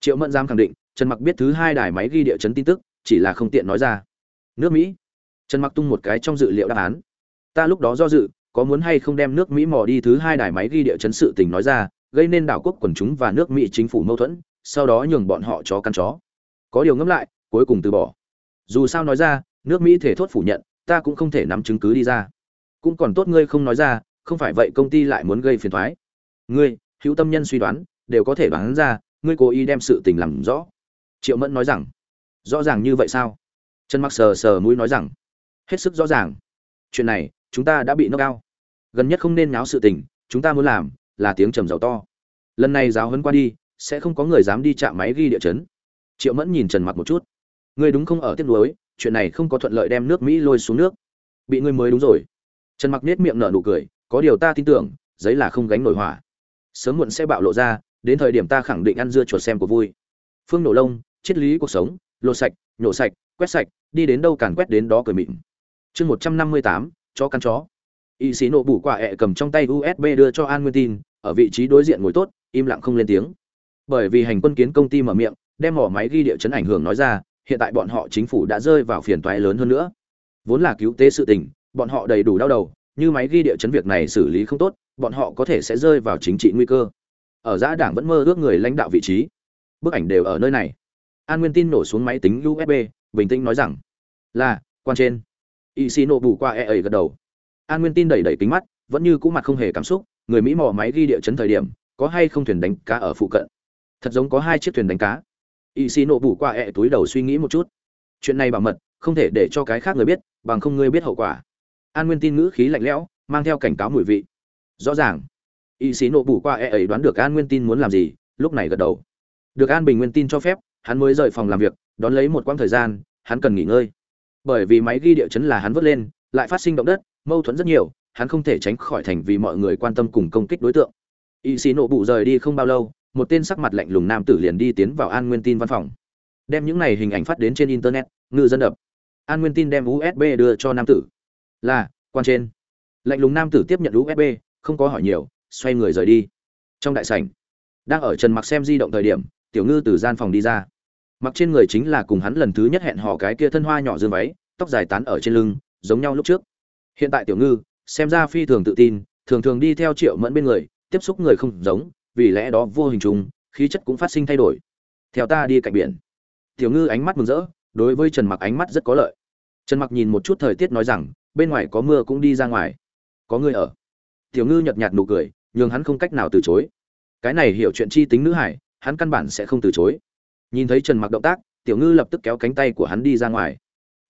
triệu mẫn giam khẳng định, trần mặc biết thứ hai đài máy ghi địa chấn tin tức, chỉ là không tiện nói ra. Nước mỹ. Trần mặc tung một cái trong dự liệu đáp án. Ta lúc đó do dự, có muốn hay không đem nước mỹ mò đi thứ hai đài máy ghi địa chấn sự tình nói ra, gây nên đảo quốc quần chúng và nước mỹ chính phủ mâu thuẫn, sau đó nhường bọn họ chó căn chó. Có điều ngẫm lại, cuối cùng từ bỏ. Dù sao nói ra, nước mỹ thể thốt phủ nhận, ta cũng không thể nắm chứng cứ đi ra. Cũng còn tốt ngươi không nói ra, không phải vậy công ty lại muốn gây phiền thoái. Ngươi, hữu tâm nhân suy đoán, đều có thể đoán ra ngươi cố ý đem sự tình làm rõ. Triệu mẫn nói rằng, rõ ràng như vậy sao? Trần mặc sờ sờ mũi nói rằng, hết sức rõ ràng. Chuyện này, chúng ta đã bị nâng cao gần nhất không nên náo sự tình, chúng ta muốn làm là tiếng trầm giàu to. Lần này giáo hấn qua đi, sẽ không có người dám đi chạm máy ghi địa chấn. Triệu mẫn nhìn trần mặc một chút. Ngươi đúng không ở tiếp nối chuyện này không có thuận lợi đem nước mỹ lôi xuống nước. Bị ngươi mới đúng rồi. Trần mặc nết miệng nở nụ cười, có điều ta tin tưởng, giấy là không gánh nổi hỏa. Sớm muộn sẽ bạo lộ ra đến thời điểm ta khẳng định ăn dưa chuột xem của vui. Phương nổ lông, triết lý cuộc sống, lột sạch, nhổ sạch, quét sạch, đi đến đâu càn quét đến đó cười mịn. Chương một trăm năm mươi tám cho căn chó. Y sĩ nổ bủ quả ẹ cầm trong tay usb đưa cho an nguyên tin, ở vị trí đối diện ngồi tốt, im lặng không lên tiếng. Bởi vì hành quân kiến công ty mở miệng, đem mỏ máy ghi địa chấn ảnh hưởng nói ra, hiện tại bọn họ chính phủ đã rơi vào phiền toái lớn hơn nữa. Vốn là cứu tế sự tình, bọn họ đầy đủ đau đầu, như máy ghi địa chấn việc này xử lý không tốt, bọn họ có thể sẽ rơi vào chính trị nguy cơ ở giã đảng vẫn mơ ước người lãnh đạo vị trí. Bức ảnh đều ở nơi này. An nguyên tin nổ xuống máy tính usb bình tĩnh nói rằng, là, quan trên. Y xì nổ bù qua e ấy gật đầu. An nguyên tin đẩy đẩy kính mắt, vẫn như cũ mặt không hề cảm xúc, người mỹ mò máy ghi địa chấn thời điểm, có hay không thuyền đánh cá ở phụ cận? Thật giống có hai chiếc thuyền đánh cá. Y xì nổ bù qua e túi đầu suy nghĩ một chút. Chuyện này bảo mật, không thể để cho cái khác người biết, bằng không ngươi biết hậu quả. An nguyên tin ngữ khí lạnh lẽo, mang theo cảnh cáo mùi vị. Rõ ràng y sĩ nộ bù qua e ấy đoán được an nguyên tin muốn làm gì, lúc này gật đầu. Được an bình nguyên tin cho phép, hắn mới rời phòng làm việc, đón lấy một quãng thời gian, hắn cần nghỉ ngơi. Bởi vì máy ghi địa chấn là hắn vớt lên, lại phát sinh động đất, mâu thuẫn rất nhiều, hắn không thể tránh khỏi thành vì mọi người quan tâm cùng công kích đối tượng. Y sĩ nộ bụ rời đi không bao lâu, một tên sắc mặt lạnh lùng nam tử liền đi tiến vào an nguyên tin văn phòng. Đem những này hình ảnh phát đến trên internet, ngư dân đập. An nguyên tin đem usb đưa cho nam tử. Là, quan trên. Lạnh lùng nam tử tiếp nhận usb không có hỏi nhiều xoay người rời đi. Trong đại sảnh, đang ở trần mặc xem di động thời điểm, tiểu ngư từ gian phòng đi ra. Mặc trên người chính là cùng hắn lần thứ nhất hẹn hò cái kia thân hoa nhỏ dương váy, tóc dài tán ở trên lưng, giống nhau lúc trước. Hiện tại tiểu ngư, xem ra phi thường tự tin, thường thường đi theo triệu mẫn bên người, tiếp xúc người không giống, vì lẽ đó vô hình trùng khí chất cũng phát sinh thay đổi. Theo ta đi cạnh biển. Tiểu ngư ánh mắt mừng rỡ, đối với trần mặc ánh mắt rất có lợi. Trần mặc nhìn một chút thời tiết nói rằng, bên ngoài có mưa cũng đi ra ngoài. Có người ở. Tiểu ngư nhợt nhạt nụ cười nhưng hắn không cách nào từ chối. Cái này hiểu chuyện chi tính nữ hải, hắn căn bản sẽ không từ chối. Nhìn thấy trần mặc động tác, tiểu ngư lập tức kéo cánh tay của hắn đi ra ngoài.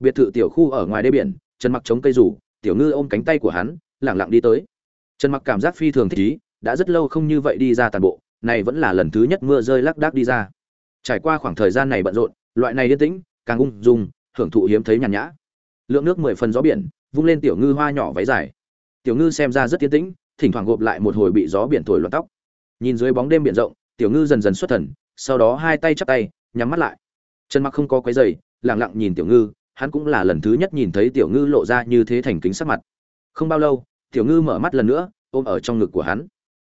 Biệt thự tiểu khu ở ngoài đê biển, trần mặc chống cây rủ, tiểu ngư ôm cánh tay của hắn lẳng lặng đi tới. Trần mặc cảm giác phi thường thích ý, đã rất lâu không như vậy đi ra toàn bộ, này vẫn là lần thứ nhất mưa rơi lác đác đi ra. Trải qua khoảng thời gian này bận rộn, loại này yên tĩnh, càng ung dung, hưởng thụ hiếm thấy nhàn nhã. Lượng nước mười phần gió biển, vung lên tiểu ngư hoa nhỏ váy dài. Tiểu ngư xem ra rất tiến tĩnh thỉnh thoảng gộp lại một hồi bị gió biển thổi loạn tóc. Nhìn dưới bóng đêm biển rộng, tiểu ngư dần dần xuất thần, sau đó hai tay chắp tay, nhắm mắt lại. Trần mặc không có quấy giày lặng lặng nhìn tiểu ngư, hắn cũng là lần thứ nhất nhìn thấy tiểu ngư lộ ra như thế thành kính sắc mặt. Không bao lâu, tiểu ngư mở mắt lần nữa, ôm ở trong ngực của hắn.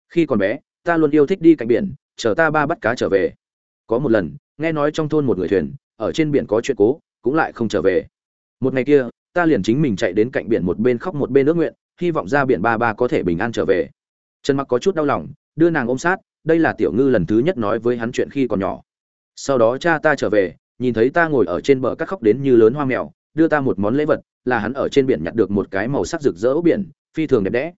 Khi còn bé, ta luôn yêu thích đi cạnh biển, chờ ta ba bắt cá trở về. Có một lần, nghe nói trong thôn một người thuyền, ở trên biển có chuyện cố, cũng lại không trở về. Một ngày kia, ta liền chính mình chạy đến cạnh biển một bên khóc một bên ước nguyện hy vọng ra biển ba ba có thể bình an trở về. Trần mặc có chút đau lòng, đưa nàng ôm sát, đây là tiểu ngư lần thứ nhất nói với hắn chuyện khi còn nhỏ. Sau đó cha ta trở về, nhìn thấy ta ngồi ở trên bờ cắt khóc đến như lớn hoa mèo, đưa ta một món lễ vật, là hắn ở trên biển nhặt được một cái màu sắc rực rỡ ốc biển, phi thường đẹp đẽ.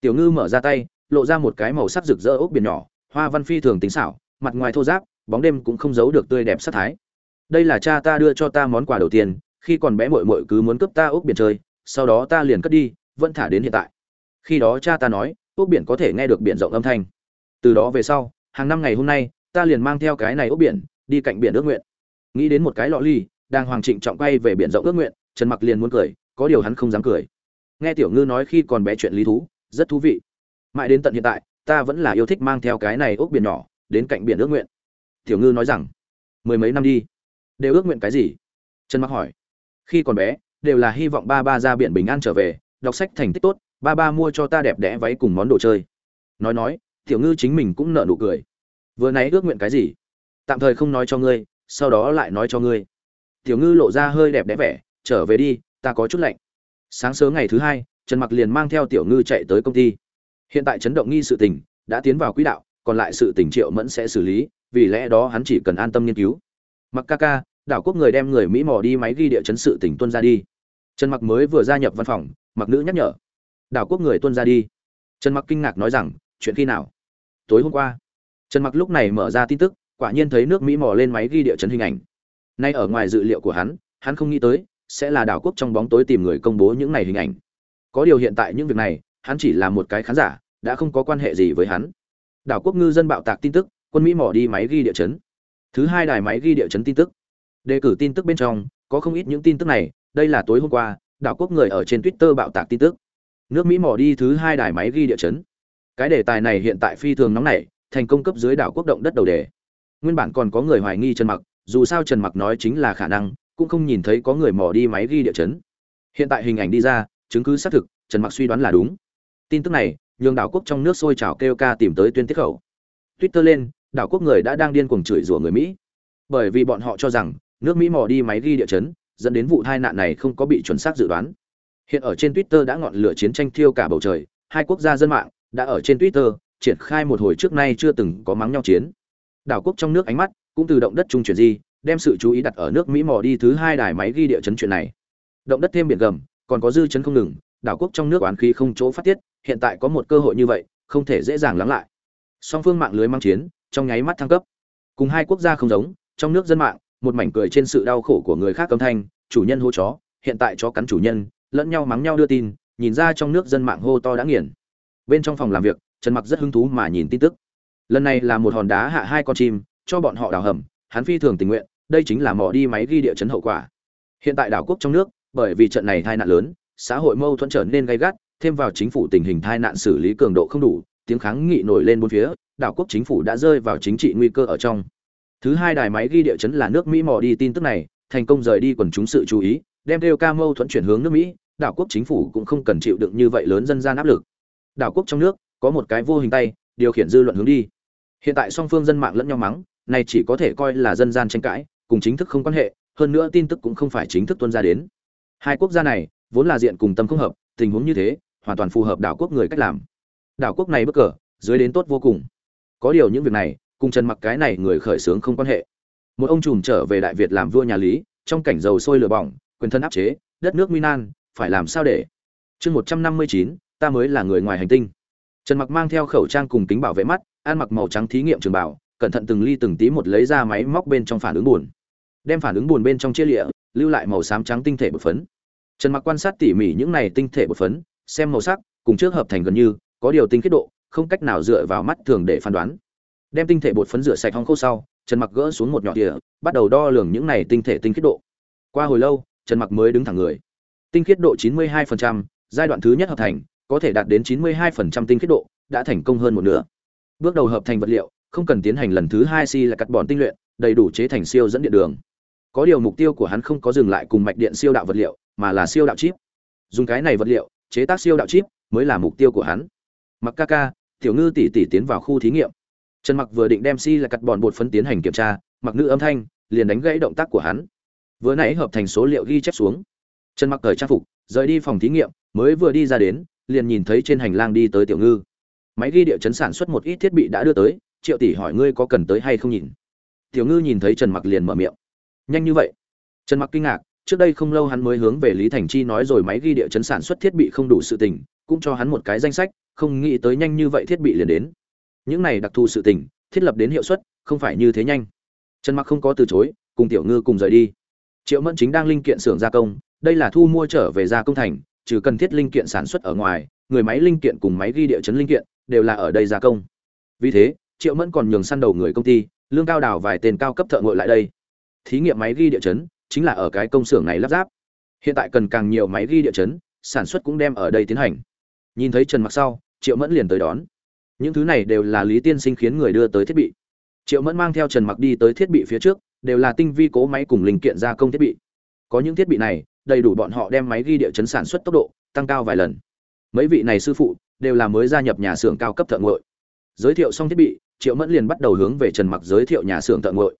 Tiểu ngư mở ra tay, lộ ra một cái màu sắc rực rỡ ốc biển nhỏ, hoa văn phi thường tính xảo, mặt ngoài thô giáp bóng đêm cũng không giấu được tươi đẹp sắc thái. Đây là cha ta đưa cho ta món quà đầu tiên, khi còn bé muội muội cứ muốn cướp ta ốc biển chơi, sau đó ta liền cất đi vẫn thả đến hiện tại. Khi đó cha ta nói, ốc biển có thể nghe được biển rộng âm thanh. Từ đó về sau, hàng năm ngày hôm nay, ta liền mang theo cái này ốc biển, đi cạnh biển ước nguyện. Nghĩ đến một cái lọ ly đang hoàng trịnh trọng quay về biển rộng ước nguyện, trần mặc liền muốn cười, có điều hắn không dám cười. Nghe tiểu ngư nói khi còn bé chuyện lý thú, rất thú vị. Mãi đến tận hiện tại, ta vẫn là yêu thích mang theo cái này ốc biển nhỏ, đến cạnh biển ước nguyện. Tiểu ngư nói rằng, mười mấy năm đi, đều ước nguyện cái gì? Trần mặc hỏi. Khi còn bé, đều là hy vọng ba ba ra biển bình an trở về đọc sách thành tích tốt, ba ba mua cho ta đẹp đẽ váy cùng món đồ chơi. Nói nói, tiểu ngư chính mình cũng nợ nụ cười. Vừa nãy ước nguyện cái gì? Tạm thời không nói cho ngươi, sau đó lại nói cho ngươi. Tiểu ngư lộ ra hơi đẹp đẽ vẻ, trở về đi, ta có chút lạnh. Sáng sớm ngày thứ hai, trần mặc liền mang theo tiểu ngư chạy tới công ty. Hiện tại chấn động nghi sự tình, đã tiến vào quỹ đạo, còn lại sự tình triệu mẫn sẽ xử lý, vì lẽ đó hắn chỉ cần an tâm nghiên cứu. Mặc ca ca, đảo quốc người đem người mỹ mò đi máy ghi địa chấn sự tỉnh tuân ra đi. Trần mặc mới vừa gia nhập văn phòng mặc nữ nhắc nhở. Đảo quốc người tuân ra đi. Trần mặc kinh ngạc nói rằng, chuyện khi nào? Tối hôm qua. Trần mặc lúc này mở ra tin tức, quả nhiên thấy nước mỹ mò lên máy ghi địa chấn hình ảnh. Nay ở ngoài dự liệu của hắn hắn không nghĩ tới sẽ là đảo quốc trong bóng tối tìm người công bố những này hình ảnh. Có điều hiện tại những việc này, hắn chỉ là một cái khán giả, đã không có quan hệ gì với hắn. Đảo quốc ngư dân bạo tạc tin tức, quân mỹ mỏ đi máy ghi địa chấn. Thứ hai đài máy ghi địa chấn tin tức. Đề cử tin tức bên trong, có không ít những tin tức này, đây là tối hôm qua đảo quốc người ở trên twitter bạo tạc tin tức. Nước mỹ mỏ đi thứ hai đài máy ghi địa chấn. Cái đề tài này hiện tại phi thường nóng nảy, thành công cấp dưới đảo quốc động đất đầu đề. Nguyên bản còn có người hoài nghi trần mặc, dù sao trần mặc nói chính là khả năng, cũng không nhìn thấy có người mò đi máy ghi địa chấn. Hiện tại hình ảnh đi ra, chứng cứ xác thực, trần mặc suy đoán là đúng. Tin tức này, nhường đảo quốc trong nước sôi trào kêu ca tìm tới tuyên tiết khẩu. Twitter lên, đảo quốc người đã đang điên cuồng chửi rủa người mỹ. Bởi vì bọn họ cho rằng, nước mỹ mò đi máy ghi địa chấn dẫn đến vụ tai nạn này không có bị chuẩn xác dự đoán. Hiện ở trên twitter đã ngọn lửa chiến tranh thiêu cả bầu trời, hai quốc gia dân mạng đã ở trên twitter triển khai một hồi trước nay chưa từng có mắng nhau chiến. Đảo quốc trong nước ánh mắt cũng từ động đất trung chuyển di, đem sự chú ý đặt ở nước mỹ mò đi thứ hai đài máy ghi địa chấn chuyện này. Động đất thêm biển gầm, còn có dư chấn không ngừng, đảo quốc trong nước oán khí không chỗ phát tiết, hiện tại có một cơ hội như vậy, không thể dễ dàng lắng lại. Song phương mạng lưới mang chiến, trong nháy mắt thăng cấp. Cùng hai quốc gia không giống, trong nước dân mạng một mảnh cười trên sự đau khổ của người khác âm thanh, chủ nhân hô chó, hiện tại chó cắn chủ nhân, lẫn nhau mắng nhau đưa tin, nhìn ra trong nước dân mạng hô to đã nghiền. Bên trong phòng làm việc, trần mặc rất hứng thú mà nhìn tin tức. Lần này là một hòn đá hạ hai con chim, cho bọn họ đào hầm, hắn phi thường tình nguyện, đây chính là mỏ đi máy ghi địa chấn hậu quả. Hiện tại đảo quốc trong nước, bởi vì trận này tai nạn lớn, xã hội mâu thuẫn trở nên gay gắt, thêm vào chính phủ tình hình tai nạn xử lý cường độ không đủ, tiếng kháng nghị nổi lên bốn phía, đảo quốc chính phủ đã rơi vào chính trị nguy cơ ở trong thứ hai đài máy ghi địa chấn là nước mỹ mò đi tin tức này, thành công rời đi quần chúng sự chú ý, đem theo ca mâu thuẫn chuyển hướng nước mỹ, đảo quốc chính phủ cũng không cần chịu đựng như vậy lớn dân gian áp lực. Đảo quốc trong nước, có một cái vô hình tay, điều khiển dư luận hướng đi. Hiện tại song phương dân mạng lẫn nhau mắng, này chỉ có thể coi là dân gian tranh cãi, cùng chính thức không quan hệ, hơn nữa tin tức cũng không phải chính thức tuân ra đến. Hai quốc gia này, vốn là diện cùng tâm không hợp, tình huống như thế, hoàn toàn phù hợp đảo quốc người cách làm. Đảo quốc này bất cờ, dưới đến tốt vô cùng. Có điều những việc này cùng trần mặc cái này người khởi xướng không quan hệ. Một ông trùm trở về đại việt làm vua nhà lý, trong cảnh dầu sôi lửa bỏng, quyền thân áp chế, đất nước minan phải làm sao để? Chương một trăm năm mươi chín, ta mới là người ngoài hành tinh. Trần mặc mang theo khẩu trang cùng kính bảo vệ mắt, ăn mặc màu trắng thí nghiệm trường bảo, cẩn thận từng ly từng tí một lấy ra máy móc bên trong phản ứng buồn. Đem phản ứng buồn bên trong chia lịa, lưu lại màu xám trắng tinh thể bột phấn. Trần mặc quan sát tỉ mỉ những này tinh thể bột phấn, xem màu sắc, cùng trước hợp thành gần như, có điều tinh khiết độ, không cách nào dựa vào mắt thường để phán đoán đem tinh thể bột phấn rửa sạch hong khô sau trần mặc gỡ xuống một nhỏ tỉa bắt đầu đo lường những này tinh thể tinh khiết độ. Qua hồi lâu trần mặc mới đứng thẳng người. Tinh khiết độ 92%, giai đoạn thứ nhất hợp thành có thể đạt đến 92% tinh khiết độ đã thành công hơn một nửa. Bước đầu hợp thành vật liệu không cần tiến hành lần thứ hai si là cắt bòn tinh luyện đầy đủ chế thành siêu dẫn điện đường. Có điều mục tiêu của hắn không có dừng lại cùng mạch điện siêu đạo vật liệu mà là siêu đạo chip. Dùng cái này vật liệu chế tác siêu đạo chip mới là mục tiêu của hắn. Mặc ca ca tiểu ngư tỷ tỷ tiến vào khu thí nghiệm trần mặc vừa định đem si là cắt bòn bột phấn tiến hành kiểm tra, mặc nữ âm thanh, liền đánh gãy động tác của hắn. Vừa nãy hợp thành số liệu ghi chép xuống. Trần mặc cởi trang phục, rời đi phòng thí nghiệm, mới vừa đi ra đến, liền nhìn thấy trên hành lang đi tới tiểu ngư. Máy ghi địa chấn sản xuất một ít thiết bị đã đưa tới, triệu tỷ hỏi ngươi có cần tới hay không nhìn. Tiểu ngư nhìn thấy trần mặc liền mở miệng. Nhanh như vậy. Trần mặc kinh ngạc, trước đây không lâu hắn mới hướng về lý thành chi nói rồi máy ghi địa chấn sản xuất thiết bị không đủ sự tình, cũng cho hắn một cái danh sách, không nghĩ tới nhanh như vậy thiết bị liền đến những này đặc thù sự tình, thiết lập đến hiệu suất, không phải như thế nhanh. Trần mặc không có từ chối, cùng tiểu ngư cùng rời đi. Triệu mẫn chính đang linh kiện xưởng gia công, đây là thu mua trở về gia công thành, trừ cần thiết linh kiện sản xuất ở ngoài, người máy linh kiện cùng máy ghi địa chấn linh kiện đều là ở đây gia công. Vì thế, triệu mẫn còn nhường săn đầu người công ty, lương cao đào vài tên cao cấp thợ ngội lại đây. Thí nghiệm máy ghi địa chấn chính là ở cái công xưởng này lắp ráp. Hiện tại cần càng nhiều máy ghi địa chấn, sản xuất cũng đem ở đây tiến hành. Nhìn thấy trần mặc sau, triệu mẫn liền tới đón những thứ này đều là lý tiên sinh khiến người đưa tới thiết bị. Triệu mẫn mang theo trần mặc đi tới thiết bị phía trước, đều là tinh vi cố máy cùng linh kiện gia công thiết bị. Có những thiết bị này, đầy đủ bọn họ đem máy ghi địa chấn sản xuất tốc độ tăng cao vài lần. Mấy vị này sư phụ đều là mới gia nhập nhà xưởng cao cấp thợ ngội. Giới thiệu xong thiết bị, triệu mẫn liền bắt đầu hướng về trần mặc giới thiệu nhà xưởng thợ ngội.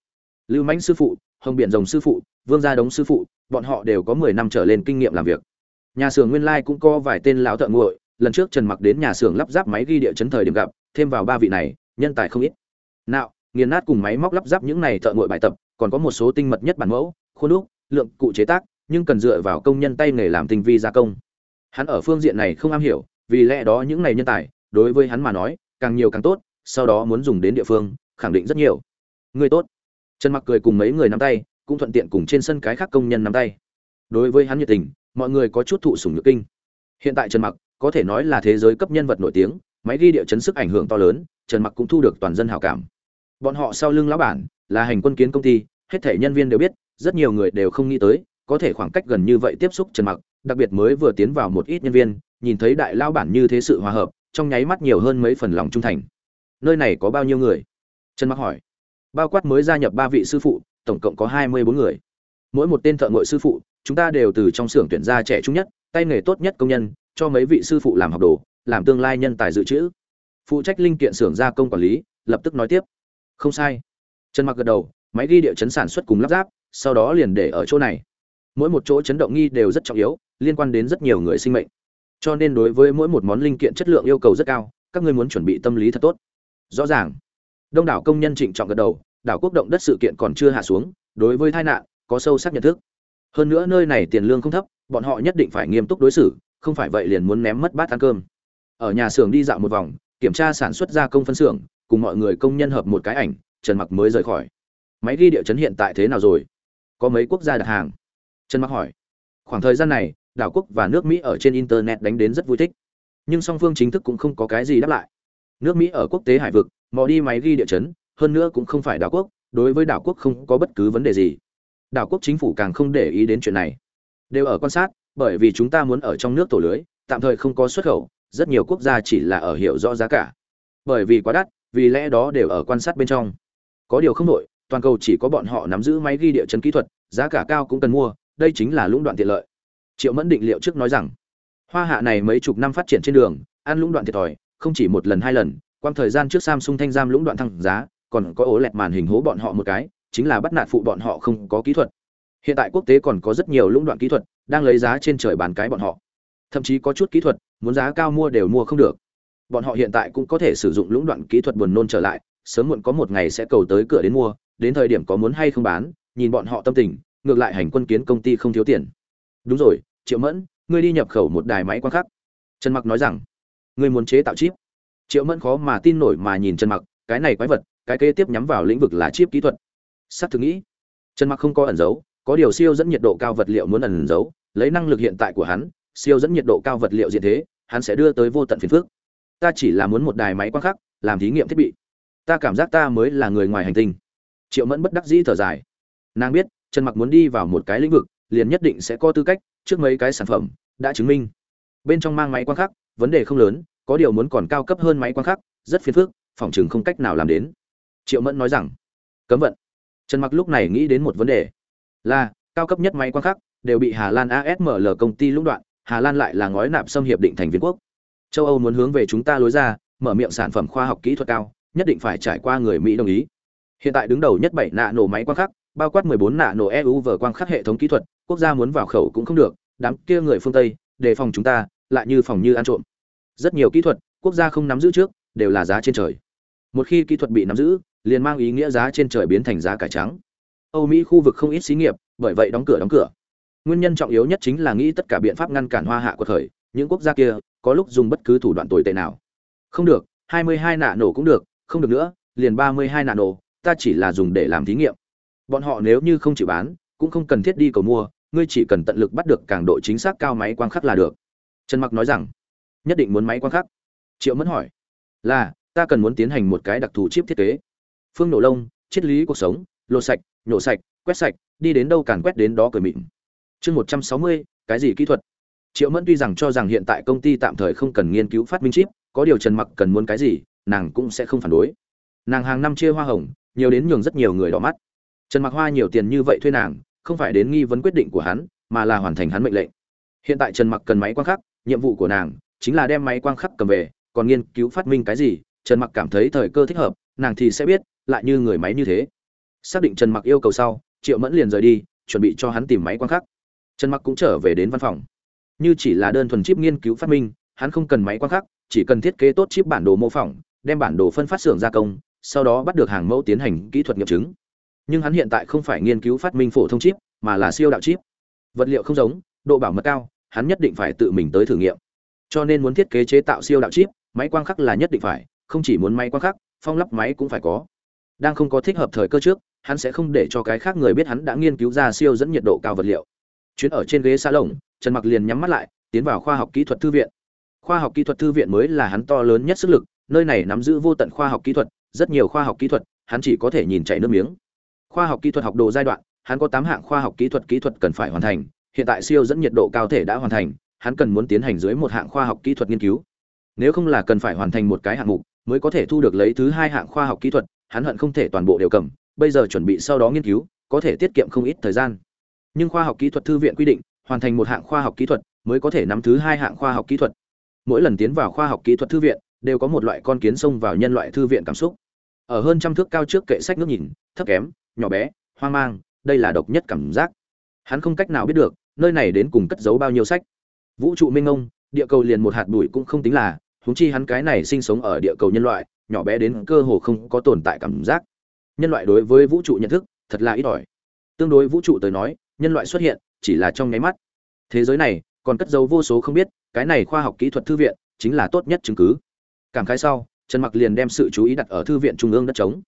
Lưu mãnh sư phụ, hồng biển rồng sư phụ, vương gia đống sư phụ, bọn họ đều có 10 năm trở lên kinh nghiệm làm việc. Nhà xưởng nguyên lai cũng có vài tên lão thợ ngội lần trước trần mặc đến nhà xưởng lắp ráp máy ghi địa chấn thời điểm gặp, thêm vào ba vị này, nhân tài không ít. Nào nghiền nát cùng máy móc lắp ráp những này thợ ngội bài tập, còn có một số tinh mật nhất bản mẫu, khuôn đúc, lượng, cụ chế tác, nhưng cần dựa vào công nhân tay nghề làm tinh vi gia công. Hắn ở phương diện này không am hiểu, vì lẽ đó những này nhân tài, đối với hắn mà nói, càng nhiều càng tốt, sau đó muốn dùng đến địa phương, khẳng định rất nhiều. Người tốt. Trần mặc cười cùng mấy người nắm tay, cũng thuận tiện cùng trên sân cái khác công nhân nắm tay. Đối với hắn nhiệt tình, mọi người có chút thụ sủng nhược kinh. Hiện tại trần mặc có thể nói là thế giới cấp nhân vật nổi tiếng, máy ghi địa chấn sức ảnh hưởng to lớn, trần mặc cũng thu được toàn dân hảo cảm. Bọn họ sau lưng lão bản, là hành quân kiến công ty, hết thể nhân viên đều biết, rất nhiều người đều không nghĩ tới, có thể khoảng cách gần như vậy tiếp xúc trần mặc, đặc biệt mới vừa tiến vào một ít nhân viên, nhìn thấy đại lao bản như thế sự hòa hợp, trong nháy mắt nhiều hơn mấy phần lòng trung thành. Nơi này có bao nhiêu người? Trần mặc hỏi. Bao quát mới gia nhập ba vị sư phụ, tổng cộng có hai mươi bốn người. Mỗi một tên thợ ngội sư phụ, chúng ta đều từ trong xưởng tuyển ra trẻ trung nhất, tay nghề tốt nhất công nhân cho mấy vị sư phụ làm học đồ, làm tương lai nhân tài dự trữ. Phụ trách linh kiện xưởng gia công quản lý, lập tức nói tiếp. Không sai. Trần mặc gật đầu, máy ghi địa chấn sản xuất cùng lắp ráp, sau đó liền để ở chỗ này. Mỗi một chỗ chấn động nghi đều rất trọng yếu, liên quan đến rất nhiều người sinh mệnh. Cho nên đối với mỗi một món linh kiện chất lượng yêu cầu rất cao, các ngươi muốn chuẩn bị tâm lý thật tốt. Rõ ràng. Đông đảo công nhân trịnh trọng gật đầu, đảo quốc động đất sự kiện còn chưa hạ xuống, đối với tai nạn, có sâu sắc nhận thức. Hơn nữa nơi này tiền lương không thấp, bọn họ nhất định phải nghiêm túc đối xử không phải vậy liền muốn ném mất bát ăn cơm. Ở nhà xưởng đi dạo một vòng, kiểm tra sản xuất gia công phân xưởng, cùng mọi người công nhân hợp một cái ảnh, trần mặc mới rời khỏi. Máy ghi địa chấn hiện tại thế nào rồi? Có mấy quốc gia đặt hàng? Trần mặc hỏi. Khoảng thời gian này, đảo quốc và nước mỹ ở trên internet đánh đến rất vui thích. Nhưng song phương chính thức cũng không có cái gì đáp lại. Nước mỹ ở quốc tế hải vực, mò đi máy ghi địa chấn, hơn nữa cũng không phải đảo quốc, đối với đảo quốc không có bất cứ vấn đề gì. Đảo quốc chính phủ càng không để ý đến chuyện này. Đều ở quan sát bởi vì chúng ta muốn ở trong nước tổ lưới, tạm thời không có xuất khẩu, rất nhiều quốc gia chỉ là ở hiểu rõ giá cả. Bởi vì quá đắt, vì lẽ đó đều ở quan sát bên trong. Có điều không nổi, toàn cầu chỉ có bọn họ nắm giữ máy ghi địa chấn kỹ thuật, giá cả cao cũng cần mua, đây chính là lũng đoạn tiện lợi. Triệu mẫn định liệu trước nói rằng, hoa hạ này mấy chục năm phát triển trên đường, ăn lũng đoạn thiệt thòi, không chỉ một lần hai lần quang thời gian trước samsung thanh giam lũng đoạn thăng giá, còn có ố lẹt màn hình hố bọn họ một cái, chính là bắt nạt phụ bọn họ không có kỹ thuật. Hiện tại quốc tế còn có rất nhiều lũng đoạn kỹ thuật đang lấy giá trên trời bán cái bọn họ. Thậm chí có chút kỹ thuật, muốn giá cao mua đều mua không được. Bọn họ hiện tại cũng có thể sử dụng lũng đoạn kỹ thuật buồn nôn trở lại, sớm muộn có một ngày sẽ cầu tới cửa đến mua, đến thời điểm có muốn hay không bán, nhìn bọn họ tâm tình, ngược lại hành quân kiến công ty không thiếu tiền. Đúng rồi, triệu mẫn, ngươi đi nhập khẩu một đài máy quan khắc. Trần mặc nói rằng, ngươi muốn chế tạo chip. Triệu mẫn khó mà tin nổi mà nhìn trần mặc, cái này quái vật, cái kế tiếp nhắm vào lĩnh vực là chip kỹ thuật. Sắp thử nghĩ. Trần mặc không có ẩn giấu có điều siêu dẫn nhiệt độ cao vật liệu muốn ẩn giấu, lấy năng lực hiện tại của hắn, siêu dẫn nhiệt độ cao vật liệu diện thế, hắn sẽ đưa tới vô tận phiền phức. Ta chỉ là muốn một đài máy quang khắc, làm thí nghiệm thiết bị. Ta cảm giác ta mới là người ngoài hành tinh. Triệu mẫn bất đắc dĩ thở dài. Nàng biết, trần mặc muốn đi vào một cái lĩnh vực, liền nhất định sẽ có tư cách, trước mấy cái sản phẩm, đã chứng minh. Bên trong mang máy quang khắc, vấn đề không lớn, có điều muốn còn cao cấp hơn máy quang khắc, rất phiền phức, phòng chừng không cách nào làm đến. Triệu mẫn nói rằng, cấm vận. Trần mặc lúc này nghĩ đến một vấn đề là cao cấp nhất máy quan khắc đều bị hà lan asml công ty lũng đoạn hà lan lại là ngói nạp xâm hiệp định thành viên quốc châu âu muốn hướng về chúng ta lối ra mở miệng sản phẩm khoa học kỹ thuật cao nhất định phải trải qua người mỹ đồng ý hiện tại đứng đầu nhất bảy nạ nổ máy quan khắc bao quát 14 nạ nổ EU vở quang khắc hệ thống kỹ thuật, quốc gia muốn vào khẩu cũng không được, đám kia người phương Tây, đề phòng chúng ta, lại như phòng như ăn trộm. Rất nhiều kỹ thuật, quốc gia không nắm giữ trước, đều là giá trên trời. Một khi kỹ thuật bị nắm giữ, liền mang ý nghĩa giá trên trời biến thành giá cải trắng. Âu Mỹ khu vực không ít xí nghiệp, bởi vậy đóng cửa đóng cửa. Nguyên nhân trọng yếu nhất chính là nghĩ tất cả biện pháp ngăn cản Hoa Hạ của khởi, những quốc gia kia có lúc dùng bất cứ thủ đoạn tồi tệ nào. Không được, 22 nạ nổ cũng được, không được nữa, liền 32 nạ nổ, ta chỉ là dùng để làm thí nghiệm bọn họ nếu như không chịu bán cũng không cần thiết đi cầu mua ngươi chỉ cần tận lực bắt được càng độ chính xác cao máy quang khắc là được trần mặc nói rằng nhất định muốn máy quang khắc triệu mẫn hỏi là ta cần muốn tiến hành một cái đặc thù chip thiết kế phương nổ lông triết lý cuộc sống lô sạch nhổ sạch, quét sạch, đi đến đâu càn quét đến đó cười mịn. Chương một trăm sáu mươi, cái gì kỹ thuật? Triệu mẫn tuy rằng cho rằng hiện tại công ty tạm thời không cần nghiên cứu phát minh chip, có điều trần mặc cần muốn cái gì, nàng cũng sẽ không phản đối. Nàng hàng năm chia hoa hồng, nhiều đến nhường rất nhiều người đỏ mắt. Trần mặc hoa nhiều tiền như vậy thuê nàng, không phải đến nghi vấn quyết định của hắn, mà là hoàn thành hắn mệnh lệnh. Hiện tại trần mặc cần máy quang khắc, nhiệm vụ của nàng chính là đem máy quang khắc cầm về, còn nghiên cứu phát minh cái gì, trần mặc cảm thấy thời cơ thích hợp, nàng thì sẽ biết, lại như người máy như thế xác định trần mặc yêu cầu sau, triệu mẫn liền rời đi, chuẩn bị cho hắn tìm máy quan khắc. Trần mặc cũng trở về đến văn phòng. Như chỉ là đơn thuần chip nghiên cứu phát minh, hắn không cần máy quan khắc, chỉ cần thiết kế tốt chip bản đồ mô phỏng, đem bản đồ phân phát xưởng gia công, sau đó bắt được hàng mẫu tiến hành kỹ thuật nghiệm chứng. Nhưng hắn hiện tại không phải nghiên cứu phát minh phổ thông chip, mà là siêu đạo chip. Vật liệu không giống, độ bảo mật cao, hắn nhất định phải tự mình tới thử nghiệm. Cho nên muốn thiết kế chế tạo siêu đạo chip, máy quang khắc là nhất định phải, không chỉ muốn máy quang khắc, phong lắp máy cũng phải có đang không có thích hợp thời cơ trước, hắn sẽ không để cho cái khác người biết hắn đã nghiên cứu ra siêu dẫn nhiệt độ cao vật liệu. Chuyến ở trên ghế xa lồng, trần mặc liền nhắm mắt lại, tiến vào khoa học kỹ thuật thư viện. Khoa học kỹ thuật thư viện mới là hắn to lớn nhất sức lực, nơi này nắm giữ vô tận khoa học kỹ thuật, rất nhiều khoa học kỹ thuật, hắn chỉ có thể nhìn chảy nước miếng. Khoa học kỹ thuật học đồ giai đoạn, hắn có tám hạng khoa học kỹ thuật kỹ thuật cần phải hoàn thành, hiện tại siêu dẫn nhiệt độ cao thể đã hoàn thành, hắn cần muốn tiến hành dưới một hạng khoa học kỹ thuật nghiên cứu. Nếu không là cần phải hoàn thành một cái hạng mục, mới có thể thu được lấy thứ hai hạng khoa học kỹ thuật hắn hận không thể toàn bộ đều cầm, bây giờ chuẩn bị sau đó nghiên cứu, có thể tiết kiệm không ít thời gian. Nhưng khoa học kỹ thuật thư viện quy định, hoàn thành một hạng khoa học kỹ thuật mới có thể nắm thứ hai hạng khoa học kỹ thuật. Mỗi lần tiến vào khoa học kỹ thuật thư viện, đều có một loại con kiến xông vào nhân loại thư viện cảm xúc. Ở hơn trăm thước cao trước kệ sách nước nhìn, thấp kém, nhỏ bé, hoang mang, đây là độc nhất cảm giác. Hắn không cách nào biết được, nơi này đến cùng cất giấu bao nhiêu sách. Vũ trụ minh ông địa cầu liền một hạt bụi cũng không tính là, huống chi hắn cái này sinh sống ở địa cầu nhân loại nhỏ bé đến cơ hồ không có tồn tại cảm giác. Nhân loại đối với vũ trụ nhận thức thật là ít ỏi. Tương đối vũ trụ tới nói, nhân loại xuất hiện chỉ là trong nháy mắt. Thế giới này còn cất giấu vô số không biết, cái này khoa học kỹ thuật thư viện chính là tốt nhất chứng cứ. Cảm khái sau, trần mặc liền đem sự chú ý đặt ở thư viện trung ương đất trống.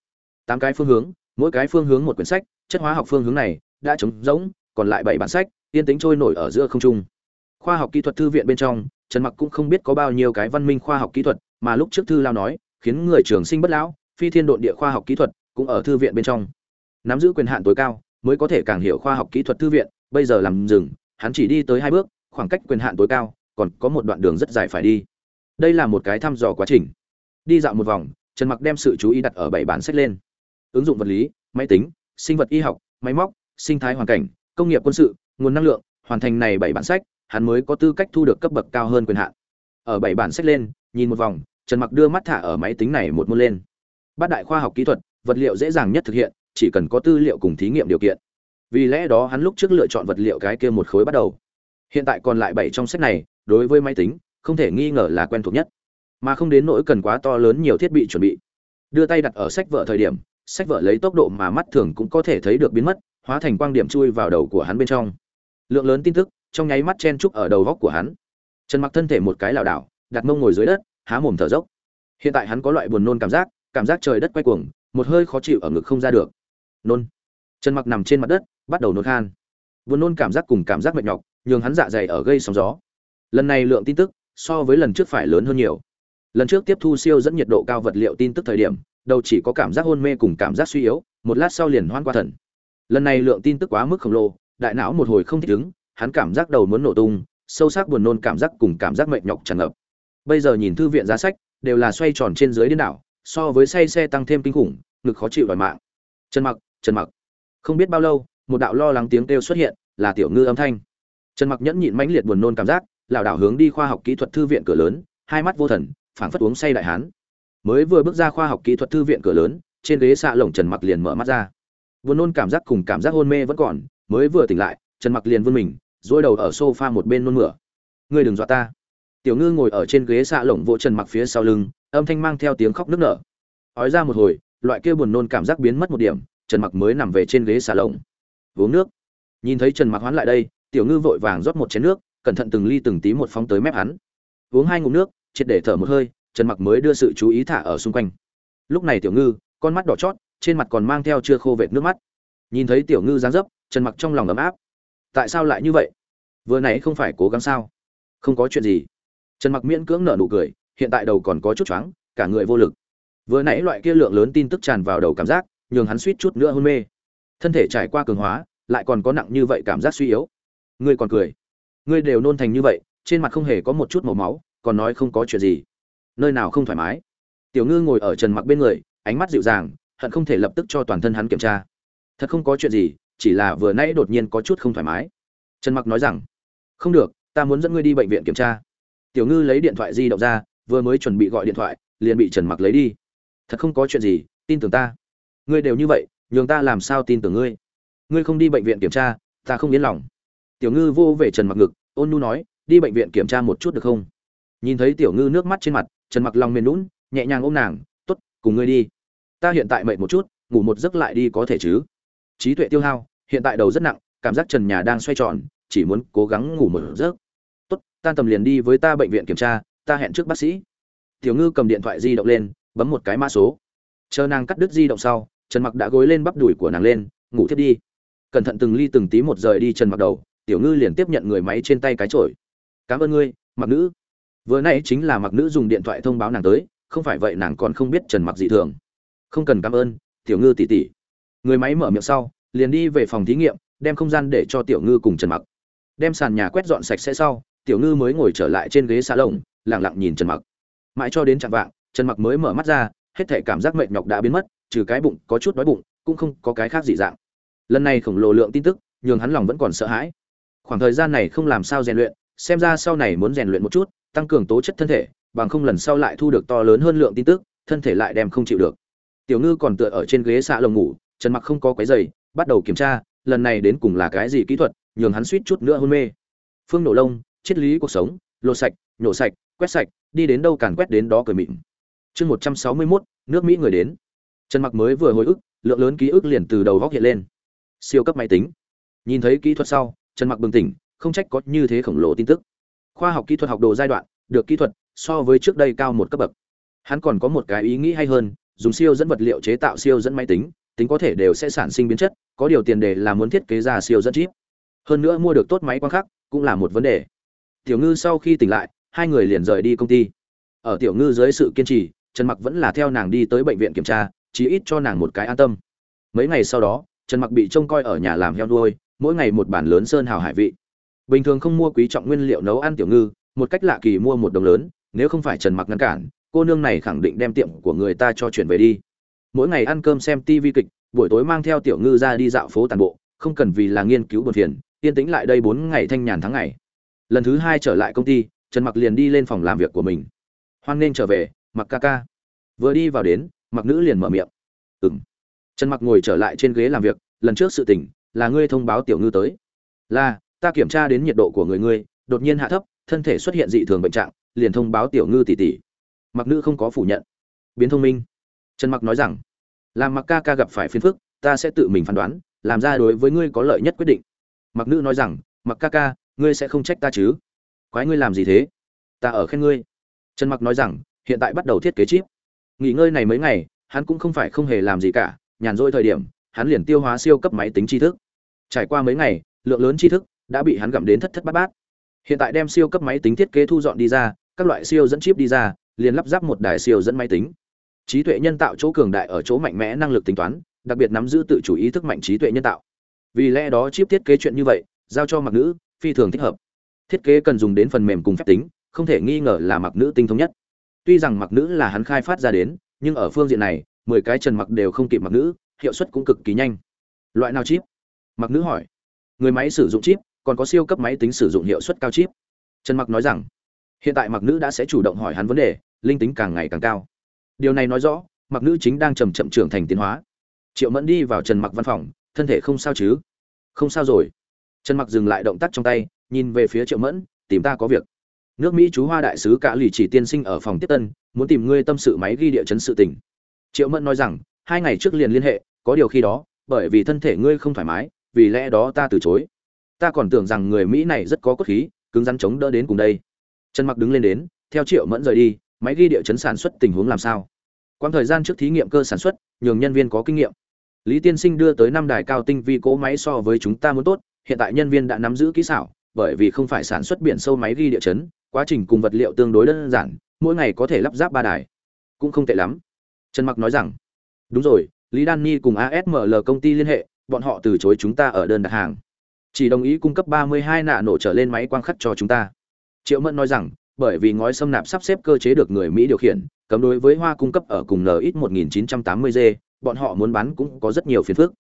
Tám cái phương hướng, mỗi cái phương hướng một quyển sách, chất hóa học phương hướng này đã trống rỗng, còn lại bảy bản sách, yên tính trôi nổi ở giữa không trung. Khoa học kỹ thuật thư viện bên trong, trần mặc cũng không biết có bao nhiêu cái văn minh khoa học kỹ thuật, mà lúc trước thư lao nói khiến người trường sinh bất lão, phi thiên độn địa khoa học kỹ thuật cũng ở thư viện bên trong. Nắm giữ quyền hạn tối cao mới có thể càng hiểu khoa học kỹ thuật thư viện, bây giờ làm dừng, hắn chỉ đi tới hai bước, khoảng cách quyền hạn tối cao còn có một đoạn đường rất dài phải đi. Đây là một cái thăm dò quá trình. Đi dạo một vòng, trần mặc đem sự chú ý đặt ở bảy bản sách lên. Ứng dụng vật lý, máy tính, sinh vật y học, máy móc, sinh thái hoàn cảnh, công nghiệp quân sự, nguồn năng lượng, hoàn thành này bảy bản sách, hắn mới có tư cách thu được cấp bậc cao hơn quyền hạn. Ở bảy bản sách lên, nhìn một vòng trần mặc đưa mắt thả ở máy tính này một môn lên. Bát đại khoa học kỹ thuật, vật liệu dễ dàng nhất thực hiện, chỉ cần có tư liệu cùng thí nghiệm điều kiện. Vì lẽ đó hắn lúc trước lựa chọn vật liệu cái kia một khối bắt đầu. Hiện tại còn lại bảy trong sách này, đối với máy tính, không thể nghi ngờ là quen thuộc nhất. Mà không đến nỗi cần quá to lớn nhiều thiết bị chuẩn bị. Đưa tay đặt ở sách vợ thời điểm, sách vợ lấy tốc độ mà mắt thường cũng có thể thấy được biến mất, hóa thành quang điểm chui vào đầu của hắn bên trong. Lượng lớn tin tức, trong nháy mắt chen trúc ở đầu góc của hắn. Trần mặc thân thể một cái lảo đảo, đặt mông ngồi dưới đất há mồm thở dốc. Hiện tại hắn có loại buồn nôn cảm giác cảm giác trời đất quay cuồng, một hơi khó chịu ở ngực không ra được. Nôn. Trần mặc nằm trên mặt đất, bắt đầu nôn khan. Buồn nôn cảm giác cùng cảm giác mệt nhọc, nhường hắn dạ dày ở gây sóng gió. Lần này lượng tin tức, so với lần trước phải lớn hơn nhiều. Lần trước tiếp thu siêu dẫn nhiệt độ cao vật liệu tin tức thời điểm, đầu chỉ có cảm giác hôn mê cùng cảm giác suy yếu, một lát sau liền hoan qua thần. Lần này lượng tin tức quá mức khổng lồ, đại não một hồi không thích ứng, hắn cảm giác đầu muốn nổ tung, sâu sắc buồn nôn cảm giác cùng cảm giác mệt nhọc tràn ngập bây giờ nhìn thư viện giá sách, đều là xoay tròn trên dưới điên đảo, so với say xe tăng thêm kinh khủng, ngực khó chịu đòi mạng. Trần mặc trần mặc. Không biết bao lâu, một đạo lo lắng tiếng kêu xuất hiện, là tiểu ngư âm thanh. Trần mặc nhẫn nhịn mãnh liệt buồn nôn cảm giác, lảo đảo hướng đi khoa học kỹ thuật thư viện cửa lớn, hai mắt vô thần, phảng phất uống say đại hán. Mới vừa bước ra khoa học kỹ thuật thư viện cửa lớn, trên ghế xạ lồng trần mặc liền mở mắt ra. Buồn nôn cảm giác cùng cảm giác hôn mê vẫn còn, mới vừa tỉnh lại, trần mặc liền vươn mình dỗi đầu ở sofa một bên nôn mửa. Ngươi đừng dọa ta tiểu ngư ngồi ở trên ghế xạ lồng vỗ trần mặc phía sau lưng, âm thanh mang theo tiếng khóc nức nở. Ói ra một hồi, loại kia buồn nôn cảm giác biến mất một điểm, trần mặc mới nằm về trên ghế xà lồng. Uống nước. Nhìn thấy trần mặc hoán lại đây, tiểu ngư vội vàng rót một chén nước, cẩn thận từng ly từng tí một phóng tới mép hắn. Uống hai ngụm nước, triệt để thở một hơi, trần mặc mới đưa sự chú ý thả ở xung quanh. Lúc này tiểu ngư, con mắt đỏ chót, trên mặt còn mang theo chưa khô vệt nước mắt. Nhìn thấy tiểu ngư dáng dấp, trần mặc trong lòng ấm áp. Tại sao lại như vậy? Vừa nãy không phải cố gắng sao? Không có chuyện gì trần mặc miễn cưỡng nở nụ cười, hiện tại đầu còn có chút choáng, cả người vô lực. Vừa nãy loại kia lượng lớn tin tức tràn vào đầu cảm giác, nhường hắn suýt chút nữa hôn mê. Thân thể trải qua cường hóa, lại còn có nặng như vậy cảm giác suy yếu. Ngươi còn cười. Ngươi đều nôn thành như vậy, trên mặt không hề có một chút màu máu, còn nói không có chuyện gì. Nơi nào không thoải mái. Tiểu ngư ngồi ở trần mặc bên người, ánh mắt dịu dàng, hận không thể lập tức cho toàn thân hắn kiểm tra. Thật không có chuyện gì, chỉ là vừa nãy đột nhiên có chút không thoải mái. Trần mặc nói rằng, không được, ta muốn dẫn ngươi đi bệnh viện kiểm tra tiểu ngư lấy điện thoại di động ra, vừa mới chuẩn bị gọi điện thoại, liền bị trần mặc lấy đi. Thật không có chuyện gì, tin tưởng ta. Ngươi đều như vậy, nhường ta làm sao tin tưởng ngươi? Ngươi không đi bệnh viện kiểm tra, ta không yên lòng. Tiểu ngư vô về trần mặc ngực, ôn nu nói, đi bệnh viện kiểm tra một chút được không? Nhìn thấy tiểu ngư nước mắt trên mặt, trần mặc lòng mềm lún nhẹ nhàng ôm nàng, tốt, cùng ngươi đi. Ta hiện tại mệt một chút, ngủ một giấc lại đi có thể chứ? Trí tuệ tiêu hao, hiện tại đầu rất nặng, cảm giác trần nhà đang xoay tròn, chỉ muốn cố gắng ngủ một giấc tan tầm liền đi với ta bệnh viện kiểm tra, ta hẹn trước bác sĩ. Tiểu ngư cầm điện thoại di động lên, bấm một cái mã số. Chờ nàng cắt đứt di động sau, trần mặc đã gối lên bắp đùi của nàng lên, ngủ thiếp đi. Cẩn thận từng ly từng tí một rời đi trần mặc đầu, tiểu ngư liền tiếp nhận người máy trên tay cái chổi. Cảm ơn ngươi, mặc nữ. Vừa nãy chính là mặc nữ dùng điện thoại thông báo nàng tới, không phải vậy nàng còn không biết trần mặc dị thường. Không cần cảm ơn, tiểu ngư tỉ tỉ. Người máy mở miệng sau, liền đi về phòng thí nghiệm, đem không gian để cho tiểu ngư cùng trần mặc. Đem sàn nhà quét dọn sạch sẽ sau tiểu ngư mới ngồi trở lại trên ghế xà lồng, lẳng lặng nhìn trần mặc. Mãi cho đến chạm vạng, trần mặc mới mở mắt ra, hết thể cảm giác mệt nhọc đã biến mất, trừ cái bụng có chút đói bụng, cũng không có cái khác dị dạng. Lần này khổng lồ lượng tin tức, nhường hắn lòng vẫn còn sợ hãi. Khoảng thời gian này không làm sao rèn luyện, xem ra sau này muốn rèn luyện một chút, tăng cường tố chất thân thể, bằng không lần sau lại thu được to lớn hơn lượng tin tức, thân thể lại đem không chịu được. Tiểu ngư còn tựa ở trên ghế xạ lồng ngủ, trần mặc không có quấy giày bắt đầu kiểm tra, lần này đến cùng là cái gì kỹ thuật, nhường hắn suýt chút nữa hôn mê. Phương nổ lông triết lý cuộc sống lột sạch nhổ sạch quét sạch đi đến đâu càn quét đến đó cười mịn. Chương một trăm sáu mươi 161, nước mỹ người đến. Trần mặc mới vừa hồi ức lượng lớn ký ức liền từ đầu góc hiện lên. Siêu cấp máy tính. Nhìn thấy kỹ thuật sau trần mặc bừng tỉnh không trách có như thế khổng lồ tin tức. Khoa học kỹ thuật học đồ giai đoạn được kỹ thuật so với trước đây cao một cấp bậc. Hắn còn có một cái ý nghĩ hay hơn dùng siêu dẫn vật liệu chế tạo siêu dẫn máy tính tính có thể đều sẽ sản sinh biến chất có điều tiền đề là muốn thiết kế ra siêu dẫn chip. Hơn nữa mua được tốt máy quang khắc cũng là một vấn đề tiểu ngư sau khi tỉnh lại, hai người liền rời đi công ty. Ở tiểu ngư dưới sự kiên trì, trần mặc vẫn là theo nàng đi tới bệnh viện kiểm tra, chí ít cho nàng một cái an tâm. Mấy ngày sau đó, trần mặc bị trông coi ở nhà làm heo nuôi, mỗi ngày một bản lớn sơn hào hải vị. Bình thường không mua quý trọng nguyên liệu nấu ăn tiểu ngư, một cách lạ kỳ mua một đồng lớn, nếu không phải trần mặc ngăn cản, cô nương này khẳng định đem tiệm của người ta cho chuyển về đi. Mỗi ngày ăn cơm xem tv kịch, buổi tối mang theo tiểu ngư ra đi dạo phố tàn bộ, không cần vì là nghiên cứu buồn phiền, yên tĩnh lại đây bốn ngày thanh nhàn tháng ngày lần thứ hai trở lại công ty, trần mặc liền đi lên phòng làm việc của mình. Hoan nên trở về, mặc ca ca. Vừa đi vào đến, mặc nữ liền mở miệng. Ừng trần mặc ngồi trở lại trên ghế làm việc, lần trước sự tình, là ngươi thông báo tiểu ngư tới. Là, ta kiểm tra đến nhiệt độ của người ngươi, đột nhiên hạ thấp, thân thể xuất hiện dị thường bệnh trạng, liền thông báo tiểu ngư tỷ tỷ mặc nữ không có phủ nhận. Biến thông minh. Trần mặc nói rằng, làm mặc ca ca gặp phải phiền phức, ta sẽ tự mình phán đoán, làm ra đối với ngươi có lợi nhất quyết định. Mặc nữ nói rằng, mặc ca ca ngươi sẽ không trách ta chứ? Quái ngươi làm gì thế? Ta ở khen ngươi. Trần mặc nói rằng, hiện tại bắt đầu thiết kế chip. Nghỉ ngơi này mấy ngày, hắn cũng không phải không hề làm gì cả, nhàn rỗi thời điểm, hắn liền tiêu hóa siêu cấp máy tính tri thức. Trải qua mấy ngày, lượng lớn tri thức đã bị hắn gặm đến thất thất bát bát. Hiện tại đem siêu cấp máy tính thiết kế thu dọn đi ra, các loại siêu dẫn chip đi ra, liền lắp ráp một đài siêu dẫn máy tính. Trí tuệ nhân tạo chỗ cường đại ở chỗ mạnh mẽ năng lực tính toán, đặc biệt nắm giữ tự chủ ý thức mạnh trí tuệ nhân tạo. Vì lẽ đó chip thiết kế chuyện như vậy, giao cho mặc nữ phi thường thích hợp. Thiết kế cần dùng đến phần mềm cùng phép tính, không thể nghi ngờ là mặc nữ tinh thống nhất. Tuy rằng mặc nữ là hắn khai phát ra đến, nhưng ở phương diện này, mười cái trần mặc đều không kịp mặc nữ, hiệu suất cũng cực kỳ nhanh. Loại nào chip? Mặc nữ hỏi. Người máy sử dụng chip, còn có siêu cấp máy tính sử dụng hiệu suất cao chip. Trần mặc nói rằng, hiện tại mặc nữ đã sẽ chủ động hỏi hắn vấn đề, linh tính càng ngày càng cao. Điều này nói rõ, mặc nữ chính đang chầm chậm trưởng thành tiến hóa. Triệu mẫn đi vào trần mặc văn phòng, thân thể không sao chứ? Không sao rồi trần mặc dừng lại động tác trong tay, nhìn về phía triệu mẫn, tìm ta có việc. Nước mỹ chú hoa đại sứ cả lì chỉ tiên sinh ở phòng tiếp tân, muốn tìm ngươi tâm sự máy ghi địa chấn sự tình. Triệu mẫn nói rằng, hai ngày trước liền liên hệ, có điều khi đó, bởi vì thân thể ngươi không thoải mái, vì lẽ đó ta từ chối. Ta còn tưởng rằng người mỹ này rất có cốt khí, cứng rắn chống đỡ đến cùng đây. Trần mặc đứng lên đến, theo triệu mẫn rời đi, máy ghi địa chấn sản xuất tình huống làm sao? Quãng thời gian trước thí nghiệm cơ sản xuất, nhường nhân viên có kinh nghiệm. Lý tiên sinh đưa tới năm đài cao tinh vi cỗ máy so với chúng ta muốn tốt hiện tại nhân viên đã nắm giữ kỹ xảo, bởi vì không phải sản xuất biển sâu máy ghi địa chấn, quá trình cùng vật liệu tương đối đơn giản, mỗi ngày có thể lắp ráp ba đài. Cũng không tệ lắm. Trần mặc nói rằng, đúng rồi, lý đan Nhi cùng asml công ty liên hệ, bọn họ từ chối chúng ta ở đơn đặt hàng. Chỉ đồng ý cung cấp 32 nạ nổ trở lên máy quang khắc cho chúng ta. Triệu mẫn nói rằng, bởi vì ngói xâm nạp sắp xếp cơ chế được người mỹ điều khiển, cấm đối với hoa cung cấp ở cùng nx 1980 g, bọn họ muốn bán cũng có rất nhiều phiền phức.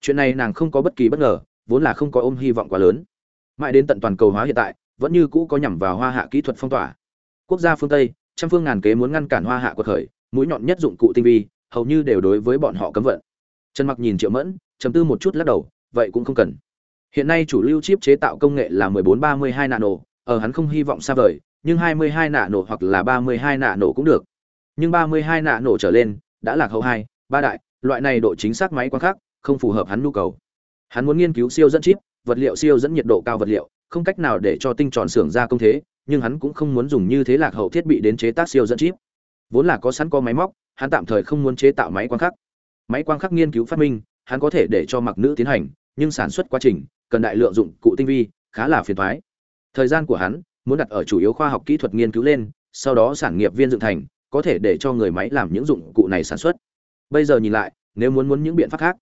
Chuyện này nàng không có bất kỳ bất ngờ vốn là không có ôm hy vọng quá lớn. Mãi đến tận toàn cầu hóa hiện tại, vẫn như cũ có nhằm vào hoa hạ kỹ thuật phong tỏa. Quốc gia phương tây, trăm phương ngàn kế muốn ngăn cản hoa hạ cuộc khởi, mũi nhọn nhất dụng cụ tinh vi, hầu như đều đối với bọn họ cấm vận. Trần mặc nhìn triệu mẫn chấm tư một chút lắc đầu, vậy cũng không cần. Hiện nay chủ lưu chip chế tạo công nghệ là 1432 nano, ở hắn không hy vọng xa vời, nhưng 22 nano hoặc là 32 nano cũng được. Nhưng 32 nano trở lên, đã là hậu hai, ba đại, loại này độ chính xác máy quan khác, không phù hợp hắn nhu cầu hắn muốn nghiên cứu siêu dẫn chip, vật liệu siêu dẫn nhiệt độ cao vật liệu, không cách nào để cho tinh tròn xưởng ra công thế, nhưng hắn cũng không muốn dùng như thế lạc hậu thiết bị đến chế tác siêu dẫn chip. Vốn là có sẵn có máy móc, hắn tạm thời không muốn chế tạo máy quang khắc. Máy quang khắc nghiên cứu phát minh, hắn có thể để cho mặc nữ tiến hành, nhưng sản xuất quá trình, cần đại lượng dụng cụ tinh vi, khá là phiền thoái thời gian của hắn muốn đặt ở chủ yếu khoa học kỹ thuật nghiên cứu lên, sau đó sản nghiệp viên dựng thành, có thể để cho người máy làm những dụng cụ này sản xuất. Bây giờ nhìn lại, nếu muốn muốn những biện pháp khác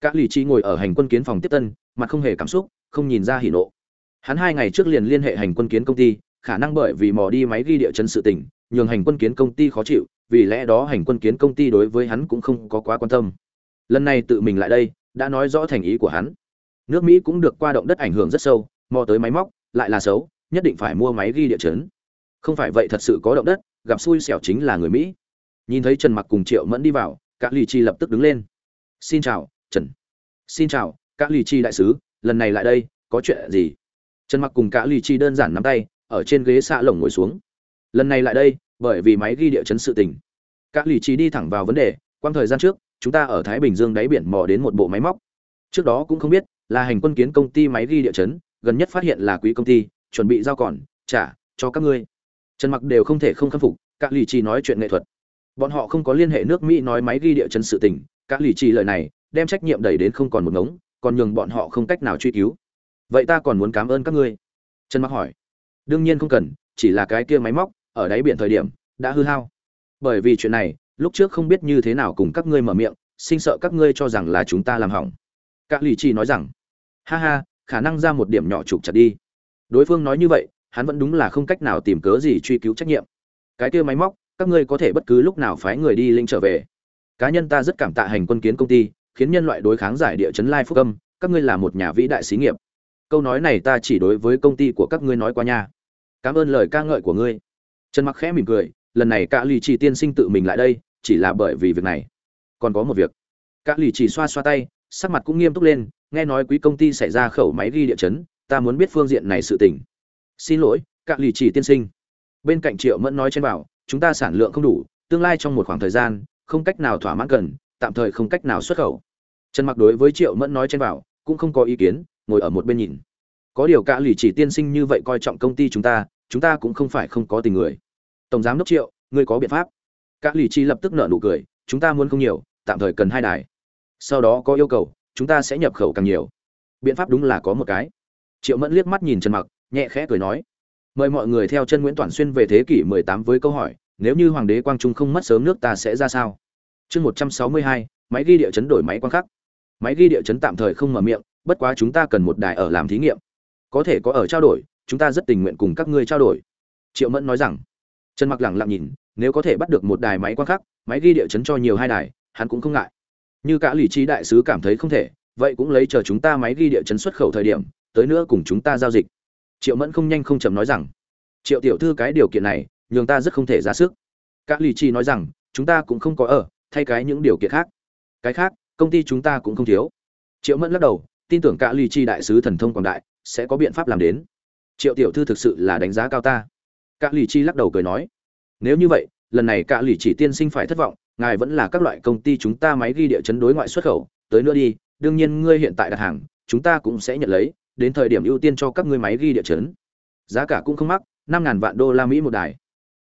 các lì chi ngồi ở hành quân kiến phòng tiếp tân, mặt không hề cảm xúc, không nhìn ra hỉ nộ. Hắn hai ngày trước liền liên hệ hành quân kiến công ty, khả năng bởi vì mò đi máy ghi địa chấn sự tình, nhường hành quân kiến công ty khó chịu, vì lẽ đó hành quân kiến công ty đối với hắn cũng không có quá quan tâm. Lần này tự mình lại đây, đã nói rõ thành ý của hắn. Nước mỹ cũng được qua động đất ảnh hưởng rất sâu, mò tới máy móc, lại là xấu, nhất định phải mua máy ghi địa chấn. Không phải vậy thật sự có động đất, gặp xui xẻo chính là người mỹ. Nhìn thấy trần mặc cùng triệu mẫn đi vào Cát lì chi lập tức đứng lên. Xin chào trần. Xin chào Cả lì chi đại sứ, lần này lại đây, có chuyện gì? Trần mặc cùng cả lì chi đơn giản nắm tay, ở trên ghế xạ lồng ngồi xuống. Lần này lại đây, bởi vì máy ghi địa chấn sự tình. Cả lì chi đi thẳng vào vấn đề, quang thời gian trước, chúng ta ở thái bình dương đáy biển mò đến một bộ máy móc. Trước đó cũng không biết, là hành quân kiến công ty máy ghi địa chấn, gần nhất phát hiện là quý công ty, chuẩn bị giao còn, trả, cho các ngươi. Trần mặc đều không thể không khâm phục các lì chi nói chuyện nghệ thuật. Bọn họ không có liên hệ nước mỹ nói máy ghi địa chấn sự tình các lì chi lời này đem trách nhiệm đẩy đến không còn một ngống, còn nhường bọn họ không cách nào truy cứu. Vậy ta còn muốn cảm ơn các ngươi? Trần mặc hỏi. Đương nhiên không cần, chỉ là cái kia máy móc, ở đáy biển thời điểm, đã hư hao. Bởi vì chuyện này, lúc trước không biết như thế nào cùng các ngươi mở miệng, sinh sợ các ngươi cho rằng là chúng ta làm hỏng. Cả lì chi nói rằng, ha ha, khả năng ra một điểm nhỏ trục chặt đi. Đối phương nói như vậy, hắn vẫn đúng là không cách nào tìm cớ gì truy cứu trách nhiệm. Cái kia máy móc, các ngươi có thể bất cứ lúc nào phái người đi linh trở về. Cá nhân ta rất cảm tạ hành quân kiến công ty khiến nhân loại đối kháng giải địa chấn lai phúc âm, các ngươi là một nhà vĩ đại xí nghiệp. Câu nói này ta chỉ đối với công ty của các ngươi nói qua nha. Cảm ơn lời ca ngợi của ngươi. Trần mặc khẽ mỉm cười, lần này cả lì chỉ tiên sinh tự mình lại đây, chỉ là bởi vì việc này. Còn có một việc. Cả lì chỉ xoa xoa tay, sắc mặt cũng nghiêm túc lên, nghe nói quý công ty xảy ra khẩu máy ghi địa chấn, ta muốn biết phương diện này sự tình. Xin lỗi cả lì chỉ tiên sinh. Bên cạnh triệu mẫn nói trên bảo, chúng ta sản lượng không đủ, tương lai trong một khoảng thời gian, không cách nào thỏa mãn cần, tạm thời không cách nào xuất khẩu trần mặc đối với triệu mẫn nói trên bảo cũng không có ý kiến ngồi ở một bên nhìn. Có điều cả lì chỉ tiên sinh như vậy coi trọng công ty chúng ta chúng ta cũng không phải không có tình người. Tổng giám đốc triệu ngươi có biện pháp? Cả lì chỉ lập tức nợ nụ cười chúng ta muốn không nhiều tạm thời cần hai đài. Sau đó có yêu cầu chúng ta sẽ nhập khẩu càng nhiều. Biện pháp đúng là có một cái. Triệu mẫn liếc mắt nhìn trần mặc nhẹ khẽ cười nói mời mọi người theo chân nguyễn toàn xuyên về thế kỷ 18 với câu hỏi nếu như hoàng đế quang trung không mất sớm nước ta sẽ ra sao? Chương 162, máy ghi địa chấn đổi máy quang khắc máy ghi địa chấn tạm thời không mở miệng, bất quá chúng ta cần một đài ở làm thí nghiệm. Có thể có ở trao đổi, chúng ta rất tình nguyện cùng các ngươi trao đổi. Triệu mẫn nói rằng. Trần mặc lẳng lặng nhìn, nếu có thể bắt được một đài máy quan khắc, máy ghi địa chấn cho nhiều hai đài, hắn cũng không ngại. Như cả lý trí đại sứ cảm thấy không thể, vậy cũng lấy chờ chúng ta máy ghi địa chấn xuất khẩu thời điểm, tới nữa cùng chúng ta giao dịch. Triệu mẫn không nhanh không chậm nói rằng. Triệu tiểu thư cái điều kiện này, nhường ta rất không thể ra sức. Các lý chi nói rằng, chúng ta cũng không có ở, thay cái những điều kiện khác. Cái khác? Công ty chúng ta cũng không thiếu. Triệu mẫn lắc đầu, tin tưởng cả lì chi đại sứ thần thông quảng đại, sẽ có biện pháp làm đến. Triệu tiểu thư thực sự là đánh giá cao ta. Cả lì chi lắc đầu cười nói, nếu như vậy, lần này cả lì chỉ tiên sinh phải thất vọng, ngài vẫn là các loại công ty chúng ta máy ghi địa chấn đối ngoại xuất khẩu, tới nữa đi, đương nhiên ngươi hiện tại đặt hàng, chúng ta cũng sẽ nhận lấy, đến thời điểm ưu tiên cho các ngươi máy ghi địa chấn. Giá cả cũng không mắc, năm ngàn vạn đô la mỹ một đài.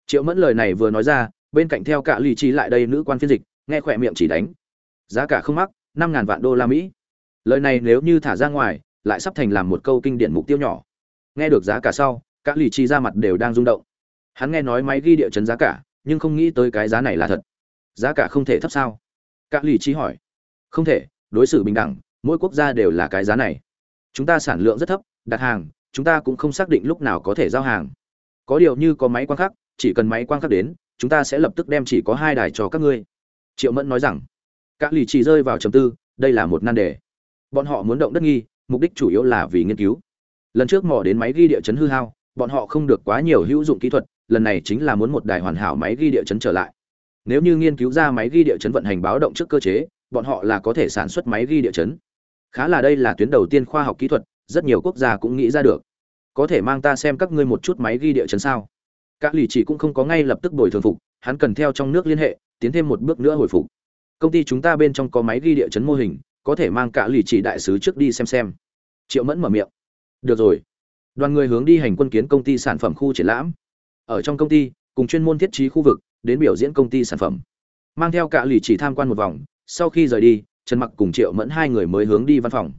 Triệu mẫn lời này vừa nói ra, bên cạnh theo cả lì chi lại đây nữ quan phiên dịch, nghe khỏe miệng chỉ đánh giá cả không mắc, năm ngàn vạn đô la mỹ. Lời này nếu như thả ra ngoài, lại sắp thành làm một câu kinh điển mục tiêu nhỏ. Nghe được giá cả sau các lì chi ra mặt đều đang rung động. Hắn nghe nói máy ghi địa chấn giá cả, nhưng không nghĩ tới cái giá này là thật. Giá cả không thể thấp sao? Các lì chi hỏi. Không thể, đối xử bình đẳng, mỗi quốc gia đều là cái giá này. Chúng ta sản lượng rất thấp, đặt hàng, chúng ta cũng không xác định lúc nào có thể giao hàng. Có điều như có máy quang khắc, chỉ cần máy quang khắc đến, chúng ta sẽ lập tức đem chỉ có hai đài cho các ngươi. Triệu mẫn nói rằng. Cả lì chỉ rơi vào trầm tư, đây là một nan đề. Bọn họ muốn động đất nghi, mục đích chủ yếu là vì nghiên cứu. Lần trước mò đến máy ghi địa chấn hư hao, bọn họ không được quá nhiều hữu dụng kỹ thuật, lần này chính là muốn một đài hoàn hảo máy ghi địa chấn trở lại. Nếu như nghiên cứu ra máy ghi địa chấn vận hành báo động trước cơ chế, bọn họ là có thể sản xuất máy ghi địa chấn. Khá là đây là tuyến đầu tiên khoa học kỹ thuật, rất nhiều quốc gia cũng nghĩ ra được. Có thể mang ta xem các ngươi một chút máy ghi địa chấn sao? Các lì chỉ cũng không có ngay lập tức bồi thường phục, hắn cần theo trong nước liên hệ, tiến thêm một bước nữa hồi phục công ty chúng ta bên trong có máy ghi địa chấn mô hình, có thể mang cả lì chỉ đại sứ trước đi xem xem. Triệu mẫn mở miệng. Được rồi. Đoàn người hướng đi hành quân kiến công ty sản phẩm khu triển lãm. Ở trong công ty, cùng chuyên môn thiết trí khu vực, đến biểu diễn công ty sản phẩm. Mang theo cả lì chỉ tham quan một vòng, sau khi rời đi, trần mặc cùng triệu mẫn hai người mới hướng đi văn phòng.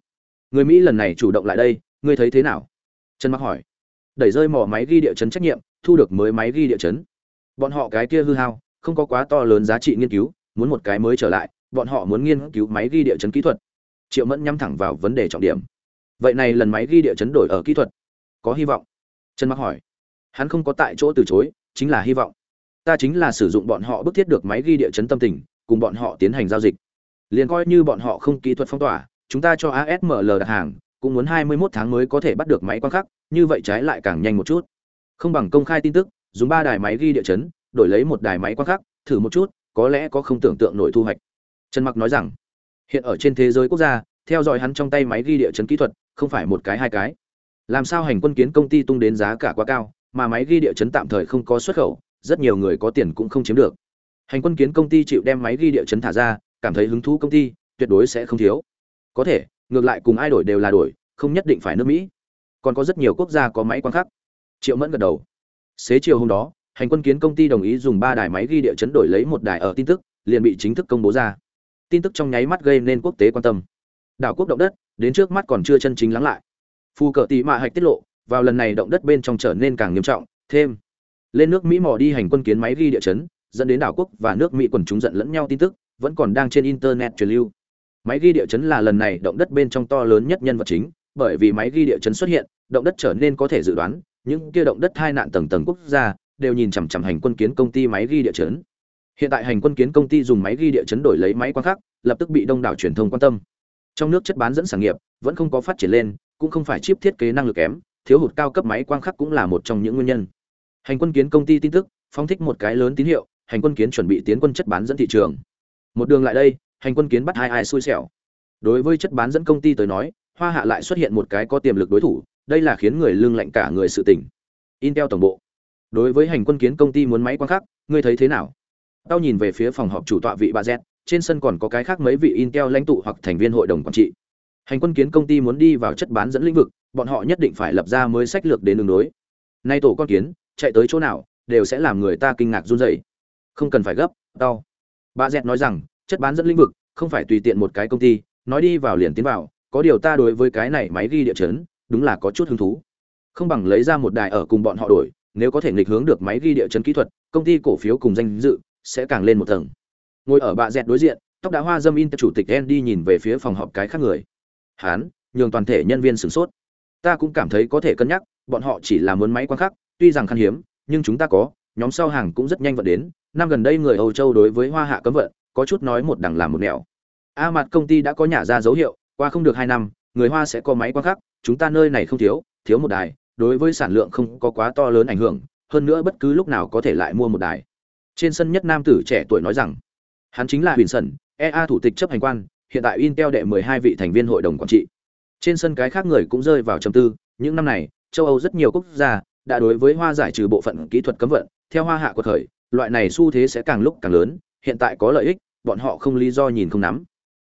Người mỹ lần này chủ động lại đây, ngươi thấy thế nào? Trần mặc hỏi. Đẩy rơi mỏ máy ghi địa chấn trách nhiệm, thu được mới máy ghi địa chấn. Bọn họ cái kia hư hao, không có quá to lớn giá trị nghiên cứu muốn một cái mới trở lại, bọn họ muốn nghiên cứu máy ghi địa chấn kỹ thuật. Triệu mẫn nhắm thẳng vào vấn đề trọng điểm. Vậy này lần máy ghi địa chấn đổi ở kỹ thuật, có hy vọng? Trần mặc hỏi. Hắn không có tại chỗ từ chối, chính là hy vọng. Ta chính là sử dụng bọn họ bức thiết được máy ghi địa chấn tâm tình, cùng bọn họ tiến hành giao dịch. Liền coi như bọn họ không kỹ thuật phong tỏa, chúng ta cho asml đặt hàng, cũng muốn 21 tháng mới có thể bắt được máy quan khắc, như vậy trái lại càng nhanh một chút. Không bằng công khai tin tức, dùng ba đài máy ghi địa chấn, đổi lấy một đài máy quan khắc, thử một chút có lẽ có không tưởng tượng nổi thu hoạch. Trần mặc nói rằng, hiện ở trên thế giới quốc gia, theo dõi hắn trong tay máy ghi địa chấn kỹ thuật, không phải một cái hai cái. Làm sao hành quân kiến công ty tung đến giá cả quá cao, mà máy ghi địa chấn tạm thời không có xuất khẩu, rất nhiều người có tiền cũng không chiếm được. Hành quân kiến công ty chịu đem máy ghi địa chấn thả ra, cảm thấy hứng thú công ty, tuyệt đối sẽ không thiếu. Có thể, ngược lại cùng ai đổi đều là đổi, không nhất định phải nước mỹ. Còn có rất nhiều quốc gia có máy quan khắc. Triệu mẫn gật đầu. Xế chiều hôm đó hành quân kiến công ty đồng ý dùng ba đài máy ghi địa chấn đổi lấy một đài ở tin tức, liền bị chính thức công bố ra. Tin tức trong nháy mắt gây nên quốc tế quan tâm. Đảo quốc động đất, đến trước mắt còn chưa chân chính lắng lại. Phù cờ tỷ mạ hạch tiết lộ, vào lần này động đất bên trong trở nên càng nghiêm trọng, thêm. Lên nước mỹ mò đi hành quân kiến máy ghi địa chấn, dẫn đến đảo quốc và nước mỹ quần chúng giận lẫn nhau tin tức, vẫn còn đang trên internet truyền lưu. Máy ghi địa chấn là lần này động đất bên trong to lớn nhất nhân vật chính, bởi vì máy ghi địa chấn xuất hiện, động đất trở nên có thể dự đoán, những kia động đất hai nạn tầng tầng quốc gia đều nhìn chằm chằm hành quân kiến công ty máy ghi địa chấn. Hiện tại hành quân kiến công ty dùng máy ghi địa chấn đổi lấy máy quan khác lập tức bị đông đảo truyền thông quan tâm. Trong nước chất bán dẫn sản nghiệp vẫn không có phát triển lên, cũng không phải chip thiết kế năng lực kém, thiếu hụt cao cấp máy quang khắc cũng là một trong những nguyên nhân. Hành quân kiến công ty tin tức, phóng thích một cái lớn tín hiệu, hành quân kiến chuẩn bị tiến quân chất bán dẫn thị trường. Một đường lại đây, hành quân kiến bắt hai ai xui xẻo. Đối với chất bán dẫn công ty tới nói, hoa hạ lại xuất hiện một cái có tiềm lực đối thủ, đây là khiến người lương lạnh cả người sự tỉnh intel tổng bộ đối với hành quân kiến công ty muốn máy quang khắc, ngươi thấy thế nào? Tao nhìn về phía phòng họp chủ tọa vị bà z, trên sân còn có cái khác mấy vị intel lãnh tụ hoặc thành viên hội đồng quản trị. Hành quân kiến công ty muốn đi vào chất bán dẫn lĩnh vực, bọn họ nhất định phải lập ra mới sách lược đến đường đối. Nay tổ con kiến, chạy tới chỗ nào, đều sẽ làm người ta kinh ngạc run rẩy. Không cần phải gấp, tao. Bà z nói rằng, chất bán dẫn lĩnh vực, không phải tùy tiện một cái công ty, nói đi vào liền tiến vào, có điều ta đối với cái này máy ghi địa chấn, đúng là có chút hứng thú. Không bằng lấy ra một đài ở cùng bọn họ đổi nếu có thể nghịch hướng được máy ghi địa chấn kỹ thuật, công ty cổ phiếu cùng danh dự sẽ càng lên một tầng. Ngồi ở bạ dẹt đối diện, tóc đã hoa dâm in chủ tịch Andy nhìn về phía phòng họp cái khác người. Hán, nhường toàn thể nhân viên sửng sốt. Ta cũng cảm thấy có thể cân nhắc, bọn họ chỉ là muốn máy quan khắc, tuy rằng khan hiếm, nhưng chúng ta có, nhóm sau hàng cũng rất nhanh vận đến. Năm gần đây người âu châu đối với hoa hạ cấm vận, có chút nói một đằng làm một nẻo. A mặt công ty đã có nhả ra dấu hiệu, qua không được hai năm, người hoa sẽ có máy quan khắc, chúng ta nơi này không thiếu thiếu một đài đối với sản lượng không có quá to lớn ảnh hưởng, hơn nữa bất cứ lúc nào có thể lại mua một đài. Trên sân nhất nam tử trẻ tuổi nói rằng, hắn chính là huyền sẩn ea thủ tịch chấp hành quan, hiện tại intel đệ 12 vị thành viên hội đồng quản trị. Trên sân cái khác người cũng rơi vào trầm tư, những năm này, châu âu rất nhiều quốc gia đã đối với hoa giải trừ bộ phận kỹ thuật cấm vận, theo hoa hạ của thời, loại này xu thế sẽ càng lúc càng lớn, hiện tại có lợi ích, bọn họ không lý do nhìn không nắm.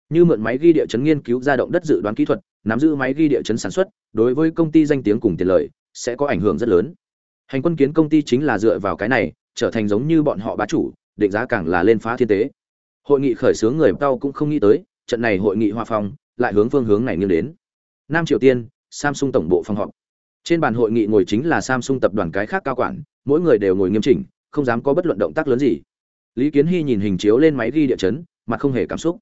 Như mượn máy ghi địa chấn nghiên cứu ra động đất dự đoán kỹ thuật nắm giữ máy ghi địa chấn sản xuất, đối với công ty danh tiếng cùng tiền lợi, sẽ có ảnh hưởng rất lớn. Hành quân kiến công ty chính là dựa vào cái này, trở thành giống như bọn họ bá chủ, định giá càng là lên phá thiên tế. Hội nghị khởi xướng người tao cũng không nghĩ tới, trận này hội nghị hoa phòng lại hướng phương hướng này nghiêng đến. Nam triều tiên, samsung tổng bộ phòng họp. Trên bàn hội nghị ngồi chính là samsung tập đoàn cái khác cao quản, mỗi người đều ngồi nghiêm chỉnh, không dám có bất luận động tác lớn gì. Lý kiến hy nhìn hình chiếu lên máy ghi địa chấn, mặt không hề cảm xúc.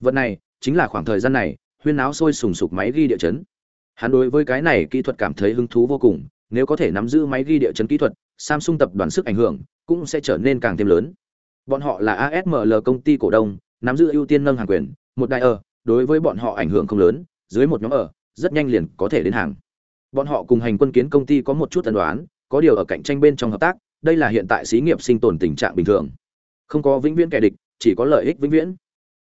Vật này, chính là khoảng thời gian này huyên náo sôi sùng sục máy ghi địa chấn. Hắn đối với cái này kỹ thuật cảm thấy hứng thú vô cùng, nếu có thể nắm giữ máy ghi địa chấn kỹ thuật, samsung tập đoàn sức ảnh hưởng cũng sẽ trở nên càng thêm lớn. Bọn họ là asml công ty cổ đông, nắm giữ ưu tiên nâng hàng quyền, một đại ở, đối với bọn họ ảnh hưởng không lớn, dưới một nhóm ở, rất nhanh liền có thể đến hàng. Bọn họ cùng hành quân kiến công ty có một chút tần đoán có điều ở cạnh tranh bên trong hợp tác, đây là hiện tại xí nghiệp sinh tồn tình trạng bình thường. Không có vĩnh viễn kẻ địch, chỉ có lợi ích vĩnh viễn.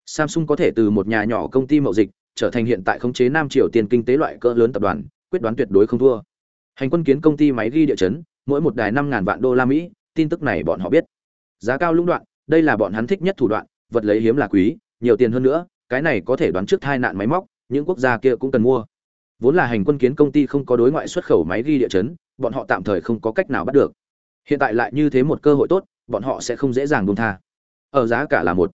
Samsung có thể từ một nhà nhỏ công ty mậu dịch trở thành hiện tại khống chế nam triều tiền kinh tế loại cỡ lớn tập đoàn, quyết đoán tuyệt đối không thua. Hành quân kiến công ty máy ghi địa chấn, mỗi một đài năm ngàn vạn đô la mỹ, tin tức này bọn họ biết. Giá cao lũng đoạn, đây là bọn hắn thích nhất thủ đoạn, vật lấy hiếm là quý, nhiều tiền hơn nữa, cái này có thể đoán trước tai nạn máy móc, những quốc gia kia cũng cần mua. Vốn là hành quân kiến công ty không có đối ngoại xuất khẩu máy ghi địa chấn, bọn họ tạm thời không có cách nào bắt được. Hiện tại lại như thế một cơ hội tốt, bọn họ sẽ không dễ dàng buông tha. Ở giá cả là một.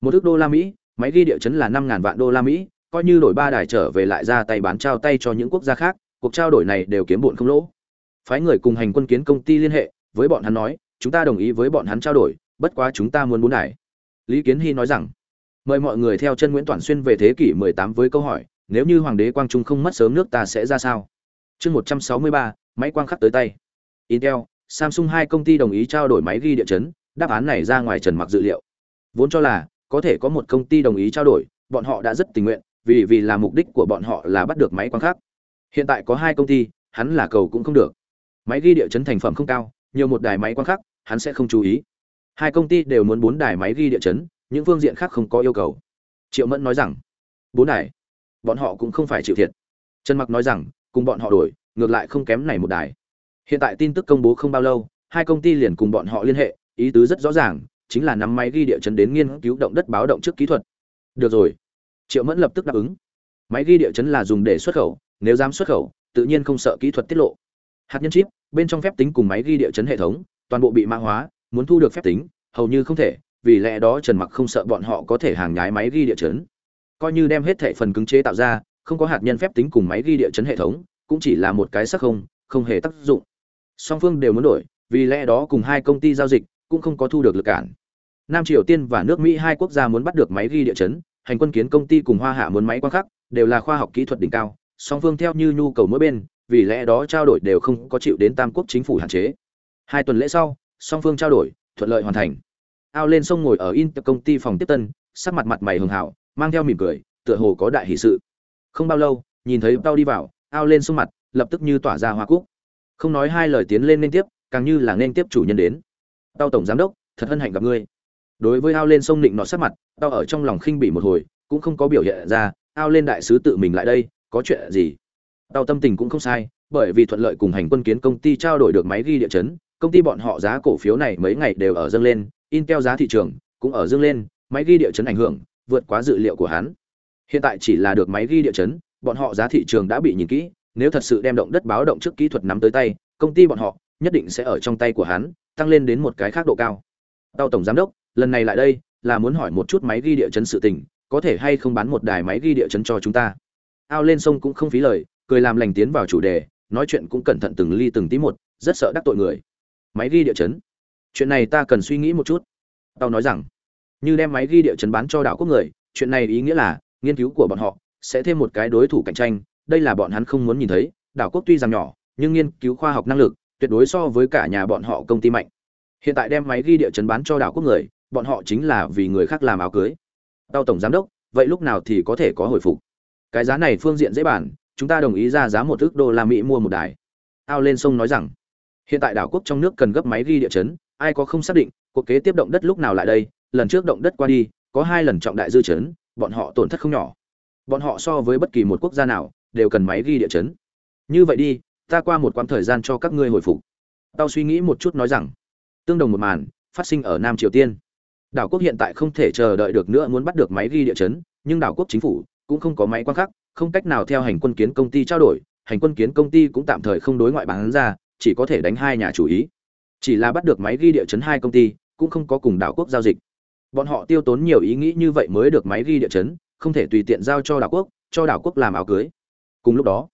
Một ước đô la mỹ, máy ghi địa chấn là năm ngàn vạn đô la mỹ coi như đổi ba đài trở về lại ra tay bán trao tay cho những quốc gia khác cuộc trao đổi này đều kiếm bụn không lỗ. Phái người cùng hành quân kiến công ty liên hệ với bọn hắn nói chúng ta đồng ý với bọn hắn trao đổi bất quá chúng ta muốn bốn đài. Lý kiến hy nói rằng mời mọi người theo chân nguyễn toàn xuyên về thế kỷ 18 với câu hỏi nếu như hoàng đế quang trung không mất sớm nước ta sẽ ra sao? Chương 163, máy quang khắc tới tay. Intel samsung hai công ty đồng ý trao đổi máy ghi địa chấn đáp án này ra ngoài trần mặc dự liệu. Vốn cho là có thể có một công ty đồng ý trao đổi bọn họ đã rất tình nguyện vì vì là mục đích của bọn họ là bắt được máy quang khác. hiện tại có hai công ty hắn là cầu cũng không được. Máy ghi địa chấn thành phẩm không cao nhiều một đài máy quang khác, hắn sẽ không chú ý. Hai công ty đều muốn bốn đài máy ghi địa chấn những phương diện khác không có yêu cầu. Triệu mẫn nói rằng bốn đài? Bọn họ cũng không phải chịu thiệt. Trần mặc nói rằng cùng bọn họ đổi ngược lại không kém này một đài. Hiện tại tin tức công bố không bao lâu hai công ty liền cùng bọn họ liên hệ ý tứ rất rõ ràng chính là nắm máy ghi địa chấn đến nghiên cứu động đất báo động trước kỹ thuật. Được rồi triệu mẫn lập tức đáp ứng. Máy ghi địa chấn là dùng để xuất khẩu, nếu dám xuất khẩu, tự nhiên không sợ kỹ thuật tiết lộ. Hạt nhân chip, bên trong phép tính cùng máy ghi địa chấn hệ thống, toàn bộ bị mã hóa, muốn thu được phép tính, hầu như không thể, vì lẽ đó trần mặc không sợ bọn họ có thể hàng nhái máy ghi địa chấn. Coi như đem hết thể phần cứng chế tạo ra, không có hạt nhân phép tính cùng máy ghi địa chấn hệ thống, cũng chỉ là một cái sắc không không hề tác dụng. Song phương đều muốn đổi, vì lẽ đó cùng hai công ty giao dịch, cũng không có thu được lực cản. Nam triều tiên và nước mỹ hai quốc gia muốn bắt được máy ghi địa chấn hành quân kiến công ty cùng hoa hạ muốn máy quan khắc, đều là khoa học kỹ thuật đỉnh cao, song phương theo như nhu cầu mỗi bên, vì lẽ đó trao đổi đều không có chịu đến tam quốc chính phủ hạn chế. Hai tuần lễ sau, song phương trao đổi, thuận lợi hoàn thành. Ao lên sông ngồi ở in công ty phòng tiếp tân, sắc mặt mặt mày hường hảo, mang theo mỉm cười, tựa hồ có đại hỷ sự. Không bao lâu, nhìn thấy tao đi vào, ao lên sông mặt, lập tức như tỏa ra hoa cúc. Không nói hai lời tiến lên nên tiếp, càng như là nên tiếp chủ nhân đến. Tao tổng giám đốc, thật hân hạnh gặp ngươi đối với ao lên sông định nọ sát mặt, tao ở trong lòng khinh bỉ một hồi, cũng không có biểu hiện ra, ao lên đại sứ tự mình lại đây, có chuyện gì? Tao tâm tình cũng không sai, bởi vì thuận lợi cùng hành quân kiến công ty trao đổi được máy ghi địa chấn, công ty bọn họ giá cổ phiếu này mấy ngày đều ở dâng lên intel giá thị trường cũng ở dâng lên, máy ghi địa chấn ảnh hưởng vượt quá dự liệu của hắn. Hiện tại chỉ là được máy ghi địa chấn, bọn họ giá thị trường đã bị nhìn kỹ, nếu thật sự đem động đất báo động trước kỹ thuật nắm tới tay, công ty bọn họ nhất định sẽ ở trong tay của hắn, tăng lên đến một cái khác độ cao. Tao tổng giám đốc lần này lại đây, là muốn hỏi một chút máy ghi địa chấn sự tình, có thể hay không bán một đài máy ghi địa chấn cho chúng ta? Ao lên sông cũng không phí lời, cười làm lành tiến vào chủ đề, nói chuyện cũng cẩn thận từng ly từng tí một, rất sợ đắc tội người. Máy ghi địa chấn? Chuyện này ta cần suy nghĩ một chút. Tao nói rằng, như đem máy ghi địa chấn bán cho đảo quốc người, chuyện này ý nghĩa là, nghiên cứu của bọn họ sẽ thêm một cái đối thủ cạnh tranh, đây là bọn hắn không muốn nhìn thấy, đảo quốc tuy rằng nhỏ, nhưng nghiên cứu khoa học năng lực tuyệt đối so với cả nhà bọn họ công ty mạnh. Hiện tại đem máy ghi địa chấn bán cho đảo quốc người bọn họ chính là vì người khác làm áo cưới. Tao tổng giám đốc, vậy lúc nào thì có thể có hồi phục? Cái giá này phương diện dễ bản chúng ta đồng ý ra giá một ước đô la mỹ mua một đài. Ao lên sông nói rằng, hiện tại đảo quốc trong nước cần gấp máy ghi địa chấn, ai có không xác định, cuộc kế tiếp động đất lúc nào lại đây, lần trước động đất qua đi, có hai lần trọng đại dư chấn, bọn họ tổn thất không nhỏ. Bọn họ so với bất kỳ một quốc gia nào, đều cần máy ghi địa chấn. Như vậy đi, ta qua một quãng thời gian cho các ngươi hồi phục. Tao suy nghĩ một chút nói rằng, tương đồng một màn, phát sinh ở nam triều tiên đảo quốc hiện tại không thể chờ đợi được nữa muốn bắt được máy ghi địa chấn, nhưng đảo quốc chính phủ cũng không có máy quan khắc, không cách nào theo hành quân kiến công ty trao đổi, hành quân kiến công ty cũng tạm thời không đối ngoại bán ra, chỉ có thể đánh hai nhà chủ ý. Chỉ là bắt được máy ghi địa chấn hai công ty, cũng không có cùng đảo quốc giao dịch. Bọn họ tiêu tốn nhiều ý nghĩ như vậy mới được máy ghi địa chấn, không thể tùy tiện giao cho đảo quốc, cho đảo quốc làm áo cưới. Cùng lúc đó,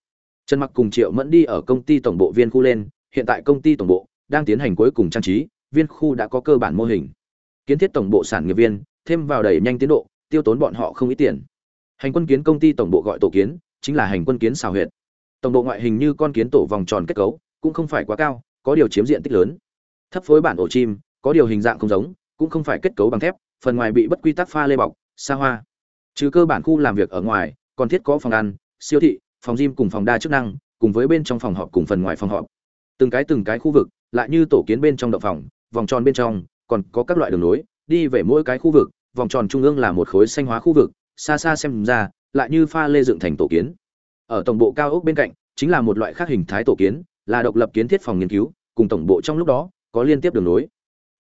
trần mặc cùng triệu mẫn đi ở công ty tổng bộ viên khu lên, hiện tại công ty tổng bộ đang tiến hành cuối cùng trang trí, viên khu đã có cơ bản mô hình kiến thiết tổng bộ sản nghiệp viên, thêm vào đẩy nhanh tiến độ, tiêu tốn bọn họ không ít tiền. Hành quân kiến công ty tổng bộ gọi tổ kiến, chính là hành quân kiến xào huyệt. Tổng bộ ngoại hình như con kiến tổ vòng tròn kết cấu, cũng không phải quá cao, có điều chiếm diện tích lớn. Thấp phối bản ổ chim, có điều hình dạng không giống, cũng không phải kết cấu bằng thép, phần ngoài bị bất quy tắc pha lê bọc, xa hoa. Trừ cơ bản khu làm việc ở ngoài, còn thiết có phòng ăn, siêu thị, phòng gym cùng phòng đa chức năng, cùng với bên trong phòng họp cùng phần ngoài phòng họp. Từng cái từng cái khu vực, lại như tổ kiến bên trong động phòng, vòng tròn bên trong còn có các loại đường nối, đi về mỗi cái khu vực, vòng tròn trung ương là một khối xanh hóa khu vực, xa xa xem ra, lại như pha lê dựng thành tổ kiến. Ở tổng bộ cao ốc bên cạnh, chính là một loại khác hình thái tổ kiến, là độc lập kiến thiết phòng nghiên cứu, cùng tổng bộ trong lúc đó, có liên tiếp đường nối.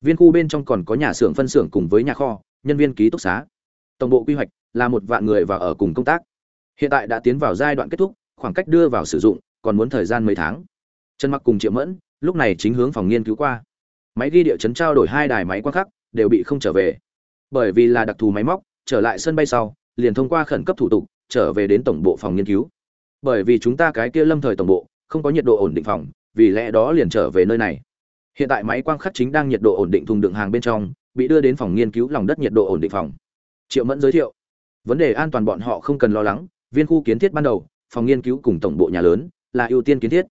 Viên khu bên trong còn có nhà xưởng phân xưởng cùng với nhà kho, nhân viên ký túc xá. Tổng bộ quy hoạch là một vạn người và ở cùng công tác. Hiện tại đã tiến vào giai đoạn kết thúc, khoảng cách đưa vào sử dụng còn muốn thời gian mấy tháng. Trần mặc cùng triệu mẫn, lúc này chính hướng phòng nghiên cứu qua máy ghi địa chấn trao đổi hai đài máy quan khắc, đều bị không trở về. Bởi vì là đặc thù máy móc, trở lại sân bay sau, liền thông qua khẩn cấp thủ tục, trở về đến tổng bộ phòng nghiên cứu. Bởi vì chúng ta cái kia lâm thời tổng bộ, không có nhiệt độ ổn định phòng, vì lẽ đó liền trở về nơi này. Hiện tại máy quang khắc chính đang nhiệt độ ổn định thùng đựng hàng bên trong, bị đưa đến phòng nghiên cứu lòng đất nhiệt độ ổn định phòng. Triệu mẫn giới thiệu, vấn đề an toàn bọn họ không cần lo lắng, viên khu kiến thiết ban đầu, phòng nghiên cứu cùng tổng bộ nhà lớn là ưu tiên kiến thiết.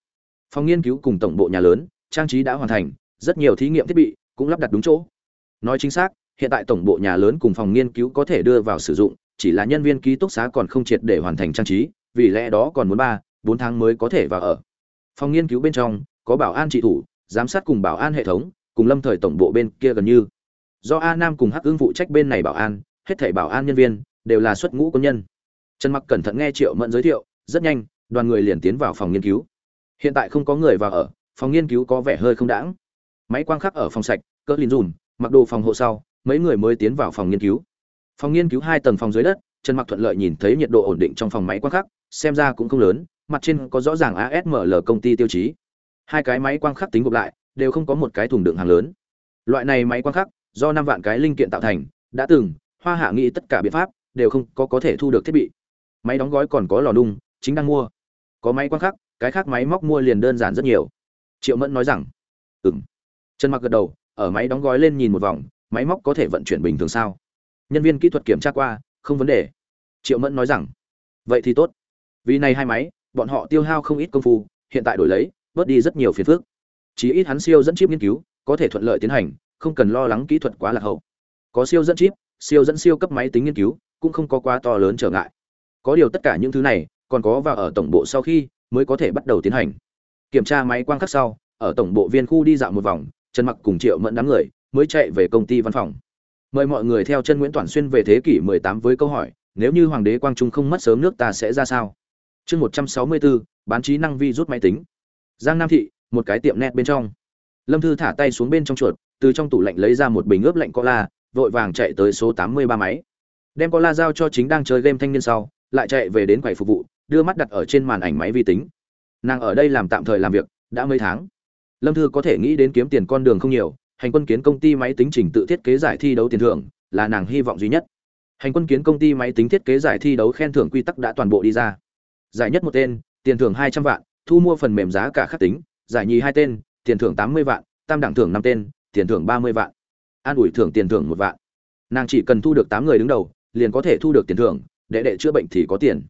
Phòng nghiên cứu cùng tổng bộ nhà lớn, trang trí đã hoàn thành rất nhiều thí nghiệm thiết bị cũng lắp đặt đúng chỗ. Nói chính xác, hiện tại tổng bộ nhà lớn cùng phòng nghiên cứu có thể đưa vào sử dụng, chỉ là nhân viên ký túc xá còn không triệt để hoàn thành trang trí, vì lẽ đó còn muốn ba, bốn tháng mới có thể vào ở. Phòng nghiên cứu bên trong, có bảo an trị thủ, giám sát cùng bảo an hệ thống, cùng lâm thời tổng bộ bên kia gần như. Do a nam cùng hắc ương phụ trách bên này bảo an, hết thảy bảo an nhân viên, đều là xuất ngũ quân nhân. Trần mặc cẩn thận nghe triệu mẫn giới thiệu, rất nhanh, đoàn người liền tiến vào phòng nghiên cứu. Hiện tại không có người vào ở, phòng nghiên cứu có vẻ hơi không đãng máy quang khắc ở phòng sạch, cỡ lìn dùm mặc đồ phòng hộ sau, mấy người mới tiến vào phòng nghiên cứu. Phòng nghiên cứu hai tầng phòng dưới đất, trần mặc thuận lợi nhìn thấy nhiệt độ ổn định trong phòng máy quang khắc, xem ra cũng không lớn, mặt trên có rõ ràng asml công ty tiêu chí. Hai cái máy quang khắc tính gộp lại, đều không có một cái thùng đựng hàng lớn. Loại này máy quang khắc, do năm vạn cái linh kiện tạo thành, đã từng, hoa hạ nghĩ tất cả biện pháp, đều không có có thể thu được thiết bị. Máy đóng gói còn có lò nung, chính đang mua. Có máy quang khắc, cái khác máy móc mua liền đơn giản rất nhiều. Triệu mẫn nói rằng ừng trần mặc gật đầu, ở máy đóng gói lên nhìn một vòng, máy móc có thể vận chuyển bình thường sao? Nhân viên kỹ thuật kiểm tra qua, không vấn đề. Triệu mẫn nói rằng, vậy thì tốt. Vì này hai máy, bọn họ tiêu hao không ít công phu, hiện tại đổi lấy, bớt đi rất nhiều phiền phức. Chỉ ít hắn siêu dẫn chip nghiên cứu, có thể thuận lợi tiến hành, không cần lo lắng kỹ thuật quá lạc hậu. Có siêu dẫn chip, siêu dẫn siêu cấp máy tính nghiên cứu, cũng không có quá to lớn trở ngại. Có điều tất cả những thứ này, còn có vào ở tổng bộ sau khi, mới có thể bắt đầu tiến hành. Kiểm tra máy quang khắc sau, ở tổng bộ viên khu đi dạo một vòng trần mặc cùng triệu mẫn đám người mới chạy về công ty văn phòng. Mời mọi người theo chân nguyễn toàn xuyên về thế kỷ 18 với câu hỏi nếu như hoàng đế quang trung không mất sớm nước ta sẽ ra sao? Chương 164, bán trí năng vi rút máy tính. Giang nam thị một cái tiệm net bên trong. Lâm thư thả tay xuống bên trong chuột từ trong tủ lạnh lấy ra một bình ướp lạnh cola vội vàng chạy tới số 83 máy. Đem cola giao cho chính đang chơi game thanh niên sau lại chạy về đến quầy phục vụ đưa mắt đặt ở trên màn ảnh máy vi tính. Nàng ở đây làm tạm thời làm việc đã mấy tháng lâm thư có thể nghĩ đến kiếm tiền con đường không nhiều, hành quân kiến công ty máy tính trình tự thiết kế giải thi đấu tiền thưởng là nàng hy vọng duy nhất. Hành quân kiến công ty máy tính thiết kế giải thi đấu khen thưởng quy tắc đã toàn bộ đi ra. Giải nhất một tên, tiền thưởng hai trăm vạn, thu mua phần mềm giá cả khắc tính, giải nhì hai tên, tiền thưởng tám mươi vạn, tam đẳng thưởng năm tên, tiền thưởng ba mươi vạn. An ủi thưởng tiền thưởng một vạn. Nàng chỉ cần thu được tám người đứng đầu, liền có thể thu được tiền thưởng để đệ chữa bệnh thì có tiền.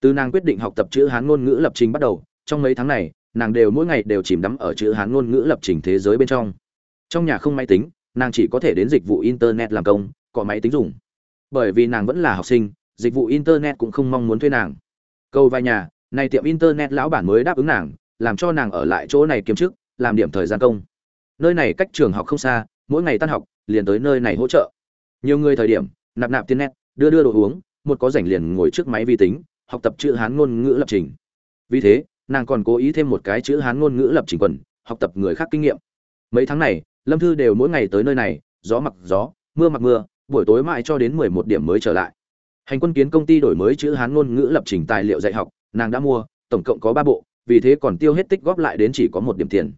Từ nàng quyết định học tập chữ hán ngôn ngữ lập trình bắt đầu, trong mấy tháng này nàng đều mỗi ngày đều chìm đắm ở chữ hán ngôn ngữ lập trình thế giới bên trong. Trong nhà không máy tính, nàng chỉ có thể đến dịch vụ internet làm công, có máy tính dùng. Bởi vì nàng vẫn là học sinh, dịch vụ internet cũng không mong muốn thuê nàng. Câu vài nhà, này tiệm internet lão bản mới đáp ứng nàng, làm cho nàng ở lại chỗ này kiếm chức, làm điểm thời gian công. Nơi này cách trường học không xa, mỗi ngày tan học, liền tới nơi này hỗ trợ. Nhiều người thời điểm, nạp nạp tiền net, đưa đưa đồ uống, một có rảnh liền ngồi trước máy vi tính, học tập chữ hán ngôn ngữ lập trình. Vì thế nàng còn cố ý thêm một cái chữ hán ngôn ngữ lập trình quần, học tập người khác kinh nghiệm. Mấy tháng này, lâm thư đều mỗi ngày tới nơi này, gió mặc gió, mưa mặc mưa, buổi tối mãi cho đến mười một điểm mới trở lại. Hành quân kiến công ty đổi mới chữ hán ngôn ngữ lập trình tài liệu dạy học, nàng đã mua, tổng cộng có ba bộ, vì thế còn tiêu hết tích góp lại đến chỉ có một điểm tiền.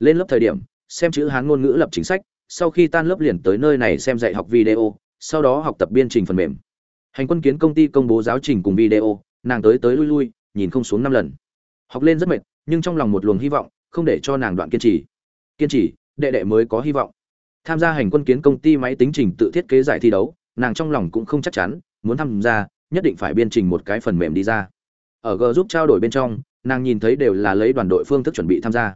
Lên lớp thời điểm, xem chữ hán ngôn ngữ lập chính sách, sau khi tan lớp liền tới nơi này xem dạy học video, sau đó học tập biên trình phần mềm. Hành quân kiến công ty công bố giáo trình cùng video, nàng tới tới lui lui, nhìn không xuống năm lần học lên rất mệt, nhưng trong lòng một luồng hy vọng, không để cho nàng đoạn kiên trì. Kiên trì, đệ đệ mới có hy vọng. Tham gia hành quân kiến công ty máy tính trình tự thiết kế giải thi đấu, nàng trong lòng cũng không chắc chắn, muốn tham gia, nhất định phải biên trình một cái phần mềm đi ra. Ở g giúp trao đổi bên trong, nàng nhìn thấy đều là lấy đoàn đội phương thức chuẩn bị tham gia.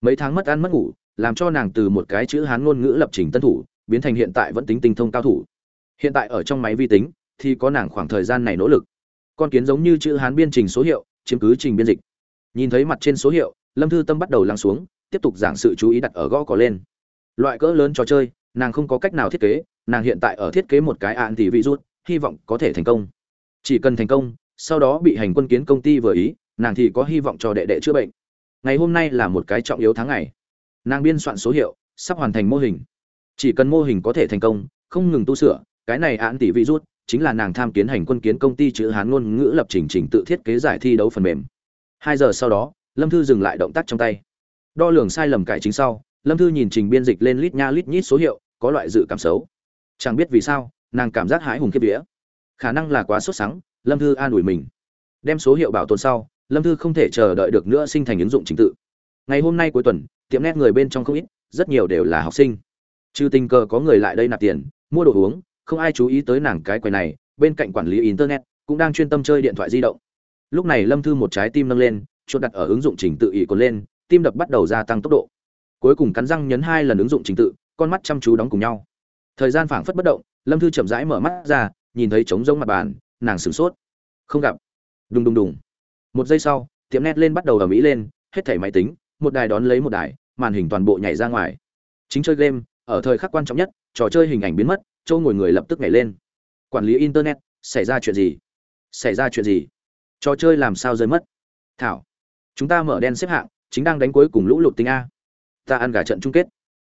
Mấy tháng mất ăn mất ngủ, làm cho nàng từ một cái chữ hán ngôn ngữ lập trình tân thủ, biến thành hiện tại vẫn tính tinh thông cao thủ. Hiện tại ở trong máy vi tính, thì có nàng khoảng thời gian này nỗ lực. Con kiến giống như chữ hán biên trình số hiệu, chiếm cứ trình biên dịch nhìn thấy mặt trên số hiệu, lâm thư tâm bắt đầu lắng xuống, tiếp tục giảng sự chú ý đặt ở gõ có lên. Loại cỡ lớn trò chơi, nàng không có cách nào thiết kế, nàng hiện tại ở thiết kế một cái ạn tỷ virus hy vọng có thể thành công. Chỉ cần thành công, sau đó bị hành quân kiến công ty vừa ý, nàng thì có hy vọng cho đệ đệ chữa bệnh. Ngày hôm nay là một cái trọng yếu tháng ngày. Nàng biên soạn số hiệu, sắp hoàn thành mô hình. Chỉ cần mô hình có thể thành công, không ngừng tu sửa, cái này án tỷ virus chính là nàng tham kiến hành quân kiến công ty chữ hán ngôn ngữ lập trình trình tự thiết kế giải thi đấu phần mềm hai giờ sau đó, lâm thư dừng lại động tác trong tay. Đo lường sai lầm cải chính sau, lâm thư nhìn trình biên dịch lên lít nha lít nhít số hiệu, có loại dự cảm xấu. Chẳng biết vì sao, nàng cảm giác hãi hùng kiếp vía. Khả năng là quá sốt sắng, lâm thư an ủi mình. Đem số hiệu bảo tồn sau, lâm thư không thể chờ đợi được nữa sinh thành ứng dụng trình tự. Ngày hôm nay cuối tuần, tiệm nét người bên trong không ít, rất nhiều đều là học sinh. Trừ tình cờ có người lại đây nạp tiền, mua đồ uống, không ai chú ý tới nàng cái quầy này, bên cạnh quản lý internet, cũng đang chuyên tâm chơi điện thoại di động lúc này lâm thư một trái tim nâng lên, chuột đặt ở ứng dụng trình tự ỉ còn lên, tim đập bắt đầu gia tăng tốc độ. Cuối cùng cắn răng nhấn hai lần ứng dụng trình tự, con mắt chăm chú đóng cùng nhau. Thời gian phảng phất bất động, lâm thư chậm rãi mở mắt ra, nhìn thấy trống rông mặt bàn, nàng sửng sốt. Không gặp. Đùng đùng đùng. Một giây sau, tiệm nét lên bắt đầu ở mỹ lên, hết thảy máy tính, một đài đón lấy một đài, màn hình toàn bộ nhảy ra ngoài. Chính chơi game, ở thời khắc quan trọng nhất, trò chơi hình ảnh biến mất châu ngồi người lập tức nhảy lên. Quản lý internet, xảy ra chuyện gì? Xảy ra chuyện gì? Trò chơi làm sao rơi mất? Thảo, chúng ta mở đen xếp hạng, chính đang đánh cuối cùng lũ lụt tính a. Ta ăn gà trận chung kết.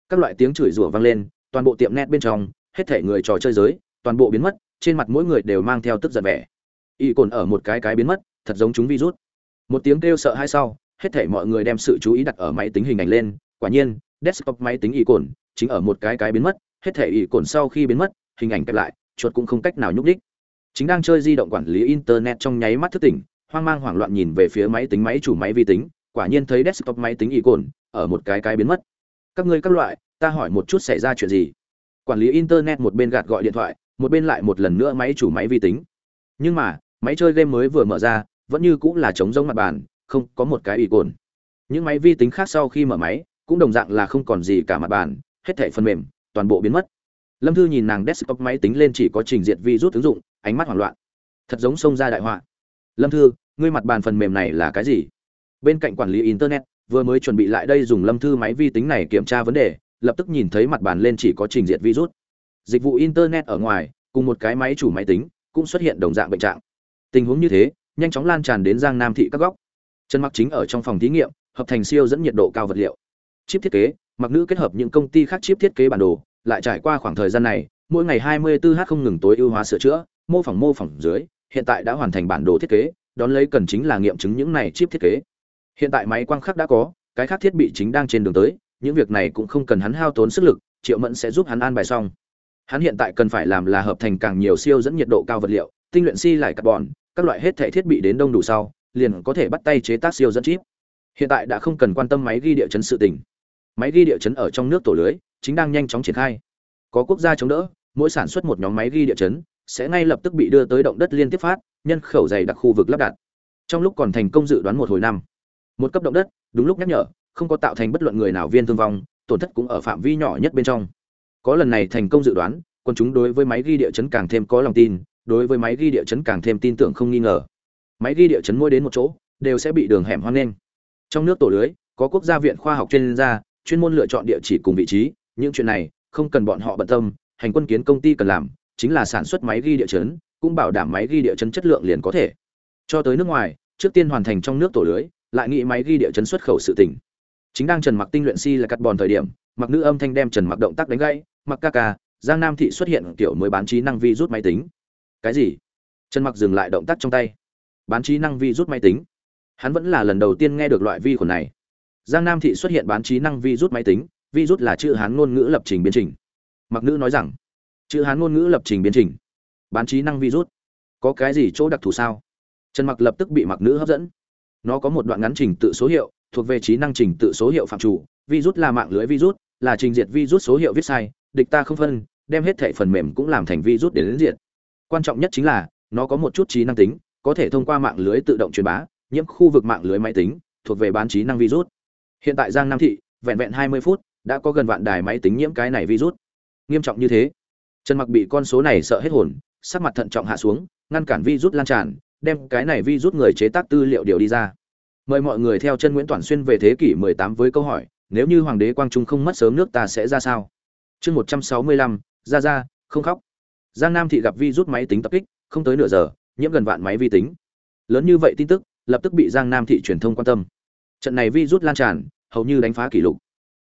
Các loại tiếng chửi rủa vang lên, toàn bộ tiệm net bên trong, hết thể người trò chơi giới, toàn bộ biến mất, trên mặt mỗi người đều mang theo tức giận vẻ. Y cồn ở một cái cái biến mất, thật giống chúng virus. Một tiếng kêu sợ hai sau, hết thể mọi người đem sự chú ý đặt ở máy tính hình ảnh lên, quả nhiên, desktop máy tính y cồn chính ở một cái cái biến mất, hết thể y cồn sau khi biến mất, hình ảnh kẹp lại, chuột cũng không cách nào nhúc đích chính đang chơi di động quản lý internet trong nháy mắt thức tỉnh, hoang mang hoảng loạn nhìn về phía máy tính máy chủ máy vi tính, quả nhiên thấy desktop máy tính y cồn ở một cái cái biến mất. Các ngươi các loại, ta hỏi một chút xảy ra chuyện gì? Quản lý internet một bên gạt gọi điện thoại, một bên lại một lần nữa máy chủ máy vi tính. Nhưng mà, máy chơi game mới vừa mở ra, vẫn như cũng là trống rỗng mặt bàn, không có một cái y cồn những máy vi tính khác sau khi mở máy, cũng đồng dạng là không còn gì cả mặt bàn, hết thảy phần mềm, toàn bộ biến mất. Lâm thư nhìn nàng desktop máy tính lên chỉ có trình duyệt virus ứng dụng ánh mắt hoảng loạn. Thật giống xông ra đại họa. Lâm thư, ngươi mặt bàn phần mềm này là cái gì? Bên cạnh quản lý internet, vừa mới chuẩn bị lại đây dùng lâm thư máy vi tính này kiểm tra vấn đề, lập tức nhìn thấy mặt bàn lên chỉ có trình diện virus. Dịch vụ internet ở ngoài, cùng một cái máy chủ máy tính, cũng xuất hiện đồng dạng bệnh trạng. Tình huống như thế, nhanh chóng lan tràn đến giang nam thị các góc. Trần mặc chính ở trong phòng thí nghiệm, hợp thành siêu dẫn nhiệt độ cao vật liệu. Chip thiết kế, mặc nữ kết hợp những công ty khác chip thiết kế bản đồ, lại trải qua khoảng thời gian này, mỗi ngày 24h không ngừng tối ưu hóa sửa chữa mô phỏng mô phỏng dưới, hiện tại đã hoàn thành bản đồ thiết kế, đón lấy cần chính là nghiệm chứng những này chip thiết kế. Hiện tại máy quang khắc đã có, cái khác thiết bị chính đang trên đường tới, những việc này cũng không cần hắn hao tốn sức lực, triệu mẫn sẽ giúp hắn an bài xong. Hắn hiện tại cần phải làm là hợp thành càng nhiều siêu dẫn nhiệt độ cao vật liệu, tinh luyện si lại carbon, các loại hết thể thiết bị đến đông đủ sau, liền có thể bắt tay chế tác siêu dẫn chip. Hiện tại đã không cần quan tâm máy ghi địa chấn sự tình. Máy ghi địa chấn ở trong nước tổ lưới, chính đang nhanh chóng triển khai. Có quốc gia chống đỡ, mỗi sản xuất một nhóm máy ghi địa chấn sẽ ngay lập tức bị đưa tới động đất liên tiếp phát, nhân khẩu dày đặc khu vực lắp đặt. Trong lúc còn thành công dự đoán một hồi năm, một cấp động đất, đúng lúc nhắc nhở, không có tạo thành bất luận người nào viên thương vong, tổn thất cũng ở phạm vi nhỏ nhất bên trong. Có lần này thành công dự đoán quân chúng đối với máy ghi địa chấn càng thêm có lòng tin, đối với máy ghi địa chấn càng thêm tin tưởng không nghi ngờ. Máy ghi địa chấn mỗi đến một chỗ, đều sẽ bị đường hẻm hoang nghênh trong nước tổ lưới, có quốc gia viện khoa học chuyên gia, chuyên môn lựa chọn địa chỉ cùng vị trí, những chuyện này không cần bọn họ bận tâm, hành quân kiến công ty cần làm chính là sản xuất máy ghi địa chấn, cũng bảo đảm máy ghi địa chấn chất lượng liền có thể. Cho tới nước ngoài, trước tiên hoàn thành trong nước tổ lưới, lại nghĩ máy ghi địa chấn xuất khẩu sự tình. chính đang trần mặc tinh luyện si là cắt bòn thời điểm, mặc nữ âm thanh đem trần mặc động tác đánh gãy, mặc ca ca, giang nam thị xuất hiện kiểu mới bán trí năng vi rút máy tính. Cái gì? Trần mặc dừng lại động tác trong tay. Bán trí năng vi rút máy tính? Hắn vẫn là lần đầu tiên nghe được loại vi khuẩn này. Giang nam thị xuất hiện bán trí năng vi rút máy tính, vi rút là chữ hán ngôn ngữ lập trình biến trình. Mặc nữ nói rằng chữ hán ngôn ngữ lập trình biến trình. Bán trí năng virus. Có cái gì chỗ đặc thù sao? Trần mặc lập tức bị mặc nữ hấp dẫn. Nó có một đoạn ngắn trình tự số hiệu, thuộc về trí năng trình tự số hiệu phạm chủ. Virus là mạng lưới virus, là trình diệt virus số hiệu viết sai, địch ta không phân, đem hết thệ phần mềm cũng làm thành virus để đến diệt. Quan trọng nhất chính là, nó có một chút trí năng tính, có thể thông qua mạng lưới tự động truyền bá, nhiễm khu vực mạng lưới máy tính, thuộc về bán trí năng virus. Hiện tại giang nam thị, vẹn vẹn 20 phút, đã có gần vạn đài máy tính nhiễm cái này virus. Nghiêm trọng như thế trần mặc bị con số này sợ hết hồn sắc mặt thận trọng hạ xuống ngăn cản virus lan tràn đem cái này virus người chế tác tư liệu điều đi ra. Mời mọi người theo chân nguyễn toàn xuyên về thế kỷ 18 với câu hỏi nếu như hoàng đế quang trung không mất sớm nước ta sẽ ra sao? Chương 165, ra ra không khóc. Giang nam thị gặp vi rút máy tính tập kích không tới nửa giờ nhiễm gần vạn máy vi tính. Lớn như vậy tin tức lập tức bị giang nam thị truyền thông quan tâm. Trận này vi rút lan tràn hầu như đánh phá kỷ lục.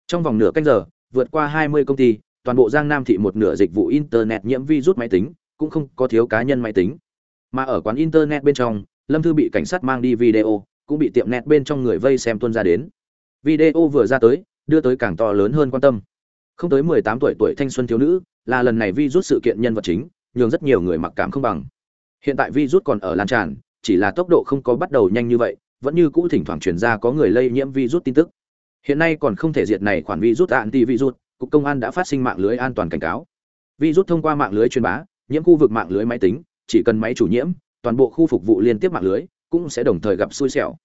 Trong vòng nửa canh giờ vượt qua 20 công ty toàn bộ giang nam thị một nửa dịch vụ internet nhiễm virus máy tính, cũng không có thiếu cá nhân máy tính. Mà ở quán internet bên trong, lâm thư bị cảnh sát mang đi video, cũng bị tiệm net bên trong người vây xem tuân ra đến. Video vừa ra tới, đưa tới càng to lớn hơn quan tâm. Không tới 18 tuổi tuổi thanh xuân thiếu nữ, là lần này virus sự kiện nhân vật chính, nhường rất nhiều người mặc cảm không bằng. Hiện tại virus còn ở lan tràn, chỉ là tốc độ không có bắt đầu nhanh như vậy, vẫn như cũ thỉnh thoảng truyền ra có người lây nhiễm virus tin tức. Hiện nay còn không thể diệt này khoản virus anti virus cục công an đã phát sinh mạng lưới an toàn cảnh cáo. Virus thông qua mạng lưới truyền bá, nhiễm khu vực mạng lưới máy tính, chỉ cần máy chủ nhiễm, toàn bộ khu phục vụ liên tiếp mạng lưới cũng sẽ đồng thời gặp xui xẻo.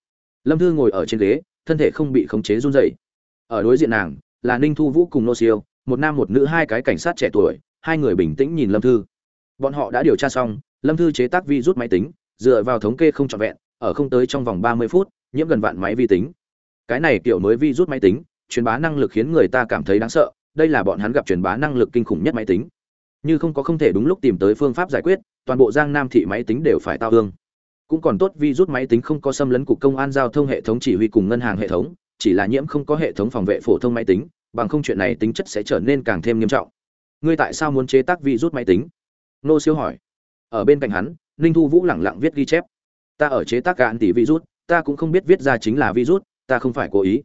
Lâm thư ngồi ở trên ghế, thân thể không bị khống chế run rẩy. Ở đối diện nàng, là ninh thu vũ cùng nô siêu, một nam một nữ hai cái cảnh sát trẻ tuổi, hai người bình tĩnh nhìn lâm thư. Bọn họ đã điều tra xong, lâm thư chế tác virus máy tính, dựa vào thống kê không trọn vẹn, ở không tới trong vòng 30 phút, nhiễm gần vạn máy vi tính. Cái này kiểu mới virus máy tính, truyền bá năng lực khiến người ta cảm thấy đáng sợ đây là bọn hắn gặp truyền bá năng lực kinh khủng nhất máy tính. Như không có không thể đúng lúc tìm tới phương pháp giải quyết, toàn bộ giang nam thị máy tính đều phải tao hương. Cũng còn tốt virus máy tính không có xâm lấn cục công an giao thông hệ thống chỉ huy cùng ngân hàng hệ thống, chỉ là nhiễm không có hệ thống phòng vệ phổ thông máy tính, bằng không chuyện này tính chất sẽ trở nên càng thêm nghiêm trọng. Ngươi tại sao muốn chế tác virus máy tính? Nô siêu hỏi. Ở bên cạnh hắn, ninh thu vũ lẳng lặng viết ghi chép. Ta ở chế tác gạn tỷ virus, ta cũng không biết viết ra chính là virus, ta không phải cố ý.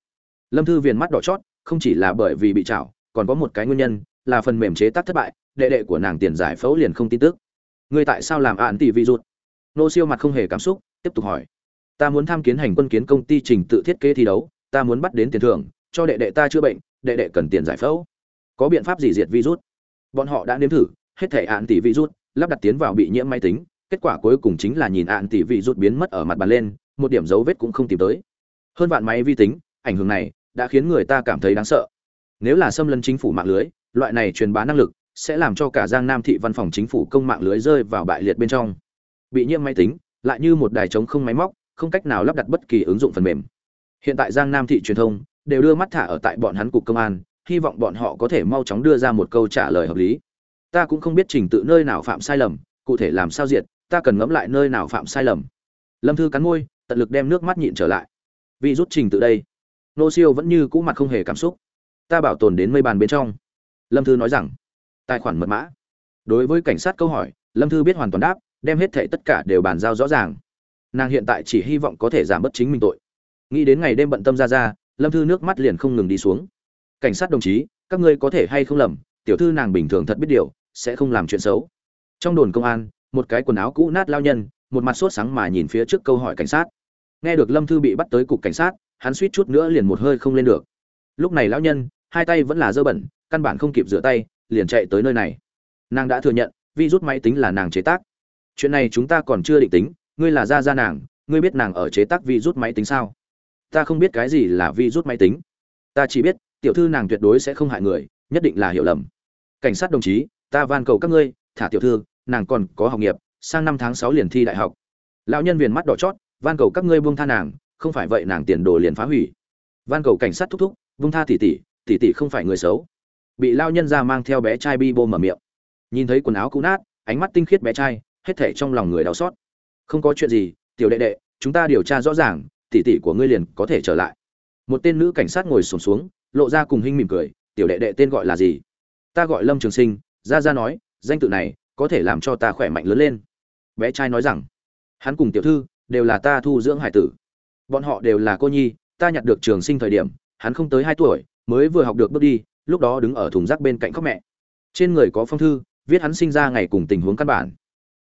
Lâm thư viền mắt đỏ chót, không chỉ là bởi vì bị chảo còn có một cái nguyên nhân, là phần mềm chế tác thất bại, đệ đệ của nàng tiền giải phẫu liền không tin tức. Ngươi tại sao làm ạn tỷ rút nô siêu mặt không hề cảm xúc, tiếp tục hỏi. Ta muốn tham kiến hành quân kiến công ty trình tự thiết kế thi đấu, ta muốn bắt đến tiền thưởng, cho đệ đệ ta chữa bệnh, đệ đệ cần tiền giải phẫu. Có biện pháp gì diệt virus bọn họ đã nếm thử, hết thể ạn tỷ virus lắp đặt tiến vào bị nhiễm máy tính, kết quả cuối cùng chính là nhìn ạn tỷ virus biến mất ở mặt bàn lên, một điểm dấu vết cũng không tìm tới. Hơn vạn máy vi tính, ảnh hưởng này, đã khiến người ta cảm thấy đáng sợ nếu là xâm lấn chính phủ mạng lưới, loại này truyền bá năng lực sẽ làm cho cả giang nam thị văn phòng chính phủ công mạng lưới rơi vào bại liệt bên trong. Bị nhiễm máy tính, lại như một đài trống không máy móc, không cách nào lắp đặt bất kỳ ứng dụng phần mềm. Hiện tại giang nam thị truyền thông đều đưa mắt thả ở tại bọn hắn cục công an, hy vọng bọn họ có thể mau chóng đưa ra một câu trả lời hợp lý. Ta cũng không biết trình tự nơi nào phạm sai lầm, cụ thể làm sao diệt, ta cần ngẫm lại nơi nào phạm sai lầm. Lâm thư cắn môi, tận lực đem nước mắt nhịn trở lại. Vì rút trình tự đây, nô siêu vẫn như cũ mặt không hề cảm xúc ta bảo tồn đến mây bàn bên trong. Lâm thư nói rằng, tài khoản mật mã. Đối với cảnh sát câu hỏi, lâm thư biết hoàn toàn đáp, đem hết thệ tất cả đều bàn giao rõ ràng. Nàng hiện tại chỉ hy vọng có thể giảm bớt chính mình tội. Nghĩ đến ngày đêm bận tâm ra ra, lâm thư nước mắt liền không ngừng đi xuống. Cảnh sát đồng chí, các ngươi có thể hay không lầm, tiểu thư nàng bình thường thật biết điều, sẽ không làm chuyện xấu. Trong đồn công an, một cái quần áo cũ nát lao nhân, một mặt sốt sáng mà nhìn phía trước câu hỏi cảnh sát. Nghe được lâm thư bị bắt tới cục cảnh sát, hắn suýt chút nữa liền một hơi không lên được. Lúc này lão nhân hai tay vẫn là dơ bẩn, căn bản không kịp rửa tay, liền chạy tới nơi này. Nàng đã thừa nhận, vi rút máy tính là nàng chế tác. Chuyện này chúng ta còn chưa định tính, ngươi là gia gia nàng, ngươi biết nàng ở chế tác vi rút máy tính sao? Ta không biết cái gì là vi rút máy tính. Ta chỉ biết, tiểu thư nàng tuyệt đối sẽ không hại người, nhất định là hiểu lầm. Cảnh sát đồng chí, ta van cầu các ngươi, thả tiểu thư, nàng còn có học nghiệp, sang năm tháng sáu liền thi đại học. Lão nhân viền mắt đỏ chót, van cầu các ngươi buông tha nàng, không phải vậy nàng tiền đồ liền phá hủy. Van cầu cảnh sát thúc thúc, buông tha tỷ tỷ tỷ tỷ không phải người xấu. Bị lao nhân ra mang theo bé trai bi bô mở miệng. Nhìn thấy quần áo cũ nát ánh mắt tinh khiết bé trai hết thể trong lòng người đau xót. Không có chuyện gì tiểu đệ đệ chúng ta điều tra rõ ràng tỷ tỷ của ngươi liền có thể trở lại. Một tên nữ cảnh sát ngồi sổm xuống, xuống lộ ra cùng hinh mỉm cười tiểu đệ đệ tên gọi là gì? Ta gọi lâm trường sinh ra ra nói danh tự này có thể làm cho ta khỏe mạnh lớn lên. Bé trai nói rằng hắn cùng tiểu thư đều là ta thu dưỡng hải tử. Bọn họ đều là cô nhi ta nhặt được trường sinh thời điểm hắn không tới hai tuổi mới vừa học được bước đi, lúc đó đứng ở thùng rác bên cạnh khóc mẹ. Trên người có phong thư, viết hắn sinh ra ngày cùng tình huống căn bản.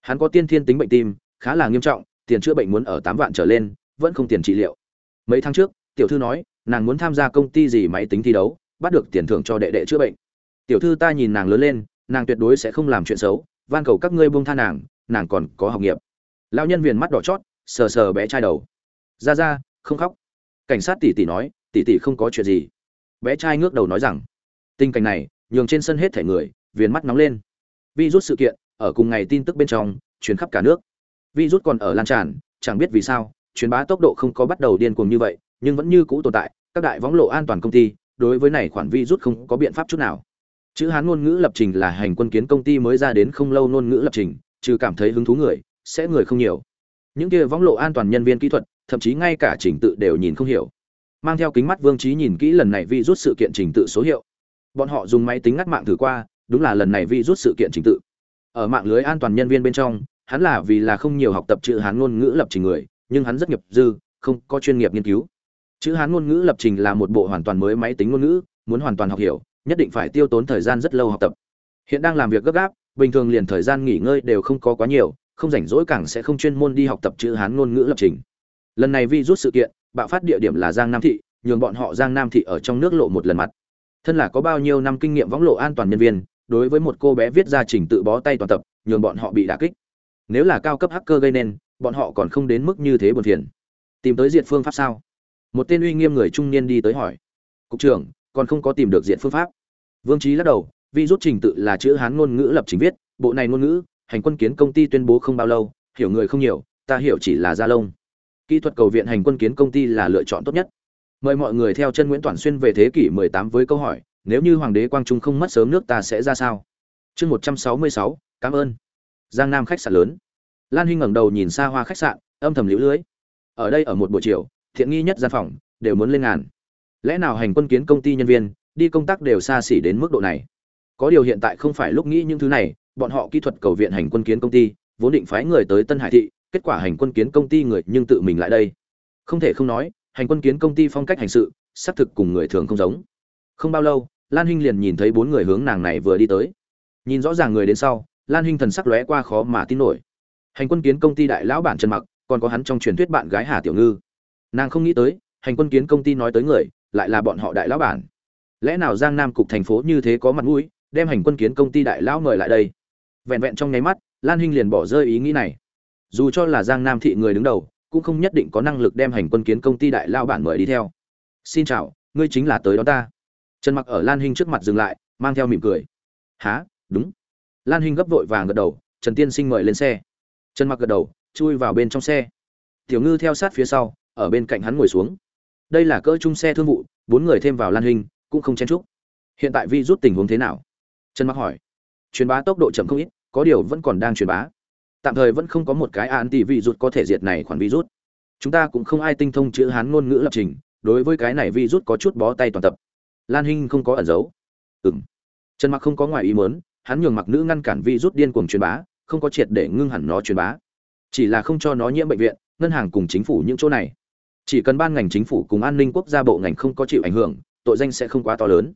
Hắn có tiên thiên tính bệnh tim, khá là nghiêm trọng, tiền chữa bệnh muốn ở tám vạn trở lên, vẫn không tiền trị liệu. Mấy tháng trước, tiểu thư nói, nàng muốn tham gia công ty gì máy tính thi đấu, bắt được tiền thưởng cho đệ đệ chữa bệnh. Tiểu thư ta nhìn nàng lớn lên, nàng tuyệt đối sẽ không làm chuyện xấu, van cầu các ngươi buông tha nàng nàng còn có học nghiệp. Lão nhân viền mắt đỏ chót, sờ sờ bé trai đầu. Ra ra, không khóc. Cảnh sát tỷ tỷ nói, tỷ tỷ không có chuyện gì bé trai ngước đầu nói rằng, tình cảnh này, nhường trên sân hết thể người, viền mắt nóng lên. Vi rút sự kiện, ở cùng ngày tin tức bên trong, truyền khắp cả nước. Vi rút còn ở lan tràn, chẳng biết vì sao, truyền bá tốc độ không có bắt đầu điên cuồng như vậy, nhưng vẫn như cũ tồn tại, các đại võng lộ an toàn công ty, đối với này khoản Vi rút không có biện pháp chút nào. Chữ hán ngôn ngữ lập trình là hành quân kiến công ty mới ra đến không lâu ngôn ngữ lập trình, trừ cảm thấy hứng thú người, sẽ người không nhiều. Những kia võng lộ an toàn nhân viên kỹ thuật, thậm chí ngay cả trình tự đều nhìn không hiểu mang theo kính mắt vương trí nhìn kỹ lần này vi rút sự kiện trình tự số hiệu. Bọn họ dùng máy tính ngắt mạng thử qua, đúng là lần này vi rút sự kiện trình tự. Ở mạng lưới an toàn nhân viên bên trong, hắn là vì là không nhiều học tập chữ hán ngôn ngữ lập trình người, nhưng hắn rất nghiệp dư, không có chuyên nghiệp nghiên cứu. Chữ hán ngôn ngữ lập trình là một bộ hoàn toàn mới máy tính ngôn ngữ, muốn hoàn toàn học hiểu, nhất định phải tiêu tốn thời gian rất lâu học tập. Hiện đang làm việc gấp gáp, bình thường liền thời gian nghỉ ngơi đều không có quá nhiều, không rảnh rỗi càng sẽ không chuyên môn đi học tập chữ hán ngôn ngữ lập trình. Lần này vi rút sự kiện bạo phát địa điểm là giang nam thị, nhường bọn họ giang nam thị ở trong nước lộ một lần mặt. Thân là có bao nhiêu năm kinh nghiệm võng lộ an toàn nhân viên, đối với một cô bé viết ra trình tự bó tay toàn tập, nhường bọn họ bị đả kích. Nếu là cao cấp hacker gây nên, bọn họ còn không đến mức như thế buồn phiền. Tìm tới diện phương pháp sao? Một tên uy nghiêm người trung niên đi tới hỏi. Cục trưởng, còn không có tìm được diện phương pháp. Vương trí lắc đầu, vi rút trình tự là chữ hán ngôn ngữ lập trình viết, bộ này ngôn ngữ, hành quân kiến công ty tuyên bố không bao lâu, hiểu người không nhiều, ta hiểu chỉ là gia lông kỹ thuật cầu viện hành quân kiến công ty là lựa chọn tốt nhất. Mời mọi người theo chân nguyễn toàn xuyên về thế kỷ 18 với câu hỏi nếu như hoàng đế quang trung không mất sớm nước ta sẽ ra sao? Chương 166, cảm ơn. Giang nam khách sạn lớn. Lan huy ngẩng đầu nhìn xa hoa khách sạn âm thầm liễu lưới. Ở đây ở một buổi chiều thiện nghi nhất gian phòng đều muốn lên ngàn. Lẽ nào hành quân kiến công ty nhân viên đi công tác đều xa xỉ đến mức độ này? Có điều hiện tại không phải lúc nghĩ những thứ này bọn họ kỹ thuật cầu viện hành quân kiến công ty vốn định phái người tới tân hải thị kết quả hành quân kiến công ty người nhưng tự mình lại đây. Không thể không nói, hành quân kiến công ty phong cách hành sự, xác thực cùng người thường không giống. Không bao lâu, lan hinh liền nhìn thấy bốn người hướng nàng này vừa đi tới. Nhìn rõ ràng người đến sau, lan hinh thần sắc lóe qua khó mà tin nổi. Hành quân kiến công ty đại lão bản trần mặc, còn có hắn trong truyền thuyết bạn gái hà tiểu ngư. Nàng không nghĩ tới, hành quân kiến công ty nói tới người, lại là bọn họ đại lão bản. Lẽ nào giang nam cục thành phố như thế có mặt mũi, đem hành quân kiến công ty đại lão mời lại đây? Vẹn vẹn trong nháy mắt, lan hinh liền bỏ rơi ý nghĩ này dù cho là giang nam thị người đứng đầu, cũng không nhất định có năng lực đem hành quân kiến công ty đại lao bản mời đi theo. Xin chào, ngươi chính là tới đó ta. Trần mặc ở lan hinh trước mặt dừng lại, mang theo mỉm cười. Há đúng. Lan hinh gấp vội vàng gật đầu, trần tiên sinh mời lên xe. Trần mặc gật đầu, chui vào bên trong xe. Tiểu ngư theo sát phía sau, ở bên cạnh hắn ngồi xuống. Đây là cỡ chung xe thương vụ, bốn người thêm vào lan hình cũng không chen chúc. Hiện tại vi rút tình huống thế nào? Trần mặc hỏi. Truyền bá tốc độ chậm không ít, có điều vẫn còn đang truyền bá tạm thời vẫn không có một cái án tỷ vị rút có thể diệt này khoản virus. Chúng ta cũng không ai tinh thông chữ hán ngôn ngữ lập trình, đối với cái này virus có chút bó tay toàn tập. Lan hinh không có ẩn giấu. Ừm. Trần mặc không có ngoài ý muốn, hắn nhường mặc nữ ngăn cản virus điên cuồng truyền bá, không có triệt để ngưng hẳn nó truyền bá. Chỉ là không cho nó nhiễm bệnh viện, ngân hàng cùng chính phủ những chỗ này. Chỉ cần ban ngành chính phủ cùng an ninh quốc gia bộ ngành không có chịu ảnh hưởng, tội danh sẽ không quá to lớn.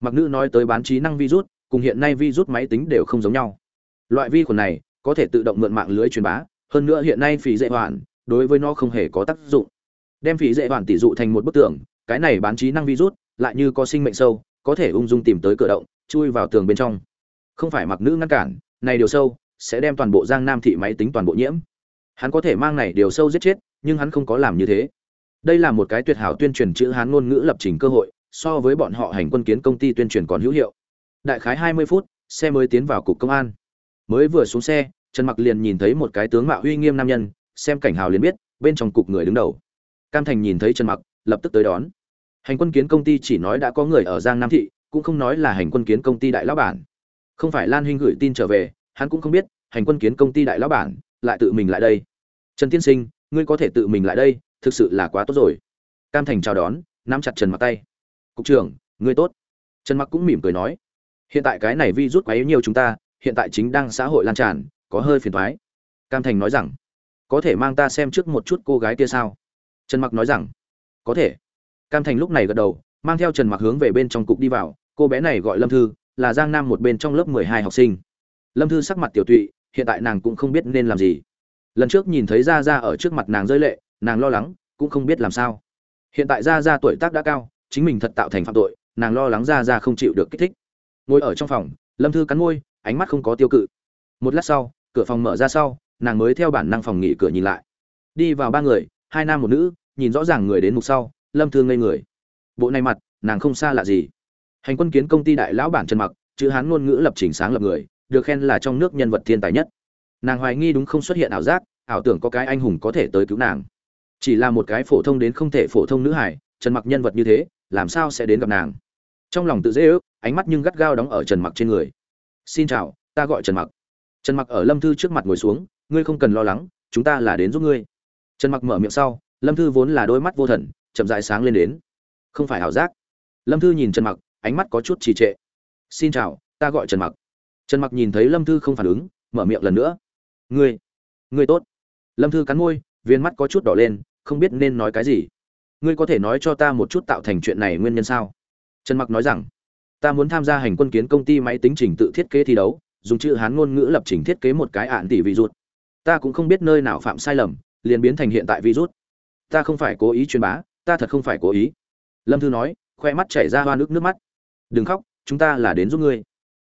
Mặc nữ nói tới bán trí năng virus, cùng hiện nay virus máy tính đều không giống nhau. Loại vi khuẩn này có thể tự động mượn mạng lưới truyền bá, hơn nữa hiện nay phí dễ hoàn, đối với nó không hề có tác dụng. Đem phí dễ hoàn tỷ dụ thành một bức tường. cái này bán trí năng virus, lại như có sinh mệnh sâu, có thể ung dung tìm tới cửa động, chui vào tường bên trong. Không phải mặc nữ ngăn cản, này điều sâu sẽ đem toàn bộ giang nam thị máy tính toàn bộ nhiễm. Hắn có thể mang này điều sâu giết chết, nhưng hắn không có làm như thế. Đây là một cái tuyệt hảo tuyên truyền chữ hán ngôn ngữ lập trình cơ hội, so với bọn họ hành quân kiến công ty tuyên truyền còn hữu hiệu. Đại khái hai mươi phút, xe mới tiến vào cục công an mới vừa xuống xe, trần mặc liền nhìn thấy một cái tướng mạo uy nghiêm nam nhân, xem cảnh hào liền biết, bên trong cục người đứng đầu. Cam thành nhìn thấy trần mặc, lập tức tới đón. Hành quân kiến công ty chỉ nói đã có người ở giang nam thị, cũng không nói là hành quân kiến công ty đại lão bản. Không phải lan huynh gửi tin trở về, hắn cũng không biết, hành quân kiến công ty đại lão bản lại tự mình lại đây. Trần tiên sinh, ngươi có thể tự mình lại đây, thực sự là quá tốt rồi. Cam thành chào đón, nắm chặt trần mặc tay. Cục trưởng, ngươi tốt. Trần mặc cũng mỉm cười nói, hiện tại cái này vi rút quá yếu nhiều chúng ta hiện tại chính đang xã hội lan tràn, có hơi phiền thoái. Cam thành nói rằng, có thể mang ta xem trước một chút cô gái kia sao? Trần mặc nói rằng, có thể. Cam thành lúc này gật đầu, mang theo trần mặc hướng về bên trong cục đi vào. Cô bé này gọi lâm thư, là giang nam một bên trong lớp 12 học sinh. Lâm thư sắc mặt tiểu tụy, hiện tại nàng cũng không biết nên làm gì. Lần trước nhìn thấy Gia Gia ở trước mặt nàng rơi lệ, nàng lo lắng, cũng không biết làm sao. Hiện tại Gia Gia tuổi tác đã cao, chính mình thật tạo thành phạm tội, nàng lo lắng Gia Gia không chịu được kích thích. Ngồi ở trong phòng, lâm thư cắn môi ánh mắt không có tiêu cự. Một lát sau, cửa phòng mở ra sau, nàng mới theo bản năng phòng nghỉ cửa nhìn lại. Đi vào ba người, hai nam một nữ, nhìn rõ ràng người đến mục sau, lâm Thương ngây người. Bộ này mặt, nàng không xa lạ gì. Hành quân kiến công ty đại lão bản trần mặc, chữ hán ngôn ngữ lập trình sáng lập người, được khen là trong nước nhân vật thiên tài nhất. Nàng hoài nghi đúng không xuất hiện ảo giác, ảo tưởng có cái anh hùng có thể tới cứu nàng. Chỉ là một cái phổ thông đến không thể phổ thông nữ hải trần mặc nhân vật như thế, làm sao sẽ đến gặp nàng? Trong lòng tự dễ ước, ánh mắt nhưng gắt gao đóng ở trần mặc trên người xin chào, ta gọi trần mặc. Trần mặc ở lâm thư trước mặt ngồi xuống, ngươi không cần lo lắng, chúng ta là đến giúp ngươi. Trần mặc mở miệng sau, lâm thư vốn là đôi mắt vô thần, chậm dại sáng lên đến. Không phải ảo giác. Lâm thư nhìn trần mặc, ánh mắt có chút trì trệ. Xin chào, ta gọi trần mặc. Trần mặc nhìn thấy lâm thư không phản ứng, mở miệng lần nữa. Ngươi ngươi tốt. Lâm thư cắn môi, viên mắt có chút đỏ lên, không biết nên nói cái gì. Ngươi có thể nói cho ta một chút tạo thành chuyện này nguyên nhân sao? Trần mặc nói rằng ta muốn tham gia hành quân kiến công ty máy tính trình tự thiết kế thi đấu, dùng chữ hán ngôn ngữ lập trình thiết kế một cái ạn tỷ virus ta cũng không biết nơi nào phạm sai lầm, liền biến thành hiện tại virus ta không phải cố ý truyền bá, ta thật không phải cố ý. Lâm thư nói, khoe mắt chảy ra hoa nước nước mắt. Đừng khóc, chúng ta là đến giúp ngươi.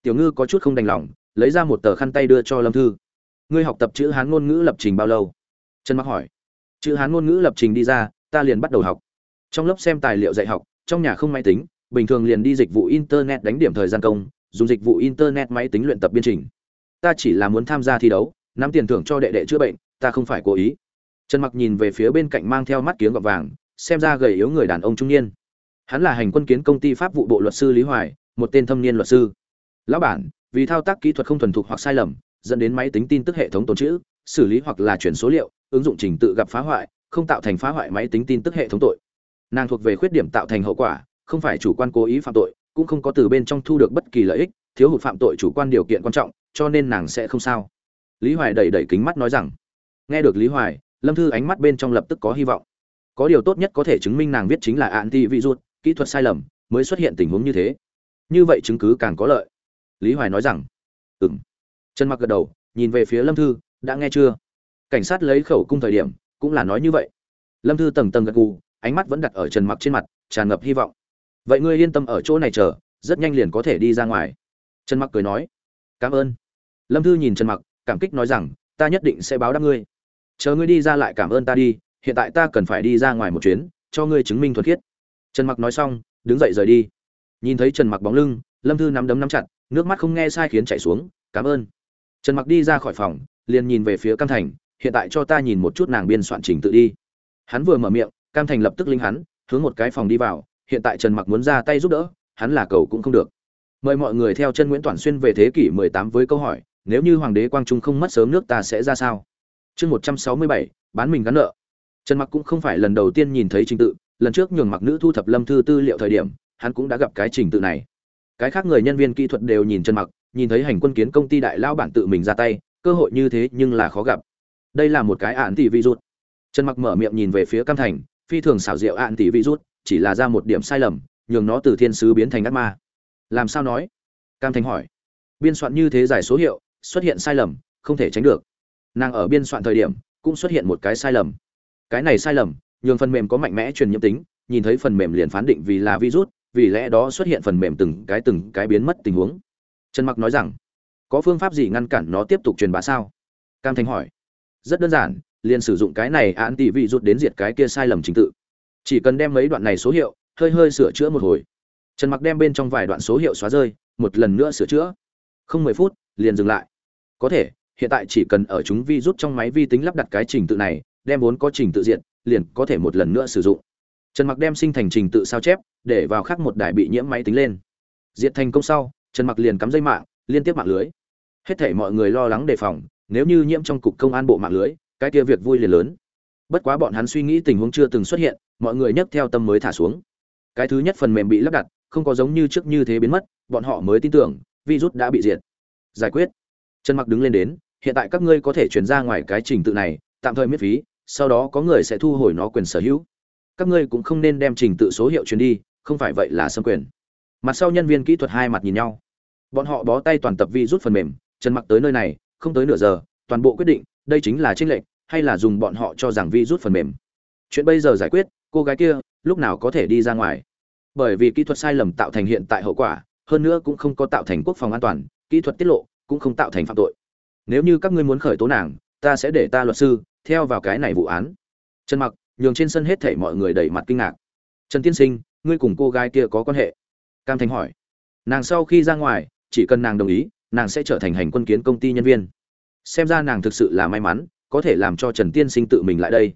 Tiểu ngư có chút không đành lòng, lấy ra một tờ khăn tay đưa cho lâm thư. Ngươi học tập chữ hán ngôn ngữ lập trình bao lâu? Trần mặc hỏi. Chữ hán ngôn ngữ lập trình đi ra, ta liền bắt đầu học. Trong lớp xem tài liệu dạy học, trong nhà không máy tính bình thường liền đi dịch vụ internet đánh điểm thời gian công, dùng dịch vụ internet máy tính luyện tập biên trình. Ta chỉ là muốn tham gia thi đấu, nắm tiền thưởng cho đệ đệ chữa bệnh, ta không phải cố ý. Trần mặc nhìn về phía bên cạnh mang theo mắt kiếng gọt vàng, xem ra gầy yếu người đàn ông trung niên. Hắn là hành quân kiến công ty pháp vụ bộ luật sư lý hoài, một tên thâm niên luật sư. Lão bản, vì thao tác kỹ thuật không thuần thục hoặc sai lầm, dẫn đến máy tính tin tức hệ thống tồn chữ xử lý hoặc là chuyển số liệu, ứng dụng trình tự gặp phá hoại, không tạo thành phá hoại máy tính tin tức hệ thống tội. Nàng thuộc về khuyết điểm tạo thành hậu quả không phải chủ quan cố ý phạm tội, cũng không có từ bên trong thu được bất kỳ lợi ích, thiếu hụt phạm tội chủ quan điều kiện quan trọng, cho nên nàng sẽ không sao. Lý hoài đẩy đẩy kính mắt nói rằng. Nghe được lý hoài, lâm thư ánh mắt bên trong lập tức có hy vọng. Có điều tốt nhất có thể chứng minh nàng viết chính là anti virus kỹ thuật sai lầm, mới xuất hiện tình huống như thế. Như vậy chứng cứ càng có lợi. Lý hoài nói rằng. Ừng trần mặc gật đầu, nhìn về phía lâm thư, đã nghe chưa? Cảnh sát lấy khẩu cung thời điểm, cũng là nói như vậy. Lâm thư tầng tầng gật gù, ánh mắt vẫn đặt ở trần mặc trên mặt, tràn ngập hy vọng vậy ngươi yên tâm ở chỗ này chờ, rất nhanh liền có thể đi ra ngoài. Trần mặc cười nói. Cảm ơn. Lâm thư nhìn trần mặc, cảm kích nói rằng, ta nhất định sẽ báo đáp ngươi. Chờ ngươi đi ra lại cảm ơn ta đi, hiện tại ta cần phải đi ra ngoài một chuyến, cho ngươi chứng minh thuật khiết. Trần mặc nói xong, đứng dậy rời đi. Nhìn thấy trần mặc bóng lưng, lâm thư nắm đấm nắm chặt, nước mắt không nghe sai khiến chảy xuống, cảm ơn. Trần mặc đi ra khỏi phòng, liền nhìn về phía cam thành, hiện tại cho ta nhìn một chút nàng biên soạn trình tự đi. Hắn vừa mở miệng, cam thành lập tức linh hắn, hướng một cái phòng đi vào hiện tại trần mặc muốn ra tay giúp đỡ hắn là cầu cũng không được. Mời mọi người theo chân nguyễn toàn xuyên về thế kỷ 18 với câu hỏi nếu như hoàng đế quang trung không mất sớm nước ta sẽ ra sao? Chương 167, bán mình gắn nợ. Trần mặc cũng không phải lần đầu tiên nhìn thấy trình tự lần trước nhường mặc nữ thu thập lâm thư tư liệu thời điểm hắn cũng đã gặp cái trình tự này. Cái khác người nhân viên kỹ thuật đều nhìn trần mặc nhìn thấy hành quân kiến công ty đại lao bản tự mình ra tay cơ hội như thế nhưng là khó gặp. Đây là một cái ạn tỷ virus trần mặc mở miệng nhìn về phía cam thành phi thường xảo diệu ạn tỷ virus chỉ là ra một điểm sai lầm, nhường nó từ thiên sứ biến thành ác ma. Làm sao nói? Cam thành hỏi. Biên soạn như thế giải số hiệu, xuất hiện sai lầm, không thể tránh được. Nàng ở biên soạn thời điểm, cũng xuất hiện một cái sai lầm. Cái này sai lầm, nhường phần mềm có mạnh mẽ truyền nhiễm tính, nhìn thấy phần mềm liền phán định vì là virus, vì lẽ đó xuất hiện phần mềm từng cái từng cái biến mất tình huống. Trần mặc nói rằng, có phương pháp gì ngăn cản nó tiếp tục truyền bá sao? Cam thành hỏi. Rất đơn giản, liền sử dụng cái này án tỷ vị rút đến diệt cái kia sai lầm trình tự chỉ cần đem mấy đoạn này số hiệu, hơi hơi sửa chữa một hồi. Trần mặc đem bên trong vài đoạn số hiệu xóa rơi, một lần nữa sửa chữa. Không mười phút, liền dừng lại. Có thể, hiện tại chỉ cần ở chúng vi rút trong máy vi tính lắp đặt cái trình tự này, đem vốn có trình tự diện, liền có thể một lần nữa sử dụng. Trần mặc đem sinh thành trình tự sao chép, để vào khác một đài bị nhiễm máy tính lên. Diệt thành công sau, trần mặc liền cắm dây mạng, liên tiếp mạng lưới. Hết thể mọi người lo lắng đề phòng, nếu như nhiễm trong cục công an bộ mạng lưới, cái kia việc vui liền lớn bất quá bọn hắn suy nghĩ tình huống chưa từng xuất hiện, mọi người nhấc theo tâm mới thả xuống. Cái thứ nhất phần mềm bị lắp đặt, không có giống như trước như thế biến mất, bọn họ mới tin tưởng, virus đã bị diệt. Giải quyết. Trần mặc đứng lên đến, hiện tại các ngươi có thể chuyển ra ngoài cái trình tự này, tạm thời miễn phí, sau đó có người sẽ thu hồi nó quyền sở hữu. Các ngươi cũng không nên đem trình tự số hiệu truyền đi, không phải vậy là xâm quyền. Mặt sau nhân viên kỹ thuật hai mặt nhìn nhau. Bọn họ bó tay toàn tập vi rút phần mềm, trần mặc tới nơi này, không tới nửa giờ, toàn bộ quyết định, đây chính là tranh lệch hay là dùng bọn họ cho rằng vi rút phần mềm? Chuyện bây giờ giải quyết, cô gái kia lúc nào có thể đi ra ngoài? Bởi vì kỹ thuật sai lầm tạo thành hiện tại hậu quả, hơn nữa cũng không có tạo thành quốc phòng an toàn, kỹ thuật tiết lộ cũng không tạo thành phạm tội. Nếu như các ngươi muốn khởi tố nàng, ta sẽ để ta luật sư theo vào cái này vụ án. Trần mặc nhường trên sân hết thảy mọi người đầy mặt kinh ngạc. Trần tiên sinh, ngươi cùng cô gái kia có quan hệ? Cam thành hỏi. Nàng sau khi ra ngoài, chỉ cần nàng đồng ý, nàng sẽ trở thành hành quân kiến công ty nhân viên. Xem ra nàng thực sự là may mắn có thể làm cho trần tiên sinh tự mình lại đây.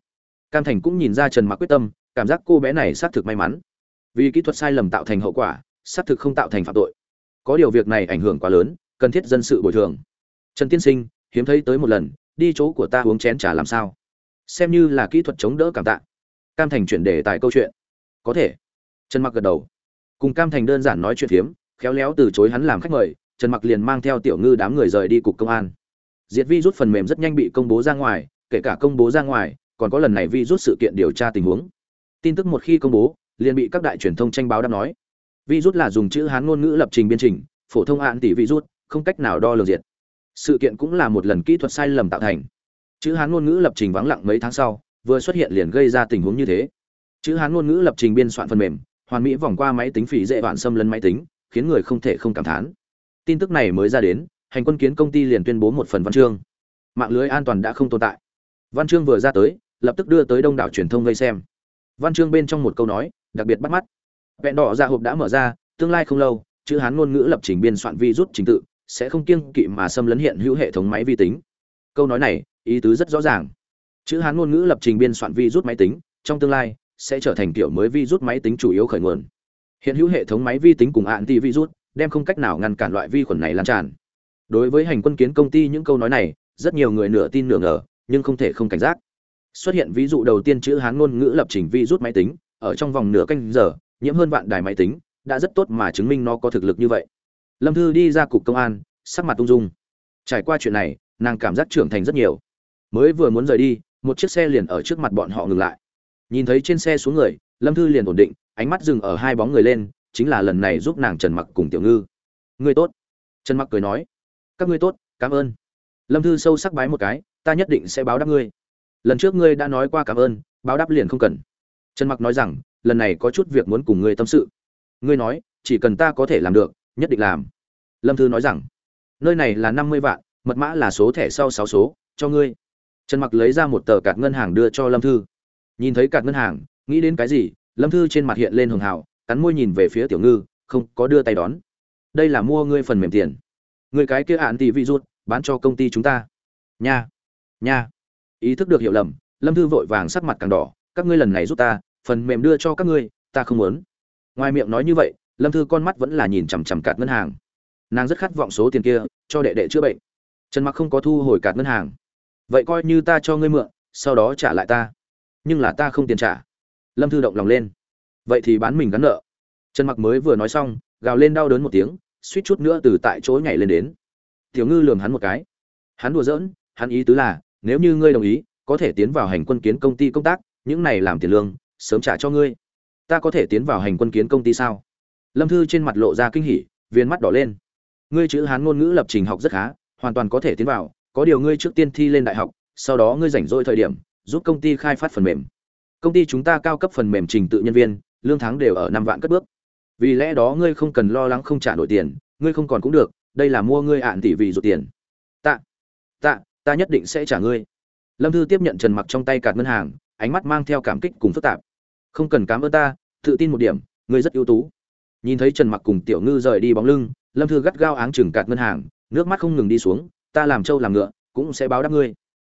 Cam thành cũng nhìn ra trần mặc quyết tâm, cảm giác cô bé này xác thực may mắn. Vì kỹ thuật sai lầm tạo thành hậu quả, xác thực không tạo thành phạm tội. Có điều việc này ảnh hưởng quá lớn, cần thiết dân sự bồi thường. Trần tiên sinh, hiếm thấy tới một lần, đi chỗ của ta uống chén trà làm sao? Xem như là kỹ thuật chống đỡ cảm tạ. Cam thành chuyển đề tài câu chuyện. Có thể. Trần mặc gật đầu. Cùng cam thành đơn giản nói chuyện phiếm, khéo léo từ chối hắn làm khách mời, trần mặc liền mang theo tiểu ngư đám người rời đi cục công an diệt vi rút phần mềm rất nhanh bị công bố ra ngoài, kể cả công bố ra ngoài, còn có lần này vi rút sự kiện điều tra tình huống. Tin tức một khi công bố, liền bị các đại truyền thông tranh báo đáp nói. Vi rút là dùng chữ hán ngôn ngữ lập trình biên trình, phổ thông hạn tỷ vi rút, không cách nào đo lường diệt. Sự kiện cũng là một lần kỹ thuật sai lầm tạo thành. Chữ hán ngôn ngữ lập trình vắng lặng mấy tháng sau, vừa xuất hiện liền gây ra tình huống như thế. Chữ hán ngôn ngữ lập trình biên soạn phần mềm, hoàn mỹ vòng qua máy tính phỉ dễ đoạn xâm lấn máy tính, khiến người không thể không cảm thán. Tin tức này mới ra đến hành quân kiến công ty liền tuyên bố một phần văn chương. Mạng lưới an toàn đã không tồn tại. Văn chương vừa ra tới, lập tức đưa tới đông đảo truyền thông vây xem. Văn chương bên trong một câu nói, đặc biệt bắt mắt. Vẹn đỏ ra hộp đã mở ra, tương lai không lâu, chữ hán ngôn ngữ lập trình biên soạn vi rút trình tự, sẽ không kiêng kỵ mà xâm lấn hiện hữu hệ thống máy vi tính. Câu nói này, ý tứ rất rõ ràng. Chữ hán ngôn ngữ lập trình biên soạn vi rút máy tính, trong tương lai, sẽ trở thành kiểu mới vi rút máy tính chủ yếu khởi nguồn. Hiện hữu hệ thống máy vi tính cùng anti virus đem không cách nào ngăn cản loại vi khuẩn này lan tràn đối với hành quân kiến công ty những câu nói này, rất nhiều người nửa tin nửa ngờ, nhưng không thể không cảnh giác. Xuất hiện ví dụ đầu tiên chữ hán ngôn ngữ lập trình vi rút máy tính, ở trong vòng nửa canh giờ, nhiễm hơn vạn đài máy tính, đã rất tốt mà chứng minh nó có thực lực như vậy. Lâm thư đi ra cục công an, sắc mặt ung dung. Trải qua chuyện này, nàng cảm giác trưởng thành rất nhiều. Mới vừa muốn rời đi, một chiếc xe liền ở trước mặt bọn họ ngừng lại. Nhìn thấy trên xe xuống người, lâm thư liền ổn định, ánh mắt dừng ở hai bóng người lên, chính là lần này giúp nàng trần mặc cùng tiểu ngư. Người tốt. Trần mặc cười nói các ngươi tốt, cảm ơn. Lâm thư sâu sắc bái một cái, ta nhất định sẽ báo đáp ngươi. Lần trước ngươi đã nói qua cảm ơn, báo đáp liền không cần. Trần mặc nói rằng, lần này có chút việc muốn cùng ngươi tâm sự. Ngươi nói, chỉ cần ta có thể làm được, nhất định làm. Lâm thư nói rằng, nơi này là năm mươi vạn, mật mã là số thẻ sau sáu số, cho ngươi. Trần mặc lấy ra một tờ cạt ngân hàng đưa cho lâm thư. Nhìn thấy cạt ngân hàng, nghĩ đến cái gì, lâm thư trên mặt hiện lên hường hào, cắn môi nhìn về phía tiểu ngư, không có đưa tay đón. Đây là mua ngươi phần mềm tiền người cái kia hạn tỷ vị rút, bán cho công ty chúng ta. Nha nha. Ý thức được hiểu lầm, lâm thư vội vàng sắc mặt càng đỏ. Các ngươi lần này giúp ta, phần mềm đưa cho các ngươi, ta không muốn. Ngoài miệng nói như vậy, lâm thư con mắt vẫn là nhìn chằm chằm cạt ngân hàng. Nàng rất khát vọng số tiền kia, cho đệ đệ chữa bệnh. Trần mặc không có thu hồi cạt ngân hàng. Vậy coi như ta cho ngươi mượn, sau đó trả lại ta. Nhưng là ta không tiền trả. Lâm thư động lòng lên. Vậy thì bán mình gắn nợ. Trần mặc mới vừa nói xong, gào lên đau đớn một tiếng suýt chút nữa từ tại chỗ nhảy lên đến. Tiểu ngư lườm hắn một cái. Hắn đùa giỡn, hắn ý tứ là, nếu như ngươi đồng ý, có thể tiến vào hành quân kiến công ty công tác, những này làm tiền lương, sớm trả cho ngươi. Ta có thể tiến vào hành quân kiến công ty sao? Lâm thư trên mặt lộ ra kinh hỉ, viên mắt đỏ lên. Ngươi chữ hán ngôn ngữ lập trình học rất khá, hoàn toàn có thể tiến vào, có điều ngươi trước tiên thi lên đại học, sau đó ngươi rảnh rỗi thời điểm, giúp công ty khai phát phần mềm. Công ty chúng ta cao cấp phần mềm trình tự nhân viên, lương tháng đều ở năm vạn cất bước vì lẽ đó ngươi không cần lo lắng không trả nổi tiền, ngươi không còn cũng được, đây là mua ngươi ạn tỷ vì rụt tiền. Tạ tạ, ta nhất định sẽ trả ngươi. Lâm thư tiếp nhận trần mặc trong tay cạt ngân hàng, ánh mắt mang theo cảm kích cùng phức tạp. Không cần cảm ơn ta, tự tin một điểm, ngươi rất ưu tú. Nhìn thấy trần mặc cùng tiểu ngư rời đi bóng lưng, lâm thư gắt gao áng chừng cạt ngân hàng, nước mắt không ngừng đi xuống, ta làm trâu làm ngựa, cũng sẽ báo đáp ngươi.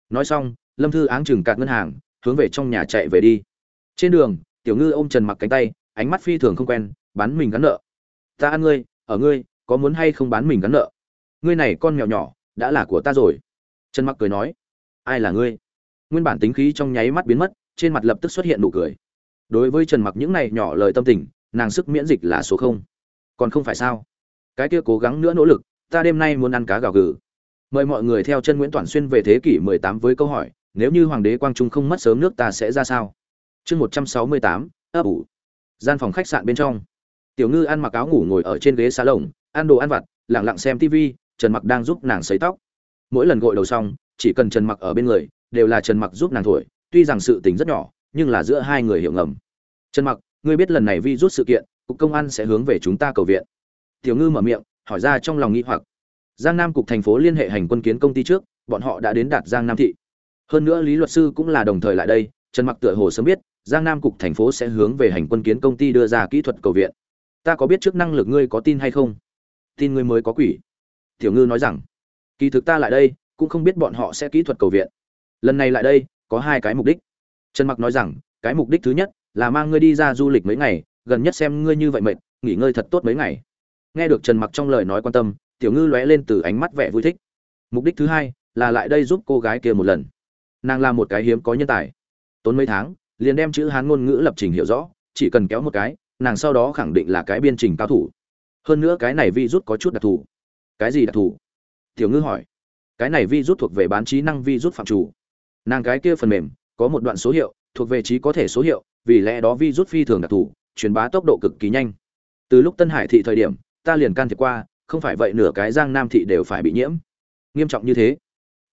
Nói xong, lâm thư áng chừng cạt ngân hàng, hướng về trong nhà chạy về đi. Trên đường, tiểu ngư ôm trần mặc cánh tay, ánh mắt phi thường không quen bán mình gắn nợ. Ta ăn ngươi ở ngươi có muốn hay không bán mình gắn nợ? Ngươi này con mèo nhỏ đã là của ta rồi. Trần mặc cười nói ai là ngươi? Nguyên bản tính khí trong nháy mắt biến mất trên mặt lập tức xuất hiện nụ cười. Đối với trần mặc những này nhỏ lời tâm tình nàng sức miễn dịch là số không. Còn không phải sao? Cái kia cố gắng nữa nỗ lực ta đêm nay muốn ăn cá gào gừ. Mời mọi người theo chân nguyễn toàn xuyên về thế kỷ 18 với câu hỏi nếu như hoàng đế quang trung không mất sớm nước ta sẽ ra sao? Chương 168, ấp ủ. Gian phòng khách sạn bên trong tiểu ngư ăn mặc áo ngủ ngồi ở trên ghế xà lồng ăn đồ ăn vặt lẳng lặng xem tv trần mặc đang giúp nàng sấy tóc. Mỗi lần gội đầu xong, chỉ cần trần mặc ở bên người, đều là trần mặc giúp nàng thổi, tuy rằng sự tình rất nhỏ, nhưng là giữa hai người hiểu ngầm. Trần mặc, ngươi biết lần này vi rút sự kiện, cục công an sẽ hướng về chúng ta cầu viện. Tiểu ngư mở miệng, hỏi ra trong lòng nghĩ hoặc. Giang nam cục thành phố liên hệ hành quân kiến công ty trước, bọn họ đã đến đạt giang nam thị. Hơn nữa lý luật sư cũng là đồng thời lại đây, trần mặc tựa hồ sớm biết, giang nam cục thành phố sẽ hướng về hành quân kiến công ty đưa ra kỹ thuật cầu viện ta có biết trước năng lực ngươi có tin hay không? Tin ngươi mới có quỷ. Tiểu ngư nói rằng, kỳ thực ta lại đây, cũng không biết bọn họ sẽ kỹ thuật cầu viện. Lần này lại đây, có hai cái mục đích. Trần mặc nói rằng, cái mục đích thứ nhất là mang ngươi đi ra du lịch mấy ngày, gần nhất xem ngươi như vậy mệt, nghỉ ngơi thật tốt mấy ngày. Nghe được trần mặc trong lời nói quan tâm, tiểu ngư lóe lên từ ánh mắt vẻ vui thích. Mục đích thứ hai là lại đây giúp cô gái kia một lần. Nàng là một cái hiếm có nhân tài. Tốn mấy tháng, liền đem chữ hán ngôn ngữ lập trình hiểu rõ, chỉ cần kéo một cái nàng sau đó khẳng định là cái biên trình cao thủ. Hơn nữa cái này vi rút có chút đặc thù. Cái gì đặc thù? Tiểu ngư hỏi. Cái này vi rút thuộc về bán trí năng vi rút phạm chủ. Nàng cái kia phần mềm, có một đoạn số hiệu, thuộc về trí có thể số hiệu, vì lẽ đó vi rút phi thường đặc thù, truyền bá tốc độ cực kỳ nhanh. Từ lúc tân hải thị thời điểm, ta liền can thiệp qua, không phải vậy nửa cái giang nam thị đều phải bị nhiễm. Nghiêm trọng như thế.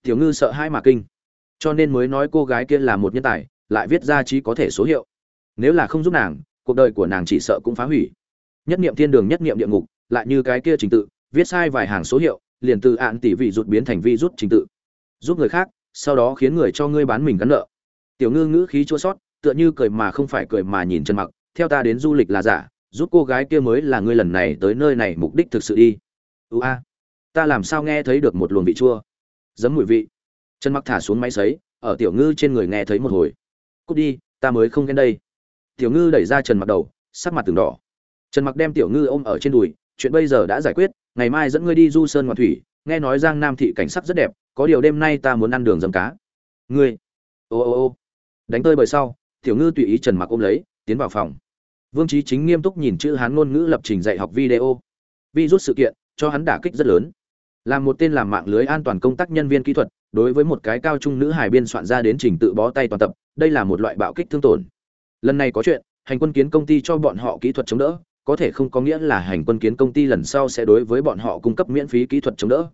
Tiểu ngư sợ hai mà kinh. Cho nên mới nói cô gái kia là một nhân tài, lại viết ra trí có thể số hiệu. Nếu là không giúp nàng cuộc đời của nàng chỉ sợ cũng phá hủy. Nhất niệm thiên đường, nhất niệm địa ngục, lại như cái kia trình tự, viết sai vài hàng số hiệu, liền từ ạn tỷ vị rút biến thành vi rút trình tự. Giúp người khác, sau đó khiến người cho ngươi bán mình gắn nợ. Tiểu ngư ngữ khí chua sót tựa như cười mà không phải cười mà nhìn chân mặc, theo ta đến du lịch là giả, giúp cô gái kia mới là ngươi lần này tới nơi này mục đích thực sự đi. Ưu a, ta làm sao nghe thấy được một luồng vị chua? Giấm mùi vị. Chân mặc thả xuống máy sấy, ở tiểu ngư trên người nghe thấy một hồi. Cút đi, ta mới không ghen đây tiểu ngư đẩy ra trần mặc đầu, sắc mặt từng đỏ. Trần mặc đem tiểu ngư ôm ở trên đùi, chuyện bây giờ đã giải quyết, ngày mai dẫn ngươi đi du sơn ngoạn thủy, nghe nói giang nam thị cảnh sắc rất đẹp, có điều đêm nay ta muốn ăn đường dầm cá. Ngươi, ô ô ô, đánh tơi bời sau, tiểu ngư tùy ý trần mặc ôm lấy, tiến vào phòng. Vương trí chính nghiêm túc nhìn chữ hán ngôn ngữ lập trình dạy học video. Vi rút sự kiện, cho hắn đả kích rất lớn. Là một tên làm mạng lưới an toàn công tác nhân viên kỹ thuật, đối với một cái cao trung nữ hài biên soạn ra đến trình tự bó tay toàn tập, đây là một loại bạo kích thương tổn lần này có chuyện, hành quân kiến công ty cho bọn họ kỹ thuật chống đỡ, có thể không có nghĩa là hành quân kiến công ty lần sau sẽ đối với bọn họ cung cấp miễn phí kỹ thuật chống đỡ.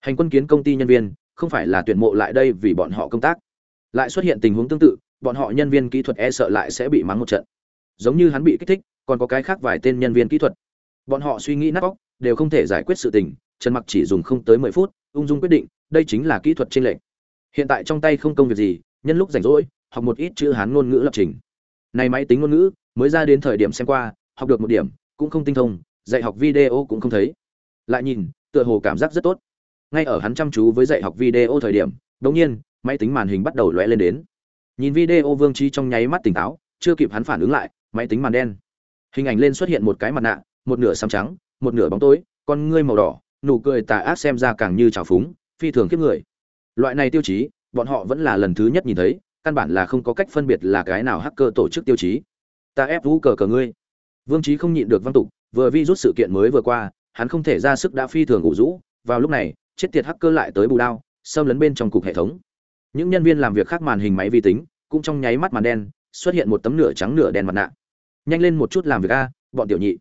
Hành quân kiến công ty nhân viên, không phải là tuyển mộ lại đây vì bọn họ công tác. Lại xuất hiện tình huống tương tự, bọn họ nhân viên kỹ thuật e sợ lại sẽ bị mắng một trận. Giống như hắn bị kích thích, còn có cái khác vài tên nhân viên kỹ thuật. Bọn họ suy nghĩ nát óc, đều không thể giải quyết sự tình, trần mặc chỉ dùng không tới mười phút, ung dung quyết định, đây chính là kỹ thuật trên lệnh hiện tại trong tay không công việc gì, nhân lúc rảnh rỗi, học một ít chữ hán ngôn ngữ lập trình này máy tính ngôn ngữ, mới ra đến thời điểm xem qua, học được một điểm, cũng không tinh thông, dạy học video cũng không thấy. Lại nhìn, tựa hồ cảm giác rất tốt. Ngay ở hắn chăm chú với dạy học video thời điểm, đột nhiên, máy tính màn hình bắt đầu lóe lên đến. Nhìn video vương trí trong nháy mắt tỉnh táo, chưa kịp hắn phản ứng lại, máy tính màn đen. Hình ảnh lên xuất hiện một cái mặt nạ, một nửa xám trắng, một nửa bóng tối, con ngươi màu đỏ, nụ cười tà ác xem ra càng như trào phúng, phi thường kiếp người. Loại này tiêu chí, bọn họ vẫn là lần thứ nhất nhìn thấy căn bản là không có cách phân biệt là cái nào hacker tổ chức tiêu chí. Ta ép vũ cờ cờ ngươi. Vương trí không nhịn được văn tục, vừa vi rút sự kiện mới vừa qua, hắn không thể ra sức đã phi thường ủ rũ. Vào lúc này, chết tiệt hacker lại tới bù đao, xâm lấn bên trong cục hệ thống. Những nhân viên làm việc khác màn hình máy vi tính, cũng trong nháy mắt màn đen, xuất hiện một tấm nửa trắng nửa đen mặt nạ. Nhanh lên một chút làm việc a, bọn tiểu nhị.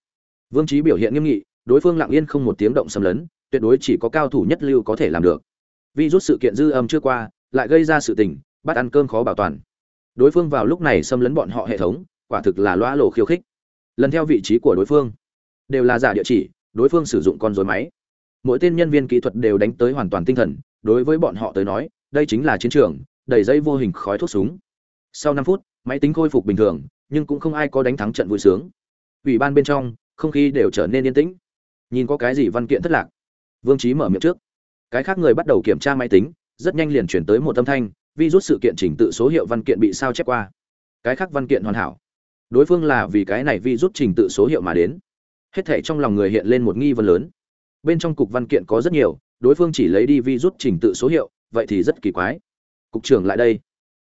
Vương trí biểu hiện nghiêm nghị, đối phương lặng yên không một tiếng động xâm lấn, tuyệt đối chỉ có cao thủ nhất lưu có thể làm được. Vi rút sự kiện dư âm chưa qua, lại gây ra sự tình bắt ăn cơm khó bảo toàn. Đối phương vào lúc này xâm lấn bọn họ hệ thống, quả thực là loa lộ khiêu khích. Lần theo vị trí của đối phương, đều là giả địa chỉ, đối phương sử dụng con dối máy. Mỗi tên nhân viên kỹ thuật đều đánh tới hoàn toàn tinh thần, đối với bọn họ tới nói, đây chính là chiến trường, đầy dây vô hình khói thuốc súng. Sau năm phút, máy tính khôi phục bình thường, nhưng cũng không ai có đánh thắng trận vui sướng. Ủy ban bên trong, không khí đều trở nên yên tĩnh. Nhìn có cái gì văn kiện thất lạc, vương trí mở miệng trước. Cái khác người bắt đầu kiểm tra máy tính, rất nhanh liền chuyển tới một âm thanh vi rút sự kiện chỉnh tự số hiệu văn kiện bị sao chép qua. Cái khác văn kiện hoàn hảo. Đối phương là vì cái này vi rút trình tự số hiệu mà đến. Hết thể trong lòng người hiện lên một nghi vấn lớn. Bên trong cục văn kiện có rất nhiều, đối phương chỉ lấy đi vi rút trình tự số hiệu, vậy thì rất kỳ quái. Cục trưởng lại đây.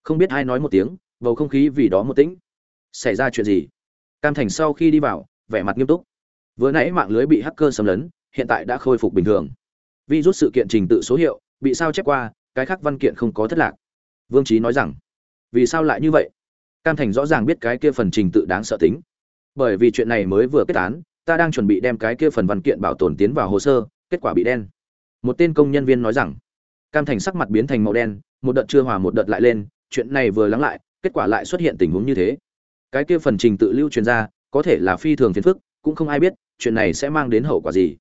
Không biết ai nói một tiếng, bầu không khí vì đó một tĩnh. Xảy ra chuyện gì? Cam thành sau khi đi vào, vẻ mặt nghiêm túc. Vừa nãy mạng lưới bị hacker xâm lấn, hiện tại đã khôi phục bình thường. Vi rút sự kiện trình tự số hiệu, bị sao chép qua, cái khác văn kiện không có thất lạc vương trí nói rằng, vì sao lại như vậy? Cam thành rõ ràng biết cái kia phần trình tự đáng sợ tính. Bởi vì chuyện này mới vừa kết án, ta đang chuẩn bị đem cái kia phần văn kiện bảo tồn tiến vào hồ sơ, kết quả bị đen. Một tên công nhân viên nói rằng, cam thành sắc mặt biến thành màu đen, một đợt chưa hòa một đợt lại lên, chuyện này vừa lắng lại, kết quả lại xuất hiện tình huống như thế. Cái kia phần trình tự lưu truyền ra, có thể là phi thường phiền phức, cũng không ai biết, chuyện này sẽ mang đến hậu quả gì.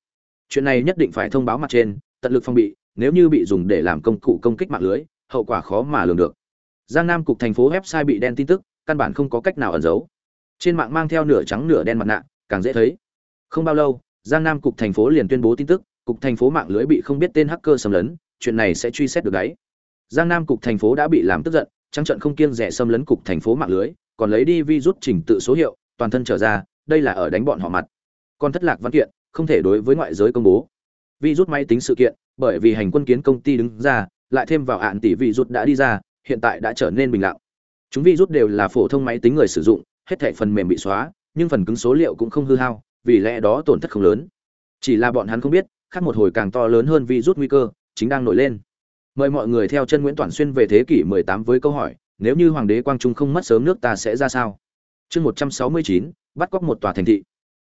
Chuyện này nhất định phải thông báo mặt trên, tận lực phong bị, nếu như bị dùng để làm công cụ công kích mạng lưới hậu quả khó mà lường được. Giang nam cục thành phố website bị đen tin tức, căn bản không có cách nào ẩn giấu. Trên mạng mang theo nửa trắng nửa đen mặt nạ, càng dễ thấy. Không bao lâu, giang nam cục thành phố liền tuyên bố tin tức, cục thành phố mạng lưới bị không biết tên hacker xâm lấn, chuyện này sẽ truy xét được đấy. Giang nam cục thành phố đã bị làm tức giận, trắng trận không kiêng rẻ xâm lấn cục thành phố mạng lưới, còn lấy đi vi rút trình tự số hiệu, toàn thân trở ra, đây là ở đánh bọn họ mặt. Còn thất lạc văn kiện, không thể đối với ngoại giới công bố. Vi rút máy tính sự kiện, bởi vì hành quân kiến công ty đứng ra lại thêm vào hạn tỷ vị rút đã đi ra hiện tại đã trở nên bình lặng. Chúng vi rút đều là phổ thông máy tính người sử dụng hết thảy phần mềm bị xóa nhưng phần cứng số liệu cũng không hư hao vì lẽ đó tổn thất không lớn. Chỉ là bọn hắn không biết khác một hồi càng to lớn hơn vi rút nguy cơ chính đang nổi lên. Mời mọi người theo chân nguyễn toàn xuyên về thế kỷ 18 với câu hỏi nếu như hoàng đế quang trung không mất sớm nước ta sẽ ra sao? Chương 169, bắt cóc một tòa thành thị.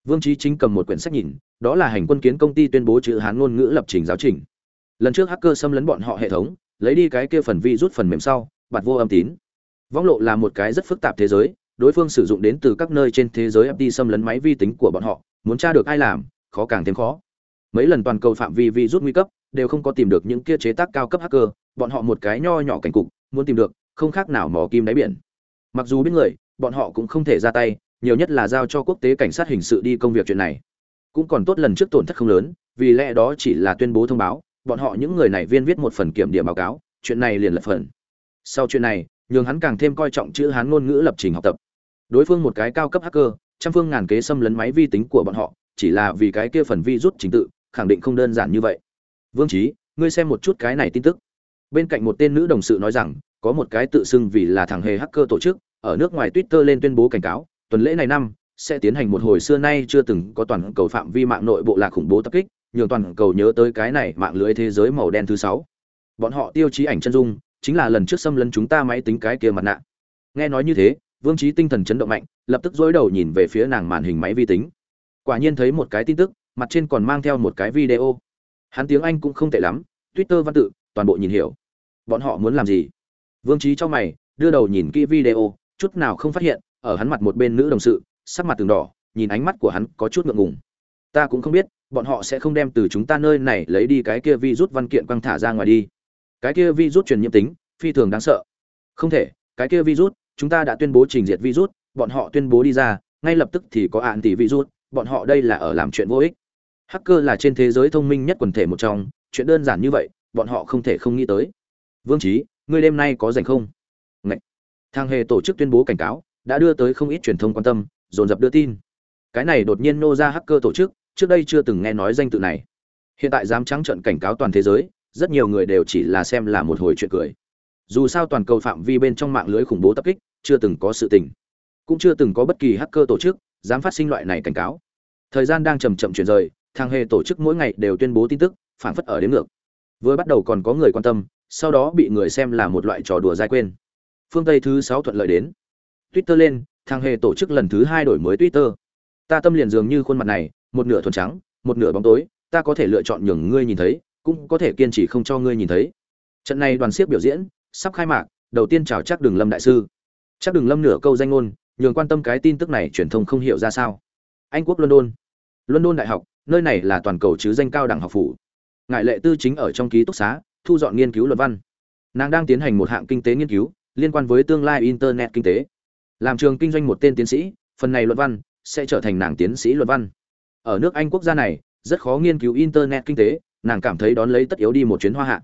Vương trí chính cầm một quyển sách nhìn đó là hành quân kiến công ty tuyên bố chữ hán ngôn ngữ lập trình giáo trình lần trước hacker xâm lấn bọn họ hệ thống, lấy đi cái kia phần vi rút phần mềm sau bạt vô âm tín. Vong lộ là một cái rất phức tạp thế giới, đối phương sử dụng đến từ các nơi trên thế giới fd xâm lấn máy vi tính của bọn họ, muốn tra được ai làm, khó càng thêm khó. Mấy lần toàn cầu phạm vi vi rút nguy cấp, đều không có tìm được những kia chế tác cao cấp hacker, bọn họ một cái nho nhỏ cảnh cục, muốn tìm được, không khác nào mò kim đáy biển. Mặc dù biết người, bọn họ cũng không thể ra tay, nhiều nhất là giao cho quốc tế cảnh sát hình sự đi công việc chuyện này. Cũng còn tốt lần trước tổn thất không lớn, vì lẽ đó chỉ là tuyên bố thông báo bọn họ những người này viên viết một phần kiểm điểm báo cáo, chuyện này liền lập phần. Sau chuyện này, nhường hắn càng thêm coi trọng chữ hán ngôn ngữ lập trình học tập. Đối phương một cái cao cấp hacker, trăm phương ngàn kế xâm lấn máy vi tính của bọn họ, chỉ là vì cái kia phần vi rút trình tự, khẳng định không đơn giản như vậy. Vương trí ngươi xem một chút cái này tin tức. Bên cạnh một tên nữ đồng sự nói rằng, có một cái tự xưng vì là thằng hề hacker tổ chức, ở nước ngoài twitter lên tuyên bố cảnh cáo, tuần lễ này năm, sẽ tiến hành một hồi xưa nay chưa từng có toàn cầu phạm vi mạng nội bộ lạc khủng bố tập kích nhường toàn cầu nhớ tới cái này mạng lưới thế giới màu đen thứ sáu. Bọn họ tiêu chí ảnh chân dung, chính là lần trước xâm lấn chúng ta máy tính cái kia mặt nạ. Nghe nói như thế, vương trí tinh thần chấn động mạnh, lập tức dối đầu nhìn về phía nàng màn hình máy vi tính. Quả nhiên thấy một cái tin tức, mặt trên còn mang theo một cái video. Hắn tiếng anh cũng không tệ lắm, twitter văn tự, toàn bộ nhìn hiểu. Bọn họ muốn làm gì? Vương trí cho mày, đưa đầu nhìn kỹ video, chút nào không phát hiện, ở hắn mặt một bên nữ đồng sự, sắc mặt từng đỏ, nhìn ánh mắt của hắn có chút ngượng ngùng. Ta cũng không biết bọn họ sẽ không đem từ chúng ta nơi này lấy đi cái kia vi rút văn kiện quăng thả ra ngoài đi. Cái kia vi rút truyền nhiễm tính, phi thường đáng sợ. Không thể, cái kia virus, chúng ta đã tuyên bố trình diệt virus, bọn họ tuyên bố đi ra, ngay lập tức thì có ạn tỷ virus, bọn họ đây là ở làm chuyện vô ích. Hacker là trên thế giới thông minh nhất quần thể một trong, chuyện đơn giản như vậy, bọn họ không thể không nghĩ tới. Vương trí ngươi đêm nay có rảnh không? Ngậy. thang hề tổ chức tuyên bố cảnh cáo, đã đưa tới không ít truyền thông quan tâm, dồn dập đưa tin. Cái này đột nhiên nô ra hacker tổ chức trước đây chưa từng nghe nói danh tự này. Hiện tại dám trắng trợn cảnh cáo toàn thế giới, rất nhiều người đều chỉ là xem là một hồi chuyện cười. Dù sao toàn cầu phạm vi bên trong mạng lưới khủng bố tập kích, chưa từng có sự tình. Cũng chưa từng có bất kỳ hacker tổ chức dám phát sinh loại này cảnh cáo. Thời gian đang chầm chậm chuyển rời thang hề tổ chức mỗi ngày đều tuyên bố tin tức phản phất ở đến ngược. Vừa bắt đầu còn có người quan tâm, sau đó bị người xem là một loại trò đùa dai quên. Phương tây thứ sáu thuận lợi đến. Twitter lên thang hề tổ chức lần thứ hai đổi mới twitter. Ta tâm liền dường như khuôn mặt này một nửa thuần trắng, một nửa bóng tối, ta có thể lựa chọn nhường ngươi nhìn thấy, cũng có thể kiên trì không cho ngươi nhìn thấy. Trận này đoàn siếc biểu diễn, sắp khai mạc, đầu tiên chào chắc đường lâm đại sư. Chắc đường lâm nửa câu danh ngôn, nhường quan tâm cái tin tức này truyền thông không hiểu ra sao. Anh quốc london. London đại học, nơi này là toàn cầu chứ danh cao đẳng học phủ. Ngại lệ tư chính ở trong ký túc xá, thu dọn nghiên cứu luận văn. Nàng đang tiến hành một hạng kinh tế nghiên cứu, liên quan với tương lai internet kinh tế. Làm trường kinh doanh một tên tiến sĩ, phần này luận văn sẽ trở thành nàng tiến sĩ luận văn ở nước anh quốc gia này, rất khó nghiên cứu internet kinh tế, nàng cảm thấy đón lấy tất yếu đi một chuyến hoa hạ.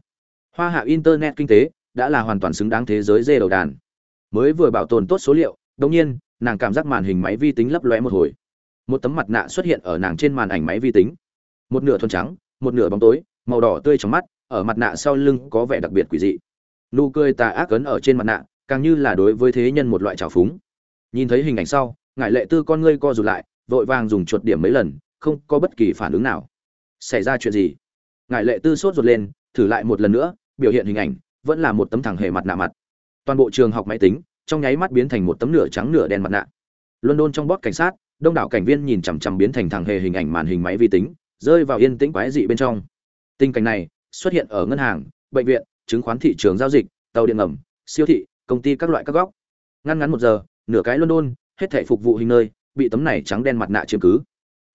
Hoa hạ internet kinh tế đã là hoàn toàn xứng đáng thế giới dê đầu đàn. Mới vừa bảo tồn tốt số liệu đông nhiên, nàng cảm giác màn hình máy vi tính lấp lóe một hồi. Một tấm mặt nạ xuất hiện ở nàng trên màn ảnh máy vi tính. Một nửa thuần trắng, một nửa bóng tối, màu đỏ tươi trong mắt, ở mặt nạ sau lưng có vẻ đặc biệt quỷ dị. Nụ cười tà ác ấn ở trên mặt nạ, càng như là đối với thế nhân một loại trào phúng. Nhìn thấy hình ảnh sau ngại lệ tư con ngươi co rụt lại, vội vàng dùng chuột điểm mấy lần không có bất kỳ phản ứng nào. Xảy ra chuyện gì? Ngài lệ tư sốt ruột lên, thử lại một lần nữa, biểu hiện hình ảnh, vẫn là một tấm thẳng hề mặt nạ mặt. Toàn bộ trường học máy tính, trong nháy mắt biến thành một tấm nửa trắng nửa đen mặt nạ. London trong bót cảnh sát, đông đảo cảnh viên nhìn chằm chằm biến thành thẳng hề hình ảnh màn hình máy vi tính, rơi vào yên tĩnh quái dị bên trong. Tình cảnh này xuất hiện ở ngân hàng, bệnh viện, chứng khoán thị trường giao dịch, tàu điện ngầm, siêu thị, công ty các loại các góc. Ngăn ngắn một giờ, nửa cái london, hết thảy phục vụ hình nơi, bị tấm này trắng đen mặt nạ chiếm cứ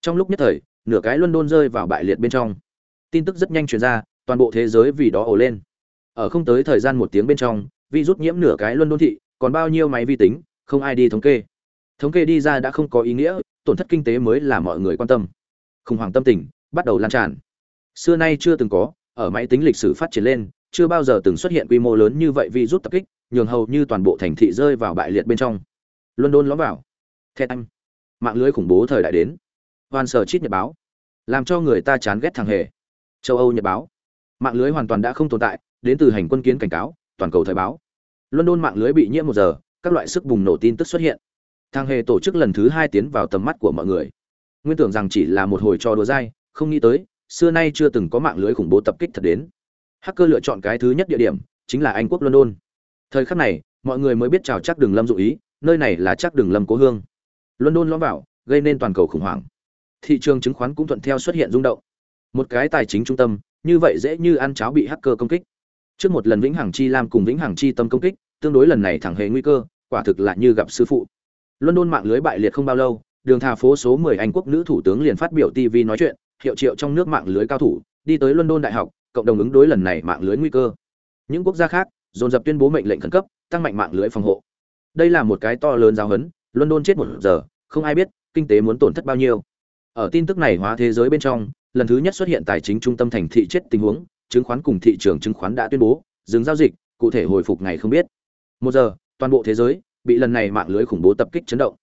trong lúc nhất thời, nửa cái london rơi vào bại liệt bên trong. Tin tức rất nhanh truyền ra, toàn bộ thế giới vì đó ồ lên. Ở không tới thời gian một tiếng bên trong vi rút nhiễm nửa cái luân đôn thị, còn bao nhiêu máy vi tính, không ai đi thống kê. Thống kê đi ra đã không có ý nghĩa, tổn thất kinh tế mới là mọi người quan tâm. Khủng hoảng tâm tình bắt đầu lan tràn. Xưa nay chưa từng có, ở máy tính lịch sử phát triển lên, chưa bao giờ từng xuất hiện quy mô lớn như vậy virus tập kích, nhường hầu như toàn bộ thành thị rơi vào bại liệt bên trong. London lõm vào. Thét anh. Mạng lưới khủng bố thời đại đến hoàn sở chít nhật báo. Làm cho người ta chán ghét thằng hề. Châu âu nhật báo. Mạng lưới hoàn toàn đã không tồn tại, đến từ hành quân kiến cảnh cáo, toàn cầu thời báo. London mạng lưới bị nhiễm một giờ, các loại sức bùng nổ tin tức xuất hiện. Thằng hề tổ chức lần thứ hai tiến vào tầm mắt của mọi người. Nguyên tưởng rằng chỉ là một hồi trò đùa dai, không nghĩ tới, xưa nay chưa từng có mạng lưới khủng bố tập kích thật đến. Hacker lựa chọn cái thứ nhất địa điểm, chính là anh quốc london. Thời khắc này, mọi người mới biết chào chắc đường lâm dụ ý, nơi này là chắc đường lâm cố hương. London lõm vào, gây nên toàn cầu khủng hoảng thị trường chứng khoán cũng thuận theo xuất hiện rung động. Một cái tài chính trung tâm, như vậy dễ như ăn cháo bị hacker công kích. Trước một lần vĩnh hằng chi lam cùng vĩnh hằng chi tâm công kích, tương đối lần này thẳng hề nguy cơ, quả thực là như gặp sư phụ. London mạng lưới bại liệt không bao lâu, đường thà phố số 10 anh quốc nữ thủ tướng liền phát biểu tv nói chuyện, hiệu triệu trong nước mạng lưới cao thủ, đi tới london đại học, cộng đồng ứng đối lần này mạng lưới nguy cơ. Những quốc gia khác, dồn dập tuyên bố mệnh lệnh khẩn cấp, tăng mạnh mạng lưới phòng hộ. Đây là một cái to lớn giáo hấn london chết một giờ, không ai biết, kinh tế muốn tổn thất bao nhiêu ở tin tức này hóa thế giới bên trong, lần thứ nhất xuất hiện tài chính trung tâm thành thị chết tình huống, chứng khoán cùng thị trường chứng khoán đã tuyên bố, dừng giao dịch, cụ thể hồi phục ngày không biết. Một giờ, toàn bộ thế giới bị lần này mạng lưới khủng bố tập kích chấn động.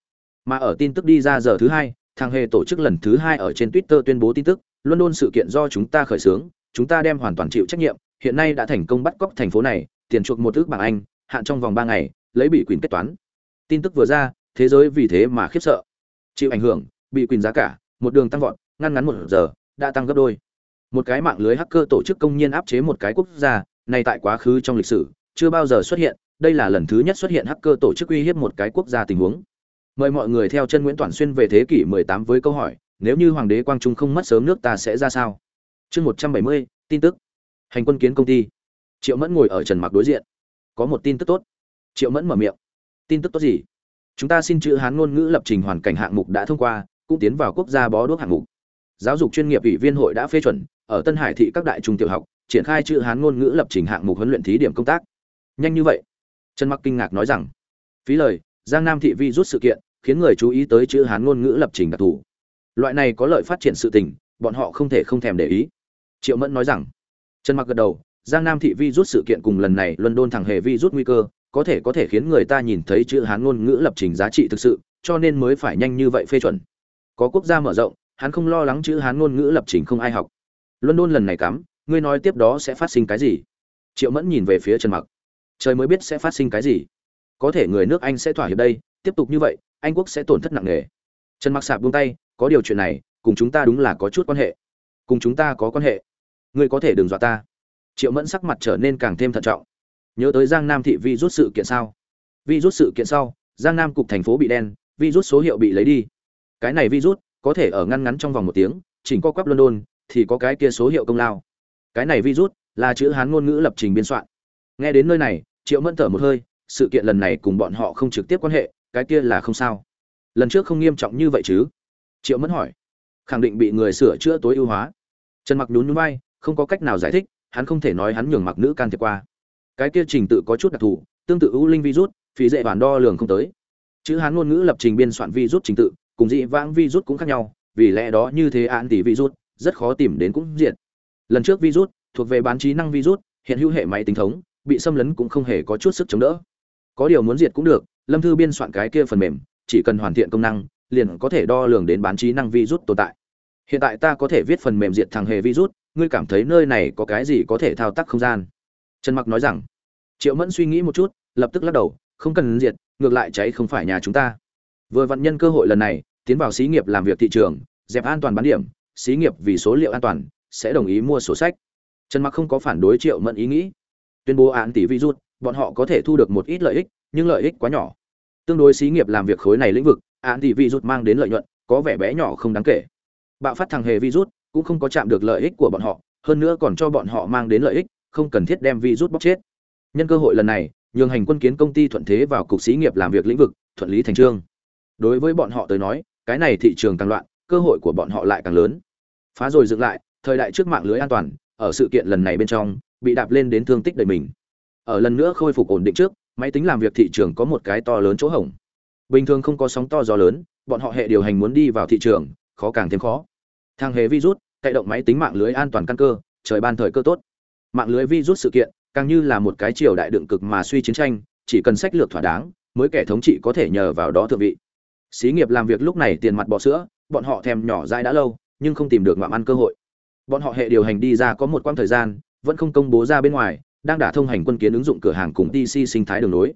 Mà ở tin tức đi ra giờ thứ hai thằng hề tổ chức lần thứ hai ở trên twitter tuyên bố tin tức, london sự kiện do chúng ta khởi xướng, chúng ta đem hoàn toàn chịu trách nhiệm, hiện nay đã thành công bắt cóc thành phố này, tiền chuộc một ước bảng anh, hạn trong vòng ba ngày, lấy bị quyền kết toán. Tin tức vừa ra, thế giới vì thế mà khiếp sợ. Chịu ảnh hưởng, bị quyền giá cả một đường tăng vọt ngăn ngắn một giờ đã tăng gấp đôi. Một cái mạng lưới hacker tổ chức công nhiên áp chế một cái quốc gia này tại quá khứ trong lịch sử chưa bao giờ xuất hiện đây là lần thứ nhất xuất hiện hacker tổ chức uy hiếp một cái quốc gia tình huống. Mời mọi người theo chân nguyễn toàn xuyên về thế kỷ 18 với câu hỏi nếu như hoàng đế quang trung không mất sớm nước ta sẽ ra sao? Chương 170, tin tức. Hành quân kiến công ty. Triệu mẫn ngồi ở trần mặc đối diện. Có một tin tức tốt. Triệu mẫn mở miệng. Tin tức tốt gì? Chúng ta xin chữ hán ngôn ngữ lập trình hoàn cảnh hạng mục đã thông qua cũng tiến vào quốc gia bó đuốc hạng mục. Giáo dục chuyên nghiệp ủy viên hội đã phê chuẩn, ở tân hải thị các đại trung tiểu học, triển khai chữ hán ngôn ngữ lập trình hạng mục huấn luyện thí điểm công tác. Nhanh như vậy? Trần mặc kinh ngạc nói rằng. Phí lời, giang nam thị vi rút sự kiện, khiến người chú ý tới chữ hán ngôn ngữ lập trình đặc thù. Loại này có lợi phát triển sự tình, bọn họ không thể không thèm để ý. Triệu mẫn nói rằng. Trần mặc gật đầu, giang nam thị vi rút sự kiện cùng lần này london thẳng hề vi rút nguy cơ, có thể có thể khiến người ta nhìn thấy chữ hán ngôn ngữ lập trình giá trị thực sự, cho nên mới phải nhanh như vậy phê chuẩn có quốc gia mở rộng, hắn không lo lắng chữ hán ngôn ngữ lập trình không ai học. London lần này cắm, ngươi nói tiếp đó sẽ phát sinh cái gì? Triệu mẫn nhìn về phía trần mặc. Trời mới biết sẽ phát sinh cái gì. Có thể người nước anh sẽ thỏa hiệp đây, tiếp tục như vậy, anh quốc sẽ tổn thất nặng nề. Trần mặc sạp buông tay, có điều chuyện này, cùng chúng ta đúng là có chút quan hệ. Cùng chúng ta có quan hệ. Ngươi có thể đừng dọa ta. Triệu mẫn sắc mặt trở nên càng thêm thận trọng. Nhớ tới giang nam thị vi rút sự kiện sao vi rút sự kiện sau, giang nam cục thành phố bị đen, vi rút số hiệu bị lấy đi cái này virus có thể ở ngăn ngắn trong vòng một tiếng, chỉnh co quắp london, thì có cái kia số hiệu công lao. Cái này virus là chữ hán ngôn ngữ lập trình biên soạn. Nghe đến nơi này, triệu mẫn thở một hơi, sự kiện lần này cùng bọn họ không trực tiếp quan hệ, cái kia là không sao. Lần trước không nghiêm trọng như vậy chứ? Triệu mẫn hỏi. Khẳng định bị người sửa chữa tối ưu hóa. Trần mặc nhún nhún vai, không có cách nào giải thích, hắn không thể nói hắn nhường mặc nữ can thiệp qua. Cái kia trình tự có chút đặc thù, tương tự ưu linh virus, phí dễ bản đo lường không tới. Chữ hán ngôn ngữ lập trình biên soạn virus trình tự cùng dị vãng virus cũng khác nhau, vì lẽ đó như thế án tỷ virus rất khó tìm đến cũng diện lần trước virus thuộc về bán trí năng virus, hiện hữu hệ máy tính thống, bị xâm lấn cũng không hề có chút sức chống đỡ. Có điều muốn diệt cũng được, lâm thư biên soạn cái kia phần mềm, chỉ cần hoàn thiện công năng, liền có thể đo lường đến bán trí năng virus tồn tại. Hiện tại ta có thể viết phần mềm diệt thằng hề virus, ngươi cảm thấy nơi này có cái gì có thể thao tác không gian? Trần mặc nói rằng, triệu mẫn suy nghĩ một chút, lập tức lắc đầu, không cần diệt, ngược lại cháy không phải nhà chúng ta. Vừa vận nhân cơ hội lần này tiến vào xí nghiệp làm việc thị trường, dẹp an toàn bán điểm, xí nghiệp vì số liệu an toàn, sẽ đồng ý mua sổ sách. Trần mặc không có phản đối triệu mẫn ý nghĩ. Tuyên bố án tỷ virus bọn họ có thể thu được một ít lợi ích, nhưng lợi ích quá nhỏ. Tương đối xí nghiệp làm việc khối này lĩnh vực, án tỷ virus mang đến lợi nhuận, có vẻ bé nhỏ không đáng kể. Bạo phát thằng hề virus cũng không có chạm được lợi ích của bọn họ, hơn nữa còn cho bọn họ mang đến lợi ích, không cần thiết đem virus bóc chết. Nhân cơ hội lần này, nhường hành quân kiến công ty thuận thế vào cục xí nghiệp làm việc lĩnh vực, thuận lý thành trương. Đối với bọn họ tới nói cái này thị trường càng loạn, cơ hội của bọn họ lại càng lớn. Phá rồi dựng lại, thời đại trước mạng lưới an toàn, ở sự kiện lần này bên trong, bị đạp lên đến thương tích đầy mình. Ở lần nữa khôi phục ổn định trước, máy tính làm việc thị trường có một cái to lớn chỗ hổng. Bình thường không có sóng to gió lớn, bọn họ hệ điều hành muốn đi vào thị trường, khó càng thêm khó. Thang hề virus, cậy động máy tính mạng lưới an toàn căn cơ, trời ban thời cơ tốt. Mạng lưới virus sự kiện, càng như là một cái triều đại đựng cực mà suy chiến tranh, chỉ cần sách lược thỏa đáng, mới kẻ thống trị có thể nhờ vào đó thượng vị xí nghiệp làm việc lúc này tiền mặt bỏ sữa, bọn họ thèm nhỏ dãi đã lâu, nhưng không tìm được ngoạm ăn cơ hội. Bọn họ hệ điều hành đi ra có một quãng thời gian, vẫn không công bố ra bên ngoài, đang đả thông hành quân kiến ứng dụng cửa hàng cùng TC sinh thái đường nối.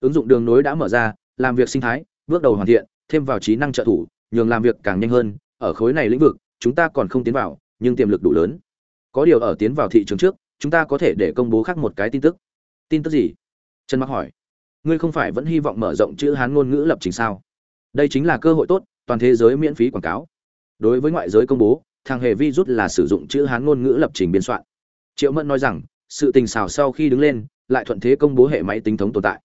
Ứng dụng đường nối đã mở ra, làm việc sinh thái, bước đầu hoàn thiện, thêm vào trí năng trợ thủ, nhường làm việc càng nhanh hơn. Ở khối này lĩnh vực, chúng ta còn không tiến vào, nhưng tiềm lực đủ lớn. Có điều ở tiến vào thị trường trước, chúng ta có thể để công bố khác một cái tin tức. Tin tức gì? Trần mặc hỏi. Ngươi không phải vẫn hy vọng mở rộng chữ hán ngôn ngữ lập trình sao? Đây chính là cơ hội tốt, toàn thế giới miễn phí quảng cáo. Đối với ngoại giới công bố, thằng hề vi rút là sử dụng chữ hán ngôn ngữ lập trình biên soạn. Triệu mẫn nói rằng, sự tình xào sau khi đứng lên, lại thuận thế công bố hệ máy tính thống tồn tại.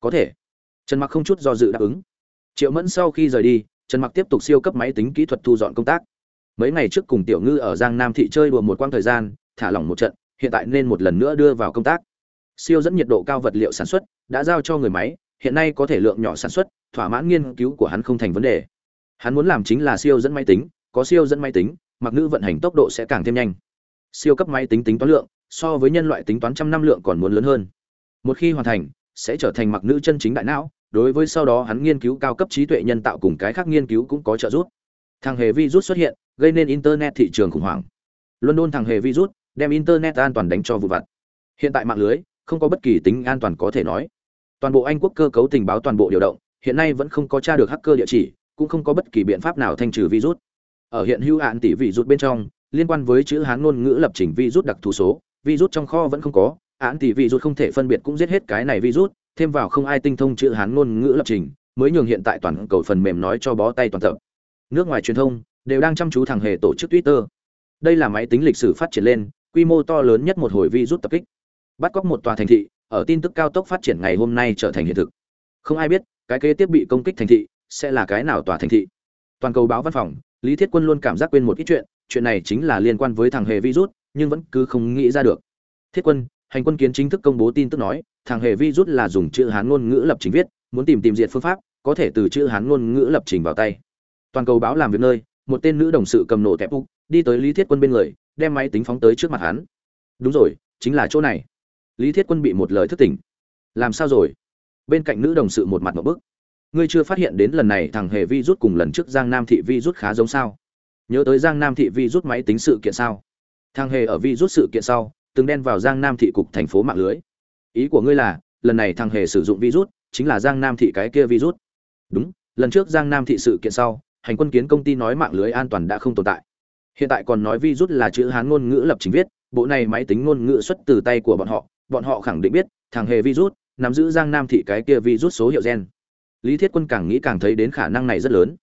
Có thể. Trần mặc không chút do dự đáp ứng. Triệu mẫn sau khi rời đi, trần mặc tiếp tục siêu cấp máy tính kỹ thuật thu dọn công tác. Mấy ngày trước cùng tiểu ngư ở giang nam thị chơi đùa một quãng thời gian, thả lỏng một trận, hiện tại nên một lần nữa đưa vào công tác. Siêu dẫn nhiệt độ cao vật liệu sản xuất, đã giao cho người máy hiện nay có thể lượng nhỏ sản xuất, thỏa mãn nghiên cứu của hắn không thành vấn đề. Hắn muốn làm chính là siêu dẫn máy tính, có siêu dẫn máy tính, mặc nữ vận hành tốc độ sẽ càng thêm nhanh. Siêu cấp máy tính tính toán lượng, so với nhân loại tính toán trăm năm lượng còn muốn lớn hơn. Một khi hoàn thành, sẽ trở thành mặc nữ chân chính đại não, đối với sau đó hắn nghiên cứu cao cấp trí tuệ nhân tạo cùng cái khác nghiên cứu cũng có trợ giúp. Thằng hề virus xuất hiện, gây nên internet thị trường khủng hoảng. London thằng hề virus, đem internet an toàn đánh cho vụ vặt. Hiện tại mạng lưới, không có bất kỳ tính an toàn có thể nói toàn bộ anh quốc cơ cấu tình báo toàn bộ điều động, hiện nay vẫn không có tra được hacker địa chỉ, cũng không có bất kỳ biện pháp nào thanh trừ virus. Ở hiện hữu hạn tỷ vị rút bên trong, liên quan với chữ hán ngôn ngữ lập trình virus đặc thù số, virus trong kho vẫn không có án tỷ virus không thể phân biệt cũng giết hết cái này virus, thêm vào không ai tinh thông chữ hán ngôn ngữ lập trình, mới nhường hiện tại toàn cầu phần mềm nói cho bó tay toàn tập. Nước ngoài truyền thông đều đang chăm chú thằng hề tổ chức twitter. Đây là máy tính lịch sử phát triển lên, quy mô to lớn nhất một hồi virus tập kích. Bắt cóc một tòa thành thị ở tin tức cao tốc phát triển ngày hôm nay trở thành hiện thực. Không ai biết, cái kế tiếp bị công kích thành thị sẽ là cái nào tòa thành thị. Toàn cầu báo văn phòng, lý thiết quân luôn cảm giác quên một ít chuyện chuyện này chính là liên quan với thằng hề virus nhưng vẫn cứ không nghĩ ra được. Thiết quân, hành quân kiến chính thức công bố tin tức nói, thằng hề virus là dùng chữ hán ngôn ngữ lập trình viết, muốn tìm tìm diệt phương pháp, có thể từ chữ hán ngôn ngữ lập trình vào tay. Toàn cầu báo làm việc nơi, một tên nữ đồng sự cầm nổ tẹp úc đi tới lý thiết quân bên người, đem máy tính phóng tới trước mặt hắn. Đúng rồi, chính là chỗ này lý thiết quân bị một lời thức tỉnh. Làm sao rồi? Bên cạnh nữ đồng sự một mặt một bức. Ngươi chưa phát hiện đến lần này thằng hề vi rút cùng lần trước giang nam thị vi rút khá giống sao? Nhớ tới giang nam thị vi rút máy tính sự kiện sao? Thằng hề ở vi rút sự kiện sau, từng đen vào giang nam thị cục thành phố mạng lưới. Ý của ngươi là, lần này thằng hề sử dụng virus chính là giang nam thị cái kia virus đúng, lần trước giang nam thị sự kiện sau, hành quân kiến công ty nói mạng lưới an toàn đã không tồn tại. Hiện tại còn nói virus là chữ hán ngôn ngữ lập trình viết, bộ này máy tính ngôn ngữ xuất từ tay của bọn họ bọn họ khẳng định biết, thằng hề virus, nắm giữ giang nam thị cái kia virus số hiệu gen. Lý thiết quân càng nghĩ càng thấy đến khả năng này rất lớn.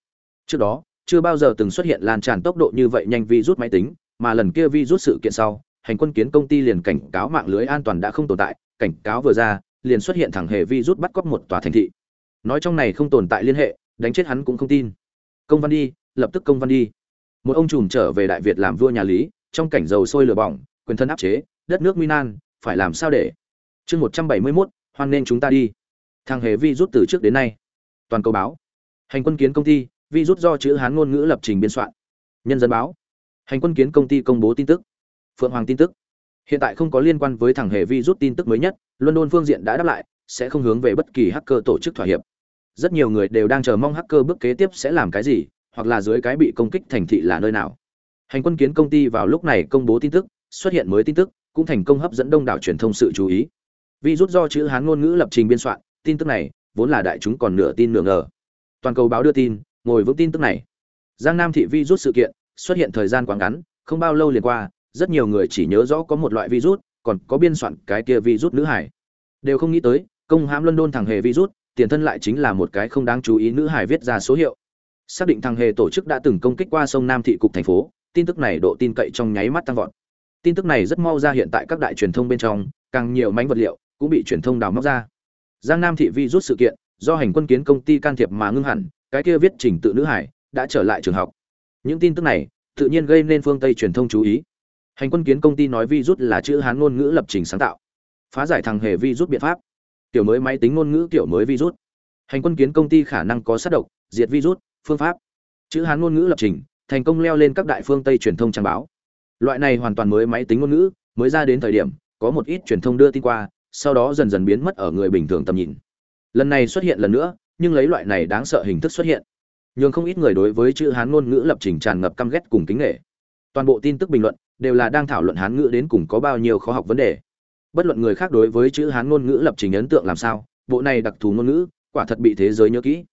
Trước đó, chưa bao giờ từng xuất hiện lan tràn tốc độ như vậy nhanh virus máy tính, mà lần kia virus sự kiện sau, hành quân kiến công ty liền cảnh cáo mạng lưới an toàn đã không tồn tại, cảnh cáo vừa ra, liền xuất hiện thẳng hề virus bắt cóc một tòa thành thị. Nói trong này không tồn tại liên hệ, đánh chết hắn cũng không tin. Công văn đi, lập tức công văn đi. Một ông trùm trở về đại việt làm vua nhà lý, trong cảnh dầu sôi lửa bỏng, quyền thân áp chế, đất nước minan phải làm sao để? Chương một trăm bảy mươi mốt, hoan nên chúng ta đi. Thằng hề vi rút từ trước đến nay. Toàn cầu báo. Hành quân kiến công ty, vi rút do chữ hán ngôn ngữ lập trình biên soạn. Nhân dân báo. Hành quân kiến công ty công bố tin tức. Phượng hoàng tin tức. Hiện tại không có liên quan với thằng hề vi rút tin tức mới nhất, london phương diện đã đáp lại, sẽ không hướng về bất kỳ hacker tổ chức thỏa hiệp. Rất nhiều người đều đang chờ mong hacker bước kế tiếp sẽ làm cái gì, hoặc là dưới cái bị công kích thành thị là nơi nào. Hành quân kiến công ty vào lúc này công bố tin tức, xuất hiện mới tin tức cũng thành công hấp dẫn đông đảo truyền thông sự chú ý. Vì rút do chữ hán ngôn ngữ lập trình biên soạn, tin tức này vốn là đại chúng còn nửa tin nửa ngờ. Toàn cầu báo đưa tin, ngồi vững tin tức này. Giang nam thị vi rút sự kiện xuất hiện thời gian quá ngắn, không bao lâu liền qua, rất nhiều người chỉ nhớ rõ có một loại virus, còn có biên soạn cái kia virus nữ hải. Đều không nghĩ tới, công hãm london thằng hề virus, tiền thân lại chính là một cái không đáng chú ý nữ hải viết ra số hiệu. Xác định thằng hề tổ chức đã từng công kích qua sông nam thị cục thành phố, tin tức này độ tin cậy trong nháy mắt tăng vọt tin tức này rất mau ra hiện tại các đại truyền thông bên trong, càng nhiều mánh vật liệu cũng bị truyền thông đào móc ra. Giang nam thị vi rút sự kiện, do hành quân kiến công ty can thiệp mà ngưng hẳn, cái kia viết trình tự nữ hải đã trở lại trường học. Những tin tức này tự nhiên gây nên phương tây truyền thông chú ý. Hành quân kiến công ty nói vi rút là chữ hán ngôn ngữ lập trình sáng tạo. Phá giải thằng hề vi rút biện pháp. Kiểu mới máy tính ngôn ngữ kiểu mới vi rút. Hành quân kiến công ty khả năng có sát độc, diệt vi rút, phương pháp. Chữ hán ngôn ngữ lập trình, thành công leo lên các đại phương tây truyền thông trang báo loại này hoàn toàn mới máy tính ngôn ngữ, mới ra đến thời điểm, có một ít truyền thông đưa tin qua, sau đó dần dần biến mất ở người bình thường tầm nhìn. Lần này xuất hiện lần nữa, nhưng lấy loại này đáng sợ hình thức xuất hiện. Nhưng không ít người đối với chữ hán ngôn ngữ lập trình tràn ngập căm ghét cùng kính nghệ toàn bộ tin tức bình luận, đều là đang thảo luận hán ngữ đến cùng có bao nhiêu khó học vấn đề. Bất luận người khác đối với chữ hán ngôn ngữ lập trình ấn tượng làm sao, bộ này đặc thù ngôn ngữ, quả thật bị thế giới nhớ kỹ.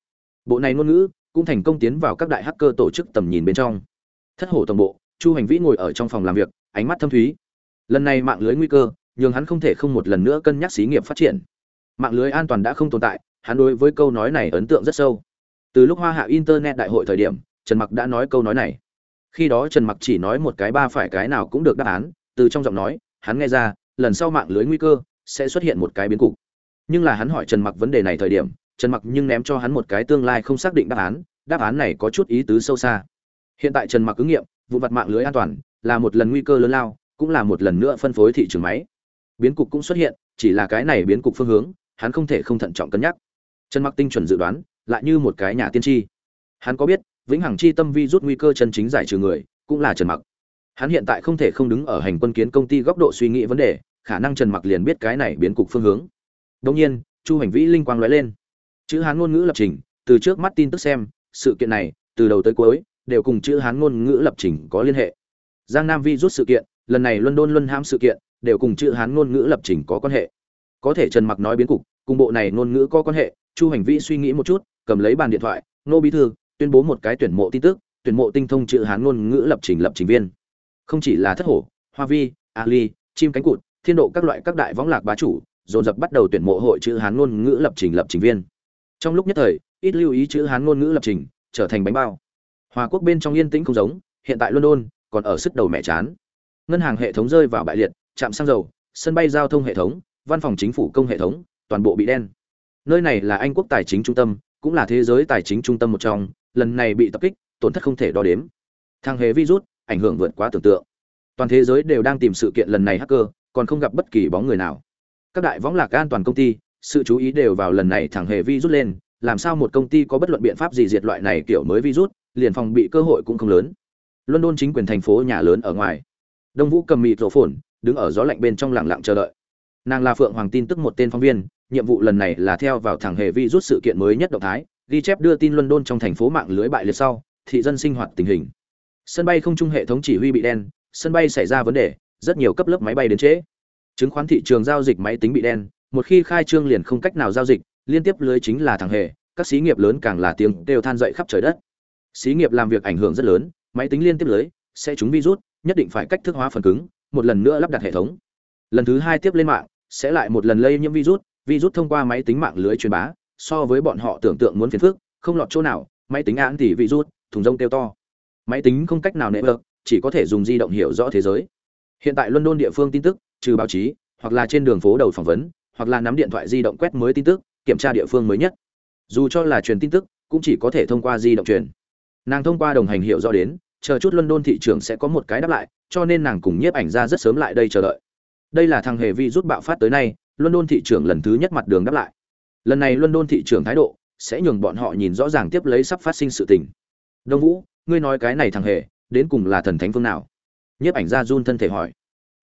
Bộ này ngôn ngữ cũng thành công tiến vào các đại hacker tổ chức tầm nhìn bên trong. Thất hổ tổng bộ chu hành vĩ ngồi ở trong phòng làm việc, ánh mắt thâm thúy. Lần này mạng lưới nguy cơ nhưng hắn không thể không một lần nữa cân nhắc xí nghiệp phát triển. Mạng lưới an toàn đã không tồn tại, hắn đối với câu nói này ấn tượng rất sâu. Từ lúc hoa hạ internet đại hội thời điểm, trần mặc đã nói câu nói này. Khi đó trần mặc chỉ nói một cái ba phải cái nào cũng được đáp án, từ trong giọng nói, hắn nghe ra, lần sau mạng lưới nguy cơ sẽ xuất hiện một cái biến cục. Nhưng là hắn hỏi trần mặc vấn đề này thời điểm, trần mặc nhưng ném cho hắn một cái tương lai không xác định đáp án đáp án này có chút ý tứ sâu xa. Hiện tại trần mặc ứng nghiệm vụ vặt mạng lưới an toàn là một lần nguy cơ lớn lao, cũng là một lần nữa phân phối thị trường máy. Biến cục cũng xuất hiện, chỉ là cái này biến cục phương hướng, hắn không thể không thận trọng cân nhắc. Trần mặc tinh chuẩn dự đoán, lại như một cái nhà tiên tri. Hắn có biết, vĩnh hằng chi tâm vi rút nguy cơ chân chính giải trừ người, cũng là trần mặc. Hắn hiện tại không thể không đứng ở hành quân kiến công ty góc độ suy nghĩ vấn đề, khả năng trần mặc liền biết cái này biến cục phương hướng. Đương nhiên, chu hành vĩ linh quang lóe lên. Chữ hán ngôn ngữ lập trình, từ trước mắt tin tức xem, sự kiện này, từ đầu tới cuối đều cùng chữ hán ngôn ngữ lập trình có liên hệ. Giang nam vi rút sự kiện, lần này london luân ham sự kiện, đều cùng chữ hán ngôn ngữ lập trình có quan hệ. Có thể trần mặc nói biến cục, cùng bộ này ngôn ngữ có quan hệ, chu hành vĩ suy nghĩ một chút, cầm lấy bàn điện thoại, nô bí thư, tuyên bố một cái tuyển mộ tin tức, tuyển mộ tinh thông chữ hán ngôn ngữ lập trình lập trình viên. Không chỉ là thất hổ, hoa vi ali chim cánh cụt, thiên độ các loại các đại võng lạc bá chủ, dồn dập bắt đầu tuyển mộ hội chữ hán ngôn ngữ lập trình lập trình viên. Trong lúc nhất thời, ít lưu ý chữ hán ngôn ngữ lập trình, trở thành bánh bao hòa quốc bên trong yên tĩnh không giống, hiện tại london còn ở sức đầu mẹ chán. Ngân hàng hệ thống rơi vào bại liệt trạm xăng dầu, sân bay giao thông hệ thống, văn phòng chính phủ công hệ thống, toàn bộ bị đen. Nơi này là anh quốc tài chính trung tâm, cũng là thế giới tài chính trung tâm một trong, lần này bị tập kích, tổn thất không thể đo đếm. Thang hề virus, ảnh hưởng vượt quá tưởng tượng. Toàn thế giới đều đang tìm sự kiện lần này hacker, còn không gặp bất kỳ bóng người nào. Các đại võng lạc an toàn công ty, sự chú ý đều vào lần này thằng hề virus lên, làm sao một công ty có bất luận biện pháp gì diệt loại này kiểu mới virus liền phòng bị cơ hội cũng không lớn. London chính quyền thành phố nhà lớn ở ngoài. Đông vũ cầm mịt rổ phồn, đứng ở gió lạnh bên trong lặng lặng chờ đợi. Nàng là phượng hoàng tin tức một tên phóng viên, nhiệm vụ lần này là theo vào thẳng hề vi rút sự kiện mới nhất động thái, ghi chép đưa tin london trong thành phố mạng lưới bại liệt sau, thị dân sinh hoạt tình hình. Sân bay không trung hệ thống chỉ huy bị đen, sân bay xảy ra vấn đề, rất nhiều cấp lớp máy bay đến trễ. Chứng khoán thị trường giao dịch máy tính bị đen, một khi khai trương liền không cách nào giao dịch, liên tiếp lưới chính là thằng hề, các xí nghiệp lớn càng là tiếng đều than dậy khắp trời đất xí nghiệp làm việc ảnh hưởng rất lớn máy tính liên tiếp lưới sẽ trúng virus nhất định phải cách thức hóa phần cứng một lần nữa lắp đặt hệ thống. Lần thứ hai tiếp lên mạng sẽ lại một lần lây nhiễm virus virus thông qua máy tính mạng lưới truyền bá so với bọn họ tưởng tượng muốn phiền phức không lọt chỗ nào máy tính án thì virus thùng rông tiêu to. Máy tính không cách nào nệ được, chỉ có thể dùng di động hiểu rõ thế giới. Hiện tại london địa phương tin tức trừ báo chí hoặc là trên đường phố đầu phỏng vấn hoặc là nắm điện thoại di động quét mới tin tức kiểm tra địa phương mới nhất. Dù cho là truyền tin tức cũng chỉ có thể thông qua di động truyền nàng thông qua đồng hành hiểu rõ đến, chờ chút london thị trường sẽ có một cái đáp lại, cho nên nàng cùng nhiếp ảnh ra rất sớm lại đây chờ đợi. Đây là thằng hề vi rút bạo phát tới nay london thị trường lần thứ nhất mặt đường đáp lại. Lần này london thị trường thái độ sẽ nhường bọn họ nhìn rõ ràng tiếp lấy sắp phát sinh sự tình. Đông vũ, ngươi nói cái này thằng hề, đến cùng là thần thánh phương nào? Nhiếp ảnh ra run thân thể hỏi.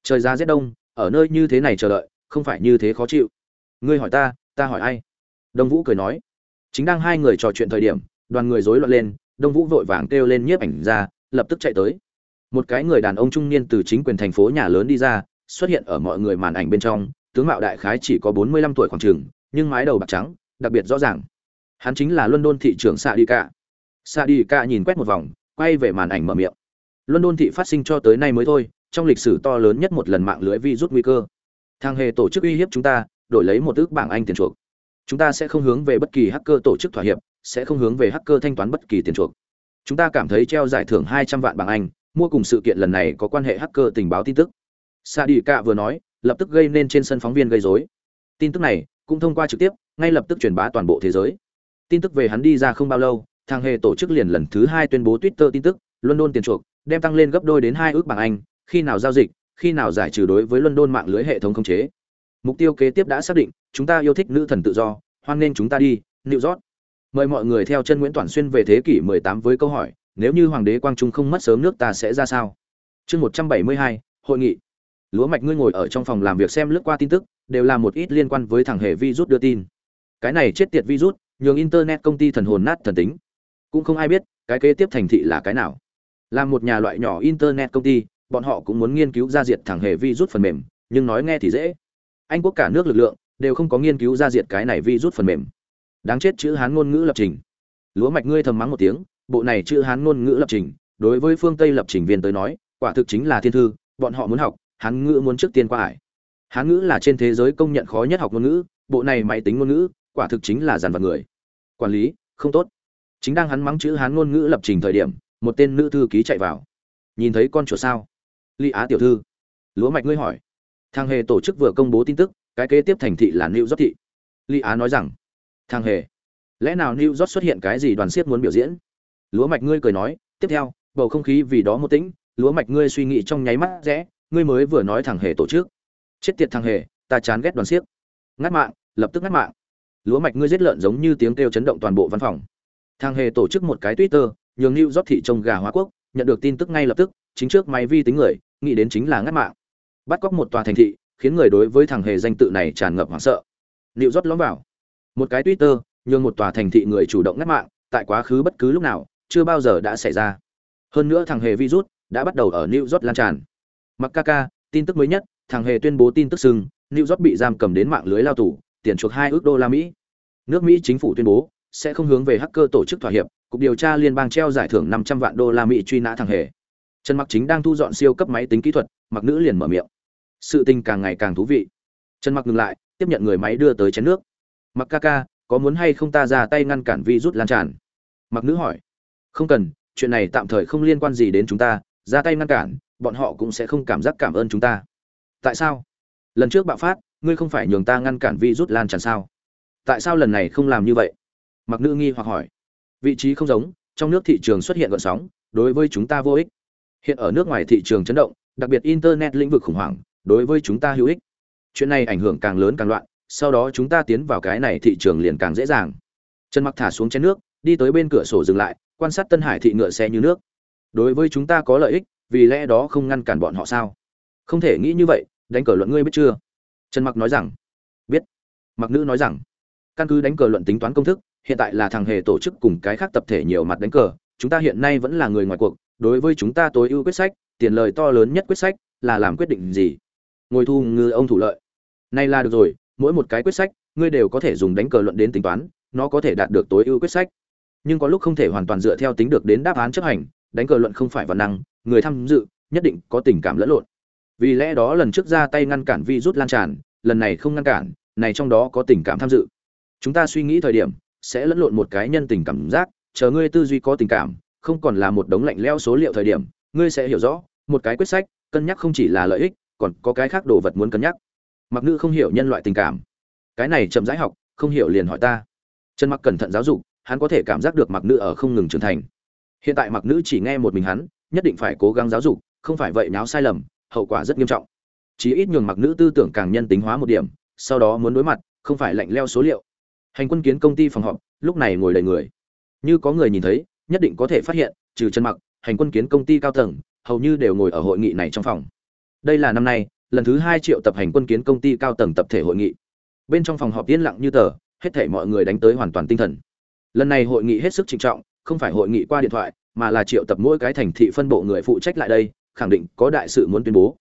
Trời ra rét đông, ở nơi như thế này chờ đợi, không phải như thế khó chịu. Ngươi hỏi ta ta hỏi ai? Đông vũ cười nói. Chính đang hai người trò chuyện thời điểm, đoàn người rối loạn lên đông vũ vội vàng kêu lên nhiếp ảnh ra, lập tức chạy tới. Một cái người đàn ông trung niên từ chính quyền thành phố nhà lớn đi ra, xuất hiện ở mọi người màn ảnh bên trong. Tướng mạo đại khái chỉ có bốn mươi lăm tuổi khoảng trường nhưng mái đầu bạc trắng, đặc biệt rõ ràng. Hắn chính là london thị trưởng sa đi cả sa đi cả nhìn quét một vòng, quay về màn ảnh mở miệng. London thị phát sinh cho tới nay mới thôi, trong lịch sử to lớn nhất một lần mạng lưới vi rút nguy cơ. Thang hề tổ chức uy hiếp chúng ta, đổi lấy một ước bảng anh tiền chuộc. Chúng ta sẽ không hướng về bất kỳ hacker tổ chức thỏa hiệp sẽ không hướng về hacker thanh toán bất kỳ tiền chuộc. Chúng ta cảm thấy treo giải thưởng hai trăm vạn bảng anh, mua cùng sự kiện lần này có quan hệ hacker tình báo tin tức. Sa đi cạ vừa nói, lập tức gây nên trên sân phóng viên gây rối. Tin tức này cũng thông qua trực tiếp, ngay lập tức truyền bá toàn bộ thế giới. Tin tức về hắn đi ra không bao lâu, thằng hề tổ chức liền lần thứ hai tuyên bố twitter tin tức, london tiền chuộc, đem tăng lên gấp đôi đến hai ước bảng anh, khi nào giao dịch, khi nào giải trừ đối với london mạng lưới hệ thống khống chế. Mục tiêu kế tiếp đã xác định, chúng ta yêu thích nữ thần tự do, hoan nên chúng ta đi, new york mời mọi người theo chân nguyễn toàn xuyên về thế kỷ 18 với câu hỏi nếu như hoàng đế quang trung không mất sớm nước ta sẽ ra sao? Chương 172, hội nghị. Lúa mạch ngươi ngồi ở trong phòng làm việc xem lướt qua tin tức đều là một ít liên quan với thằng hề virus đưa tin. Cái này chết tiệt virus nhường internet công ty thần hồn nát thần tính. Cũng không ai biết cái kế tiếp thành thị là cái nào. Là một nhà loại nhỏ internet công ty bọn họ cũng muốn nghiên cứu ra diệt thằng hề virus phần mềm nhưng nói nghe thì dễ. Anh quốc cả nước lực lượng đều không có nghiên cứu ra diệt cái này virus phần mềm đáng chết chữ hán ngôn ngữ lập trình. Lúa mạch ngươi thầm mắng một tiếng, bộ này chữ hán ngôn ngữ lập trình, đối với phương tây lập trình viên tới nói, quả thực chính là thiên thư, bọn họ muốn học, hán ngữ muốn trước tiên qua hải hán ngữ là trên thế giới công nhận khó nhất học ngôn ngữ, bộ này máy tính ngôn ngữ, quả thực chính là dàn vật người. Quản lý, không tốt. Chính đang hắn mắng chữ hán ngôn ngữ lập trình thời điểm, một tên nữ thư ký chạy vào. Nhìn thấy con chuột sao? Ly á tiểu thư. Lúa mạch ngươi hỏi. Thang hề tổ chức vừa công bố tin tức, cái kế tiếp thành thị là lưu giáp thị. Ly á nói rằng Thằng hề, lẽ nào new york xuất hiện cái gì đoàn siết muốn biểu diễn? Lúa mạch ngươi cười nói, tiếp theo, bầu không khí vì đó một tĩnh, lúa mạch ngươi suy nghĩ trong nháy mắt rẽ, ngươi mới vừa nói thằng hề tổ chức. Chết tiệt thằng hề, ta chán ghét đoàn siếc. Ngắt mạng, lập tức ngắt mạng. Lúa mạch ngươi giết lợn giống như tiếng kêu chấn động toàn bộ văn phòng. Thằng hề tổ chức một cái twitter, nhường new york thị trông gà hóa quốc, nhận được tin tức ngay lập tức, chính trước máy vi tính người, nghĩ đến chính là ngắt mạng. Bắt cóc một tòa thành thị, khiến người đối với thằng hề danh tự này tràn ngập hoảng sợ. Liệu rót lõm vào một cái twitter, nhường một tòa thành thị người chủ động ngắt mạng, tại quá khứ bất cứ lúc nào, chưa bao giờ đã xảy ra. Hơn nữa thằng hề virus đã bắt đầu ở new york lan tràn. Mặc ca tin tức mới nhất, thằng hề tuyên bố tin tức sưng new york bị giam cầm đến mạng lưới lao tù, tiền chuộc hai ước đô la mỹ. Nước mỹ chính phủ tuyên bố sẽ không hướng về hacker tổ chức thỏa hiệp, cục điều tra liên bang treo giải thưởng năm trăm vạn đô la mỹ truy nã thằng hề. Trần mặc chính đang thu dọn siêu cấp máy tính kỹ thuật, mặc nữ liền mở miệng. Sự tình càng ngày càng thú vị. Trần mặc ngừng lại, tiếp nhận người máy đưa tới chén nước mặc ca ca, có muốn hay không ta ra tay ngăn cản virus lan tràn? Mặc nữ hỏi. Không cần, chuyện này tạm thời không liên quan gì đến chúng ta, ra tay ngăn cản, bọn họ cũng sẽ không cảm giác cảm ơn chúng ta. Tại sao? Lần trước bạo phát, ngươi không phải nhường ta ngăn cản virus lan tràn sao? Tại sao lần này không làm như vậy? Mặc nữ nghi hoặc hỏi. Vị trí không giống, trong nước thị trường xuất hiện gợn sóng, đối với chúng ta vô ích. Hiện ở nước ngoài thị trường chấn động, đặc biệt internet lĩnh vực khủng hoảng, đối với chúng ta hữu ích. Chuyện này ảnh hưởng càng lớn càng loạn sau đó chúng ta tiến vào cái này thị trường liền càng dễ dàng. Trần mặc thả xuống chén nước, đi tới bên cửa sổ dừng lại, quan sát tân hải thị ngựa xe như nước. Đối với chúng ta có lợi ích, vì lẽ đó không ngăn cản bọn họ sao? Không thể nghĩ như vậy, đánh cờ luận ngươi biết chưa? Trần mặc nói rằng. Biết. Mặc nữ nói rằng. Căn cứ đánh cờ luận tính toán công thức, hiện tại là thằng hề tổ chức cùng cái khác tập thể nhiều mặt đánh cờ, chúng ta hiện nay vẫn là người ngoài cuộc, đối với chúng ta tối ưu quyết sách, tiền lời to lớn nhất quyết sách là làm quyết định gì? Ngồi thu ngư ông thủ lợi. Nay là được rồi mỗi một cái quyết sách, ngươi đều có thể dùng đánh cờ luận đến tính toán, nó có thể đạt được tối ưu quyết sách. Nhưng có lúc không thể hoàn toàn dựa theo tính được đến đáp án chấp hành, đánh cờ luận không phải văn năng, người tham dự nhất định có tình cảm lẫn lộn. Vì lẽ đó lần trước ra tay ngăn cản vi rút lan tràn, lần này không ngăn cản, này trong đó có tình cảm tham dự. Chúng ta suy nghĩ thời điểm, sẽ lẫn lộn một cái nhân tình cảm giác, chờ ngươi tư duy có tình cảm, không còn là một đống lạnh leo số liệu thời điểm, ngươi sẽ hiểu rõ, một cái quyết sách, cân nhắc không chỉ là lợi ích, còn có cái khác đồ vật muốn cân nhắc mặc nữ không hiểu nhân loại tình cảm. Cái này chậm rãi học, không hiểu liền hỏi ta. Trần mặc cẩn thận giáo dục, hắn có thể cảm giác được mặc nữ ở không ngừng trưởng thành. Hiện tại mặc nữ chỉ nghe một mình hắn, nhất định phải cố gắng giáo dục, không phải vậy náo sai lầm, hậu quả rất nghiêm trọng. Chí ít nhường mặc nữ tư tưởng càng nhân tính hóa một điểm, sau đó muốn đối mặt, không phải lạnh leo số liệu. Hành quân kiến công ty phòng họp, lúc này ngồi đầy người. Như có người nhìn thấy, nhất định có thể phát hiện, trừ chân mặc, hành quân kiến công ty cao tầng, hầu như đều ngồi ở hội nghị này trong phòng. Đây là năm nay lần thứ hai triệu tập hành quân kiến công ty cao tầng tập thể hội nghị. Bên trong phòng họp yên lặng như tờ, hết thể mọi người đánh tới hoàn toàn tinh thần. Lần này hội nghị hết sức trịnh trọng, không phải hội nghị qua điện thoại, mà là triệu tập mỗi cái thành thị phân bộ người phụ trách lại đây, khẳng định có đại sự muốn tuyên bố.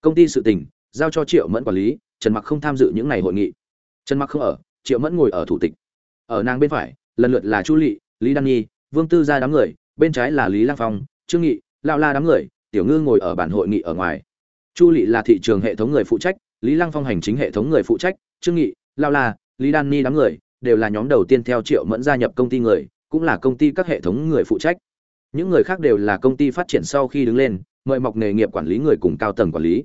Công ty sự tình, giao cho triệu mẫn quản lý, trần mặc không tham dự những ngày hội nghị. Trần mặc không ở, triệu mẫn ngồi ở thủ tịch. Ở nàng bên phải, lần lượt là chu lị, lý đăng nhi, vương tư gia đám người, bên trái là lý lang phong, trương nghị, lao la đám người, tiểu ngư ngồi ở bản hội nghị ở ngoài chu lị là thị trường hệ thống người phụ trách, lý lăng phong hành chính hệ thống người phụ trách, trương nghị, lao la, lý đan ni đám người, đều là nhóm đầu tiên theo triệu mẫn gia nhập công ty người, cũng là công ty các hệ thống người phụ trách. Những người khác đều là công ty phát triển sau khi đứng lên, mời mọc nghề nghiệp quản lý người cùng cao tầng quản lý.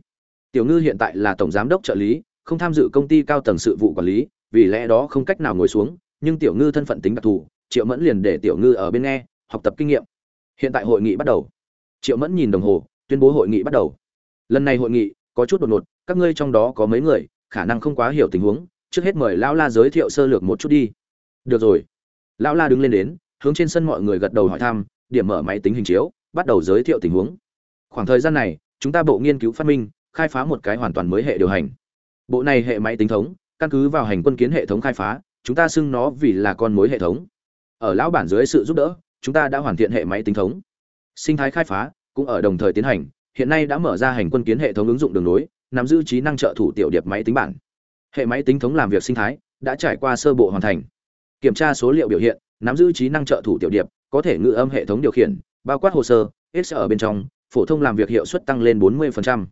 Tiểu ngư hiện tại là tổng giám đốc trợ lý, không tham dự công ty cao tầng sự vụ quản lý, vì lẽ đó không cách nào ngồi xuống, nhưng tiểu ngư thân phận tính đặc thù, triệu mẫn liền để tiểu ngư ở bên nghe, học tập kinh nghiệm. Hiện tại hội nghị bắt đầu. Triệu mẫn nhìn đồng hồ, tuyên bố hội nghị bắt đầu lần này hội nghị, có chút đột ngột, các ngươi trong đó có mấy người, khả năng không quá hiểu tình huống, trước hết mời lão la giới thiệu sơ lược một chút đi. Được rồi. Lão la đứng lên đến, hướng trên sân mọi người gật đầu hỏi thăm, điểm mở máy tính hình chiếu, bắt đầu giới thiệu tình huống. Khoảng thời gian này, chúng ta bộ nghiên cứu phát minh, khai phá một cái hoàn toàn mới hệ điều hành. Bộ này hệ máy tính thống, căn cứ vào hành quân kiến hệ thống khai phá, chúng ta xưng nó vì là con mối hệ thống. Ở lão bản dưới sự giúp đỡ, chúng ta đã hoàn thiện hệ máy tính thống. Sinh thái khai phá, cũng ở đồng thời tiến hành hiện nay đã mở ra hành quân kiến hệ thống ứng dụng đường nối, nắm giữ trí năng trợ thủ tiểu điệp máy tính bản. Hệ máy tính thống làm việc sinh thái đã trải qua sơ bộ hoàn thành. Kiểm tra số liệu biểu hiện, nắm giữ trí năng trợ thủ tiểu điệp, có thể ngự âm hệ thống điều khiển, bao quát hồ sơ, x ở bên trong, phổ thông làm việc hiệu suất tăng lên 40%.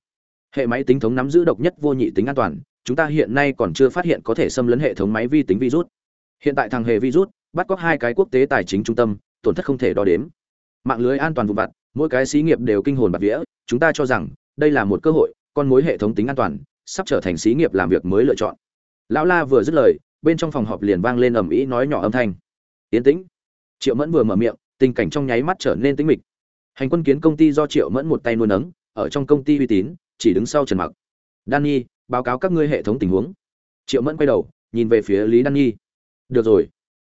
hệ máy tính thống nắm giữ độc nhất vô nhị tính an toàn, chúng ta hiện nay còn chưa phát hiện có thể xâm lấn hệ thống máy vi tính virus. Hiện tại thằng hệ virus bắt cóc hai cái quốc tế tài chính trung tâm, tổn thất không thể đo đếm. Mạng lưới an toàn vụ vặt mỗi cái xí nghiệp đều kinh hồn bạt vía, chúng ta cho rằng, đây là một cơ hội, con mối hệ thống tính an toàn, sắp trở thành xí nghiệp làm việc mới lựa chọn. Lão la vừa dứt lời, bên trong phòng họp liền vang lên ầm ĩ nói nhỏ âm thanh. Yến tĩnh. Triệu mẫn vừa mở miệng, tình cảnh trong nháy mắt trở nên tĩnh mịch. Hành quân kiến công ty do triệu mẫn một tay nuôi nấng, ở trong công ty uy tín, chỉ đứng sau trần mặc. Danny báo cáo các ngươi hệ thống tình huống. Triệu mẫn quay đầu, nhìn về phía lý danny được rồi.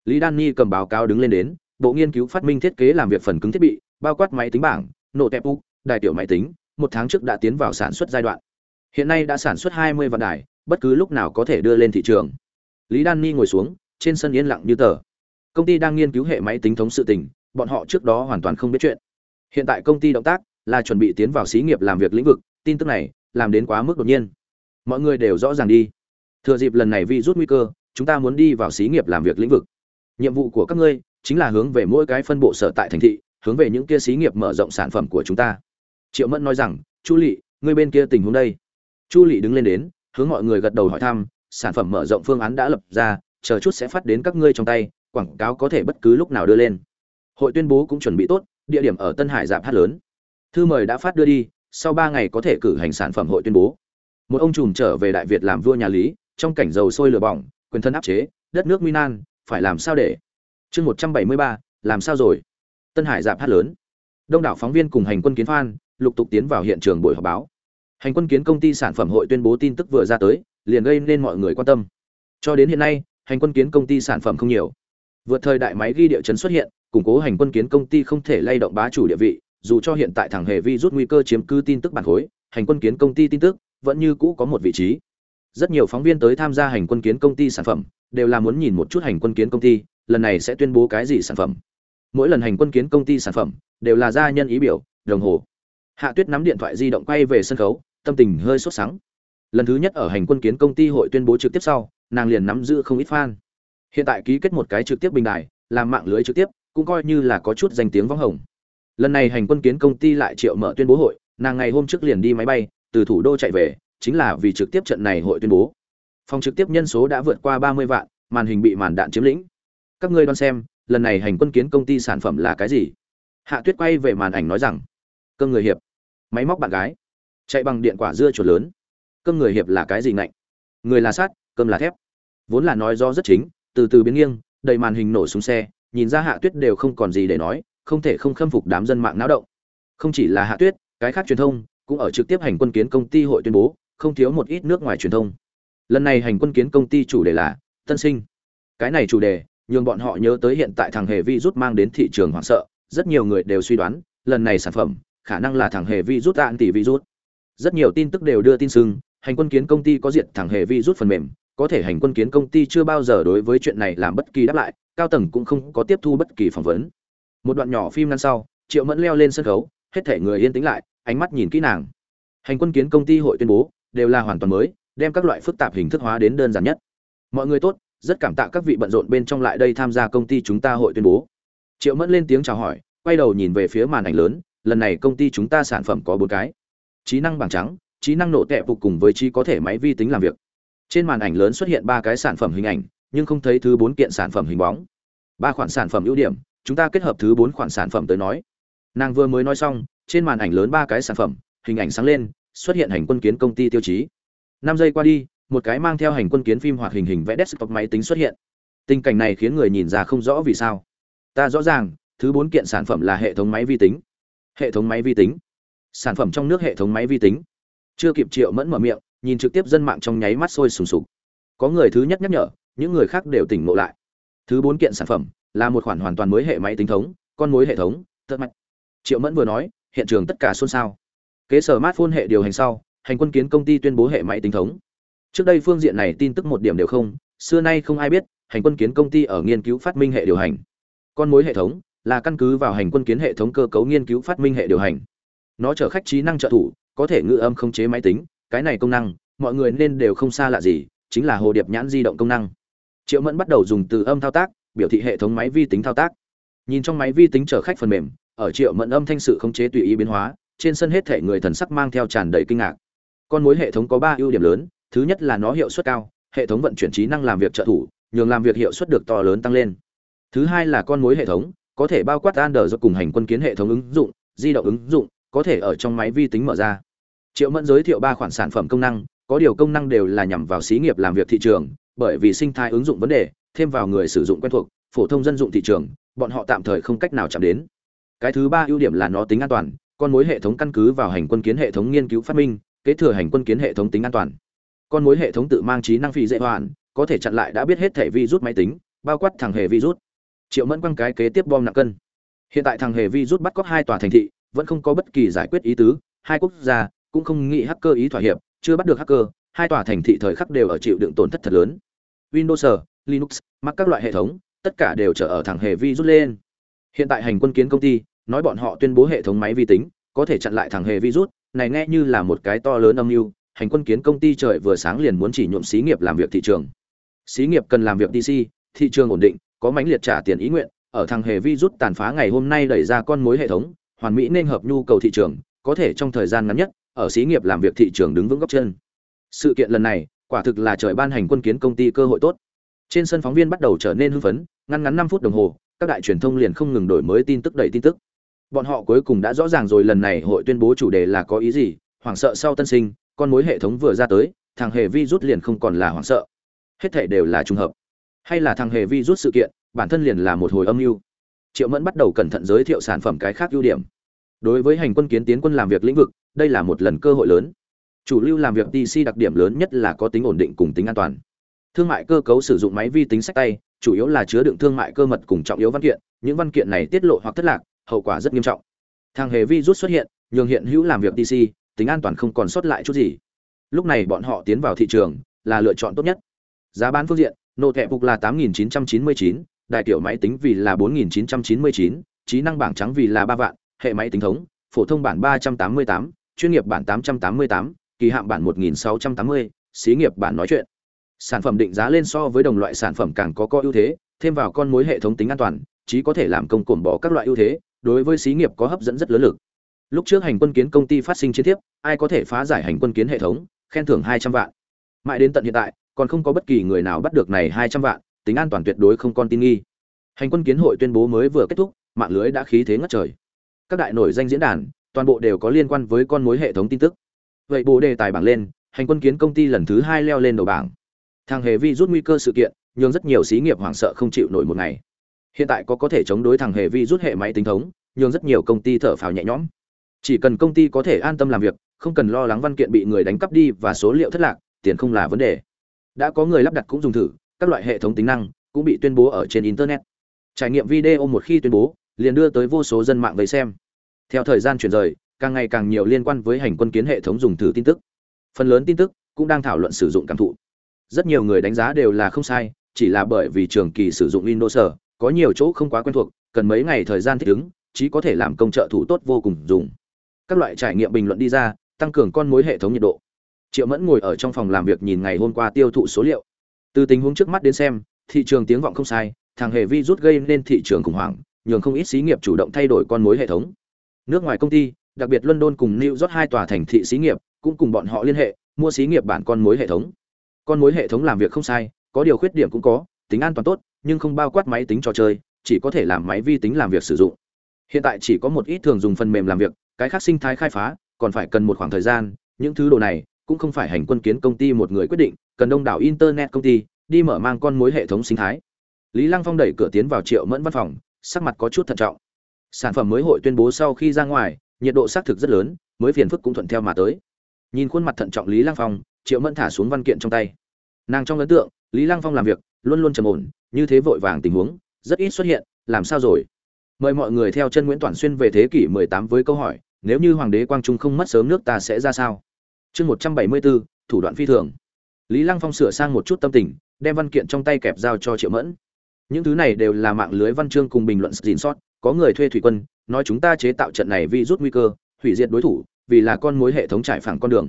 Lý danny cầm báo cáo đứng lên đến, bộ nghiên cứu phát minh thiết kế làm việc phần cứng thiết bị bao quát máy tính bảng nổ tẹp úc đài tiểu máy tính, một tháng trước đã tiến vào sản xuất giai đoạn. Hiện nay đã sản xuất 20 vạn đài, bất cứ lúc nào có thể đưa lên thị trường. Lý danny ngồi xuống, trên sân yên lặng như tờ. Công ty đang nghiên cứu hệ máy tính thống sự tình, bọn họ trước đó hoàn toàn không biết chuyện. Hiện tại công ty động tác là chuẩn bị tiến vào xí nghiệp làm việc lĩnh vực, tin tức này làm đến quá mức đột nhiên. Mọi người đều rõ ràng đi. Thừa dịp lần này vi rút nguy cơ, chúng ta muốn đi vào xí nghiệp làm việc lĩnh vực. Nhiệm vụ của các ngươi chính là hướng về mỗi cái phân bộ sở tại thành thị hướng về những kia xí nghiệp mở rộng sản phẩm của chúng ta. Triệu mẫn nói rằng chu Lệ, ngươi bên kia tình huống đây. Chu Lệ đứng lên đến hướng mọi người gật đầu hỏi thăm sản phẩm mở rộng phương án đã lập ra chờ chút sẽ phát đến các ngươi trong tay quảng cáo có thể bất cứ lúc nào đưa lên. Hội tuyên bố cũng chuẩn bị tốt địa điểm ở tân hải dạp hát lớn. Thư mời đã phát đưa đi sau ba ngày có thể cử hành sản phẩm hội tuyên bố. Một ông trùm trở về đại việt làm vua nhà lý trong cảnh dầu sôi lửa bỏng quyền thân áp chế đất nước minan phải làm sao để? Chương một trăm bảy mươi ba làm sao rồi? Tân hải dạp hát lớn. Đông đảo phóng viên cùng hành quân kiến phan lục tục tiến vào hiện trường buổi họp báo. Hành quân kiến công ty sản phẩm hội tuyên bố tin tức vừa ra tới, liền gây nên mọi người quan tâm. Cho đến hiện nay, hành quân kiến công ty sản phẩm không nhiều. Vượt thời đại máy ghi địa chấn xuất hiện, củng cố hành quân kiến công ty không thể lay động bá chủ địa vị, dù cho hiện tại thằng hề vi rút nguy cơ chiếm cứ tin tức bản khối, hành quân kiến công ty tin tức vẫn như cũ có một vị trí. Rất nhiều phóng viên tới tham gia hành quân kiến công ty sản phẩm, đều là muốn nhìn một chút hành quân kiến công ty, lần này sẽ tuyên bố cái gì sản phẩm mỗi lần hành quân kiến công ty sản phẩm, đều là gia nhân ý biểu, đồng hồ. Hạ tuyết nắm điện thoại di động quay về sân khấu, tâm tình hơi sốt sắng. Lần thứ nhất ở hành quân kiến công ty hội tuyên bố trực tiếp sau, nàng liền nắm giữ không ít fan. Hiện tại ký kết một cái trực tiếp bình đài, làm mạng lưới trực tiếp, cũng coi như là có chút danh tiếng vắng hồng. Lần này hành quân kiến công ty lại triệu mở tuyên bố hội, nàng ngày hôm trước liền đi máy bay, từ thủ đô chạy về, chính là vì trực tiếp trận này hội tuyên bố. Phòng trực tiếp nhân số đã vượt qua ba mươi vạn, màn hình bị màn đạn chiếm lĩnh. Các ngươi đoán xem lần này hành quân kiến công ty sản phẩm là cái gì? Hạ tuyết quay về màn ảnh nói rằng cơm người hiệp, máy móc bạn gái, chạy bằng điện quả dưa chuột lớn. Cơm người hiệp là cái gì ngạnh? Người là sắt, cơm là thép. Vốn là nói do rất chính, từ từ biến nghiêng, đầy màn hình nổ xuống xe, nhìn ra hạ tuyết đều không còn gì để nói, không thể không khâm phục đám dân mạng náo động. Không chỉ là hạ tuyết, cái khác truyền thông cũng ở trực tiếp hành quân kiến công ty hội tuyên bố, không thiếu một ít nước ngoài truyền thông. Lần này hành quân kiến công ty chủ đề là tân sinh. Cái này chủ đề nhường bọn họ nhớ tới hiện tại thằng hề vi rút mang đến thị trường hoảng sợ, rất nhiều người đều suy đoán, lần này sản phẩm, khả năng là thằng hề vi rút tạn tỷ vi rút. Rất nhiều tin tức đều đưa tin sưng, hành quân kiến công ty có diện thằng hề vi rút phần mềm, có thể hành quân kiến công ty chưa bao giờ đối với chuyện này làm bất kỳ đáp lại, cao tầng cũng không có tiếp thu bất kỳ phỏng vấn. Một đoạn nhỏ phim ngăn sau, triệu mẫn leo lên sân khấu, hết thể người yên tĩnh lại, ánh mắt nhìn kỹ nàng. Hành quân kiến công ty hội tuyên bố, đều là hoàn toàn mới, đem các loại phức tạp hình thức hóa đến đơn giản nhất. Mọi người tốt rất cảm tạ các vị bận rộn bên trong lại đây tham gia công ty chúng ta hội tuyên bố. Triệu mẫn lên tiếng chào hỏi, quay đầu nhìn về phía màn ảnh lớn, lần này công ty chúng ta sản phẩm có bốn cái. Trí năng bảng trắng, trí năng nổ tệ phục cùng với trí có thể máy vi tính làm việc. Trên màn ảnh lớn xuất hiện ba cái sản phẩm hình ảnh, nhưng không thấy thứ bốn kiện sản phẩm hình bóng. Ba khoản sản phẩm ưu điểm, chúng ta kết hợp thứ bốn khoản sản phẩm tới nói. Nàng vừa mới nói xong, trên màn ảnh lớn ba cái sản phẩm, hình ảnh sáng lên, xuất hiện hành quân kiến công ty tiêu chí. Năm giây qua đi một cái mang theo hành quân kiến phim hoạt hình hình vẽ desktop máy tính xuất hiện. Tình cảnh này khiến người nhìn ra không rõ vì sao. Ta rõ ràng, thứ bốn kiện sản phẩm là hệ thống máy vi tính. Hệ thống máy vi tính. Sản phẩm trong nước hệ thống máy vi tính. Chưa kịp triệu mẫn mở miệng, nhìn trực tiếp dân mạng trong nháy mắt sôi sùng sục. Có người thứ nhất nhắc nhở, những người khác đều tỉnh ngộ lại. Thứ bốn kiện sản phẩm là một khoản hoàn toàn mới hệ máy tính thống, con mối hệ thống, tận mạch triệu mẫn vừa nói, hiện trường tất cả xôn xao. Kế sở smartphone hệ điều hành sau, hành quân kiến công ty tuyên bố hệ máy tính thống trước đây phương diện này tin tức một điểm đều không, xưa nay không ai biết, hành quân kiến công ty ở nghiên cứu phát minh hệ điều hành. Con mối hệ thống là căn cứ vào hành quân kiến hệ thống cơ cấu nghiên cứu phát minh hệ điều hành. Nó chở khách trí năng trợ thủ, có thể ngự âm khống chế máy tính, cái này công năng, mọi người nên đều không xa lạ gì, chính là hồ điệp nhãn di động công năng. Triệu mẫn bắt đầu dùng từ âm thao tác, biểu thị hệ thống máy vi tính thao tác. Nhìn trong máy vi tính chở khách phần mềm, ở triệu mẫn âm thanh sự khống chế tùy ý biến hóa, trên sân hết thể người thần sắc mang theo tràn đầy kinh ngạc. Con mối hệ thống có ba ưu điểm lớn thứ nhất là nó hiệu suất cao hệ thống vận chuyển trí năng làm việc trợ thủ nhường làm việc hiệu suất được to lớn tăng lên thứ hai là con mối hệ thống có thể bao quát Android cùng hành quân kiến hệ thống ứng dụng, di động ứng dụng, có thể ở trong máy vi tính mở ra. Triệu Mẫn giới thiệu ba khoản sản phẩm công năng, có điều công năng đều là nhằm vào xí nghiệp làm việc thị trường, bởi vì sinh thái ứng dụng vấn đề, thêm vào người sử dụng quen thuộc, phổ thông dân dụng thị trường, bọn họ tạm thời không cách nào chạm đến. Cái thứ ba ưu điểm là nó tính an toàn, con mối hệ thống căn cứ vào hành quân kiến hệ thống nghiên cứu phát minh, kế thừa hành quân kiến hệ thống tính an toàn. Con mối hệ thống tự mang trí năng phi dễ hoàn, có thể chặn lại đã biết hết thể virus máy tính, bao quát thằng hề virus. Triệu mẫn quăng cái kế tiếp bom nặng cân. Hiện tại thằng hề virus bắt cóc hai tòa thành thị vẫn không có bất kỳ giải quyết ý tứ hai quốc gia cũng không nghĩ hacker ý thỏa hiệp chưa bắt được hacker hai tòa thành thị thời khắc đều ở chịu đựng tổn thất thật lớn. Windows linux mắc các loại hệ thống tất cả đều trở ở thằng hề virus lên. Hiện tại hành quân kiến công ty nói bọn họ tuyên bố hệ thống máy vi tính có thể chặn lại thằng hề virus này nghe như là một cái to lớn âm mưu hành quân kiến công ty trời vừa sáng liền muốn chỉ nhuộm xí nghiệp làm việc thị trường. Xí nghiệp cần làm việc dc thị trường ổn định, có mãnh liệt trả tiền ý nguyện, ở thằng hề vi rút tàn phá ngày hôm nay đẩy ra con mối hệ thống, hoàn mỹ nên hợp nhu cầu thị trường, có thể trong thời gian ngắn nhất, ở xí nghiệp làm việc thị trường đứng vững góc chân. Sự kiện lần này, quả thực là trời ban hành quân kiến công ty cơ hội tốt. Trên sân phóng viên bắt đầu trở nên hưng phấn, ngăn ngắn năm phút đồng hồ, các đại truyền thông liền không ngừng đổi mới tin tức đẩy tin tức. Bọn họ cuối cùng đã rõ ràng rồi, lần này hội tuyên bố chủ đề là có ý gì, hoảng sợ sau tân sinh con mối hệ thống vừa ra tới, thằng hề vi rút liền không còn là hoảng sợ. Hết thể đều là trùng hợp. Hay là thằng hề vi rút sự kiện, bản thân liền là một hồi âm mưu. Triệu mẫn bắt đầu cẩn thận giới thiệu sản phẩm cái khác ưu điểm. Đối với hành quân kiến tiến quân làm việc lĩnh vực, đây là một lần cơ hội lớn. Chủ lưu làm việc dc đặc điểm lớn nhất là có tính ổn định cùng tính an toàn. Thương mại cơ cấu sử dụng máy vi tính sách tay, chủ yếu là chứa đựng thương mại cơ mật cùng trọng yếu văn kiện, những văn kiện này tiết lộ hoặc thất lạc, hậu quả rất nghiêm trọng. Thằng hề vi rút xuất hiện, nhường hiện hữu làm việc dc tính an toàn không còn sót lại chút gì lúc này bọn họ tiến vào thị trường là lựa chọn tốt nhất giá bán phương diện nô thẻ phục là 8.999, đại tiểu máy tính vì là 4.999, trí năng bảng trắng vì là 3 vạn, hệ máy tính thống, phổ thông bản 388, chuyên nghiệp bản 888, kỳ hạn bản 1680, xí nghiệp bản nói chuyện. Sản phẩm định giá lên so với đồng loại sản phẩm càng có có ưu thế, thêm vào con mối hệ thống tính an toàn, chỉ có thể làm công cổm bỏ các loại ưu thế, đối với xí nghiệp có hấp dẫn rất lớn lực. Lúc trước hành quân kiến công ty phát sinh chiến tiếp, ai có thể phá giải hành quân kiến hệ thống, khen thưởng 200 vạn. Mãi đến tận hiện tại, còn không có bất kỳ người nào bắt được này 200 vạn, tính an toàn tuyệt đối không con tin nghi. Hành quân kiến hội tuyên bố mới vừa kết thúc, mạng lưới đã khí thế ngất trời. Các đại nổi danh diễn đàn, toàn bộ đều có liên quan với con mối hệ thống tin tức. Vậy bộ đề tài bảng lên, hành quân kiến công ty lần thứ hai leo lên đầu bảng. thằng hề vi rút nguy cơ sự kiện, nhưng rất nhiều xí nghiệp hoảng sợ không chịu nổi một ngày. Hiện tại có có thể chống đối thằng hề vi rút hệ máy tính thống, nhưng rất nhiều công ty thở phào nhẹ nhõm. Chỉ cần công ty có thể an tâm làm việc, không cần lo lắng văn kiện bị người đánh cắp đi và số liệu thất lạc, tiền không là vấn đề. Đã có người lắp đặt cũng dùng thử, các loại hệ thống tính năng cũng bị tuyên bố ở trên internet. Trải nghiệm video một khi tuyên bố liền đưa tới vô số dân mạng vây xem. Theo thời gian chuyển rời càng ngày càng nhiều liên quan với hành quân kiến hệ thống dùng thử tin tức. Phần lớn tin tức cũng đang thảo luận sử dụng cảm thụ. Rất nhiều người đánh giá đều là không sai chỉ là bởi vì trường kỳ sử dụng windows có nhiều chỗ không quá quen thuộc cần mấy ngày thời gian thích ứng chỉ có thể làm công trợ thủ tốt vô cùng dùng các loại trải nghiệm bình luận đi ra, tăng cường con mối hệ thống nhiệt độ. Triệu mẫn ngồi ở trong phòng làm việc nhìn ngày hôm qua tiêu thụ số liệu. Từ tình huống trước mắt đến xem, thị trường tiếng vọng không sai, thằng hề vi rút gây nên thị trường khủng hoảng, nhường không ít xí nghiệp chủ động thay đổi con mối hệ thống. Nước ngoài công ty, đặc biệt london cùng new york hai tòa thành thị xí nghiệp, cũng cùng bọn họ liên hệ, mua xí nghiệp bản con mối hệ thống. Con mối hệ thống làm việc không sai, có điều khuyết điểm cũng có, tính an toàn tốt, nhưng không bao quát máy tính trò chơi, chỉ có thể làm máy vi tính làm việc sử dụng. Hiện tại chỉ có một ít thường dùng phần mềm làm việc cái khác sinh thái khai phá, còn phải cần một khoảng thời gian, những thứ đồ này cũng không phải hành quân kiến công ty một người quyết định, cần đông đảo internet công ty đi mở mang con mối hệ thống sinh thái. Lý lăng phong đẩy cửa tiến vào triệu mẫn văn phòng, sắc mặt có chút thận trọng. Sản phẩm mới hội tuyên bố sau khi ra ngoài, nhiệt độ xác thực rất lớn, mới phiền phức cũng thuận theo mà tới. Nhìn khuôn mặt thận trọng lý lăng phong, triệu mẫn thả xuống văn kiện trong tay. Nàng trong ấn tượng, lý lăng phong làm việc, luôn luôn trầm ổn, như thế vội vàng tình huống, rất ít xuất hiện, làm sao rồi? Mời mọi người theo chân nguyễn toàn xuyên về thế kỷ 18 với câu hỏi nếu như hoàng đế quang trung không mất sớm nước ta sẽ ra sao? Chương 174, thủ đoạn phi thường. Lý lăng phong sửa sang một chút tâm tình đem văn kiện trong tay kẹp giao cho triệu mẫn. Những thứ này đều là mạng lưới văn chương cùng bình luận dìn sót có người thuê thủy quân nói chúng ta chế tạo trận này vì rút nguy cơ hủy diệt đối thủ vì là con mối hệ thống trải phẳng con đường.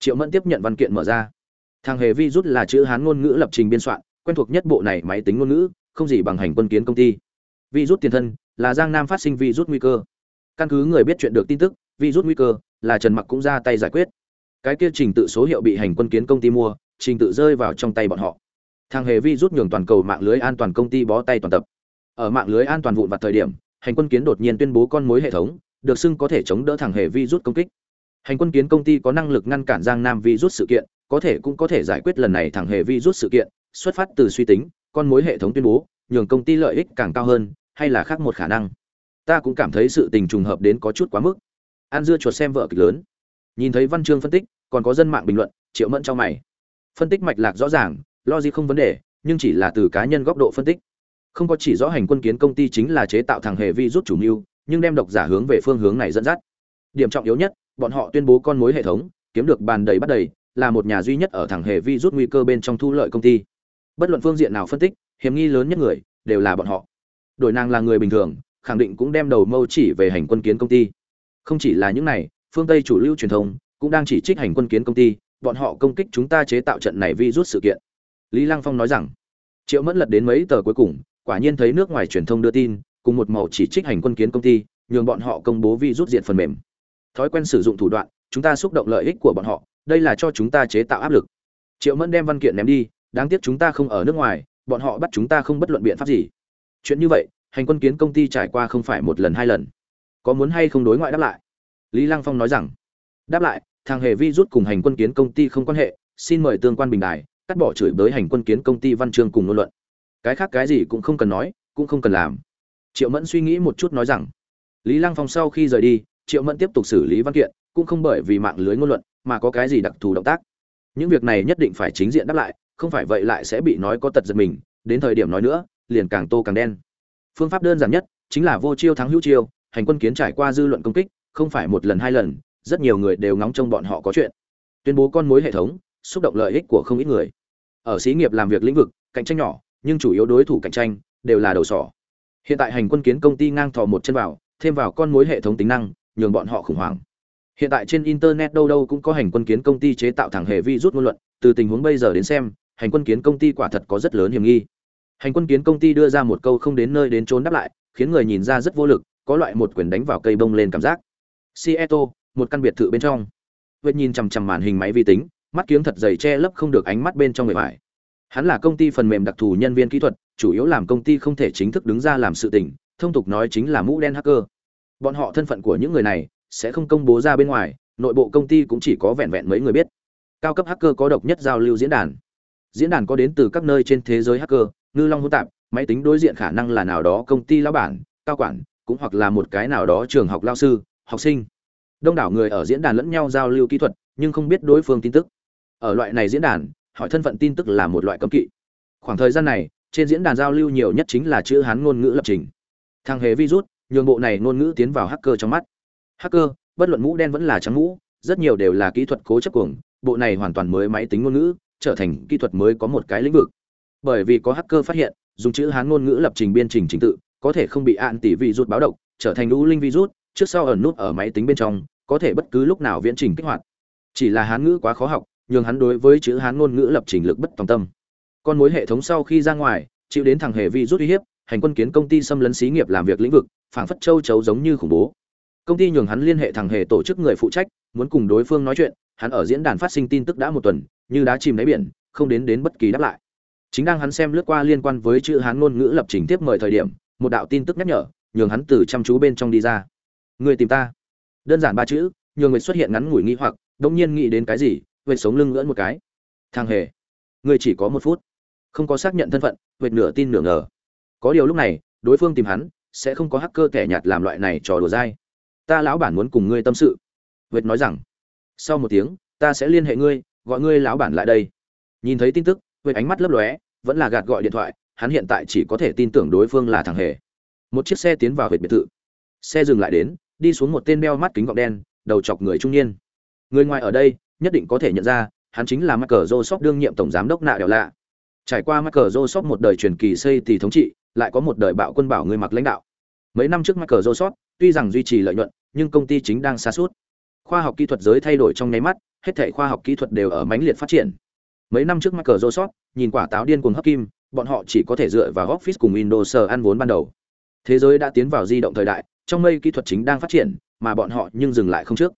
Triệu mẫn tiếp nhận văn kiện mở ra. Thằng hề vi rút là chữ hán ngôn ngữ lập trình biên soạn quen thuộc nhất bộ này máy tính ngôn ngữ không gì bằng hành quân kiến công ty. Vi rút tiền thân là giang nam phát sinh vi rút nguy cơ. Căn cứ người biết chuyện được tin tức vi rút nguy cơ là trần mặc cũng ra tay giải quyết. Cái kia trình tự số hiệu bị hành quân kiến công ty mua, trình tự rơi vào trong tay bọn họ. Thằng hề vi rút nhường toàn cầu mạng lưới an toàn công ty bó tay toàn tập. Ở mạng lưới an toàn vụn vặt thời điểm, hành quân kiến đột nhiên tuyên bố con mối hệ thống, được xưng có thể chống đỡ thằng hề vi rút công kích. Hành quân kiến công ty có năng lực ngăn cản giang nam vi rút sự kiện, có thể cũng có thể giải quyết lần này thằng hề vi rút sự kiện, xuất phát từ suy tính, con mối hệ thống tuyên bố, nhường công ty lợi ích càng cao hơn hay là khác một khả năng. Ta cũng cảm thấy sự tình trùng hợp đến có chút quá mức. An dưa chuột xem vợ kịch lớn. Nhìn thấy văn chương phân tích, còn có dân mạng bình luận, triệu mẫn cho mày. Phân tích mạch lạc rõ ràng, lo gì không vấn đề, nhưng chỉ là từ cá nhân góc độ phân tích. Không có chỉ rõ hành quân kiến công ty chính là chế tạo thằng hề vi rút chủ mưu, nhưng đem độc giả hướng về phương hướng này dẫn dắt. Điểm trọng yếu nhất, bọn họ tuyên bố con mối hệ thống, kiếm được bàn đầy bắt đầy, là một nhà duy nhất ở thằng hề vi rút nguy cơ bên trong thu lợi công ty. Bất luận phương diện nào phân tích, hiểm nghi lớn nhất người, đều là bọn họ đổi nàng là người bình thường, khẳng định cũng đem đầu mâu chỉ về hành quân kiến công ty. Không chỉ là những này, phương tây chủ lưu truyền thông cũng đang chỉ trích hành quân kiến công ty, bọn họ công kích chúng ta chế tạo trận này vi rút sự kiện. Lý lăng phong nói rằng, triệu mẫn lật đến mấy tờ cuối cùng, quả nhiên thấy nước ngoài truyền thông đưa tin, cùng một màu chỉ trích hành quân kiến công ty, nhường bọn họ công bố vi rút diện phần mềm. Thói quen sử dụng thủ đoạn, chúng ta xúc động lợi ích của bọn họ, đây là cho chúng ta chế tạo áp lực. Triệu mẫn đem văn kiện ném đi, đáng tiếc chúng ta không ở nước ngoài, bọn họ bắt chúng ta không bất luận biện pháp gì chuyện như vậy, hành quân kiến công ty trải qua không phải một lần hai lần. Có muốn hay không đối ngoại đáp lại? Lý lăng phong nói rằng, đáp lại, thằng hề vi rút cùng hành quân kiến công ty không quan hệ, xin mời tương quan bình đài, cắt bỏ chửi bới hành quân kiến công ty văn chương cùng ngôn luận. Cái khác cái gì cũng không cần nói, cũng không cần làm. Triệu mẫn suy nghĩ một chút nói rằng, lý lăng phong sau khi rời đi, triệu mẫn tiếp tục xử lý văn kiện, cũng không bởi vì mạng lưới ngôn luận, mà có cái gì đặc thù động tác. Những việc này nhất định phải chính diện đáp lại, không phải vậy lại sẽ bị nói có tật giật mình. Đến thời điểm nói nữa liền càng tô càng đen. Phương pháp đơn giản nhất chính là vô chiêu thắng hữu chiêu, hành quân kiến trải qua dư luận công kích, không phải một lần hai lần, rất nhiều người đều ngóng trông bọn họ có chuyện. Tuyên bố con mối hệ thống, xúc động lợi ích của không ít người. Ở xí nghiệp làm việc lĩnh vực, cạnh tranh nhỏ, nhưng chủ yếu đối thủ cạnh tranh đều là đầu sỏ. Hiện tại hành quân kiến công ty ngang thò một chân vào, thêm vào con mối hệ thống tính năng, nhường bọn họ khủng hoảng. Hiện tại trên internet đâu đâu cũng có hành quân kiến công ty chế tạo thẳng hệ vi rút ngôn luận, từ tình huống bây giờ đến xem, hành quân kiến công ty quả thật có rất lớn hiểm nghi hành quân kiến công ty đưa ra một câu không đến nơi đến trốn đáp lại khiến người nhìn ra rất vô lực có loại một quyền đánh vào cây bông lên cảm giác. Sieto, một căn biệt thự bên trong. Vết nhìn chằm chằm màn hình máy vi tính mắt kiếng thật dày che lấp không được ánh mắt bên trong người vải hắn là công ty phần mềm đặc thù nhân viên kỹ thuật chủ yếu làm công ty không thể chính thức đứng ra làm sự tình thông tục nói chính là mũ đen hacker. Bọn họ thân phận của những người này sẽ không công bố ra bên ngoài nội bộ công ty cũng chỉ có vẹn vẹn mấy người biết. Cao cấp hacker có độc nhất giao lưu diễn đàn. Diễn đàn có đến từ các nơi trên thế giới hacker ngư long hỗn tạp, máy tính đối diện khả năng là nào đó công ty lão bản, cao quản, cũng hoặc là một cái nào đó trường học lao sư, học sinh. Đông đảo người ở diễn đàn lẫn nhau giao lưu kỹ thuật, nhưng không biết đối phương tin tức. Ở loại này diễn đàn, hỏi thân phận tin tức là một loại cấm kỵ. Khoảng thời gian này, trên diễn đàn giao lưu nhiều nhất chính là chữ hán ngôn ngữ lập trình. Thằng hề virus, nhường bộ này ngôn ngữ tiến vào hacker trong mắt. Hacker, bất luận mũ đen vẫn là trắng mũ, rất nhiều đều là kỹ thuật cố chấp cuồng, bộ này hoàn toàn mới máy tính ngôn ngữ, trở thành kỹ thuật mới có một cái lĩnh vực bởi vì có hacker phát hiện, dùng chữ hán ngôn ngữ lập trình biên trình trình tự, có thể không bị ạn tỷ vị rút báo động trở thành lũ linh virus trước sau ẩn nút ở máy tính bên trong, có thể bất cứ lúc nào viễn trình kích hoạt. Chỉ là hán ngữ quá khó học, nhường hắn đối với chữ hán ngôn ngữ lập trình lực bất tòng tâm. Con mối hệ thống sau khi ra ngoài, chịu đến thằng hề vi rút uy hiếp, hành quân kiến công ty xâm lấn xí nghiệp làm việc lĩnh vực, phảng phất châu chấu giống như khủng bố. Công ty nhường hắn liên hệ thằng hề tổ chức người phụ trách, muốn cùng đối phương nói chuyện, hắn ở diễn đàn phát sinh tin tức đã một tuần, như đá chìm đáy biển, không đến đến bất kỳ đáp lại chính đang hắn xem lướt qua liên quan với chữ hán ngôn ngữ lập trình tiếp mời thời điểm, một đạo tin tức nhắc nhở, nhường hắn từ chăm chú bên trong đi ra. Người tìm ta. Đơn giản ba chữ, nhường người xuất hiện ngắn ngủi nghĩ hoặc, đông nhiên nghĩ đến cái gì vệt sống lưng ngỡn một cái. Thằng hề, người chỉ có một phút. Không có xác nhận thân phận vệt nửa tin nửa ngờ. Có điều lúc này, đối phương tìm hắn, sẽ không có hacker kẻ nhạt làm loại này trò đùa dai. Ta lão bản muốn cùng ngươi tâm sự. Vệt nói rằng, sau một tiếng, ta sẽ liên hệ ngươi, gọi ngươi lão bản lại đây. Nhìn thấy tin tức vệt ánh mắt lấp lóe vẫn là gạt gọi điện thoại hắn hiện tại chỉ có thể tin tưởng đối phương là thằng hề. Một chiếc xe tiến vào vệt biệt thự. Xe dừng lại đến đi xuống một tên đeo mắt kính gọng đen đầu chọc người trung niên. Người ngoài ở đây nhất định có thể nhận ra hắn chính là Michael Joseph đương nhiệm tổng giám đốc nạ đèo lạ. Trải qua Michael Joseph một đời truyền kỳ xây thì thống trị, lại có một đời bạo quân bảo người mặc lãnh đạo. mấy năm trước microsoft tuy rằng duy trì lợi nhuận nhưng công ty chính đang xa suốt khoa học kỹ thuật giới thay đổi trong nháy mắt hết thảy khoa học kỹ thuật đều ở mãnh liệt phát triển mấy năm trước microsoft, nhìn quả táo điên cuồng hấp kim, bọn họ chỉ có thể dựa vào office cùng windows ăn vốn ban đầu. Thế giới đã tiến vào di động thời đại, trong mây kỹ thuật chính đang phát triển, mà bọn họ nhưng dừng lại không trước.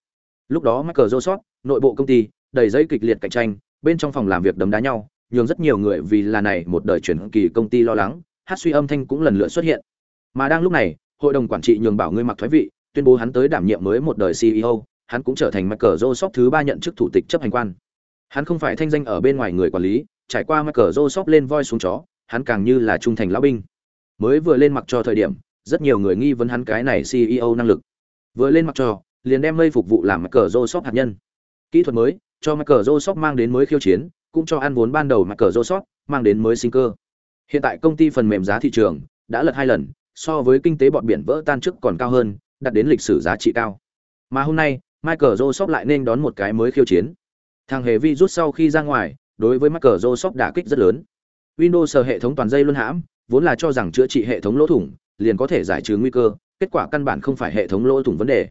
Lúc đó microsoft, nội bộ công ty, đầy giấy kịch liệt cạnh tranh, bên trong phòng làm việc đấm đá nhau, nhường rất nhiều người vì là này một đời chuyển kỳ công ty lo lắng, hát suy âm thanh cũng lần lượt xuất hiện. Mà đang lúc này, hội đồng quản trị nhường bảo ngươi mặc thoái vị, tuyên bố hắn tới đảm nhiệm mới một đời ceo hắn cũng trở thành microsoft thứ ba nhận chức thủ tịch chấp hành quan hắn không phải thanh danh ở bên ngoài người quản lý, trải qua microsoft lên voi xuống chó, hắn càng như là trung thành lão binh. Mới vừa lên mặc cho thời điểm, rất nhiều người nghi vấn hắn cái này ceo năng lực. Vừa lên mặc cho, liền đem mây phục vụ làm microsoft hạt nhân. Kỹ thuật mới, cho microsoft mang đến mới khiêu chiến, cũng cho ăn vốn ban đầu microsoft mang đến mới sinh cơ. Hiện tại công ty phần mềm giá thị trường đã lật hai lần, so với kinh tế bọn biển vỡ tan trước còn cao hơn, đạt đến lịch sử giá trị cao. Mà hôm nay microsoft lại nên đón một cái mới khiêu chiến thằng hề vi rút sau khi ra ngoài, đối với microsoft đả kích rất lớn. Windows hệ thống toàn dây luôn hãm, vốn là cho rằng chữa trị hệ thống lỗ thủng, liền có thể giải trừ nguy cơ, kết quả căn bản không phải hệ thống lỗ thủng vấn đề.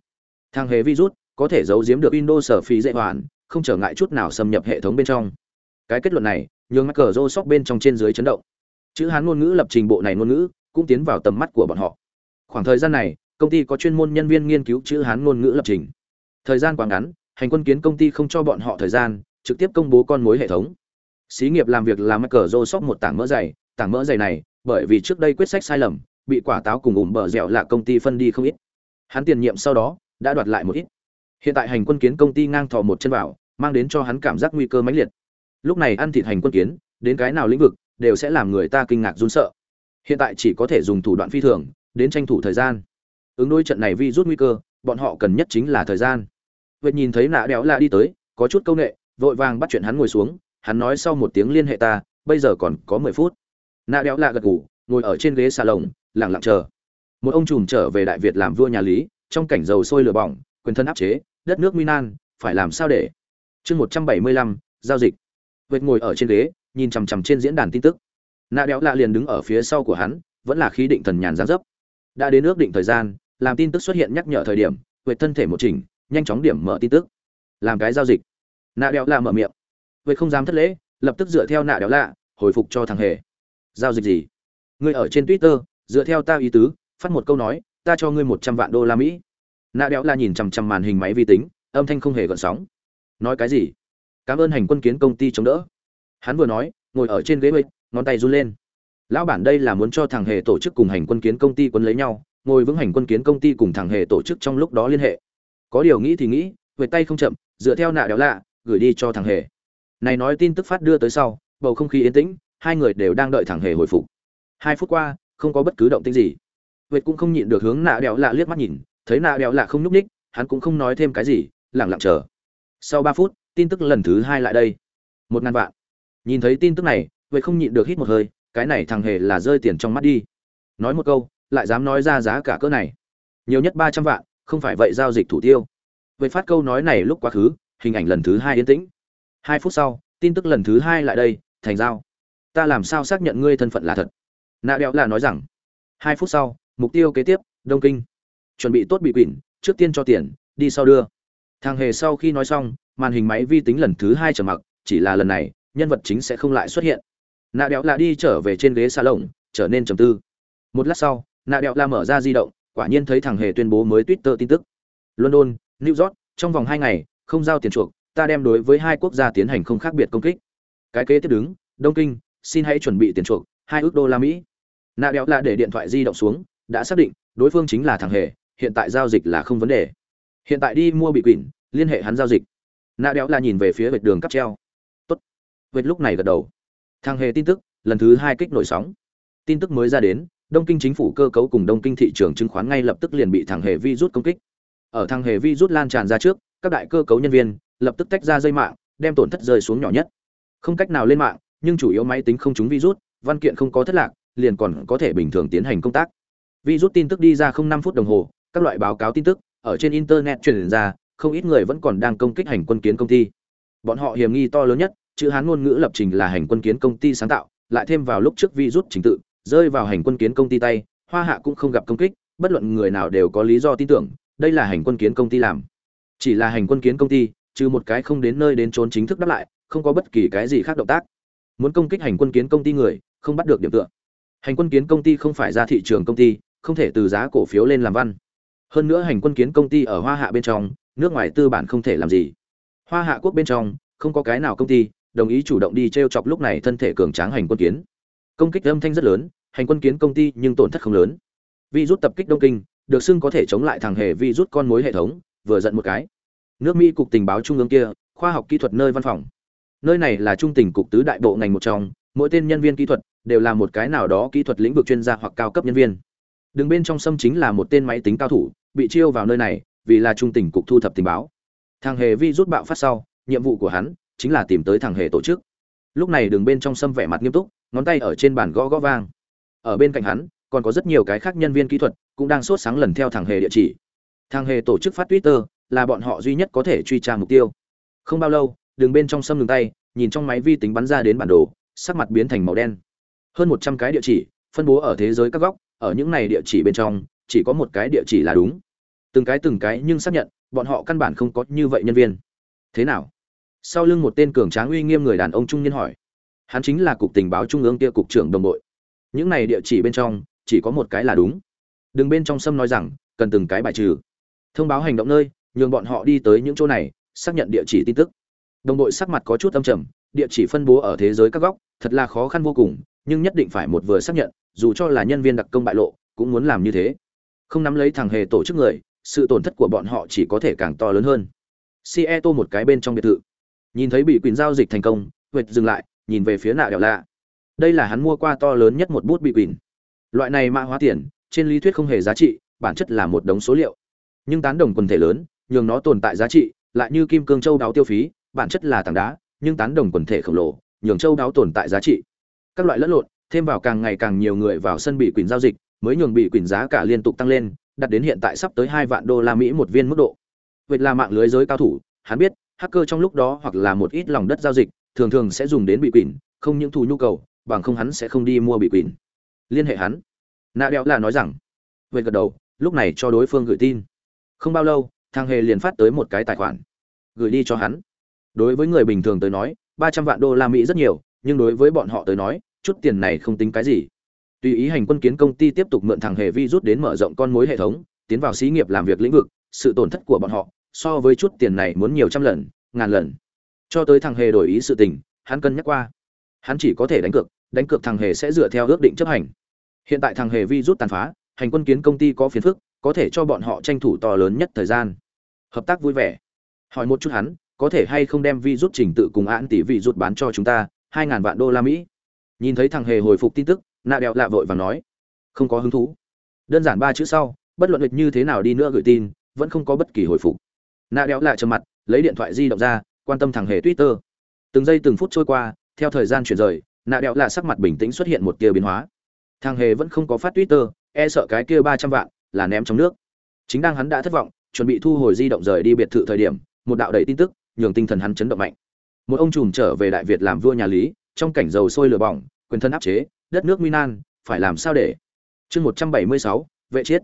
Thằng hề virus có thể giấu giếm được windows phí dễ hoàn không trở ngại chút nào xâm nhập hệ thống bên trong. Cái kết luận này, nhường microsoft bên trong trên dưới chấn động. Chữ hán ngôn ngữ lập trình bộ này ngôn ngữ, cũng tiến vào tầm mắt của bọn họ. Khoảng thời gian này, công ty có chuyên môn nhân viên nghiên cứu chữ hán ngôn ngữ lập trình. Thời gian quá ngắn hành quân kiến công ty không cho bọn họ thời gian, trực tiếp công bố con mối hệ thống. Xí nghiệp làm việc là mắc cờ rô sóc một tảng mỡ dày, tảng mỡ dày này, bởi vì trước đây quyết sách sai lầm, bị quả táo cùng ủng bờ dẻo là công ty phân đi không ít. Hắn tiền nhiệm sau đó, đã đoạt lại một ít. Hiện tại hành quân kiến công ty ngang thò một chân vào, mang đến cho hắn cảm giác nguy cơ mãnh liệt. Lúc này ăn thịt hành quân kiến, đến cái nào lĩnh vực, đều sẽ làm người ta kinh ngạc run sợ. Hiện tại chỉ có thể dùng thủ đoạn phi thường, đến tranh thủ thời gian. Ứng đối trận này vi rút nguy cơ, bọn họ cần nhất chính là thời gian vậy nhìn thấy nạ đéo lạ đi tới, có chút câu nệ, vội vàng bắt chuyện hắn ngồi xuống, hắn nói sau một tiếng liên hệ ta, bây giờ còn có mười phút. Nạ đéo lạ gật ngủ ngồi ở trên ghế xà lồng lặng lặng chờ. Một ông trùm trở về đại việt làm vua nhà lý, trong cảnh dầu sôi lửa bỏng, quyền thân áp chế, đất nước minan phải làm sao để? Chương một trăm bảy mươi lăm, giao dịch. Vệt ngồi ở trên ghế, nhìn chằm chằm trên diễn đàn tin tức. Nạ đéo lạ liền đứng ở phía sau của hắn, vẫn là khí định thần nhàn gián dấp. Đã đến ước định thời gian, làm tin tức xuất hiện nhắc nhở thời điểm vệt thân thể một chỉnh nhanh chóng điểm mở tin tức. Làm cái giao dịch. Nạ đeo lạ mở miệng. Vậy không dám thất lễ, lập tức dựa theo nạ đeo lạ, hồi phục cho thằng hề. Giao dịch gì? Ngươi ở trên twitter, dựa theo ta ý tứ, phát một câu nói, ta cho ngươi một trăm vạn đô la mỹ. Nạ đeo la nhìn chằm chằm màn hình máy vi tính, âm thanh không hề gợn sóng. Nói cái gì? Cảm ơn hành quân kiến công ty chống đỡ. Hắn vừa nói, ngồi ở trên ghế bệ ngón tay run lên. Lão bản đây là muốn cho thằng hề tổ chức cùng hành quân kiến công ty quân lấy nhau, ngồi vững hành quân kiến công ty cùng thằng hề tổ chức trong lúc đó liên hệ có điều nghĩ thì nghĩ về tay không chậm, dựa theo nạ đéo lạ, gửi đi cho thằng hề. Này nói tin tức phát đưa tới sau, bầu không khí yên tĩnh, hai người đều đang đợi thằng hề hồi phục. Hai phút qua, không có bất cứ động tĩnh gì. Việt cũng không nhịn được hướng nạ đéo lạ liếc mắt nhìn, thấy nạ đéo lạ không nhúc ních hắn cũng không nói thêm cái gì lẳng lặng chờ. Sau ba phút, tin tức lần thứ hai lại đây. Một ngàn vạn. Nhìn thấy tin tức này Việt không nhịn được hít một hơi, cái này thằng hề là rơi tiền trong mắt đi. Nói một câu, lại dám nói ra giá cả cỡ này. Nhiều nhất ba trăm vạn không phải vậy giao dịch thủ tiêu. Vậy phát câu nói này lúc quá khứ, hình ảnh lần thứ hai yên tĩnh. Hai phút sau, tin tức lần thứ hai lại đây, thành giao. Ta làm sao xác nhận ngươi thân phận là thật? Nạ đeo là nói rằng. Hai phút sau, mục tiêu kế tiếp, đông kinh. Chuẩn bị tốt bị quỷ trước tiên cho tiền, đi sau đưa. Thằng hề sau khi nói xong, màn hình máy vi tính lần thứ hai trở mặc, chỉ là lần này, nhân vật chính sẽ không lại xuất hiện. Nạ đeo là đi trở về trên ghế xa lồng trở nên trầm tư. Một lát sau, nạ Đẹo là mở ra di động quả nhiên thấy thằng hề tuyên bố mới twitter tin tức. London, new york, trong vòng hai ngày, không giao tiền chuộc, ta đem đối với hai quốc gia tiến hành không khác biệt công kích. Cái kế tiếp đứng, đông kinh, xin hãy chuẩn bị tiền chuộc, hai ước đô la mỹ. Nạ đéo là để điện thoại di động xuống, đã xác định, đối phương chính là thằng hề, hiện tại giao dịch là không vấn đề. Hiện tại đi mua bị quỷ liên hệ hắn giao dịch. Nạ đéo là nhìn về phía vệt đường cắp treo. Tốt. Vệt lúc này gật đầu. Thằng hề tin tức, lần thứ hai kích nổi sóng. Tin tức mới ra đến đông kinh chính phủ cơ cấu cùng đông kinh thị trường chứng khoán ngay lập tức liền bị thằng hề vi rút công kích. Ở thằng hề vi rút lan tràn ra trước, các đại cơ cấu nhân viên lập tức tách ra dây mạng, đem tổn thất rơi xuống nhỏ nhất. Không cách nào lên mạng, nhưng chủ yếu máy tính không trúng virus, văn kiện không có thất lạc, liền còn có thể bình thường tiến hành công tác. Virus tin tức đi ra không năm phút đồng hồ, các loại báo cáo tin tức ở trên internet truyền ra, không ít người vẫn còn đang công kích hành quân kiến công ty. Bọn họ hiểm nghi to lớn nhất, chữ hán ngôn ngữ lập trình là hành quân kiến công ty sáng tạo, lại thêm vào lúc trước virus trình tự rơi vào hành quân kiến công ty tay, hoa hạ cũng không gặp công kích, bất luận người nào đều có lý do tin tưởng, đây là hành quân kiến công ty làm. Chỉ là hành quân kiến công ty, trừ một cái không đến nơi đến trốn chính thức đáp lại, không có bất kỳ cái gì khác động tác. Muốn công kích hành quân kiến công ty người, không bắt được điểm tựa. Hành quân kiến công ty không phải ra thị trường công ty, không thể từ giá cổ phiếu lên làm văn. Hơn nữa hành quân kiến công ty ở hoa hạ bên trong, nước ngoài tư bản không thể làm gì. Hoa hạ quốc bên trong, không có cái nào công ty, đồng ý chủ động đi t r e o chọc lúc này thân thể cường tráng hành quân kiến. Công kích âm thanh rất lớn hành quân kiến công ty nhưng tổn thất không lớn. Vi rút tập kích đông kinh, được xưng có thể chống lại thằng hề vi rút con mối hệ thống, vừa giận một cái. Nước mỹ cục tình báo trung ương kia, khoa học kỹ thuật nơi văn phòng. Nơi này là trung tình cục tứ đại bộ ngành một trong, mỗi tên nhân viên kỹ thuật đều là một cái nào đó kỹ thuật lĩnh vực chuyên gia hoặc cao cấp nhân viên. Đường bên trong sâm chính là một tên máy tính cao thủ, bị chiêu vào nơi này vì là trung tình cục thu thập tình báo. Thằng hề vi rút bạo phát sau, nhiệm vụ của hắn chính là tìm tới thằng hề tổ chức. Lúc này đường bên trong sâm vẻ mặt nghiêm túc, ngón tay ở trên bàn gõ gõ vang ở bên cạnh hắn, còn có rất nhiều cái khác nhân viên kỹ thuật, cũng đang sốt sáng lần theo thằng hề địa chỉ. Thằng hề tổ chức phát twitter, là bọn họ duy nhất có thể truy tra mục tiêu. Không bao lâu, đường bên trong sâm ngừng tay, nhìn trong máy vi tính bắn ra đến bản đồ, sắc mặt biến thành màu đen. Hơn một trăm cái địa chỉ, phân bố ở thế giới các góc, ở những này địa chỉ bên trong, chỉ có một cái địa chỉ là đúng. Từng cái từng cái nhưng xác nhận, bọn họ căn bản không có như vậy nhân viên. Thế nào? Sau lưng một tên cường tráng uy nghiêm người đàn ông trung niên hỏi. Hắn chính là cục tình báo trung ương kia cục trưởng đồng đội những này địa chỉ bên trong, chỉ có một cái là đúng. Đừng bên trong sâm nói rằng, cần từng cái bài trừ. Thông báo hành động nơi, nhường bọn họ đi tới những chỗ này, xác nhận địa chỉ tin tức. Đồng đội sắc mặt có chút âm trầm, địa chỉ phân bố ở thế giới các góc, thật là khó khăn vô cùng, nhưng nhất định phải một vừa xác nhận, dù cho là nhân viên đặc công bại lộ, cũng muốn làm như thế. Không nắm lấy thằng hề tổ chức người, sự tổn thất của bọn họ chỉ có thể càng to lớn hơn. Sieto một cái bên trong biệt thự. Nhìn thấy bị quyền giao dịch thành công huệ dừng lại, nhìn về phía nạ đèo lạ đây là hắn mua qua to lớn nhất một bút bị quyền loại này mã hóa tiền, trên lý thuyết không hề giá trị, bản chất là một đống số liệu. Nhưng tán đồng quần thể lớn, nhường nó tồn tại giá trị, lại như kim cương châu đáo tiêu phí, bản chất là tảng đá, nhưng tán đồng quần thể khổng lồ, nhường châu đáo tồn tại giá trị. Các loại lẫn lộn, thêm vào càng ngày càng nhiều người vào sân bị quyền giao dịch, mới nhường bị quyền giá cả liên tục tăng lên, đạt đến hiện tại sắp tới hai vạn đô la mỹ một viên mức độ. Vậy là mạng lưới giới cao thủ, hắn biết, hacker trong lúc đó hoặc là một ít lòng đất giao dịch, thường thường sẽ dùng đến bị quyền không những thù nhu cầu bằng không hắn sẽ không đi mua bị quỳnh. Liên hệ hắn. Nạ đeo là nói rằng vậy gật đầu, lúc này cho đối phương gửi tin. Không bao lâu thằng hề liền phát tới một cái tài khoản. Gửi đi cho hắn. Đối với người bình thường tới nói, ba trăm vạn đô la mỹ rất nhiều, nhưng đối với bọn họ tới nói, chút tiền này không tính cái gì. Tùy ý hành quân kiến công ty tiếp tục mượn thằng hề vi rút đến mở rộng con mối hệ thống, tiến vào xí nghiệp làm việc lĩnh vực, sự tổn thất của bọn họ, so với chút tiền này muốn nhiều trăm lần, ngàn lần. Cho tới thằng hề đổi ý sự tình, hắn cân nhắc qua. Hắn chỉ có thể đánh cược đánh cược thằng hề sẽ dựa theo ước định chấp hành. Hiện tại thằng hề vi rút tàn phá, hành quân kiến công ty có phiền phức, có thể cho bọn họ tranh thủ to lớn nhất thời gian. Hợp tác vui vẻ. Hỏi một chút hắn, có thể hay không đem vi rút trình tự cùng án tỷ vị rút bán cho chúng ta, hai ngàn vạn đô la mỹ. Nhìn thấy thằng hề hồi phục tin tức, nạ đẹo lạ vội và nói, không có hứng thú. Đơn giản ba chữ sau, bất luận lịch như thế nào đi nữa gửi tin, vẫn không có bất kỳ hồi phục. Nạ đẹo lạ trầm mặt, lấy điện thoại di động ra, quan tâm thằng hề twitter. Từng giây từng phút trôi qua, theo thời gian chuyển rời nạ đẹo là sắc mặt bình tĩnh xuất hiện một tia biến hóa. Thằng hề vẫn không có phát twitter e sợ cái kia ba trăm vạn là ném trong nước. Chính đang hắn đã thất vọng, chuẩn bị thu hồi di động rời đi biệt thự thời điểm, một đạo đầy tin tức, nhường tinh thần hắn chấn động mạnh. Một ông trùm trở về đại việt làm vua nhà lý, trong cảnh dầu sôi lửa bỏng, quyền thân áp chế, đất nước nguy nan, phải làm sao để? Chương một trăm bảy mươi sáu, vệ chiết.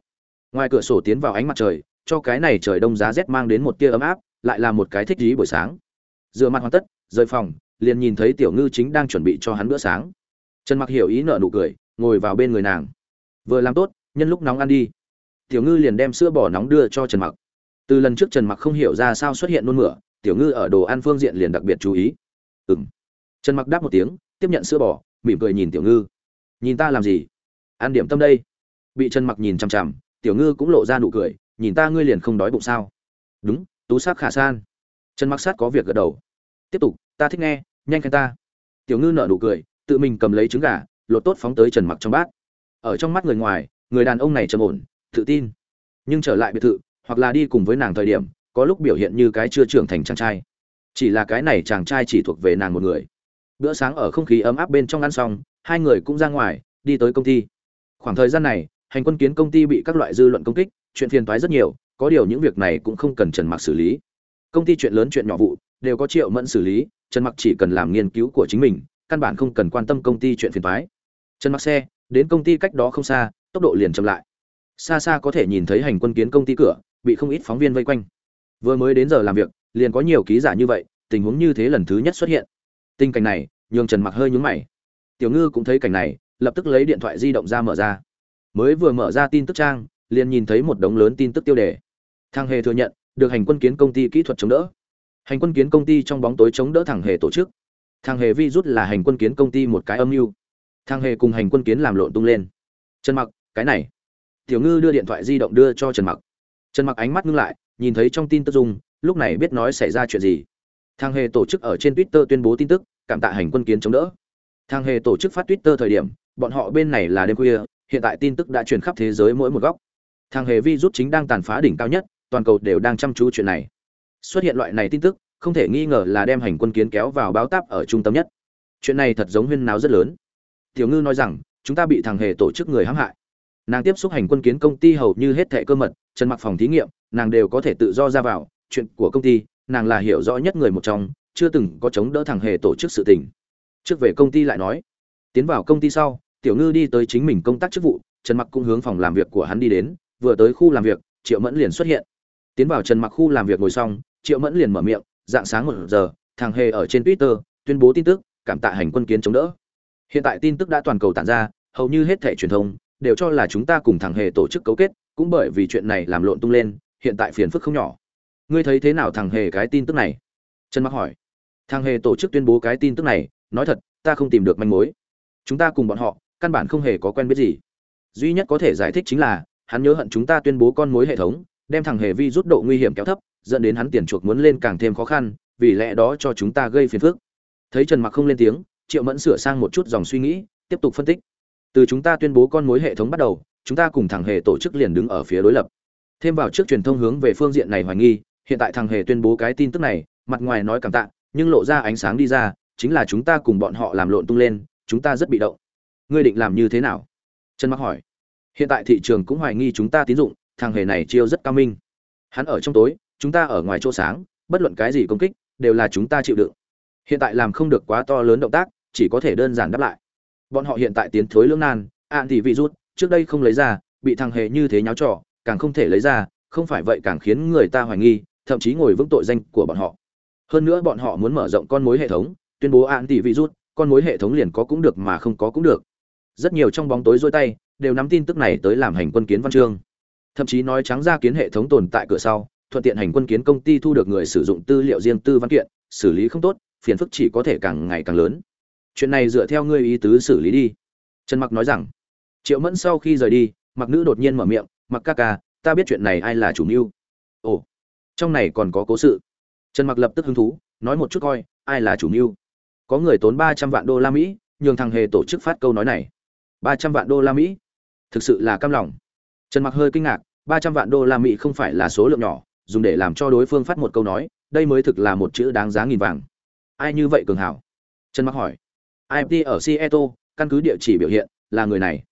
Ngoài cửa sổ tiến vào ánh mặt trời, cho cái này trời đông giá rét mang đến một tia ấm áp, lại là một cái thích lý buổi sáng. Dựa mặt hoàn tất, rời phòng liền nhìn thấy tiểu ngư chính đang chuẩn bị cho hắn bữa sáng. Trần mặc hiểu ý nợ nụ cười, ngồi vào bên người nàng. Vừa làm tốt, nhân lúc nóng ăn đi. Tiểu ngư liền đem sữa bò nóng đưa cho trần mặc. Từ lần trước trần mặc không hiểu ra sao xuất hiện nôn mửa, tiểu ngư ở đồ ăn phương diện liền đặc biệt chú ý. Ừ m trần mặc đáp một tiếng, tiếp nhận sữa bò, mỉm cười nhìn tiểu ngư. Nhìn ta làm gì? Ăn điểm tâm đây. Bị trần mặc nhìn chằm chằm, tiểu ngư cũng lộ ra nụ cười, nhìn ta ngươi liền không đói bụng sao? Đúng, tú sắc khả san. Trần mặc sát có việc gật đầu. Tiếp tục ta thích nghe, nhanh khen ta. Tiểu ngư nở nụ cười, tự mình cầm lấy trứng gà, lột tốt phóng tới trần mặc trong bát. Ở trong mắt người ngoài, người đàn ông này trầm ổn, tự tin. Nhưng trở lại biệt thự, hoặc là đi cùng với nàng thời điểm, có lúc biểu hiện như cái chưa trưởng thành chàng trai. Chỉ là cái này chàng trai chỉ thuộc về nàng một người. Bữa sáng ở không khí ấm áp bên trong ăn xong, hai người cũng ra ngoài, đi tới công ty. Khoảng thời gian này, hành quân kiến công ty bị các loại dư luận công kích, chuyện phiền toái rất nhiều, có điều những việc này cũng không cần trần mặc xử lý. Công ty chuyện lớn chuyện nhỏ vụ, đều có triệu mẫn xử lý trần mặc chỉ cần làm nghiên cứu của chính mình, căn bản không cần quan tâm công ty chuyện phiền toái. Trần mặc xe, đến công ty cách đó không xa, tốc độ liền chậm lại. Xa xa có thể nhìn thấy hành quân kiến công ty cửa, bị không ít phóng viên vây quanh. Vừa mới đến giờ làm việc, liền có nhiều ký giả như vậy, tình huống như thế lần thứ nhất xuất hiện. Tình cảnh này, nhường trần mặc hơi nhướng mày. Tiểu ngư cũng thấy cảnh này, lập tức lấy điện thoại di động ra mở ra. Mới vừa mở ra tin tức trang, liền nhìn thấy một đống lớn tin tức tiêu đề. Thang hề thừa nhận, được hành quân kiến công ty kỹ thuật chống đỡ hành quân kiến công ty trong bóng tối chống đỡ thằng hề tổ chức. Thằng hề vi rút là hành quân kiến công ty một cái âm mưu. Thằng hề cùng hành quân kiến làm lộn tung lên. Trần mặc, cái này. Tiểu ngư đưa điện thoại di động đưa cho trần mặc. Trần mặc ánh mắt ngưng lại, nhìn thấy trong tin tức dùng, lúc này biết nói xảy ra chuyện gì. Thằng hề tổ chức ở trên twitter tuyên bố tin tức, cảm tạ hành quân kiến chống đỡ. Thằng hề tổ chức phát twitter thời điểm, bọn họ bên này là đêm khuya, hiện tại tin tức đã truyền khắp thế giới mỗi một góc. Thằng hề vi rút chính đang tàn phá đỉnh cao nhất, toàn cầu đều đang chăm chú chuyện này xuất hiện loại này tin tức, không thể nghi ngờ là đem hành quân kiến kéo vào báo táp ở trung tâm nhất. Chuyện này thật giống huyên náo rất lớn. Tiểu ngư nói rằng, chúng ta bị thằng hề tổ chức người hãm hại. Nàng tiếp xúc hành quân kiến công ty hầu như hết thệ cơ mật, trần mặc phòng thí nghiệm, nàng đều có thể tự do ra vào, chuyện của công ty, nàng là hiểu rõ nhất người một trong, chưa từng có chống đỡ thằng hề tổ chức sự tình. Trước về công ty lại nói. Tiến vào công ty sau, tiểu ngư đi tới chính mình công tác chức vụ, trần mặc cũng hướng phòng làm việc của hắn đi đến, vừa tới khu làm việc, triệu mẫn liền xuất hiện. Tiến vào trần mặc khu làm việc ngồi xong triệu mẫn liền mở miệng, dạng sáng một giờ, thằng hề ở trên twitter tuyên bố tin tức, cảm tạ hành quân kiến chống đỡ. Hiện tại tin tức đã toàn cầu tản ra, hầu như hết thẻ truyền thông đều cho là chúng ta cùng thằng hề tổ chức cấu kết, cũng bởi vì chuyện này làm lộn tung lên, hiện tại phiền phức không nhỏ. Ngươi thấy thế nào thằng hề cái tin tức này? Trần mặc hỏi. Thằng hề tổ chức tuyên bố cái tin tức này, nói thật, ta không tìm được manh mối. Chúng ta cùng bọn họ, căn bản không hề có quen biết gì. Duy nhất có thể giải thích chính là, hắn nhớ hận chúng ta tuyên bố con mối hệ thống, đem thằng hề vi rút độ nguy hiểm kéo thấp dẫn đến hắn tiền chuộc muốn lên càng thêm khó khăn, vì lẽ đó cho chúng ta gây phiền phức. Thấy trần mặc không lên tiếng, triệu mẫn sửa sang một chút dòng suy nghĩ, tiếp tục phân tích. Từ chúng ta tuyên bố con mối hệ thống bắt đầu, chúng ta cùng thằng hề tổ chức liền đứng ở phía đối lập. Thêm vào trước truyền thông hướng về phương diện này hoài nghi, hiện tại thằng hề tuyên bố cái tin tức này, mặt ngoài nói cảm tạ, nhưng lộ ra ánh sáng đi ra, chính là chúng ta cùng bọn họ làm lộn tung lên, chúng ta rất bị động. Ngươi định làm như thế nào? Trần mặc hỏi. Hiện tại thị trường cũng hoài nghi chúng ta tín dụng, thằng hề này chiêu rất cao minh. Hắn ở trong tối chúng ta ở ngoài chỗ sáng, bất luận cái gì công kích, đều là chúng ta chịu đựng. Hiện tại làm không được quá to lớn động tác, chỉ có thể đơn giản đáp lại. Bọn họ hiện tại tiến thối lưỡng nan, ạn thì vị rút, trước đây không lấy ra, bị thằng hề như thế nháo trò, càng không thể lấy ra, không phải vậy càng khiến người ta hoài nghi, thậm chí ngồi vững tội danh của bọn họ. Hơn nữa bọn họ muốn mở rộng con mối hệ thống, tuyên bố ạn tỷ vị rút, con mối hệ thống liền có cũng được mà không có cũng được. Rất nhiều trong bóng tối dôi tay, đều nắm tin tức này tới làm hành quân kiến văn chương. Thậm chí nói trắng ra kiến hệ thống tồn tại cửa sau thuận tiện hành quân kiến công ty thu được người sử dụng tư liệu riêng tư văn kiện, xử lý không tốt, phiền phức chỉ có thể càng ngày càng lớn. Chuyện này dựa theo ngươi ý tứ xử lý đi. Trần mặc nói rằng. Triệu mẫn sau khi rời đi, mặc nữ đột nhiên mở miệng, mặc ca ca, ta biết chuyện này ai là chủ mưu. Ồ, trong này còn có cố sự. Trần mặc lập tức hứng thú, nói một chút coi, ai là chủ mưu? Có người tốn ba trăm vạn đô la mỹ, nhường thằng hề tổ chức phát câu nói này. Ba trăm vạn đô la mỹ? Thực sự là cam lòng. Trần mặc hơi kinh ngạc, ba trăm vạn đô la mỹ không phải là số lượng nhỏ dùng để làm cho đối phương phát một câu nói đây mới thực là một chữ đáng giá nghìn vàng ai như vậy cường hảo trần mặc hỏi imt ở seattle căn cứ địa chỉ biểu hiện là người này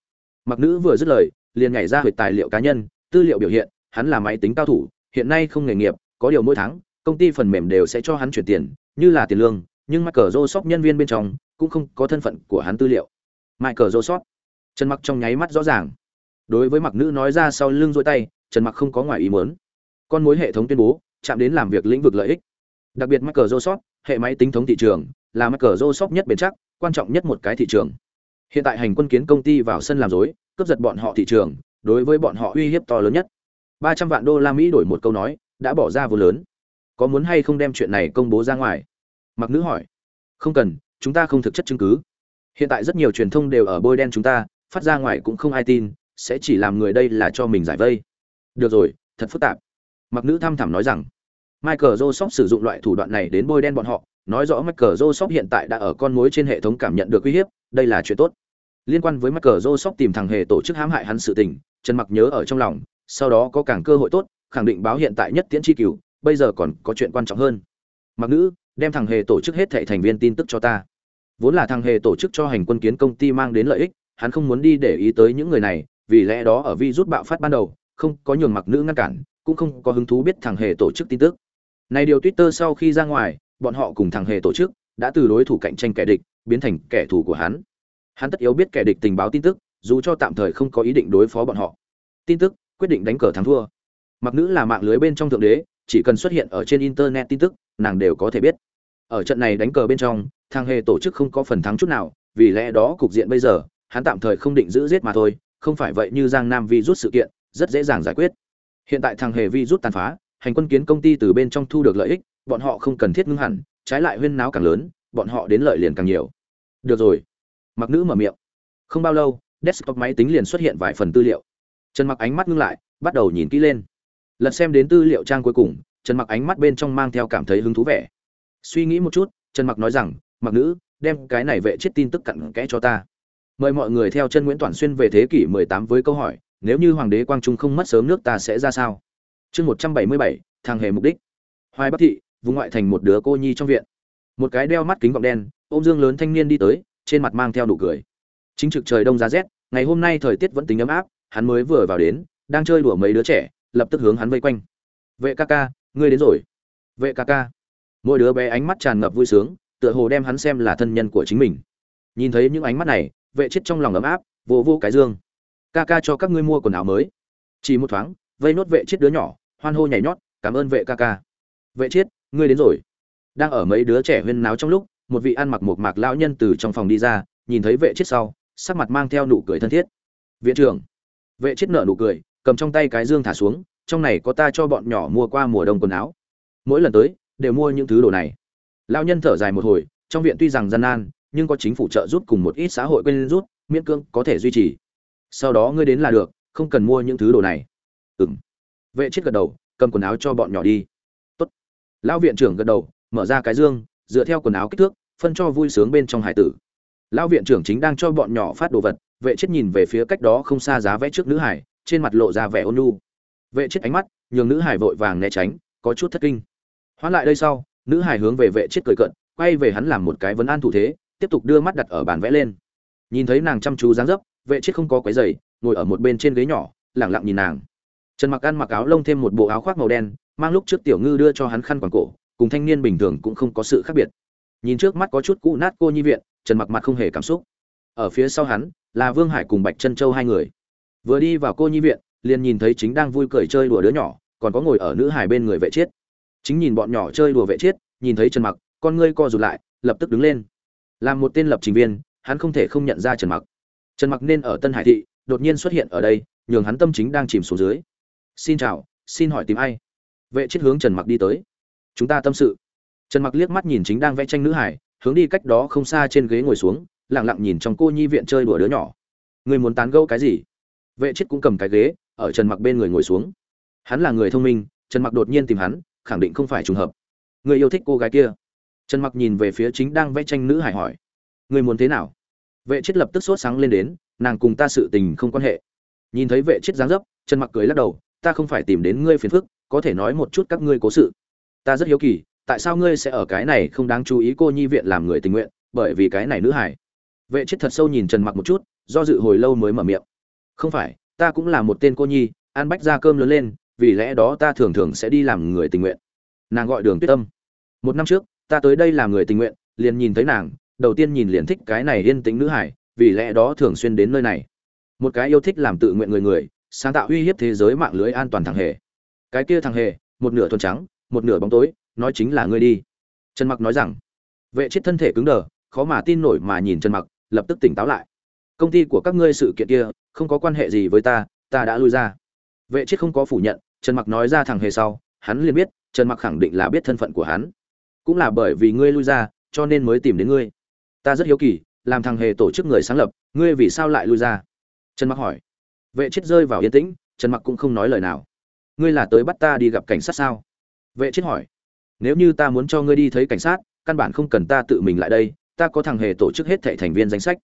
mặc nữ vừa dứt lời liền nhảy ra huyệt tài liệu cá nhân tư liệu biểu hiện hắn là máy tính cao thủ hiện nay không nghề nghiệp có điều mỗi tháng công ty phần mềm đều sẽ cho hắn chuyển tiền như là tiền lương nhưng Michael Joseph nhân viên bên trong cũng không có thân phận của hắn tư liệu. Michael sóc Trần Mặc trong nháy mắt rõ ràng. Đối với mặc nữ nói ra sau lưng rối tay, Trần Mặc không có ngoài ý muốn. Con mối hệ thống tuyên bố, chạm đến làm việc lĩnh vực lợi ích. Đặc biệt Microsoft Joseph, hệ máy tính thống thị trường, là Microsoft Joseph nhất bền chắc, quan trọng nhất một cái thị trường. Hiện tại hành quân kiến công ty vào sân làm dối, cướp giật bọn họ thị trường, đối với bọn họ uy hiếp to lớn nhất. 300 vạn đô la Mỹ đổi một câu nói, đã bỏ ra vô lớn. Có muốn hay không đem chuyện này công bố ra ngoài? mặc nữ hỏi không cần chúng ta không thực chất chứng cứ hiện tại rất nhiều truyền thông đều ở bôi đen chúng ta phát ra ngoài cũng không ai tin sẽ chỉ làm người đây là cho mình giải vây được rồi thật phức tạp mặc nữ thăm thẳm nói rằng, michael joseph sử dụng loại thủ đoạn này đến bôi đen bọn họ, nói rõ michael joseph hiện tại đã ở con mối trên hệ thống cảm nhận được uy hiếp, đây là chuyện tốt. Liên quan với michael joseph tìm thằng hề tổ chức hãm hại hắn sự tình, trần mặc nhớ ở trong lòng, sau đó có càng cơ hội tốt, khẳng định báo hiện tại nhất tiễn tri cửu, bây giờ còn có chuyện quan trọng hơn. Mặc nữ, đem thằng hề tổ chức hết thảy thành viên tin tức cho ta. Vốn là thằng hề tổ chức cho hành quân kiến công ty mang đến lợi ích, hắn không muốn đi để ý tới những người này, vì lẽ đó ở vi rút bạo phát ban đầu, không có nhường mặc nữ ngăn cản cũng không có hứng thú biết thằng hề tổ chức tin tức. Này điều twitter sau khi ra ngoài, bọn họ cùng thằng hề tổ chức đã từ đối thủ cạnh tranh kẻ địch biến thành kẻ thù của hắn. Hắn tất yếu biết kẻ địch tình báo tin tức, dù cho tạm thời không có ý định đối phó bọn họ. Tin tức quyết định đánh cờ thắng thua. Mặc nữ là mạng lưới bên trong thượng đế, chỉ cần xuất hiện ở trên internet tin tức, nàng đều có thể biết. Ở trận này đánh cờ bên trong, thằng hề tổ chức không có phần thắng chút nào, vì lẽ đó cục diện bây giờ, hắn tạm thời không định giữ giết mà thôi, không phải vậy như giang nam vi rút sự kiện, rất dễ dàng giải quyết hiện tại thằng hề vi rút tàn phá, hành quân kiến công ty từ bên trong thu được lợi ích, bọn họ không cần thiết ngưng hẳn, trái lại huyên náo càng lớn, bọn họ đến lợi liền càng nhiều. Được rồi. Mặc nữ mở miệng. Không bao lâu, desktop máy tính liền xuất hiện vài phần tư liệu. Trần mặc ánh mắt ngưng lại, bắt đầu nhìn kỹ lên. Lật xem đến tư liệu trang cuối cùng, trần mặc ánh mắt bên trong mang theo cảm thấy hứng thú vẻ. Suy nghĩ một chút, trần mặc nói rằng, mặc nữ, đem cái này vệ chết tin tức cặn kẽ cho ta. Mời mọi người theo chân nguyễn toàn xuyên về thế kỷ 18 với câu hỏi nếu như hoàng đế quang trung không mất sớm nước ta sẽ ra sao? Chương 177, thằng hề mục đích. Hoài bắc thị vùng ngoại thành một đứa cô nhi trong viện. Một cái đeo mắt kính gọng đen ôm dương lớn thanh niên đi tới trên mặt mang theo nụ cười. Chính trực trời đông giá rét ngày hôm nay thời tiết vẫn tính ấm áp hắn mới vừa vào đến đang chơi đùa mấy đứa trẻ lập tức hướng hắn vây quanh. Vệ ca ca ngươi đến rồi. Vệ ca ca. Mỗi đứa bé ánh mắt tràn ngập vui sướng tựa hồ đem hắn xem là thân nhân của chính mình. Nhìn thấy những ánh mắt này vệ chết trong lòng ấm áp vô vô cái dương ca ca cho các ngươi mua quần áo mới. Chỉ một thoáng, vây nốt vệ chết đứa nhỏ, hoan hô nhảy nhót, cảm ơn vệ ca ca. Vệ chết ngươi đến rồi. Đang ở mấy đứa trẻ huyên náo trong lúc, một vị ăn mặc một mạc lão nhân từ trong phòng đi ra, nhìn thấy vệ chết sau, sắc mặt mang theo nụ cười thân thiết. Viện trưởng. Vệ chết nợ nụ cười, cầm trong tay cái dương thả xuống, trong này có ta cho bọn nhỏ mua qua mùa đông quần áo. Mỗi lần tới, đều mua những thứ đồ này. Lão nhân thở dài một hồi, trong viện tuy rằng gian nan, nhưng có chính phủ trợ giúp cùng một ít xã hội quên rút, miễn cưỡng có thể duy trì sau đó ngươi đến là được, không cần mua những thứ đồ này. Ừng vệ chết gật đầu, cầm quần áo cho bọn nhỏ đi. Tốt. Lão viện trưởng gật đầu, mở ra cái dương, dựa theo quần áo kích thước, phân cho vui sướng bên trong hải tử. Lão viện trưởng chính đang cho bọn nhỏ phát đồ vật, vệ chết nhìn về phía cách đó không xa giá vẽ trước nữ hải, trên mặt lộ ra vẻ ôn nhu. Vệ chết ánh mắt, nhường nữ hải vội vàng né tránh, có chút thất kinh. Hoãn lại đây sau, nữ hải hướng về vệ chết cười cận quay về hắn làm một cái vấn an thủ thế, tiếp tục đưa mắt đặt ở bàn vẽ lên. Nhìn thấy nàng chăm chú dáng dấp vệ chết không có quấy giày ngồi ở một bên trên ghế nhỏ, lẳng lặng nhìn nàng. Trần mặc ăn mặc áo lông thêm một bộ áo khoác màu đen, mang lúc trước tiểu ngư đưa cho hắn khăn quàng cổ, cùng thanh niên bình thường cũng không có sự khác biệt. Nhìn trước mắt có chút cũ nát cô nhi viện, trần mặc mặt không hề cảm xúc. Ở phía sau hắn, là vương hải cùng bạch chân châu hai người. Vừa đi vào cô nhi viện, liền nhìn thấy chính đang vui cười chơi đùa đứa nhỏ, còn có ngồi ở nữ hải bên người vệ chết. Chính nhìn bọn nhỏ chơi đùa vệ chết, nhìn thấy trần mặc, con ngươi co rụt lại, lập tức đứng lên. Làm một tên lập trình viên, hắn không thể không nhận ra trần mặc trần mặc nên ở tân hải thị, đột nhiên xuất hiện ở đây, nhường hắn tâm chính đang chìm xuống dưới. Xin chào, xin hỏi tìm ai? Vệ chết hướng trần mặc đi tới. Chúng ta tâm sự. Trần mặc liếc mắt nhìn chính đang vẽ tranh nữ hải, hướng đi cách đó không xa trên ghế ngồi xuống, lặng lặng nhìn trong cô nhi viện chơi đùa đứa nhỏ. Người muốn tán gẫu cái gì? Vệ chết cũng cầm cái ghế, ở trần mặc bên người ngồi xuống. Hắn là người thông minh, trần mặc đột nhiên tìm hắn, khẳng định không phải trùng hợp. Người yêu thích cô gái kia. Trần mặc nhìn về phía chính đang vẽ tranh nữ hải hỏi. Người muốn thế nào? Vệ chết lập tức sốt sáng lên đến, nàng cùng ta sự tình không quan hệ. Nhìn thấy vệ chết dáng dấp, trần mặc cười lắc đầu, ta không phải tìm đến ngươi phiền phức, có thể nói một chút các ngươi cố sự. Ta rất hiếu kỳ, tại sao ngươi sẽ ở cái này không đáng chú ý cô nhi viện làm người tình nguyện, bởi vì cái này nữ hải vệ chết thật sâu nhìn trần mặc một chút, do dự hồi lâu mới mở miệng. Không phải, ta cũng là một tên cô nhi, ăn bách ra cơm lớn lên, vì lẽ đó ta thường thường sẽ đi làm người tình nguyện. Nàng gọi đường tuyết tâm. Một năm trước, ta tới đây làm người tình nguyện, liền nhìn thấy nàng đầu tiên nhìn liền thích cái này yên tĩnh nữ hải, vì lẽ đó thường xuyên đến nơi này. Một cái yêu thích làm tự nguyện người người, sáng tạo uy hiếp thế giới mạng lưới an toàn thằng hề. Cái kia thằng hề, một nửa thuần trắng, một nửa bóng tối, nói chính là ngươi đi. Trần mặc nói rằng, vệ chết thân thể cứng đờ, khó mà tin nổi mà nhìn trần mặc, lập tức tỉnh táo lại. Công ty của các ngươi sự kiện kia, không có quan hệ gì với ta ta đã lui ra. Vệ chết không có phủ nhận, trần mặc nói ra thằng hề sau, hắn liền biết, trần mặc khẳng định là biết thân phận của hắn. Cũng là bởi vì ngươi lui ra, cho nên mới tìm đến ngươi ta rất hiếu kỳ, làm thằng hề tổ chức người sáng lập, ngươi vì sao lại lui ra? Trần mặc hỏi. Vệ chết rơi vào yên tĩnh, trần mặc cũng không nói lời nào. Ngươi là tới bắt ta đi gặp cảnh sát sao? Vệ chết hỏi. Nếu như ta muốn cho ngươi đi thấy cảnh sát, căn bản không cần ta tự mình lại đây, ta có thằng hề tổ chức hết thảy thành viên danh sách.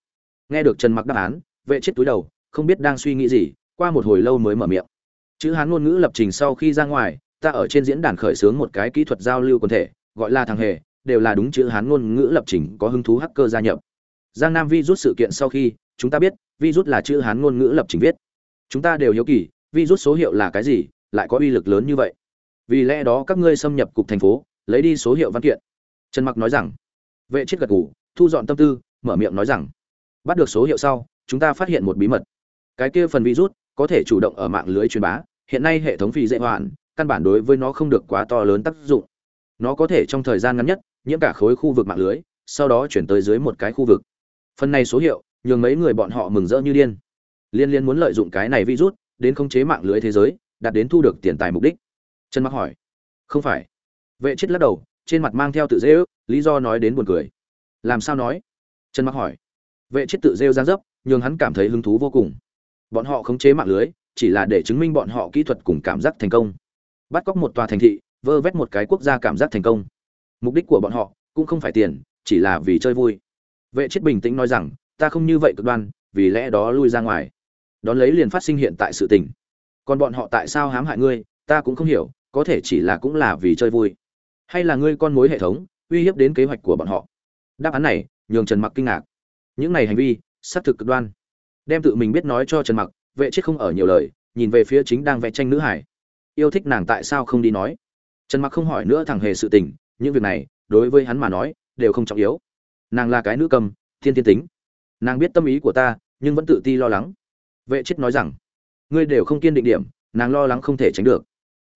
Nghe được trần mặc đáp án, vệ chết túi đầu, không biết đang suy nghĩ gì, qua một hồi lâu mới mở miệng. Chữ hán ngôn ngữ lập trình sau khi ra ngoài, ta ở trên diễn đàn khởi xướng một cái kỹ thuật giao lưu quần thể, gọi là thằng hề đều là đúng chữ hán ngôn ngữ lập trình có hứng thú hacker gia nhập. Giang nam virus sự kiện sau khi, chúng ta biết, virus là chữ hán ngôn ngữ lập trình viết. Chúng ta đều hiếu kỳ, virus số hiệu là cái gì, lại có uy lực lớn như vậy. Vì lẽ đó các ngươi xâm nhập cục thành phố, lấy đi số hiệu văn kiện. Trần mặc nói rằng, vệ chết gật ngủ thu dọn tâm tư, mở miệng nói rằng, bắt được số hiệu sau, chúng ta phát hiện một bí mật. Cái kia phần virus có thể chủ động ở mạng lưới truyền bá, hiện nay hệ thống phi dễ hoạn, căn bản đối với nó không được quá to lớn tác dụng nó có thể trong thời gian ngắn nhất, nhiễm cả khối khu vực mạng lưới, sau đó chuyển tới dưới một cái khu vực. Phần này số hiệu, nhường mấy người bọn họ mừng rỡ như điên. Liên liên muốn lợi dụng cái này virus, đến khống chế mạng lưới thế giới, đạt đến thu được tiền tài mục đích. Trần mặc hỏi. Không phải. Vệ chết lắc đầu, trên mặt mang theo tự dễ ước, lý do nói đến buồn cười. Làm sao nói? Trần mặc hỏi. Vệ chết tự rêu ra dấp, nhường hắn cảm thấy hứng thú vô cùng. Bọn họ khống chế mạng lưới, chỉ là để chứng minh bọn họ kỹ thuật cùng cảm giác thành công. Bắt cóc một tòa thành thị vơ vét một cái quốc gia cảm giác thành công. Mục đích của bọn họ cũng không phải tiền, chỉ là vì chơi vui. Vệ chết bình tĩnh nói rằng, ta không như vậy cực đoan, vì lẽ đó lui ra ngoài. Đón lấy liền phát sinh hiện tại sự tình. Còn bọn họ tại sao hãm hại ngươi, ta cũng không hiểu, có thể chỉ là cũng là vì chơi vui. Hay là ngươi con mối hệ thống, uy hiếp đến kế hoạch của bọn họ? Đáp án này, nhường trần mặc kinh ngạc. Những này hành vi, xác thực cực đoan. Đem tự mình biết nói cho trần mặc, vệ chết không ở nhiều lời, nhìn về phía chính đang vẽ tranh nữ hải. Yêu thích nàng tại sao không đi nói? Trần mặc không hỏi nữa thằng hề sự tình, những việc này, đối với hắn mà nói, đều không trọng yếu. Nàng là cái nữ cầm, thiên thiên tính. Nàng biết tâm ý của ta, nhưng vẫn tự ti lo lắng. Vệ chết nói rằng, ngươi đều không kiên định điểm, nàng lo lắng không thể tránh được.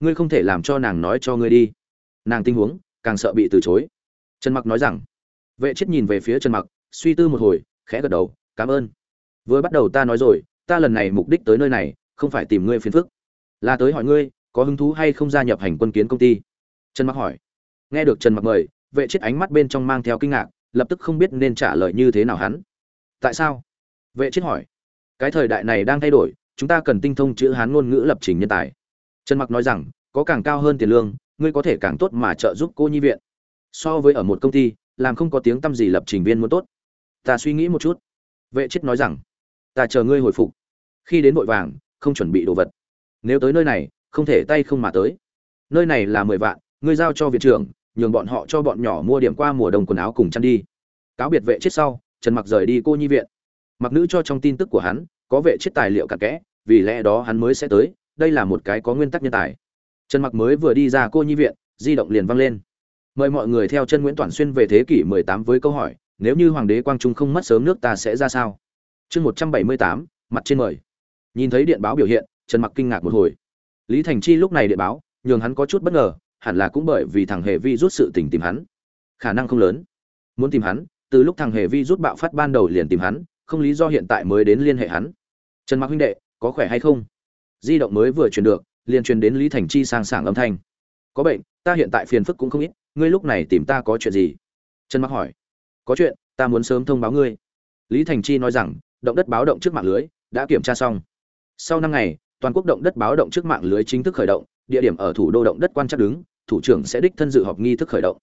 Ngươi không thể làm cho nàng nói cho ngươi đi. Nàng tình huống, càng sợ bị từ chối. Trần mặc nói rằng, vệ chết nhìn về phía trần mặc, suy tư một hồi, khẽ gật đầu, cảm ơn. Vừa bắt đầu ta nói rồi, ta lần này mục đích tới nơi này, không phải tìm ngươi phiền phức. Là tới hỏi ngươi có hứng thú hay không gia nhập hành quân kiến công ty? Trần mặc hỏi. Nghe được trần mặc mời, vệ chết ánh mắt bên trong mang theo kinh ngạc, lập tức không biết nên trả lời như thế nào hắn. Tại sao? Vệ chết hỏi. Cái thời đại này đang thay đổi, chúng ta cần tinh thông chữ hán ngôn ngữ lập trình nhân tài. Trần mặc nói rằng, có càng cao hơn tiền lương, ngươi có thể càng tốt mà trợ giúp cô nhi viện. So với ở một công ty, làm không có tiếng tăm gì lập trình viên muốn tốt. Ta suy nghĩ một chút. Vệ chết nói rằng, ta chờ ngươi hồi phục. Khi đến vội vàng, không chuẩn bị đồ vật. Nếu tới nơi này không thể tay không mà tới. Nơi này là mười vạn ngươi giao cho viện trưởng nhường bọn họ cho bọn nhỏ mua điểm qua mùa đông quần áo cùng chăn đi. Cáo biệt vệ chết sau trần mặc rời đi cô nhi viện. Mặc nữ cho trong tin tức của hắn có vệ chết tài liệu cặn kẽ vì lẽ đó hắn mới sẽ tới đây là một cái có nguyên tắc nhân tài. Trần mặc mới vừa đi ra cô nhi viện di động liền vang lên. Mời mọi người theo chân nguyễn toàn xuyên về thế kỷ 18 với câu hỏi nếu như hoàng đế quang trung không mất sớm nước ta sẽ ra sao? Chương 178, mặt trên mời. Nhìn thấy điện báo biểu hiện trần mặc kinh ngạc một hồi lý thành chi lúc này điện báo, nhường hắn có chút bất ngờ, hẳn là cũng bởi vì thằng hề vi rút sự tình tìm hắn. Khả năng không lớn. Muốn tìm hắn, từ lúc thằng hề vi rút bạo phát ban đầu liền tìm hắn, không lý do hiện tại mới đến liên hệ hắn. Trần mặc huynh đệ, có khỏe hay không? Di động mới vừa truyền được, liền truyền đến lý thành chi sang sảng âm thanh. Có bệnh, ta hiện tại phiền phức cũng không ít, ngươi lúc này tìm ta có chuyện gì? Trần mặc hỏi. Có chuyện, ta muốn sớm thông báo ngươi. Lý thành chi nói rằng, động đất báo động trước mạng lưới, đã kiểm tra xong. Sau năm ngày toàn quốc động đất báo động trước mạng lưới chính thức khởi động, địa điểm ở thủ đô động đất quan chắc đứng, thủ trưởng sẽ đích thân dự họp nghi thức khởi động.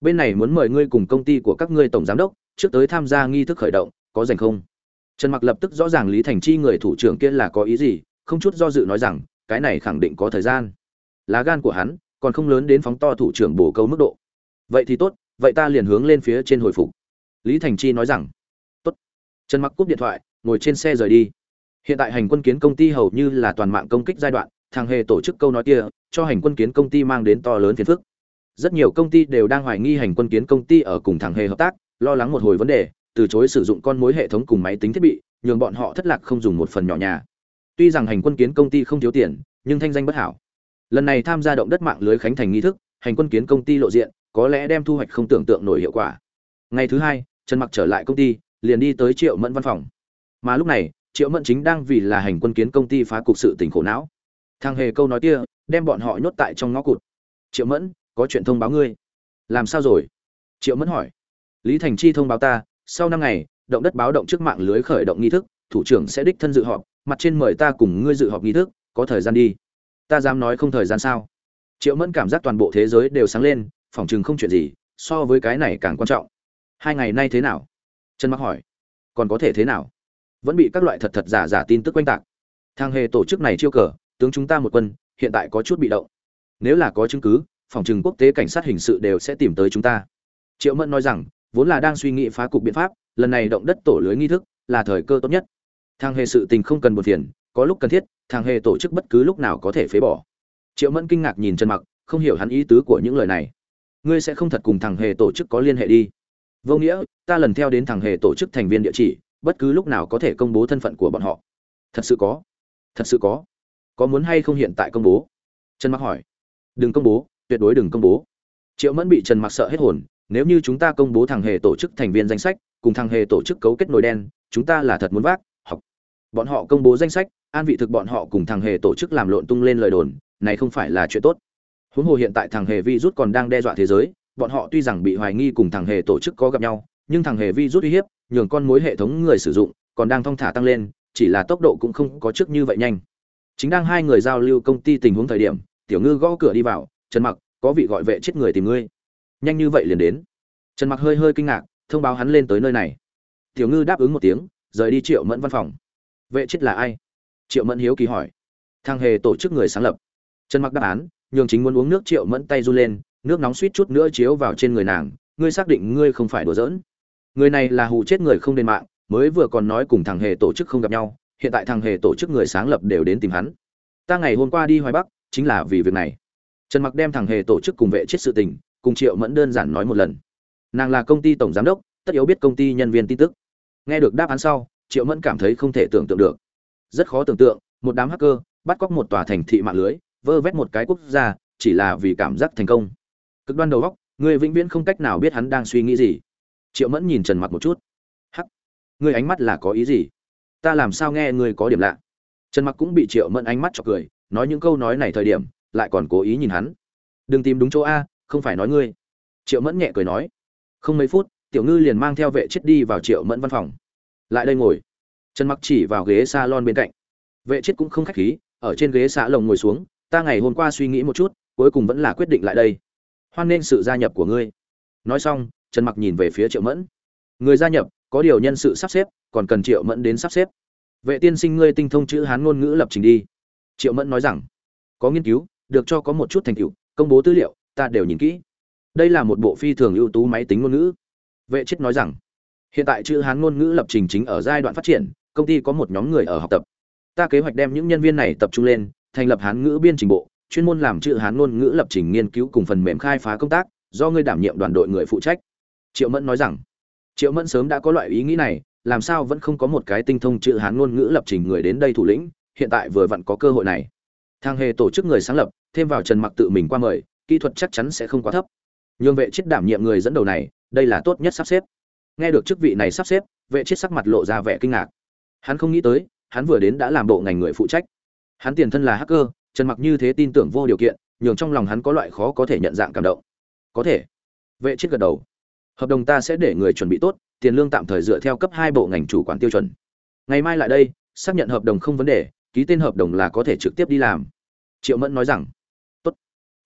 Bên này muốn mời ngươi cùng công ty của các ngươi tổng giám đốc, trước tới tham gia nghi thức khởi động, có rảnh không? Trần mặc lập tức rõ ràng lý thành chi người thủ trưởng kia là có ý gì, không chút do dự nói rằng, cái này khẳng định có thời gian. Lá gan của hắn còn không lớn đến phóng to thủ trưởng bổ câu mức độ. Vậy thì tốt, vậy ta liền hướng lên phía trên hồi phục. Lý thành chi nói rằng, tốt. Trần mặc cúp điện thoại, ngồi trên xe rời đi hiện tại hành quân kiến công ty hầu như là toàn mạng công kích giai đoạn, thằng hề tổ chức câu nói kia, cho hành quân kiến công ty mang đến to lớn phiền phức. Rất nhiều công ty đều đang hoài nghi hành quân kiến công ty ở cùng thằng hề hợp tác, lo lắng một hồi vấn đề, từ chối sử dụng con mối hệ thống cùng máy tính thiết bị, nhường bọn họ thất lạc không dùng một phần nhỏ nhà. Tuy rằng hành quân kiến công ty không thiếu tiền, nhưng thanh danh bất hảo. Lần này tham gia động đất mạng lưới khánh thành nghi thức, hành quân kiến công ty lộ diện, có lẽ đem thu hoạch không tưởng tượng nổi hiệu quả. Ngày thứ hai, trần mặc trở lại công ty, liền đi tới triệu mẫn văn phòng. Mà lúc này triệu mẫn chính đang vì là hành quân kiến công ty phá cục sự tình khổ não. Thằng hề câu nói kia, đem bọn họ nhốt tại trong ngõ cụt. Triệu mẫn, có chuyện thông báo ngươi. Làm sao rồi? Triệu mẫn hỏi. Lý thành chi thông báo ta, sau năm ngày, động đất báo động trước mạng lưới khởi động nghi thức, thủ trưởng sẽ đích thân dự họp, mặt trên mời ta cùng ngươi dự họp nghi thức, có thời gian đi. Ta dám nói không thời gian sao? Triệu mẫn cảm giác toàn bộ thế giới đều sáng lên, phỏng chừng không chuyện gì, so với cái này càng quan trọng. Hai ngày nay thế nào? Trần mặc hỏi. Còn có thể thế nào? Vẫn bị các loại thật thật giả giả tin tức quanh tạc. Thang hề tổ chức này chiêu cờ, tướng chúng ta một quân, hiện tại có chút bị động. Nếu là có chứng cứ, phòng trừng quốc tế cảnh sát hình sự đều sẽ tìm tới chúng ta. Triệu mẫn nói rằng, vốn là đang suy nghĩ phá cục biện pháp, lần này động đất tổ lưới nghi thức là thời cơ tốt nhất. Thang hề sự tình không cần một phiền, có lúc cần thiết, thang hề tổ chức bất cứ lúc nào có thể phế bỏ. Triệu mẫn kinh ngạc nhìn trần mặc, không hiểu hắn ý tứ của những lời này. Ngươi sẽ không thật cùng thằng hề tổ chức có liên hệ đi. Vô nghĩa, ta lần theo đến thằng hề tổ chức thành viên địa chỉ bất cứ lúc nào có thể công bố thân phận của bọn họ. Thật sự có. Thật sự có. Có muốn hay không hiện tại công bố? Trần mặc hỏi. Đừng công bố, tuyệt đối đừng công bố. Triệu mẫn bị trần mặc sợ hết hồn, nếu như chúng ta công bố thằng hề tổ chức thành viên danh sách, cùng thằng hề tổ chức cấu kết nồi đen, chúng ta là thật muốn vác, học. Bọn họ công bố danh sách, an vị thực bọn họ cùng thằng hề tổ chức làm lộn tung lên lời đồn, này không phải là chuyện tốt. Huống hồ hiện tại thằng hề rút còn đang đe dọa thế giới, bọn họ tuy rằng bị hoài nghi cùng thằng hề tổ chức có gặp nhau, nhưng thằng hề rút uy hiếp nhường con mối hệ thống người sử dụng còn đang thong thả tăng lên, chỉ là tốc độ cũng không có trước như vậy nhanh. Chính đang hai người giao lưu công ty tình huống thời điểm, tiểu ngư gõ cửa đi vào, trần mặc, có vị gọi vệ chết người tìm ngươi. Nhanh như vậy liền đến. Trần mặc hơi hơi kinh ngạc, thông báo hắn lên tới nơi này. Tiểu ngư đáp ứng một tiếng, rời đi triệu mẫn văn phòng. Vệ chết là ai? Triệu mẫn hiếu kỳ hỏi. Thang hề tổ chức người sáng lập. Trần mặc đáp án, nhường chính muốn uống nước triệu mẫn tay run lên, nước nóng suýt chút nữa chiếu vào trên người nàng, ngươi xác định ngươi không phải đùa giỡn người này là hù chết người không đền mạng, mới vừa còn nói cùng thằng hề tổ chức không gặp nhau, hiện tại thằng hề tổ chức người sáng lập đều đến tìm hắn. Ta ngày hôm qua đi hoài bắc, chính là vì việc này. Trần mặc đem thằng hề tổ chức cùng vệ chết sự tình, cùng triệu mẫn đơn giản nói một lần. Nàng là công ty tổng giám đốc, tất yếu biết công ty nhân viên tin tức. Nghe được đáp án sau, triệu mẫn cảm thấy không thể tưởng tượng được. Rất khó tưởng tượng, một đám hacker, bắt cóc một tòa thành thị mạng lưới, vơ vét một cái quốc gia, chỉ là vì cảm giác thành công. Cực đoan đầu góc người vĩnh viễn không cách nào biết hắn đang suy nghĩ gì triệu mẫn nhìn trần mặc một chút. Hắc người ánh mắt là có ý gì? Ta làm sao nghe người có điểm lạ? Trần mặc cũng bị triệu mẫn ánh mắt cho cười, nói những câu nói này thời điểm, lại còn cố ý nhìn hắn. Đừng tìm đúng chỗ a, không phải nói ngươi. Triệu mẫn nhẹ cười nói. Không mấy phút, tiểu ngư liền mang theo vệ chết đi vào triệu mẫn văn phòng. Lại đây ngồi. Trần mặc chỉ vào ghế salon bên cạnh. Vệ chết cũng không khách khí, ở trên ghế xã lồng ngồi xuống, ta ngày hôm qua suy nghĩ một chút, cuối cùng vẫn là quyết định lại đây. Hoan nghênh sự gia nhập của ngươi. Nói xong trần mặc nhìn về phía triệu mẫn. Người gia nhập, có điều nhân sự sắp xếp, còn cần triệu mẫn đến sắp xếp. Vệ tiên sinh ngươi tinh thông chữ hán ngôn ngữ lập trình đi. Triệu mẫn nói rằng, có nghiên cứu, được cho có một chút thành tựu, công bố tư liệu, ta đều nhìn kỹ. Đây là một bộ phi thường ưu tú máy tính ngôn ngữ. Vệ chết nói rằng, hiện tại chữ hán ngôn ngữ lập trình chính ở giai đoạn phát triển, công ty có một nhóm người ở học tập. Ta kế hoạch đem những nhân viên này tập trung lên, thành lập hán ngữ biên trình bộ, chuyên môn làm chữ hán ngôn ngữ lập trình nghiên cứu cùng phần mềm khai phá công tác, do ngươi đảm nhiệm đoàn đội người phụ trách triệu mẫn nói rằng, triệu mẫn sớm đã có loại ý nghĩ này, làm sao vẫn không có một cái tinh thông chữ hán ngôn ngữ lập trình người đến đây thủ lĩnh, hiện tại vừa vặn có cơ hội này. Thang hề tổ chức người sáng lập, thêm vào trần mặc tự mình qua mời, kỹ thuật chắc chắn sẽ không quá thấp. Nhường vệ chết đảm nhiệm người dẫn đầu này, đây là tốt nhất sắp xếp. Nghe được chức vị này sắp xếp, vệ chết sắc mặt lộ ra vẻ kinh ngạc. Hắn không nghĩ tới, hắn vừa đến đã làm bộ ngành người phụ trách. Hắn tiền thân là hacker, trần mặc như thế tin tưởng vô điều kiện, nhường trong lòng hắn có loại khó có thể nhận dạng cảm động. Có thể. Vệ chết gật đầu hợp đồng ta sẽ để người chuẩn bị tốt, tiền lương tạm thời dựa theo cấp hai bộ ngành chủ quản tiêu chuẩn. Ngày mai lại đây, xác nhận hợp đồng không vấn đề, ký tên hợp đồng là có thể trực tiếp đi làm. Triệu mẫn nói rằng. Tốt.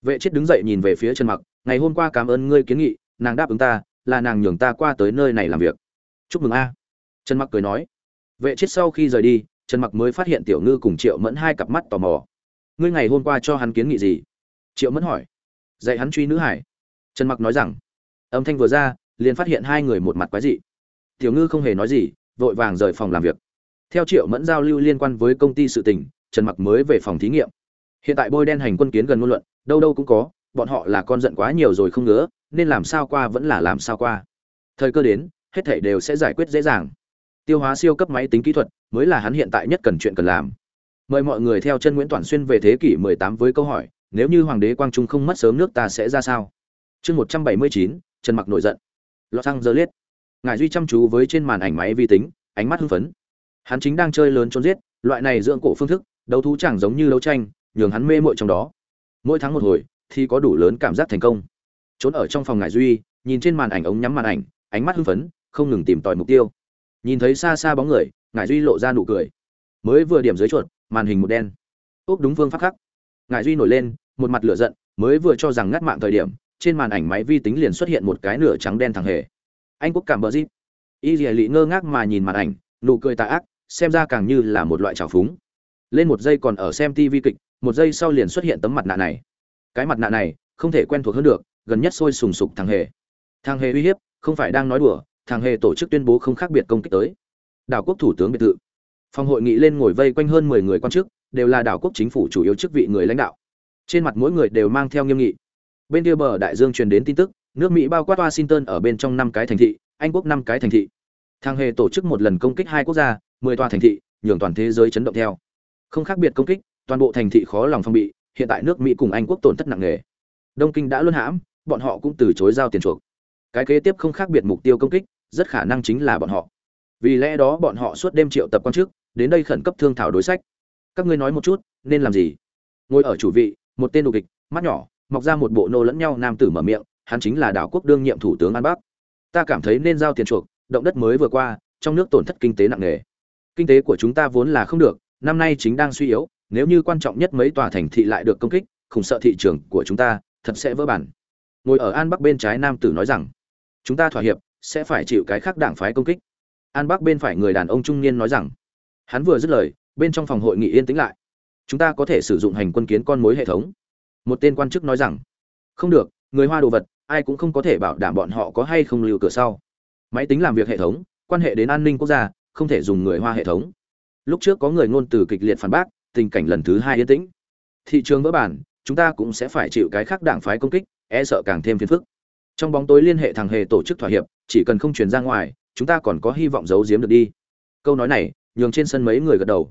Vệ chết đứng dậy nhìn về phía trần mặc, ngày hôm qua cảm ơn ngươi kiến nghị, nàng đáp ứng ta, là nàng nhường ta qua tới nơi này làm việc. Chúc mừng a. Trần mặc cười nói. Vệ chết sau khi rời đi, trần mặc mới phát hiện tiểu ngư cùng triệu mẫn hai cặp mắt tò mò. Ngươi ngày hôm qua cho hắn kiến nghị gì? Triệu mẫn hỏi. Dạy hắn truy nữ hải. Trần mặc nói rằng. Âm thanh vừa ra liền phát hiện hai người một mặt quái dị. Tiểu ngư không hề nói gì vội vàng rời phòng làm việc. Theo triệu mẫn giao lưu liên quan với công ty sự tình trần mặc mới về phòng thí nghiệm. Hiện tại bôi đen hành quân kiến gần ngôn luận đâu đâu cũng có bọn họ là con giận quá nhiều rồi không ngứa nên làm sao qua vẫn là làm sao qua. Thời cơ đến hết thảy đều sẽ giải quyết dễ dàng. Tiêu hóa siêu cấp máy tính kỹ thuật mới là hắn hiện tại nhất cần chuyện cần làm. Mời mọi người theo chân nguyễn toàn xuyên về thế kỷ 18 với câu hỏi nếu như hoàng đế quang trung không mất sớm nước ta sẽ ra sao? Chương 179, trần mặc nổi giận lọt xăng giờ liết. Ngài duy chăm chú với trên màn ảnh máy vi tính, ánh mắt hưng phấn. Hắn chính đang chơi lớn trốn giết, loại này dưỡng cổ phương thức, đấu thú chẳng giống như đấu tranh, nhường hắn mê mội trong đó. Mỗi tháng một hồi, thì có đủ lớn cảm giác thành công. Trốn ở trong phòng ngài duy, nhìn trên màn ảnh ống nhắm màn ảnh, ánh mắt hưng phấn, không ngừng tìm tòi mục tiêu. Nhìn thấy xa xa bóng người, ngài duy lộ ra nụ cười. Mới vừa điểm dưới chuột, màn hình một đen. Úp đúng phương pháp khắc ngài duy nổi lên, một mặt lửa giận, mới vừa cho rằng ngắt mạng thời điểm trên màn ảnh máy vi tính liền xuất hiện một cái nửa trắng đen thẳng hề. Anh quốc cảm bỡ dịp y dì lị ngơ ngác mà nhìn màn ảnh, nụ cười tà ác, xem ra càng như là một loại trào phúng. Lên một giây còn ở xem tv kịch, một giây sau liền xuất hiện tấm mặt nạ này. Cái mặt nạ này, không thể quen thuộc hơn được, gần nhất sôi sùng sục thằng hề. Thằng hề uy hiếp, không phải đang nói đùa, thằng hề tổ chức tuyên bố không khác biệt công kích tới. Đảo quốc thủ tướng biệt thự. Phòng hội nghị lên ngồi vây quanh hơn mười người quan chức, đều là đảo quốc chính phủ chủ yếu chức vị người lãnh đạo. Trên mặt mỗi người đều mang theo nghiêm nghị bên kia bờ đại dương truyền đến tin tức, nước mỹ bao quát washington ở bên trong năm cái thành thị, anh quốc năm cái thành thị. Thang hề tổ chức một lần công kích hai quốc gia, mười tòa thành thị, nhường toàn thế giới chấn động theo. Không khác biệt công kích, toàn bộ thành thị khó lòng phòng bị, hiện tại nước mỹ cùng anh quốc tổn thất nặng nề. Đông kinh đã luân hãm, bọn họ cũng từ chối giao tiền chuộc. Cái kế tiếp không khác biệt mục tiêu công kích, rất khả năng chính là bọn họ. Vì lẽ đó bọn họ suốt đêm triệu tập quan chức, đến đây khẩn cấp thương thảo đối sách. Các ngươi nói một chút, nên làm gì? Ngồi ở chủ vị, một tên đục kịch mắt nhỏ mọc ra một bộ nô lẫn nhau nam tử mở miệng, hắn chính là đảo quốc đương nhiệm thủ tướng an bắc. Ta cảm thấy nên giao tiền chuộc, động đất mới vừa qua, trong nước tổn thất kinh tế nặng nề. Kinh tế của chúng ta vốn là không được, năm nay chính đang suy yếu, nếu như quan trọng nhất mấy tòa thành thị lại được công kích, khủng sợ thị trường của chúng ta, thật sẽ vỡ bản. Ngồi ở an bắc bên trái nam tử nói rằng, chúng ta thỏa hiệp, sẽ phải chịu cái khác đảng phái công kích. An bắc bên phải người đàn ông trung niên nói rằng, hắn vừa dứt lời, bên trong phòng hội nghị yên tĩnh lại. Chúng ta có thể sử dụng hành quân kiến con mối hệ thống một tên quan chức nói rằng, không được, người hoa đồ vật, ai cũng không có thể bảo đảm bọn họ có hay không lưu cửa sau. Máy tính làm việc hệ thống, quan hệ đến an ninh quốc gia, không thể dùng người hoa hệ thống. Lúc trước có người ngôn từ kịch liệt phản bác, tình cảnh lần thứ hai yên tĩnh. Thị trường vỡ bản, chúng ta cũng sẽ phải chịu cái khác đảng phái công kích e sợ càng thêm phiền phức. Trong bóng tối liên hệ thằng hề tổ chức thỏa hiệp, chỉ cần không truyền ra ngoài, chúng ta còn có hy vọng giấu giếm được đi. Câu nói này, nhường trên sân mấy người gật đầu.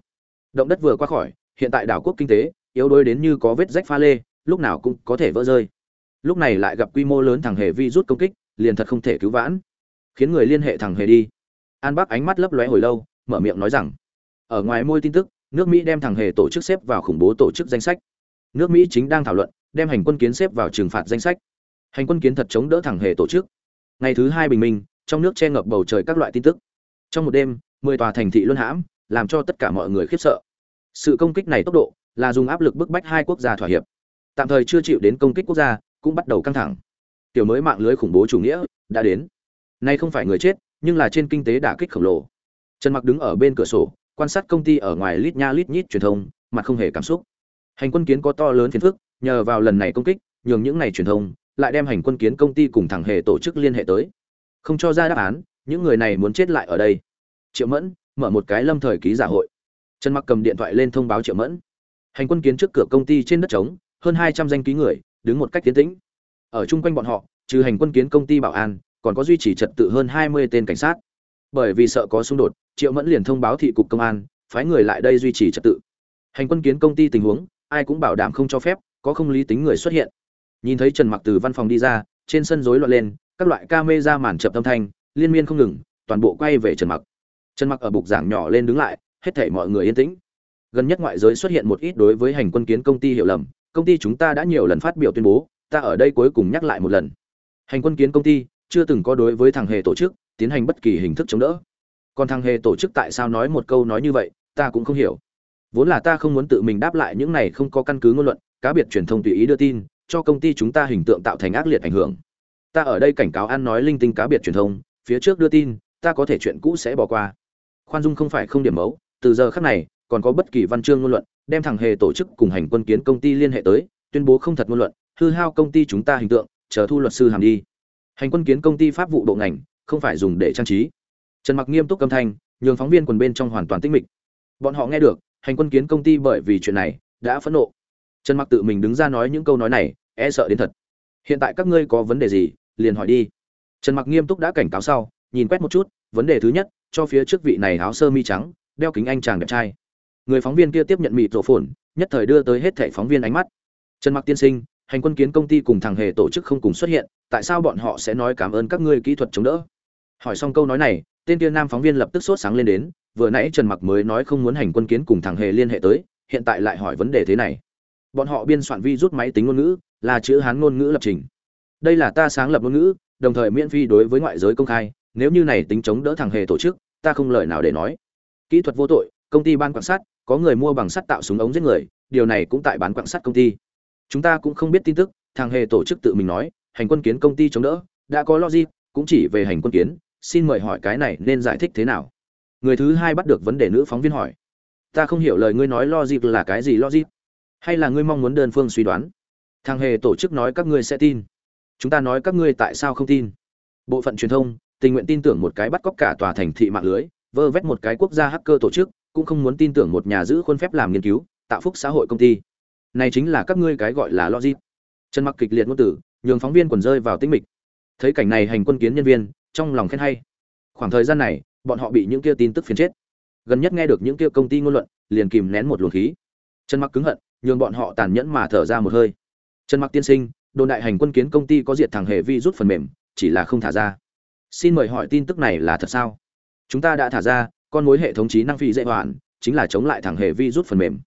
Động đất vừa qua khỏi, hiện tại đảo quốc kinh tế, yếu đuối đến như có vết rách pha lê lúc nào cũng có thể vỡ rơi. Lúc này lại gặp quy mô lớn thằng hề vi rút công kích, liền thật không thể cứu vãn. Khiến người liên hệ thằng hề đi. An bắc ánh mắt lấp lóe hồi lâu, mở miệng nói rằng, ở ngoài môi tin tức, nước mỹ đem thằng hề tổ chức xếp vào khủng bố tổ chức danh sách. Nước mỹ chính đang thảo luận, đem hành quân kiến xếp vào trừng phạt danh sách. Hành quân kiến thật chống đỡ thằng hề tổ chức. Ngày thứ hai bình minh, trong nước che ngập bầu trời các loại tin tức. Trong một đêm, mười tòa thành thị luân hãm, làm cho tất cả mọi người khiếp sợ. Sự công kích này tốc độ là dùng áp lực bức bách hai quốc gia thỏa hiệp tạm thời chưa chịu đến công kích quốc gia, cũng bắt đầu căng thẳng. Tiểu mới mạng lưới khủng bố chủ nghĩa đã đến. Nay không phải người chết, nhưng là trên kinh tế đả kích khổng lồ. Trần mặc đứng ở bên cửa sổ, quan sát công ty ở ngoài lít nha lít nhít truyền thông, mặt không hề cảm xúc. Hành quân kiến có to lớn phiền phức, nhờ vào lần này công kích, nhường những này truyền thông lại đem hành quân kiến công ty cùng thẳng hề tổ chức liên hệ tới. Không cho ra đáp án, những người này muốn chết lại ở đây. Triệu mẫn, mở một cái lâm thời ký giả hội. Trần mặc cầm điện thoại lên thông báo triệu mẫn. Hành quân kiến trước cửa công ty trên đất trống hơn hai trăm danh ký người, đứng một cách tiến tĩnh. Ở chung quanh bọn họ, trừ hành quân kiến công ty bảo an, còn có duy trì trật tự hơn hai mươi tên cảnh sát. Bởi vì sợ có xung đột, triệu mẫn liền thông báo thị cục công an, phái người lại đây duy trì trật tự. Hành quân kiến công ty tình huống, ai cũng bảo đảm không cho phép, có không lý tính người xuất hiện. Nhìn thấy trần mặc từ văn phòng đi ra, trên sân rối loạn lên, các loại ca mê ra màn chập âm thanh, liên miên không ngừng, toàn bộ quay về trần mặc. Trần mặc ở bục giảng nhỏ lên đứng lại, hết thảy mọi người yên tĩnh. Gần nhất ngoại giới xuất hiện một ít đối với hành quân kiến công ty hiểu lầm công ty chúng ta đã nhiều lần phát biểu tuyên bố, ta ở đây cuối cùng nhắc lại một lần. Hành quân kiến công ty chưa từng có đối với thằng hề tổ chức tiến hành bất kỳ hình thức chống đỡ. Còn thằng hề tổ chức tại sao nói một câu nói như vậy, ta cũng không hiểu. Vốn là ta không muốn tự mình đáp lại những này không có căn cứ ngôn luận, cá biệt truyền thông tùy ý đưa tin, cho công ty chúng ta hình tượng tạo thành ác liệt ảnh hưởng. Ta ở đây cảnh cáo ăn nói linh tinh cá biệt truyền thông, phía trước đưa tin, ta có thể chuyện cũ sẽ bỏ qua. Khoan dung không phải không điểm mấu, từ giờ khắc này còn có bất kỳ văn chương ngôn luận, đem thằng hề tổ chức cùng hành quân kiến công ty liên hệ tới, tuyên bố không thật ngôn luận, hư hao công ty chúng ta hình tượng, chờ thu luật sư hàm đi. Hành quân kiến công ty pháp vụ bộ ngành, không phải dùng để trang trí. Trần mặc nghiêm túc âm thanh, nhường phóng viên quần bên trong hoàn toàn tĩnh mịch. Bọn họ nghe được, hành quân kiến công ty bởi vì chuyện này, đã phẫn nộ. Trần mặc tự mình đứng ra nói những câu nói này e sợ đến thật. Hiện tại các ngươi có vấn đề gì, liền hỏi đi. Trần mặc nghiêm túc đã cảnh cáo sau, nhìn quét một chút, vấn đề thứ nhất, cho phía trước vị này áo sơ mi trắng, đeo kính anh chàng đẹp trai người phóng viên kia tiếp nhận mịt rổ phồn, nhất thời đưa tới hết thẻ phóng viên ánh mắt. Trần mặc tiên sinh, hành quân kiến công ty cùng thằng hề tổ chức không cùng xuất hiện, tại sao bọn họ sẽ nói cảm ơn các ngươi kỹ thuật chống đỡ? Hỏi xong câu nói này, tên kia nam phóng viên lập tức sốt sáng lên đến, vừa nãy trần mặc mới nói không muốn hành quân kiến cùng thằng hề liên hệ tới, hiện tại lại hỏi vấn đề thế này. Bọn họ biên soạn vi rút máy tính ngôn ngữ, là chữ hán ngôn ngữ lập trình. Đây là ta sáng lập ngôn ngữ, đồng thời miễn phí đối với ngoại giới công khai, nếu như này tính chống đỡ thằng hề tổ chức, ta không lời nào để nói. Kỹ thuật vô tội, công ty ban quan sát có người mua bằng sắt tạo súng ống giết người, điều này cũng tại bán quặng sắt công ty. Chúng ta cũng không biết tin tức, thằng hề tổ chức tự mình nói, hành quân kiến công ty chống đỡ, đã có logic, cũng chỉ về hành quân kiến, xin mời hỏi cái này nên giải thích thế nào? Người thứ hai bắt được vấn đề nữ phóng viên hỏi. Ta không hiểu lời ngươi nói logic là cái gì logic, hay là ngươi mong muốn đơn phương suy đoán? Thằng hề tổ chức nói các ngươi sẽ tin. Chúng ta nói các ngươi tại sao không tin? Bộ phận truyền thông, tình nguyện tin tưởng một cái bắt cóc cả tòa thành thị mạng lưới, vơ vét một cái quốc gia hacker tổ chức cũng không muốn tin tưởng một nhà giữ khuôn phép làm nghiên cứu, tạo phúc xã hội công ty. Này chính là các ngươi cái gọi là logic. Trần mặc kịch liệt ngôn tử nhường phóng viên quần rơi vào tĩnh mịch. Thấy cảnh này hành quân kiến nhân viên, trong lòng khen hay. Khoảng thời gian này, bọn họ bị những kia tin tức phiền chết. Gần nhất nghe được những kia công ty ngôn luận, liền kìm nén một luồng khí. Trần mặc cứng hận, nhường bọn họ tàn nhẫn mà thở ra một hơi. Trần mặc tiên sinh, đồn đại hành quân kiến công ty có diệt thằng hệ vi rút phần mềm, chỉ là không thả ra. Xin mời hỏi tin tức này là thật sao? Chúng ta đã thả ra con mối hệ thống trí năng phi dễ hoàn, chính là chống lại thằng hệ vi rút phần mềm.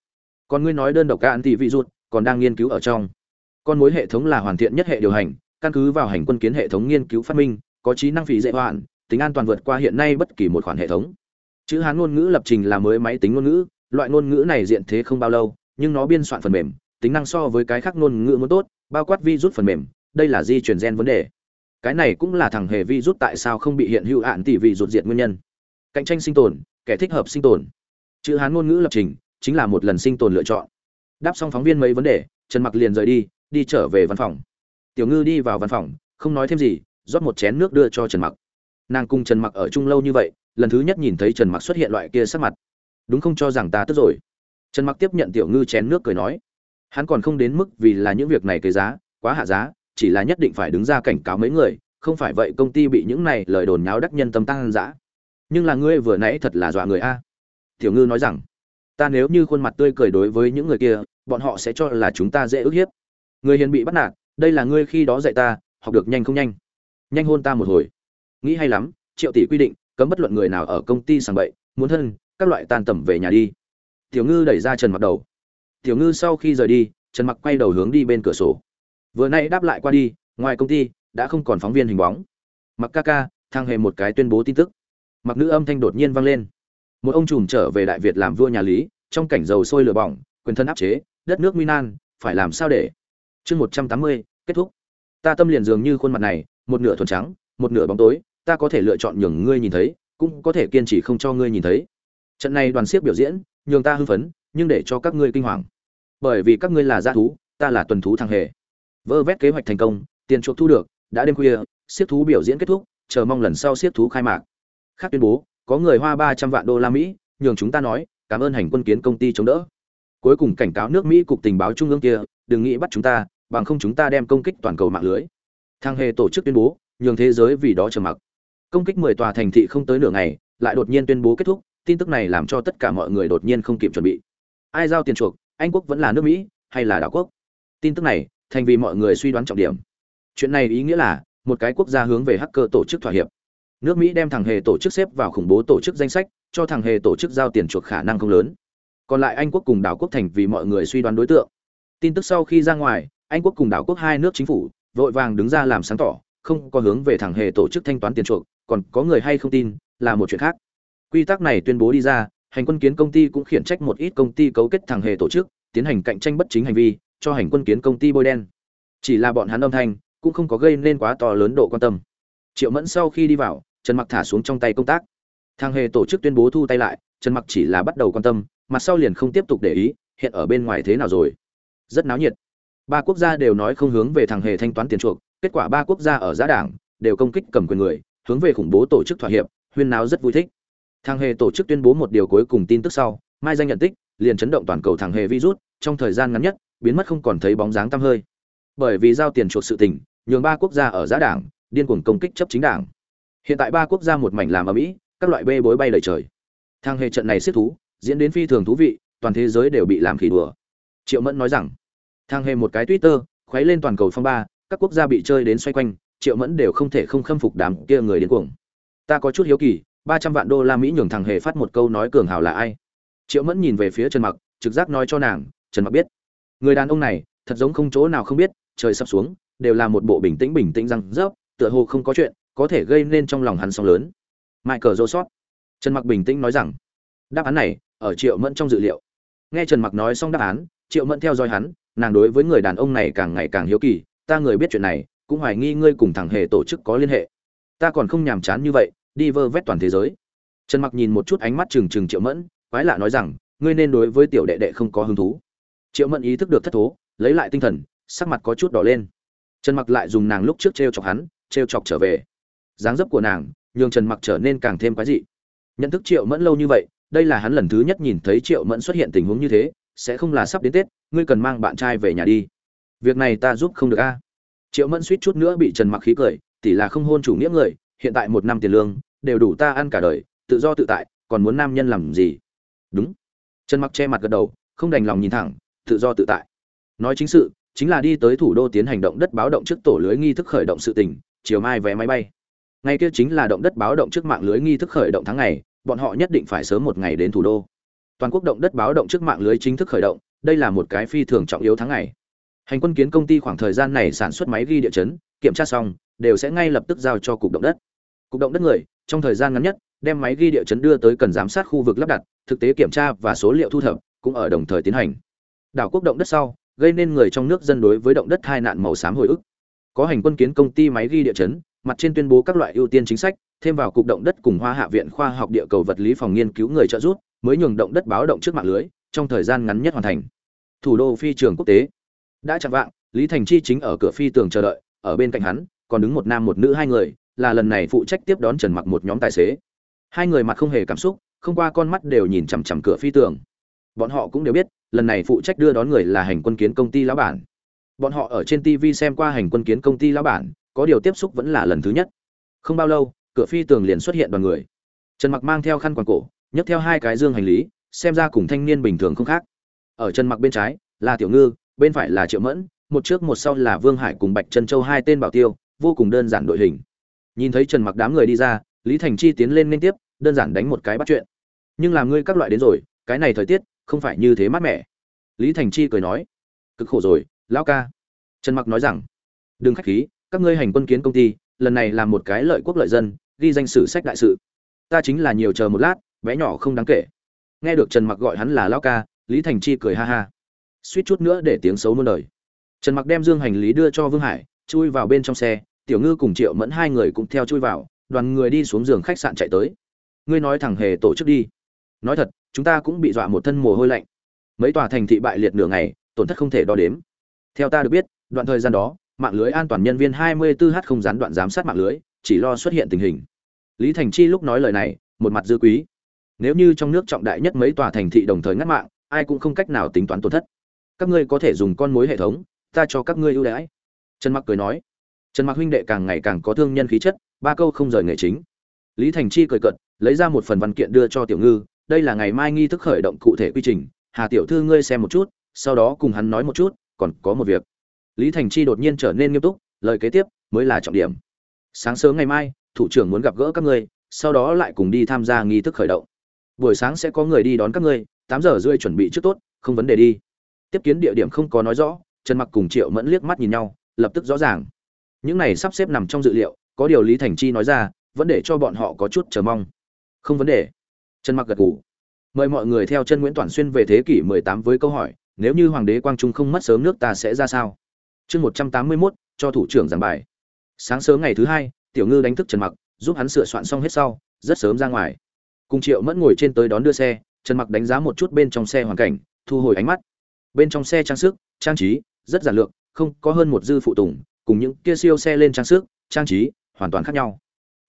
Còn ngươi nói đơn độc ca anti virus còn đang nghiên cứu ở trong. Con mối hệ thống là hoàn thiện nhất hệ điều hành, căn cứ vào hành quân kiến hệ thống nghiên cứu phát minh, có trí năng phi dễ hoàn, tính an toàn vượt qua hiện nay bất kỳ một khoản hệ thống. Chữ hán ngôn ngữ lập trình là mới máy tính ngôn ngữ, loại ngôn ngữ này diện thế không bao lâu, nhưng nó biên soạn phần mềm, tính năng so với cái khác ngôn ngữ muốn tốt, bao quát vi rút phần mềm, đây là di truyền gen vấn đề. Cái này cũng là thằng hề vi rút tại sao không bị hiện hữu hạn tỷ vị rụt diệt nguyên nhân cạnh tranh sinh tồn, kẻ thích hợp sinh tồn. Chữ hán ngôn ngữ lập trình, chính là một lần sinh tồn lựa chọn. Đáp xong phóng viên mấy vấn đề, trần mặc liền rời đi đi trở về văn phòng. Tiểu ngư đi vào văn phòng, không nói thêm gì, rót một chén nước đưa cho trần mặc. Nàng cùng trần mặc ở chung lâu như vậy, lần thứ nhất nhìn thấy trần mặc xuất hiện loại kia sắc mặt. Đúng không cho rằng ta tức rồi? Trần mặc tiếp nhận tiểu ngư chén nước cười nói. Hắn còn không đến mức vì là những việc này cái giá, quá hạ giá, chỉ là nhất định phải đứng ra cảnh cáo mấy người, không phải vậy công ty bị những này lời đồn nháo đắc nhân tâm tăng dã nhưng là ngươi vừa nãy thật là dọa người a. Tiểu ngư nói rằng, ta nếu như khuôn mặt tươi cười đối với những người kia, bọn họ sẽ cho là chúng ta dễ ức hiếp. Người hiền bị bắt nạt, đây là ngươi khi đó dạy ta, học được nhanh không nhanh? Nhanh hôn ta một hồi. Nghĩ hay lắm, triệu tỷ quy định, cấm bất luận người nào ở công ty sàng bậy, muốn thân, các loại tàn tẩm về nhà đi. Tiểu ngư đẩy ra trần mặc đầu. Tiểu ngư sau khi rời đi, trần mặc quay đầu hướng đi bên cửa sổ. Vừa nay đáp lại qua đi, ngoài công ty, đã không còn phóng viên hình bóng. Mặc ca ca, thang hề một cái tuyên bố tin tức mặc nữ âm thanh đột nhiên vang lên. Một ông trùm trở về đại việt làm vua nhà lý, trong cảnh dầu sôi lửa bỏng, quyền thân áp chế, đất nước minan phải làm sao để? Chương một trăm tám mươi, kết thúc. Ta tâm liền dường như khuôn mặt này, một nửa thuần trắng, một nửa bóng tối, ta có thể lựa chọn nhường ngươi nhìn thấy, cũng có thể kiên trì không cho ngươi nhìn thấy. Trận này đoàn siếc biểu diễn, nhường ta hưng phấn, nhưng để cho các ngươi kinh hoàng. Bởi vì các ngươi là g thú, ta là tuần thú thằng hề. Vơ vét kế hoạch thành công, tiền chuộc thu được, đã đêm khuya, siếc thú biểu diễn kết thúc, chờ mong lần sau siếc thú khai mạc khác tuyên bố, có người hoa ba trăm vạn đô la mỹ, nhường chúng ta nói, cảm ơn hành quân kiến công ty chống đỡ. Cuối cùng cảnh cáo nước mỹ cục tình báo trung ương kia, đừng nghĩ bắt chúng ta, bằng không chúng ta đem công kích toàn cầu mạng lưới. Thang hề tổ chức tuyên bố, nhường thế giới vì đó trầm mặc. Công kích mười tòa thành thị không tới nửa ngày, lại đột nhiên tuyên bố kết thúc, tin tức này làm cho tất cả mọi người đột nhiên không kịp chuẩn bị. Ai giao tiền chuộc, anh quốc vẫn là nước mỹ, hay là đảo quốc? Tin tức này, thành vì mọi người suy đoán trọng điểm. Chuyện này ý nghĩa là, một cái quốc gia hướng về hacker tổ chức thỏa hiệp nước mỹ đem thằng hề tổ chức xếp vào khủng bố tổ chức danh sách, cho thằng hề tổ chức giao tiền chuộc khả năng không lớn. Còn lại anh quốc cùng đảo quốc thành vì mọi người suy đoán đối tượng. Tin tức sau khi ra ngoài, anh quốc cùng đảo quốc hai nước chính phủ, vội vàng đứng ra làm sáng tỏ, không có hướng về thằng hề tổ chức thanh toán tiền chuộc, còn có người hay không tin, là một chuyện khác. Quy tắc này tuyên bố đi ra, hành quân kiến công ty cũng khiển trách một ít công ty cấu kết thằng hề tổ chức, tiến hành cạnh tranh bất chính hành vi, cho hành quân kiến công ty bôi đen. Chỉ là bọn hắn âm thanh, cũng không có gây nên quá to lớn độ quan tâm. Triệu mẫn sau khi đi vào trần mặc thả xuống trong tay công tác. Thang hề tổ chức tuyên bố thu tay lại, trần mặc chỉ là bắt đầu quan tâm mặt sau liền không tiếp tục để ý, hiện ở bên ngoài thế nào rồi. Rất náo nhiệt. Ba quốc gia đều nói không hướng về thằng hề thanh toán tiền chuộc, kết quả ba quốc gia ở giá đảng đều công kích cầm quyền người, hướng về khủng bố tổ chức thỏa hiệp, huyên náo rất vui thích. Thằng hề tổ chức tuyên bố một điều cuối cùng tin tức sau, mai danh nhận tích, liền chấn động toàn cầu thằng hề virus, trong thời gian ngắn nhất, biến mất không còn thấy bóng dáng tăm hơi. Bởi vì giao tiền chuộc sự tình, nhường ba quốc gia ở giá đảng điên cuồng công kích chấp chính đảng hiện tại ba quốc gia một mảnh làm ở mỹ, các loại bê bối bay lời trời. Thang hề trận này siết thú, diễn đến phi thường thú vị, toàn thế giới đều bị làm khỉ đùa. Triệu mẫn nói rằng, thang hề một cái twitter khoáy lên toàn cầu phong ba, các quốc gia bị chơi đến xoay quanh, triệu mẫn đều không thể không khâm phục đám kia người đến cuồng. Ta có chút hiếu kỳ, ba trăm vạn đô la mỹ nhường thằng hề phát một câu nói cường hào là ai? Triệu mẫn nhìn về phía trần mặc, trực giác nói cho nàng, trần mặc biết, người đàn ông này thật giống không chỗ nào không biết, trời sắp xuống, đều là một bộ bình tĩnh bình tĩnh răng rớp, tựa hồ không có chuyện có thể gây nên trong lòng hắn sóng lớn. Michael rô sót trần mặc bình tĩnh nói rằng, đáp án này ở triệu mẫn trong dự liệu. Nghe trần mặc nói xong đáp án, triệu mẫn theo dõi hắn, nàng đối với người đàn ông này càng ngày càng hiếu kỳ, ta người biết chuyện này, cũng hoài nghi ngươi cùng thằng hề tổ chức có liên hệ. Ta còn không nhàm chán như vậy, đi vơ vét toàn thế giới. Trần mặc nhìn một chút ánh mắt trừng trừng triệu mẫn, quái lạ nói rằng, ngươi nên đối với tiểu đệ đệ không có hứng thú. Triệu mẫn ý thức được thất thố, lấy lại tinh thần, sắc mặt có chút đỏ lên. Trần mặc lại dùng nàng lúc trước t chọc hắn t chọc trở về dáng dấp của nàng, nhường trần mặc trở nên càng thêm quái dị. Nhận thức triệu mẫn lâu như vậy, đây là hắn lần thứ nhất nhìn thấy triệu mẫn xuất hiện tình huống như thế, sẽ không là sắp đến tết, ngươi cần mang bạn trai về nhà đi. Việc này ta giúp không được a. Triệu mẫn suýt chút nữa bị trần mặc khí cười tỷ là không hôn chủ nghĩa người, hiện tại một năm tiền lương, đều đủ ta ăn cả đời, tự do tự tại, còn muốn nam nhân làm gì? Đúng. Trần mặc che mặt gật đầu, không đành lòng nhìn thẳng, tự do tự tại. Nói chính sự, chính là đi tới thủ đô tiến hành động đất báo động trước tổ lưới nghi thức khởi động sự tình, chiều mai vé máy bay ngày kia chính là động đất báo động trước mạng lưới nghi thức khởi động tháng ngày, bọn họ nhất định phải sớm một ngày đến thủ đô. Toàn quốc động đất báo động trước mạng lưới chính thức khởi động, đây là một cái phi thường trọng yếu tháng ngày. Hành quân kiến công ty khoảng thời gian này sản xuất máy ghi địa chấn, kiểm tra xong, đều sẽ ngay lập tức giao cho cục động đất. Cục động đất người, trong thời gian ngắn nhất, đem máy ghi địa chấn đưa tới cần giám sát khu vực lắp đặt, thực tế kiểm tra và số liệu thu thập cũng ở đồng thời tiến hành. Đảo quốc động đất sau, gây nên người trong nước dân đối với động đất hai nạn màu xám hồi ức. Có hành quân kiến công ty máy ghi địa chấn mặt trên tuyên bố các loại ưu tiên chính sách, thêm vào cục động đất cùng hoa hạ viện khoa học địa cầu vật lý phòng nghiên cứu người trợ giúp, mới nhường động đất báo động trước mạng lưới, trong thời gian ngắn nhất hoàn thành. Thủ đô phi trường quốc tế. Đã chạm vạng, lý thành chi chính ở cửa phi tường chờ đợi, ở bên cạnh hắn, còn đứng một nam một nữ hai người, là lần này phụ trách tiếp đón trần mặc một nhóm tài xế. Hai người mặt không hề cảm xúc, không qua con mắt đều nhìn chằm chằm cửa phi tường. Bọn họ cũng đều biết, lần này phụ trách đưa đón người là hành quân kiến công ty lão bản. Bọn họ ở trên tv xem qua hành quân kiến công ty lão bản có điều tiếp xúc vẫn là lần thứ nhất. Không bao lâu, cửa phi tường liền xuất hiện đoàn người. Trần mặc mang theo khăn quàng cổ, nhấc theo hai cái dương hành lý, xem ra cùng thanh niên bình thường không khác. Ở trần mặc bên trái, là tiểu ngư, bên phải là triệu mẫn, một trước một sau là vương hải cùng bạch trân châu hai tên bảo tiêu, vô cùng đơn giản đội hình. Nhìn thấy trần mặc đám người đi ra, lý thành chi tiến lên liên tiếp, đơn giản đánh một cái bắt chuyện. Nhưng làm ngươi các loại đến rồi, cái này thời tiết, không phải như thế mát mẻ. Lý thành chi cười nói. Cực khổ rồi, lão ca. Trần mặc nói rằng. Đừng khách khí các ngươi hành quân kiến công ty, lần này làm một cái lợi quốc lợi dân, ghi danh sử sách đại sự. Ta chính là nhiều chờ một lát, bé nhỏ không đáng kể. Nghe được trần mặc gọi hắn là lão ca, lý thành chi cười ha ha. Suýt chút nữa để tiếng xấu muôn đời. Trần mặc đem dương hành lý đưa cho vương hải, chui vào bên trong xe, tiểu ngư cùng triệu mẫn hai người cũng theo chui vào, đoàn người đi xuống giường khách sạn chạy tới. Ngươi nói thẳng hề tổ chức đi. Nói thật, chúng ta cũng bị dọa một thân mồ hôi lạnh. Mấy tòa thành thị bại liệt nửa ngày, tổn thất không thể đo đếm. Theo ta được biết, đoạn thời gian đó mạng lưới an toàn nhân viên 24h không gián đoạn giám sát mạng lưới, chỉ lo xuất hiện tình hình. Lý thành chi lúc nói lời này, một mặt dư quý. Nếu như trong nước trọng đại nhất mấy tòa thành thị đồng thời ngắt mạng, ai cũng không cách nào tính toán tổn thất. Các ngươi có thể dùng con mối hệ thống, ta cho các ngươi ưu đãi. Trần mặc cười nói. Trần mặc huynh đệ càng ngày càng có thương nhân khí chất, ba câu không rời nghề chính. Lý thành chi cười cận lấy ra một phần văn kiện đưa cho tiểu ngư, đây là ngày mai nghi thức khởi động cụ thể quy trình, hà tiểu thư ngươi xem một chút, sau đó cùng hắn nói một chút, còn có một việc lý thành chi đột nhiên trở nên nghiêm túc, lời kế tiếp mới là trọng điểm. Sáng sớm ngày mai, thủ trưởng muốn gặp gỡ các ngươi, sau đó lại cùng đi tham gia nghi thức khởi động. Buổi sáng sẽ có người đi đón các ngươi, tám giờ rưỡi chuẩn bị trước tốt, không vấn đề đi. Tiếp kiến địa điểm không có nói rõ, trần mặc cùng triệu mẫn liếc mắt nhìn nhau, lập tức rõ ràng. Những này sắp xếp nằm trong dự liệu, có điều lý thành chi nói ra, vẫn để cho bọn họ có chút chờ mong. Không vấn đề. Trần mặc gật gù. Mời mọi người theo chân nguyễn toàn xuyên về thế kỷ 18 với câu hỏi, nếu như hoàng đế quang trung không mất sớm nước ta sẽ ra sao? Chương 181, cho thủ trưởng giảng bài. Sáng sớm ngày thứ hai tiểu ngư đánh thức trần mặc giúp hắn sửa soạn xong hết sau rất sớm ra ngoài. Cùng triệu mẫn ngồi trên tới đón đưa xe trần mặc đánh giá một chút bên trong xe hoàn cảnh thu hồi ánh mắt. Bên trong xe trang sức trang trí rất giản lược không có hơn một dư phụ tùng cùng những kia siêu xe lên trang sức trang trí hoàn toàn khác nhau.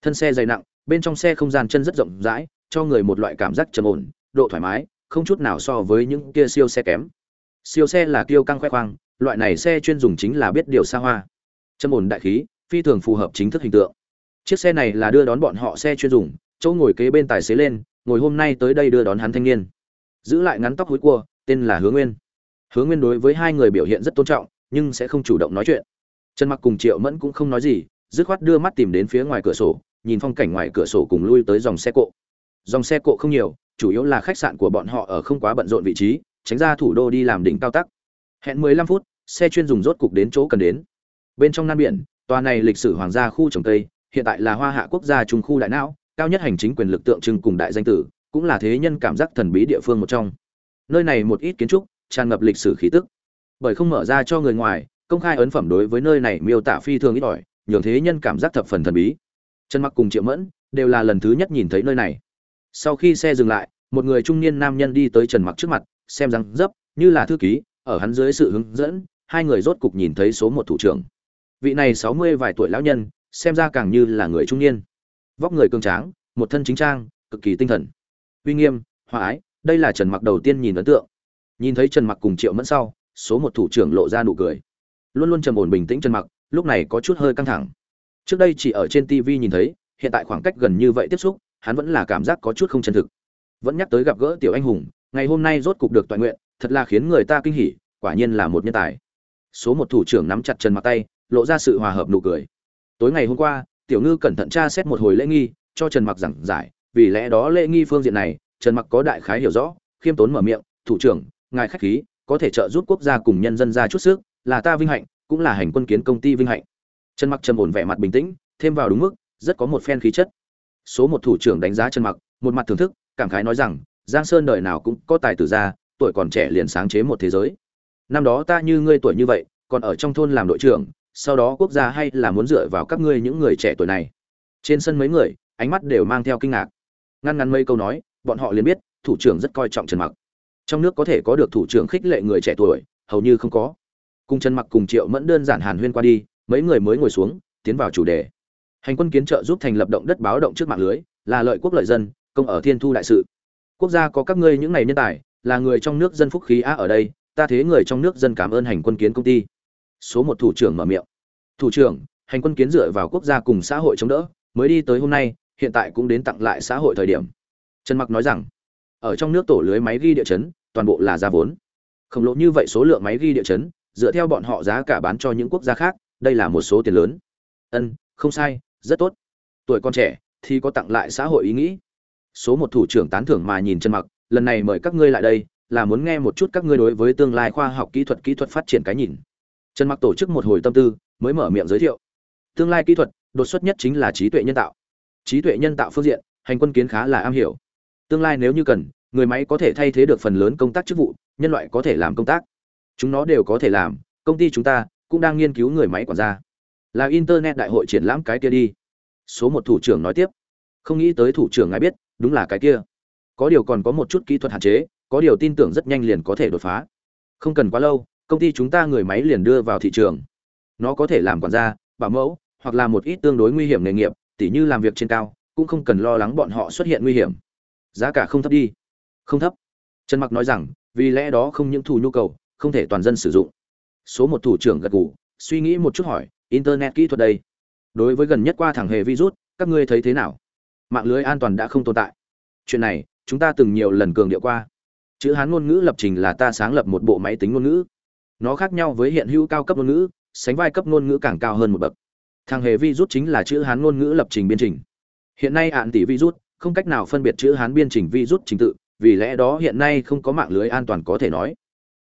Thân xe dày nặng bên trong xe không gian chân rất rộng rãi cho người một loại cảm giác trầm ổn độ thoải mái không chút nào so với những kia siêu xe kém. Siêu xe là kiêu căng khoe khoang loại này xe chuyên dùng chính là biết điều xa hoa. Châm ổn đại khí, phi thường phù hợp chính thức hình tượng. Chiếc xe này là đưa đón bọn họ xe chuyên dùng, chỗ ngồi kế bên tài xế lên, ngồi hôm nay tới đây đưa đón hắn thanh niên. Giữ lại ngắn tóc hối cua, tên là hứa nguyên. Hứa nguyên đối với hai người biểu hiện rất tôn trọng, nhưng sẽ không chủ động nói chuyện. Trần mặc cùng triệu mẫn cũng không nói gì, dứt khoát đưa mắt tìm đến phía ngoài cửa sổ, nhìn phong cảnh ngoài cửa sổ cùng lui tới dòng xe cộ. Dòng xe cộ không nhiều, chủ yếu là khách sạn của bọn họ ở không quá bận rộn vị trí, tránh ra thủ đô đi làm đỉnh cao tắc hẹn 15 phút, xe chuyên dùng rốt cục đến chỗ cần đến. Bên trong nan biển, tòa này lịch sử hoàng gia khu trồng tây hiện tại là hoa hạ quốc gia trung khu đại não, cao nhất hành chính quyền lực tượng trưng cùng đại danh tử, cũng là thế nhân cảm giác thần bí địa phương một trong. Nơi này một ít kiến trúc, tràn ngập lịch sử khí tức. Bởi không mở ra cho người ngoài, công khai ấn phẩm đối với nơi này miêu tả phi thường ít ỏi, nhường thế nhân cảm giác thập phần thần bí. Trần mặc cùng triệu mẫn đều là lần thứ nhất nhìn thấy nơi này. Sau khi xe dừng lại, một người trung niên nam nhân đi tới trần mặc trước mặt, xem răng dấp như là thư ký ở hắn dưới sự hướng dẫn, hai người rốt cục nhìn thấy số một thủ trưởng. Vị này sáu mươi vài tuổi lão nhân, xem ra càng như là người trung niên. Vóc người cường tráng, một thân chính trang, cực kỳ tinh thần. Uy nghiêm, hòa ái, đây là trần mặc đầu tiên nhìn ấn tượng. Nhìn thấy trần mặc cùng triệu mẫn sau, số một thủ trưởng lộ ra nụ cười. Luôn luôn trầm ổn bình tĩnh trần mặc, lúc này có chút hơi căng thẳng. Trước đây chỉ ở trên tv nhìn thấy, hiện tại khoảng cách gần như vậy tiếp xúc, hắn vẫn là cảm giác có chút không chân thực. Vẫn nhắc tới gặp gỡ tiểu anh hùng, ngày hôm nay rốt cục được toàn nguyện thật là khiến người ta kinh hỉ, quả nhiên là một nhân tài. Số một thủ trưởng nắm chặt trần mặc tay, lộ ra sự hòa hợp nụ cười. Tối ngày hôm qua, tiểu ngư cẩn thận tra xét một hồi lễ nghi, cho trần mặc giảng giải, vì lẽ đó lễ nghi phương diện này, trần mặc có đại khái hiểu rõ, khiêm tốn mở miệng, thủ trưởng, ngài khách khí, có thể trợ giúp quốc gia cùng nhân dân ra chút sức, là ta vinh hạnh, cũng là hành quân kiến công ty vinh hạnh. Trần mặc trầm ổn vẻ mặt bình tĩnh, thêm vào đúng mức, rất có một phen khí chất. Số một thủ trưởng đánh giá trần mặc, một mặt thưởng thức, cảm khái nói rằng, giang sơn đời nào cũng có tài tử ra tuổi còn trẻ liền sáng chế một thế giới. Năm đó ta như ngươi tuổi như vậy, còn ở trong thôn làm đội trưởng, sau đó quốc gia hay là muốn dựa vào các ngươi những người trẻ tuổi này. Trên sân mấy người, ánh mắt đều mang theo kinh ngạc. Ngăn ngắn mấy câu nói, bọn họ liền biết, thủ trưởng rất coi trọng trần mặc. Trong nước có thể có được thủ trưởng khích lệ người trẻ tuổi, hầu như không có. Cùng trần mặc cùng triệu mẫn đơn giản hàn huyên qua đi, mấy người mới ngồi xuống, tiến vào chủ đề. Hành quân kiến trợ giúp thành lập động đất báo động trước mạng lưới, là lợi quốc lợi dân, công ở thiên thu đại sự. Quốc gia có các ngươi những ngày nhân tài là người trong nước dân phúc khí á ở đây, ta thế người trong nước dân cảm ơn hành quân kiến công ty. Số một thủ trưởng mở miệng. Thủ trưởng, hành quân kiến dựa vào quốc gia cùng xã hội chống đỡ, mới đi tới hôm nay, hiện tại cũng đến tặng lại xã hội thời điểm. Trần mặc nói rằng, ở trong nước tổ lưới máy ghi địa chấn, toàn bộ là giá vốn. Khổng lồ như vậy số lượng máy ghi địa chấn, dựa theo bọn họ giá cả bán cho những quốc gia khác, đây là một số tiền lớn. Ân, không sai, rất tốt. Tuổi con trẻ thì có tặng lại xã hội ý nghĩ. Số một thủ trưởng tán thưởng mà nhìn chân mặc lần này mời các ngươi lại đây, là muốn nghe một chút các ngươi đối với tương lai khoa học kỹ thuật kỹ thuật phát triển cái nhìn. Trần mặc tổ chức một hồi tâm tư, mới mở miệng giới thiệu. Tương lai kỹ thuật, đột xuất nhất chính là trí tuệ nhân tạo. Trí tuệ nhân tạo phương diện, hành quân kiến khá là am hiểu. Tương lai nếu như cần, người máy có thể thay thế được phần lớn công tác chức vụ, nhân loại có thể làm công tác. Chúng nó đều có thể làm, công ty chúng ta cũng đang nghiên cứu người máy quản gia. Là internet đại hội triển lãm cái kia đi. Số một thủ trưởng nói tiếp. Không nghĩ tới thủ trưởng ngài biết, đúng là cái kia có điều còn có một chút kỹ thuật hạn chế, có điều tin tưởng rất nhanh liền có thể đột phá. Không cần quá lâu, công ty chúng ta người máy liền đưa vào thị trường. Nó có thể làm quản gia, bảo mẫu, hoặc là một ít tương đối nguy hiểm nghề nghiệp, tỉ như làm việc trên cao, cũng không cần lo lắng bọn họ xuất hiện nguy hiểm. Giá cả không thấp đi. Không thấp. Trần mặc nói rằng, vì lẽ đó không những thù nhu cầu, không thể toàn dân sử dụng. Số một thủ trưởng gật gù, suy nghĩ một chút hỏi, internet kỹ thuật đây, đối với gần nhất qua thẳng hề virus, các ngươi thấy thế nào? Mạng lưới an toàn đã không tồn tại. Chuyện này chúng ta từng nhiều lần cường điệu qua. Chữ hán ngôn ngữ lập trình là ta sáng lập một bộ máy tính ngôn ngữ. Nó khác nhau với hiện hữu cao cấp ngôn ngữ, sánh vai cấp ngôn ngữ càng cao hơn một bậc. Thằng hề rút chính là chữ hán ngôn ngữ lập trình biên trình. Hiện nay ạn tỷ vi rút không cách nào phân biệt chữ hán biên trình vi rút trình tự, vì lẽ đó hiện nay không có mạng lưới an toàn có thể nói.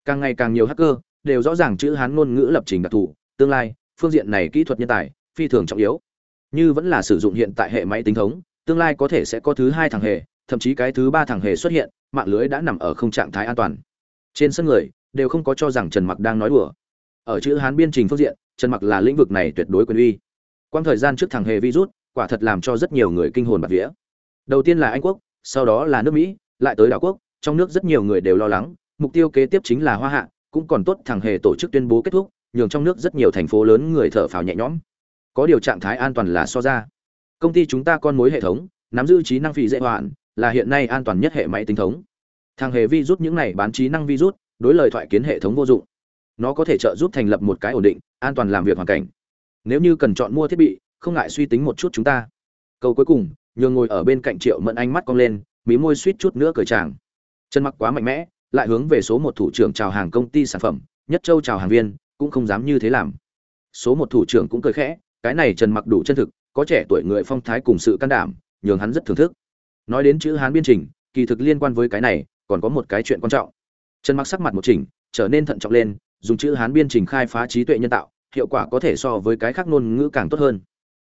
Càng ngày càng nhiều hacker đều rõ ràng chữ hán ngôn ngữ lập trình đặc thù, tương lai, phương diện này kỹ thuật nhân tài, phi thường trọng yếu. Như vẫn là sử dụng hiện tại hệ máy tính thống, tương lai có thể sẽ có thứ hai thằng hề thậm chí cái thứ ba thằng hề xuất hiện, mạng lưới đã nằm ở không trạng thái an toàn. Trên sân người, đều không có cho rằng trần mặc đang nói đùa. Ở chữ hán biên trình phương diện, trần mặc là lĩnh vực này tuyệt đối quyền uy. Quang thời gian trước thằng hề virus, quả thật làm cho rất nhiều người kinh hồn bạt vía. Đầu tiên là anh quốc, sau đó là nước mỹ, lại tới đảo quốc, trong nước rất nhiều người đều lo lắng, mục tiêu kế tiếp chính là hoa hạ, cũng còn tốt thằng hề tổ chức tuyên bố kết thúc, nhường trong nước rất nhiều thành phố lớn người thở phào nhẹ nhõm. Có điều trạng thái an toàn là so ra. Công ty chúng ta con mối hệ thống, nắm giữ trí năng phi dễ hoạn là hiện nay an toàn nhất hệ máy tính thống. Thằng hề vi rút những này bán trí năng virus, đối lời thoại kiến hệ thống vô dụng. Nó có thể trợ giúp thành lập một cái ổn định, an toàn làm việc hoàn cảnh. Nếu như cần chọn mua thiết bị, không ngại suy tính một chút chúng ta. Câu cuối cùng, nhường ngồi ở bên cạnh triệu mẫn ánh mắt cong lên, mí môi suýt chút nữa cởi tràng chân mặc quá mạnh mẽ, lại hướng về số một thủ trưởng chào hàng công ty sản phẩm, nhất châu chào hàng viên, cũng không dám như thế làm. Số một thủ trưởng cũng cười khẽ, cái này trần mặc đủ chân thực, có trẻ tuổi người phong thái cùng sự can đảm, nhường hắn rất thưởng thức nói đến chữ hán biên trình, kỳ thực liên quan với cái này, còn có một cái chuyện quan trọng. Trần mặc sắc mặt một chỉnh, trở nên thận trọng lên, dùng chữ hán biên trình khai phá trí tuệ nhân tạo, hiệu quả có thể so với cái khác ngôn ngữ càng tốt hơn.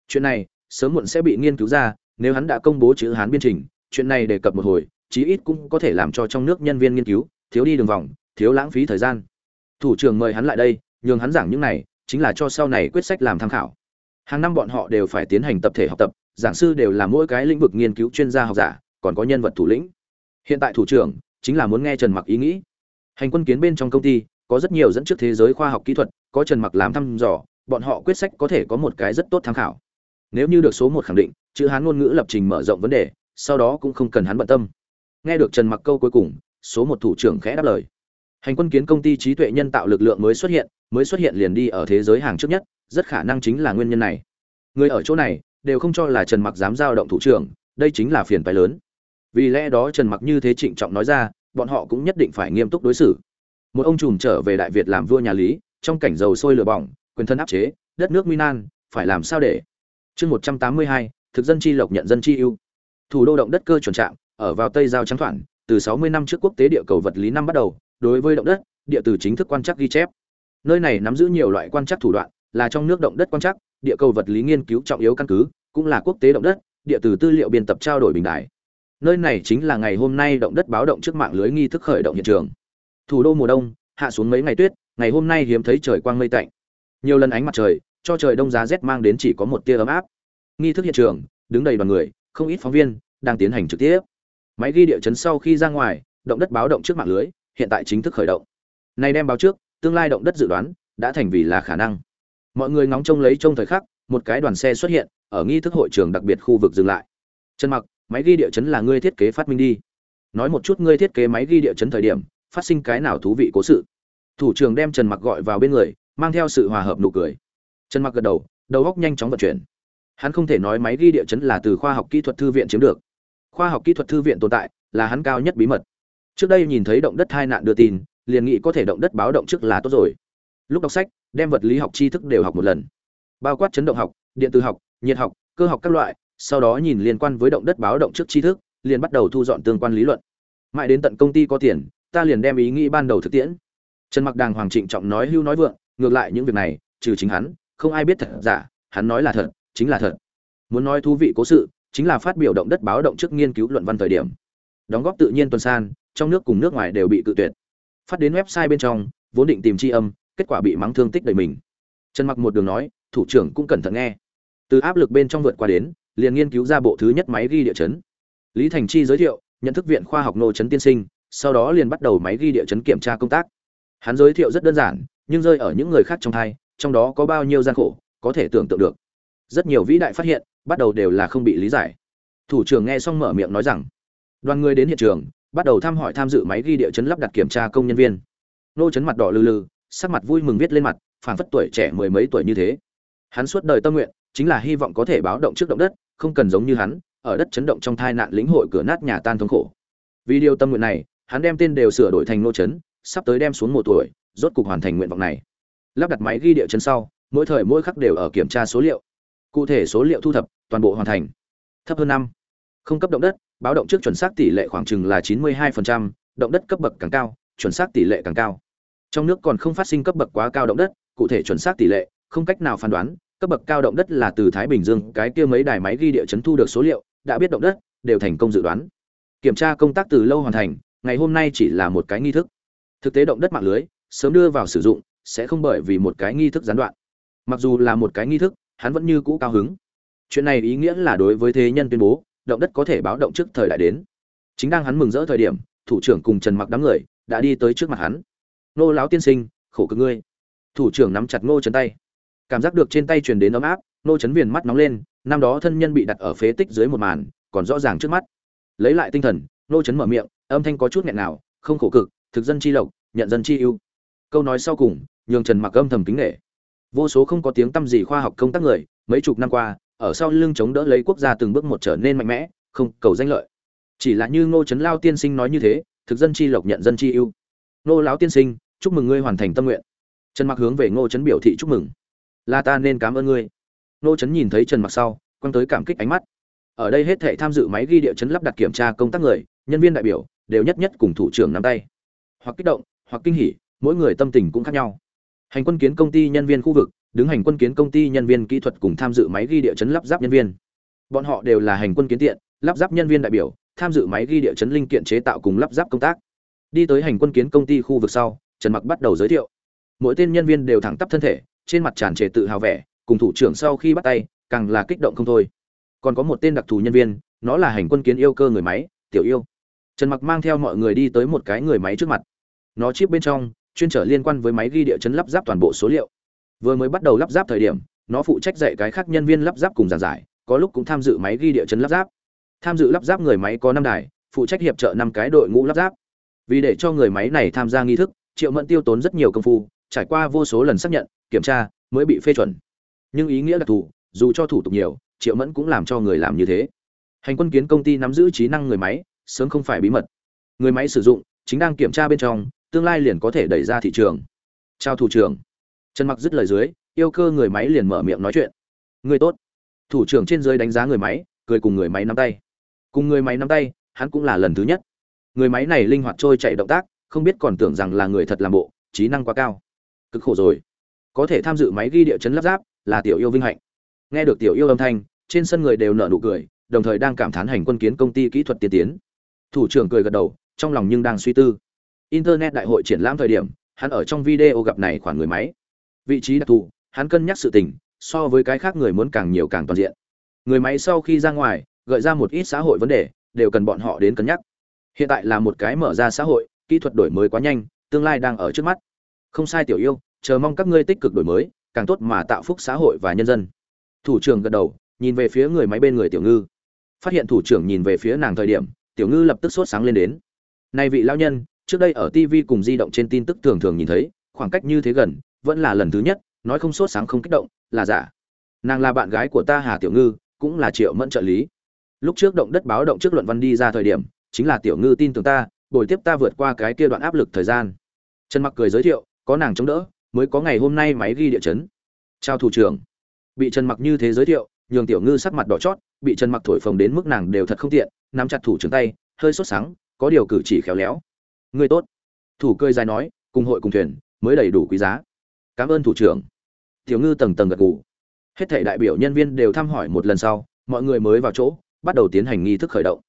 Chuyện này, sớm muộn sẽ bị nghiên cứu ra, nếu hắn đã công bố chữ hán biên trình, chuyện này đề cập một hồi, chí ít cũng có thể làm cho trong nước nhân viên nghiên cứu, thiếu đi đường vòng, thiếu lãng phí thời gian. Thủ trưởng mời hắn lại đây, nhường hắn giảng những này, chính là cho sau này quyết sách làm tham khảo. Hàng năm bọn họ đều phải tiến hành tập thể học tập giảng sư đều là mỗi cái lĩnh vực nghiên cứu chuyên gia học giả, còn có nhân vật thủ lĩnh. Hiện tại thủ trưởng chính là muốn nghe trần mặc ý nghĩ. Hành quân kiến bên trong công ty, có rất nhiều dẫn trước thế giới khoa học kỹ thuật, có trần mặc làm thăm dò, bọn họ quyết sách có thể có một cái rất tốt tham khảo. Nếu như được số một khẳng định, chữ hán ngôn ngữ lập trình mở rộng vấn đề, sau đó cũng không cần hắn bận tâm. Nghe được trần mặc câu cuối cùng, số một thủ trưởng khẽ đáp lời. Hành quân kiến công ty trí tuệ nhân tạo lực lượng mới xuất hiện, mới xuất hiện liền đi ở thế giới hàng trước nhất, rất khả năng chính là nguyên nhân này. Người ở chỗ này đều không cho là trần mặc dám giao động thủ trưởng, đây chính là phiền phái lớn. Vì lẽ đó trần mặc như thế trịnh trọng nói ra, bọn họ cũng nhất định phải nghiêm túc đối xử. Một ông trùm trở về đại việt làm vua nhà lý, trong cảnh dầu sôi lửa bỏng, quyền thân áp chế, đất nước minan phải làm sao để? Chương một trăm tám mươi hai, thực dân chi lộc nhận dân chi ưu. Thủ đô động đất cơ chuẩn trạng, ở vào tây giao trắng thoản, từ 60 năm trước quốc tế địa cầu vật lý năm bắt đầu, đối với động đất, địa từ chính thức quan trắc ghi chép. Nơi này nắm giữ nhiều loại quan trắc thủ đoạn, là trong nước động đất quan trắc, địa cầu vật lý nghiên cứu trọng yếu căn cứ cũng là quốc tế động đất, địa từ tư liệu biên tập trao đổi bình đại. Nơi này chính là ngày hôm nay động đất báo động trước mạng lưới nghi thức khởi động hiện trường. Thủ đô mùa đông, hạ xuống mấy ngày tuyết, ngày hôm nay hiếm thấy trời quang mây tạnh. Nhiều lần ánh mặt trời, cho trời đông giá rét mang đến chỉ có một tia ấm áp. Nghi thức hiện trường, đứng đầy đoàn người, không ít phóng viên, đang tiến hành trực tiếp. Máy ghi địa chấn sau khi ra ngoài, động đất báo động trước mạng lưới, hiện tại chính thức khởi động. Này đem báo trước, tương lai động đất dự đoán, đã thành vì là khả năng. Mọi người ngóng trông lấy trông thời khắc một cái đoàn xe xuất hiện, ở nghi thức hội trường đặc biệt khu vực dừng lại. Trần mặc, máy ghi địa chấn là ngươi thiết kế phát minh đi. Nói một chút ngươi thiết kế máy ghi địa chấn thời điểm, phát sinh cái nào thú vị cố sự. Thủ trưởng đem trần mặc gọi vào bên người, mang theo sự hòa hợp nụ cười. Trần mặc gật đầu đầu góc nhanh chóng vận chuyển. Hắn không thể nói máy ghi địa chấn là từ khoa học kỹ thuật thư viện chiếm được. Khoa học kỹ thuật thư viện tồn tại, là hắn cao nhất bí mật. Trước đây nhìn thấy động đất hai nạn đưa tin, liền nghĩ có thể động đất báo động trước là tốt rồi. Lúc đọc sách, đem vật lý học tri thức đều học một lần bao quát chấn động học, điện tử học, nhiệt học, cơ học các loại, sau đó nhìn liên quan với động đất báo động trước tri thức, liền bắt đầu thu dọn tương quan lý luận. Mãi đến tận công ty có tiền, ta liền đem ý nghĩ ban đầu thực tiễn. Trần mặc đàng hoàng trịnh trọng nói hưu nói vượng, ngược lại những việc này, trừ chính hắn, không ai biết thật giả, hắn nói là thật, chính là thật. Muốn nói thú vị cố sự, chính là phát biểu động đất báo động trước nghiên cứu luận văn thời điểm. Đóng góp tự nhiên tuần san, trong nước cùng nước ngoài đều bị cự tuyệt. Phát đến website bên trong, vốn định tìm tri âm, kết quả bị mắng thương tích đầy mình. Trần mặc một đường nói thủ trưởng cũng cẩn thận nghe. Từ áp lực bên trong vượt qua đến, liền nghiên cứu ra bộ thứ nhất máy ghi địa chấn. Lý thành chi giới thiệu, nhận thức viện khoa học nô chấn tiên sinh, sau đó liền bắt đầu máy ghi địa chấn kiểm tra công tác. Hắn giới thiệu rất đơn giản, nhưng rơi ở những người khác trong thai, trong đó có bao nhiêu gian khổ, có thể tưởng tượng được. Rất nhiều vĩ đại phát hiện, bắt đầu đều là không bị lý giải. Thủ trưởng nghe xong mở miệng nói rằng, đoàn người đến hiện trường, bắt đầu thăm hỏi tham dự máy ghi địa chấn lắp đặt kiểm tra công nhân viên. Nô chấn mặt đỏ lừ lừ, sắc mặt vui mừng viết lên mặt, phảng phất tuổi trẻ mười mấy tuổi như thế hắn suốt đời tâm nguyện chính là hy vọng có thể báo động trước động đất không cần giống như hắn ở đất chấn động trong thai nạn lĩnh hội cửa nát nhà tan thống khổ. Vì điều tâm nguyện này hắn đem tên đều sửa đổi thành nô chấn sắp tới đem xuống một tuổi rốt cục hoàn thành nguyện vọng này. Lắp đặt máy ghi địa chấn sau mỗi thời mỗi khắc đều ở kiểm tra số liệu. Cụ thể số liệu thu thập toàn bộ hoàn thành. Thấp hơn năm. Không cấp động đất báo động trước chuẩn xác tỷ lệ khoảng chừng là 92%, động đất cấp bậc càng cao chuẩn xác tỷ lệ càng cao. Trong nước còn không phát sinh cấp bậc quá cao động đất cụ thể chuẩn xác tỷ lệ không cách nào phán đoán, cấp bậc cao động đất là từ thái bình dương, cái kia mấy đài máy ghi địa chấn thu được số liệu, đã biết động đất, đều thành công dự đoán. Kiểm tra công tác từ lâu hoàn thành, ngày hôm nay chỉ là một cái nghi thức. Thực tế động đất mạng lưới, sớm đưa vào sử dụng, sẽ không bởi vì một cái nghi thức gián đoạn. Mặc dù là một cái nghi thức, hắn vẫn như cũ cao hứng. Chuyện này ý nghĩa là đối với thế nhân tuyên bố, động đất có thể báo động trước thời đại đến. Chính đang hắn mừng rỡ thời điểm, thủ trưởng cùng trần mặc đám người, đã đi tới trước mặt hắn. Nô lão tiên sinh, khổ cực ngươi. Thủ trưởng nắm chặt ngô Trần tay cảm giác được trên tay truyền đến ấm áp, nô Chấn viền mắt nóng lên, năm đó thân nhân bị đặt ở phế tích dưới một màn, còn rõ ràng trước mắt. Lấy lại tinh thần, nô Chấn mở miệng, âm thanh có chút nghẹn nào không khổ cực, thực dân chi lộc, nhận dân chi ưu. Câu nói sau cùng, nhường trần mặc âm thầm kính nghệ vô số không có tiếng tăm gì khoa học công tác người, mấy chục năm qua, ở sau lưng chống đỡ lấy quốc gia từng bước một trở nên mạnh mẽ, không cầu danh lợi. Chỉ là như ngô trấn lao tiên sinh nói như thế, thực dân chi lộc nhận dân chi ưu. Ngô lão tiên sinh, chúc mừng ngươi hoàn thành tâm nguyện. Trần mặc hướng về ngô trấn biểu thị chúc mừng là ta nên cảm ơn ngươi. Nô trấn nhìn thấy trần mặc sau, quăng tới cảm kích ánh mắt. Ở đây hết thảy tham dự máy ghi địa chấn lắp đặt kiểm tra công tác người, nhân viên đại biểu, đều nhất nhất cùng thủ trưởng nắm tay. Hoặc kích động, hoặc kinh hỉ, mỗi người tâm tình cũng khác nhau. Hành quân kiến công ty nhân viên khu vực, đứng hành quân kiến công ty nhân viên kỹ thuật cùng tham dự máy ghi địa chấn lắp ráp nhân viên. Bọn họ đều là hành quân kiến tiện, lắp ráp nhân viên đại biểu, tham dự máy ghi địa chấn linh kiện chế tạo cùng lắp ráp công tác. Đi tới hành quân kiến công ty khu vực sau, trần mặc bắt đầu giới thiệu. Mỗi tên nhân viên đều thẳng tắp thân thể trên mặt tràn trề tự hào vẻ, cùng thủ trưởng sau khi bắt tay, càng là kích động không thôi. Còn có một tên đặc thù nhân viên, nó là hành quân kiến yêu cơ người máy, tiểu yêu. Trần mặc mang theo mọi người đi tới một cái người máy trước mặt. Nó chip bên trong, chuyên trở liên quan với máy ghi địa chấn lắp ráp toàn bộ số liệu. Vừa mới bắt đầu lắp ráp thời điểm, nó phụ trách dạy cái khác nhân viên lắp ráp cùng giảng giải, có lúc cũng tham dự máy ghi địa chấn lắp ráp. Tham dự lắp ráp người máy có năm đài, phụ trách hiệp trợ năm cái đội ngũ lắp ráp. Vì để cho người máy này tham gia nghi thức, triệu mẫn tiêu tốn rất nhiều công phu, trải qua vô số lần xác nhận kiểm tra mới bị phê chuẩn. Nhưng ý nghĩa đặc thù, dù cho thủ tục nhiều, triệu mẫn cũng làm cho người làm như thế. Hành quân kiến công ty nắm giữ trí năng người máy, sớm không phải bí mật. Người máy sử dụng, chính đang kiểm tra bên trong, tương lai liền có thể đẩy ra thị trường. Chào thủ trưởng. Trần mặc dứt lời dưới, yêu cơ người máy liền mở miệng nói chuyện. Người tốt. Thủ trưởng trên dưới đánh giá người máy, cười cùng người máy nắm tay. Cùng người máy nắm tay, hắn cũng là lần thứ nhất. Người máy này linh hoạt trôi chạy động tác, không biết còn tưởng rằng là người thật làm bộ, trí năng quá cao. Cực khổ rồi có thể tham dự máy ghi địa chấn lắp ráp, là tiểu yêu vinh hạnh. Nghe được tiểu yêu âm thanh, trên sân người đều nở nụ cười, đồng thời đang cảm thán hành quân kiến công ty kỹ thuật tiên tiến. Thủ trưởng cười gật đầu, trong lòng nhưng đang suy tư. Internet đại hội triển lãm thời điểm, hắn ở trong video gặp này khoản người máy. Vị trí đặc thù, hắn cân nhắc sự tình, so với cái khác người muốn càng nhiều càng toàn diện. Người máy sau khi ra ngoài, gợi ra một ít xã hội vấn đề, đều cần bọn họ đến cân nhắc. Hiện tại là một cái mở ra xã hội, kỹ thuật đổi mới quá nhanh, tương lai đang ở trước mắt. Không sai tiểu yêu chờ mong các ngươi tích cực đổi mới, càng tốt mà tạo phúc xã hội và nhân dân. Thủ trưởng gật đầu, nhìn về phía người máy bên người tiểu ngư. Phát hiện thủ trưởng nhìn về phía nàng thời điểm, tiểu ngư lập tức sốt sáng lên đến. Nay vị lão nhân, trước đây ở tv cùng di động trên tin tức thường thường nhìn thấy, khoảng cách như thế gần, vẫn là lần thứ nhất, nói không sốt sáng không kích động, là giả. Nàng là bạn gái của ta hà tiểu ngư, cũng là triệu mẫn trợ lý. Lúc trước động đất báo động trước luận văn đi ra thời điểm, chính là tiểu ngư tin tưởng ta bồi tiếp ta vượt qua cái kia đoạn áp lực thời gian. Trần mặc cười giới thiệu, có nàng chống đỡ mới có ngày hôm nay máy ghi địa chấn. Chào thủ trưởng. Bị trần mặc như thế giới thiệu, nhường tiểu ngư sắc mặt đỏ chót, bị trần mặc thổi phồng đến mức nàng đều thật không tiện, nắm chặt thủ trưởng tay, hơi sốt sáng có điều cử chỉ khéo léo. Người tốt. Thủ cười dài nói, cùng hội cùng thuyền, mới đầy đủ quý giá. Cảm ơn thủ trưởng. Tiểu ngư tầng tầng gật gù. Hết thảy đại biểu nhân viên đều thăm hỏi một lần sau, mọi người mới vào chỗ, bắt đầu tiến hành nghi thức khởi động.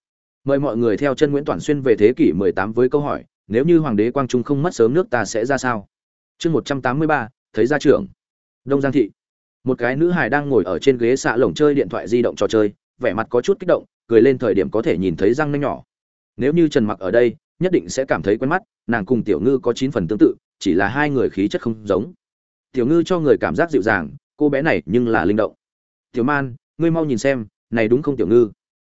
Mời mọi người theo chân nguyễn toàn xuyên về thế kỷ 18 với câu hỏi, nếu như hoàng đế quang trung không mất sớm nước ta sẽ ra sao? Chương 183, thấy gia trưởng. Đông giang thị. Một cái nữ hài đang ngồi ở trên ghế xạ lồng chơi điện thoại di động trò chơi vẻ mặt có chút kích động cười lên thời điểm có thể nhìn thấy răng nanh nhỏ. Nếu như trần mặc ở đây nhất định sẽ cảm thấy quen mắt nàng cùng tiểu ngư có chín phần tương tự chỉ là hai người khí chất không giống. Tiểu ngư cho người cảm giác dịu dàng cô bé này nhưng là linh động. Tiểu man ngươi mau nhìn xem này đúng không tiểu ngư?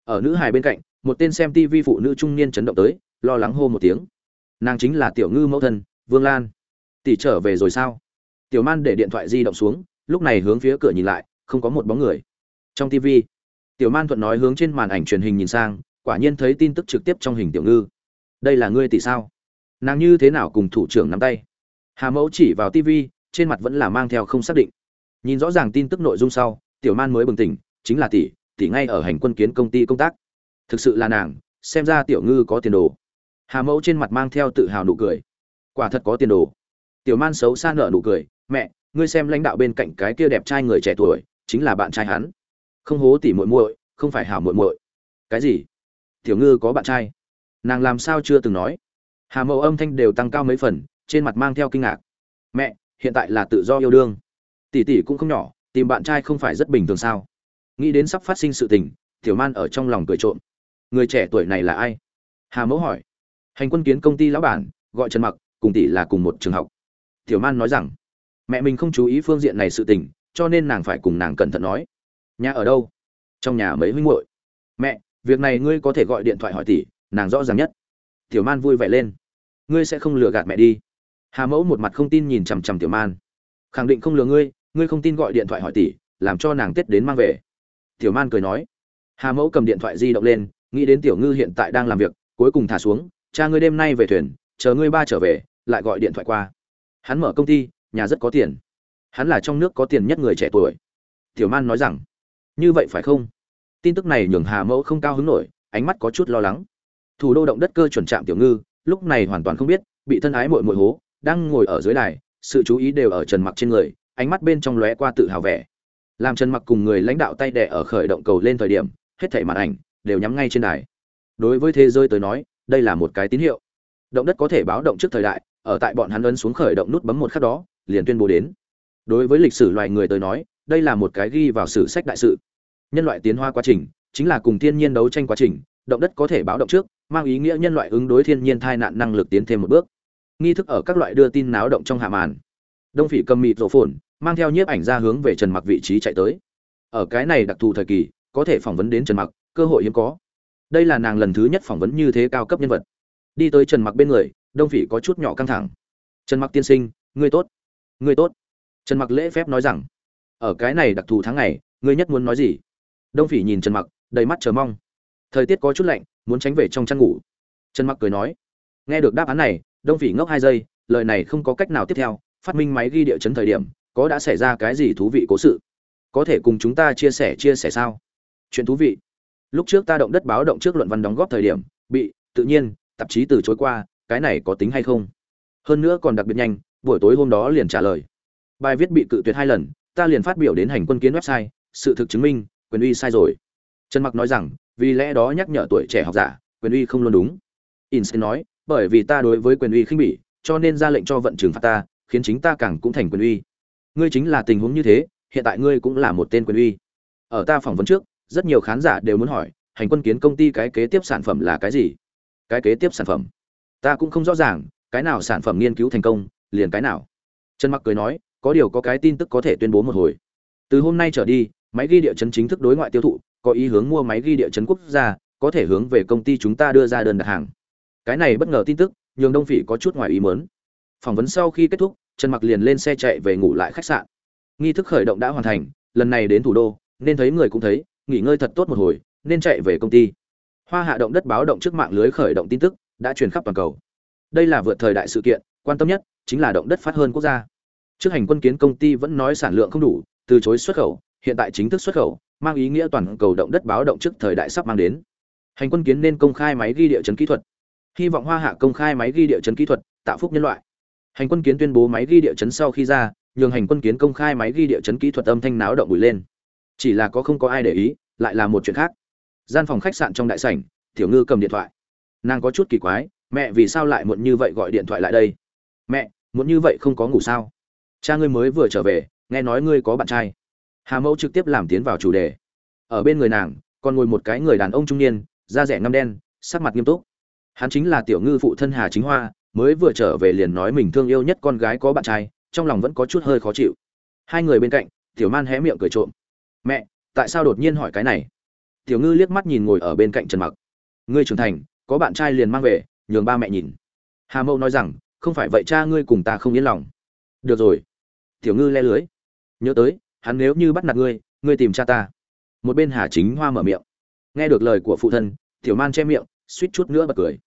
Ở nữ hài bên cạnh một tên xem tivi phụ nữ trung niên chấn động tới lo lắng hô một tiếng. Nàng chính là tiểu ngư mẫu thân vương lan tỷ trở về rồi sao? Tiểu man để điện thoại di động xuống, lúc này hướng phía cửa nhìn lại, không có một bóng người. Trong tv tiểu man thuận nói hướng trên màn ảnh truyền hình nhìn sang, quả nhiên thấy tin tức trực tiếp trong hình tiểu ngư. Đây là ngươi tỷ sao? Nàng như thế nào cùng thủ trưởng nắm tay? Hà mẫu chỉ vào tv trên mặt vẫn là mang theo không xác định. Nhìn rõ ràng tin tức nội dung sau, tiểu man mới bừng tỉnh, chính là tỷ tỷ ngay ở hành quân kiến công ty công tác. Thực sự là nàng, xem ra tiểu ngư có tiền đồ. Hà mẫu trên mặt mang theo tự hào nụ cười. Quả thật có tiền đồ tiểu man xấu xa nở nụ cười, mẹ, ngươi xem lãnh đạo bên cạnh cái kia đẹp trai người trẻ tuổi, chính là bạn trai hắn. Không hố tỉ muội muội, không phải hảo muội muội. Cái gì? Tiểu ngư có bạn trai? Nàng làm sao chưa từng nói. Hà mẫu âm thanh đều tăng cao mấy phần, trên mặt mang theo kinh ngạc. Mẹ, hiện tại là tự do yêu đương. Tỷ tỷ cũng không nhỏ, tìm bạn trai không phải rất bình thường sao? Nghĩ đến sắp phát sinh sự tình, tiểu man ở trong lòng cười trộm. Người trẻ tuổi này là ai? Hà mẫu hỏi. Hành quân kiến công ty lão bản, gọi trần mặc, cùng tỷ là cùng một trường học tiểu man nói rằng, mẹ mình không chú ý phương diện này sự tình, cho nên nàng phải cùng nàng cẩn thận nói. Nhà ở đâu? Trong nhà mấy huynh muội. Mẹ, việc này ngươi có thể gọi điện thoại hỏi tỷ, nàng rõ ràng nhất. Tiểu man vui vẻ lên. Ngươi sẽ không lừa gạt mẹ đi. Hà mẫu một mặt không tin nhìn chằm chằm tiểu man. Khẳng định không lừa ngươi ngươi không tin gọi điện thoại hỏi tỷ, làm cho nàng tết đến mang về. Tiểu man cười nói. Hà mẫu cầm điện thoại di động lên, nghĩ đến tiểu ngư hiện tại đang làm việc, cuối cùng thả xuống, cha ngươi đêm nay về thuyền, chờ ngươi ba trở về, lại gọi điện thoại qua hắn mở công ty, nhà rất có tiền. Hắn là trong nước có tiền nhất người trẻ tuổi. Tiểu man nói rằng, như vậy phải không? Tin tức này nhường hà mẫu không cao hứng nổi, ánh mắt có chút lo lắng. Thủ đô động đất cơ chuẩn trạm tiểu ngư, lúc này hoàn toàn không biết, bị thân ái mội mội hố, đang ngồi ở dưới đài, sự chú ý đều ở trần mặc trên người, ánh mắt bên trong lóe qua tự hào vẻ. Làm trần mặc cùng người lãnh đạo tay đẻ ở khởi động cầu lên thời điểm, hết thảy màn ảnh đều nhắm ngay trên đài. Đối với thế giới tới nói, đây là một cái tín hiệu. Động đất có thể báo động trước thời đại ở tại bọn hắn ấn xuống khởi động nút bấm một khắc đó, liền tuyên bố đến. Đối với lịch sử loài người tới nói, đây là một cái ghi vào sử sách đại sự. Nhân loại tiến hóa quá trình, chính là cùng thiên nhiên đấu tranh quá trình, động đất có thể báo động trước, mang ý nghĩa nhân loại ứng đối thiên nhiên tai nạn năng lực tiến thêm một bước. Nghi thức ở các loại đưa tin náo động trong hạ màn. Đông phỉ cầm mịt rổ phồn, mang theo nhiếp ảnh ra hướng về trần mặc vị trí chạy tới. Ở cái này đặc thù thời kỳ, có thể phỏng vấn đến trần mặc, cơ hội hiếm có. Đây là nàng lần thứ nhất phỏng vấn như thế cao cấp nhân vật. Đi tới trần mặc bên người đông phỉ có chút nhỏ căng thẳng. Trần mặc tiên sinh, ngươi tốt. Ngươi tốt. Trần mặc lễ phép nói rằng, ở cái này đặc thù tháng ngày, ngươi nhất muốn nói gì? Đông phỉ nhìn trần mặc, đầy mắt chờ mong. Thời tiết có chút lạnh, muốn tránh về trong chăn ngủ. Trần mặc cười nói, nghe được đáp án này, đông phỉ ngốc hai giây, lời này không có cách nào tiếp theo, phát minh máy ghi địa chấn thời điểm, có đã xảy ra cái gì thú vị cố sự? Có thể cùng chúng ta chia sẻ chia sẻ sao? Chuyện thú vị. Lúc trước ta động đất báo động trước luận văn đóng góp thời điểm, bị, tự nhiên, tạp chí từ chối qua cái này có tính hay không? Hơn nữa còn đặc biệt nhanh, buổi tối hôm đó liền trả lời. Bài viết bị cự tuyệt hai lần, ta liền phát biểu đến hành quân kiến website, sự thực chứng minh, quyền uy sai rồi. Trần mặc nói rằng, vì lẽ đó nhắc nhở tuổi trẻ học giả, quyền uy không luôn đúng. Insen nói, bởi vì ta đối với quyền uy khinh bỉ, cho nên ra lệnh cho vận trừng phạt ta, khiến chính ta càng cũng thành quyền uy. Ngươi chính là tình huống như thế, hiện tại ngươi cũng là một tên quyền uy. Ở ta phỏng vấn trước, rất nhiều khán giả đều muốn hỏi, hành quân kiến công ty cái kế tiếp sản phẩm là cái gì? Cái kế tiếp sản phẩm ta cũng không rõ ràng, cái nào sản phẩm nghiên cứu thành công, liền cái nào. Trần mặc cười nói, có điều có cái tin tức có thể tuyên bố một hồi. Từ hôm nay trở đi, máy ghi địa chấn chính thức đối ngoại tiêu thụ, có ý hướng mua máy ghi địa chấn quốc gia, có thể hướng về công ty chúng ta đưa ra đơn đặt hàng. Cái này bất ngờ tin tức, nhường đông phỉ có chút ngoài ý mớn phỏng vấn sau khi kết thúc, trần mặc liền lên xe chạy về ngủ lại khách sạn. Nghi thức khởi động đã hoàn thành, lần này đến thủ đô, nên thấy người cũng thấy, nghỉ ngơi thật tốt một hồi, nên chạy về công ty. Hoa hạ động đất báo động trước mạng lưới khởi động tin tức đã truyền khắp toàn cầu. Đây là vượt thời đại sự kiện, quan tâm nhất chính là động đất phát hơn quốc gia. Trước hành quân kiến công ty vẫn nói sản lượng không đủ, từ chối xuất khẩu, hiện tại chính thức xuất khẩu, mang ý nghĩa toàn cầu động đất báo động trước thời đại sắp mang đến. Hành quân kiến nên công khai máy ghi địa chấn kỹ thuật. Hy vọng hoa hạ công khai máy ghi địa chấn kỹ thuật, tạo phúc nhân loại. Hành quân kiến tuyên bố máy ghi địa chấn sau khi ra, nhường hành quân kiến công khai máy ghi địa chấn kỹ thuật âm thanh náo động bụi lên. Chỉ là có không có ai để ý, lại là một chuyện khác. Gian phòng khách sạn trong đại sảnh, tiểu ngư cầm điện thoại nàng có chút kỳ quái, mẹ vì sao lại muộn như vậy gọi điện thoại lại đây? Mẹ, muộn như vậy không có ngủ sao? Cha ngươi mới vừa trở về, nghe nói ngươi có bạn trai. Hà mẫu trực tiếp làm tiến vào chủ đề. Ở bên người nàng, còn ngồi một cái người đàn ông trung niên, da rẻ ngăm đen, sắc mặt nghiêm túc. Hắn chính là tiểu ngư phụ thân hà chính hoa, mới vừa trở về liền nói mình thương yêu nhất con gái có bạn trai, trong lòng vẫn có chút hơi khó chịu. Hai người bên cạnh, tiểu man hé miệng cười trộm. Mẹ, tại sao đột nhiên hỏi cái này? Tiểu ngư liếc mắt nhìn ngồi ở bên cạnh trần mặc. Ngươi trưởng thành có bạn trai liền mang về, nhường ba mẹ nhìn. Hà mẫu nói rằng, không phải vậy cha ngươi cùng ta không yên lòng. Được rồi. Tiểu ngư le lưới. Nhớ tới, hắn nếu như bắt nạt ngươi ngươi tìm cha ta. Một bên hà chính hoa mở miệng. Nghe được lời của phụ thân, tiểu man che miệng, suýt chút nữa bật cười.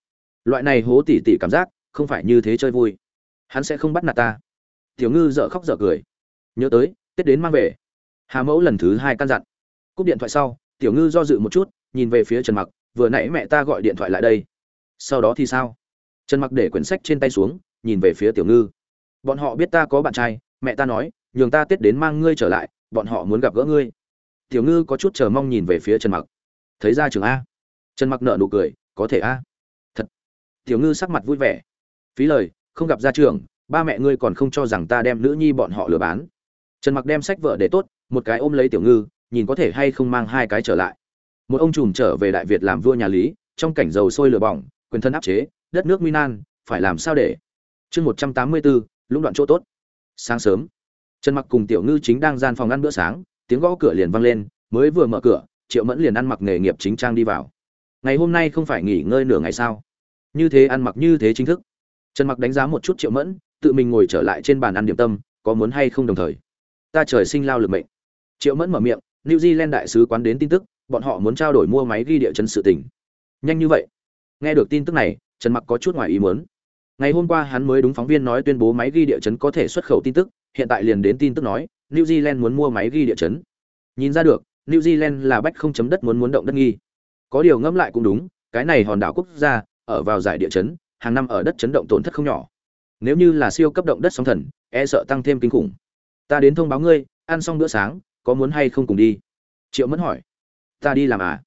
Loại này hố tỉ tỉ cảm giác, không phải như thế chơi vui. Hắn sẽ không bắt nạt ta. Tiểu ngư dợ khóc dợ cười. Nhớ tới, tết đến mang về. Hà mẫu lần thứ hai căn dặn. Cúp điện thoại sau, tiểu ngư do dự một chút, nhìn về phía trần mặc vừa nãy mẹ ta gọi điện thoại lại đây. Sau đó thì sao? Trần mặc để quyển sách trên tay xuống, nhìn về phía tiểu ngư. Bọn họ biết ta có bạn trai, mẹ ta nói, nhường ta tết đến mang ngươi trở lại, bọn họ muốn gặp gỡ ngươi. Tiểu ngư có chút chờ mong nhìn về phía trần mặc. Thấy ra trường a. Trần mặc nợ nụ cười, có thể a. Thật. Tiểu ngư sắc mặt vui vẻ. Phí lời, không gặp ra trường, ba mẹ ngươi còn không cho rằng ta đem nữ nhi bọn họ lừa bán. Trần mặc đem sách vợ để tốt, một cái ôm lấy tiểu ngư, nhìn có thể hay không mang hai cái trở lại một ông trùm trở về đại việt làm vua nhà lý, trong cảnh dầu sôi lửa bỏng, quyền thân áp chế, đất nước minan phải làm sao để? Chương một trăm tám mươi bốn lũng đoạn chỗ tốt. Sáng sớm, trần mặc cùng tiểu ngư chính đang gian phòng ăn bữa sáng, tiếng gõ cửa liền vang lên, mới vừa mở cửa, triệu mẫn liền ăn mặc nghề nghiệp chính trang đi vào. Ngày hôm nay không phải nghỉ ngơi nửa ngày sao? Như thế ăn mặc như thế chính thức. Trần mặc đánh giá một chút triệu mẫn, tự mình ngồi trở lại trên bàn ăn điểm tâm, có muốn hay không đồng thời? Ta trời sinh lao lực mệnh. Triệu mẫn mở miệng, new zealand đại sứ quán đến tin tức bọn họ muốn trao đổi mua máy ghi địa chấn sự tình. Nhanh như vậy. Nghe được tin tức này, trần mặc có chút ngoài ý muốn. Ngày hôm qua hắn mới đúng phóng viên nói tuyên bố máy ghi địa chấn có thể xuất khẩu tin tức, hiện tại liền đến tin tức nói, new zealand muốn mua máy ghi địa chấn. Nhìn ra được, new zealand là bách không chấm đất muốn muốn động đất nghi. Có điều ngẫm lại cũng đúng, cái này hòn đảo quốc gia, ở vào giải địa chấn, hàng năm ở đất chấn động tổn thất không nhỏ. Nếu như là siêu cấp động đất sóng thần e sợ tăng thêm kinh khủng. Ta đến thông báo ngươi, ăn xong bữa sáng, có muốn hay không cùng đi? Triệu mẫn hỏi ta đi làm à?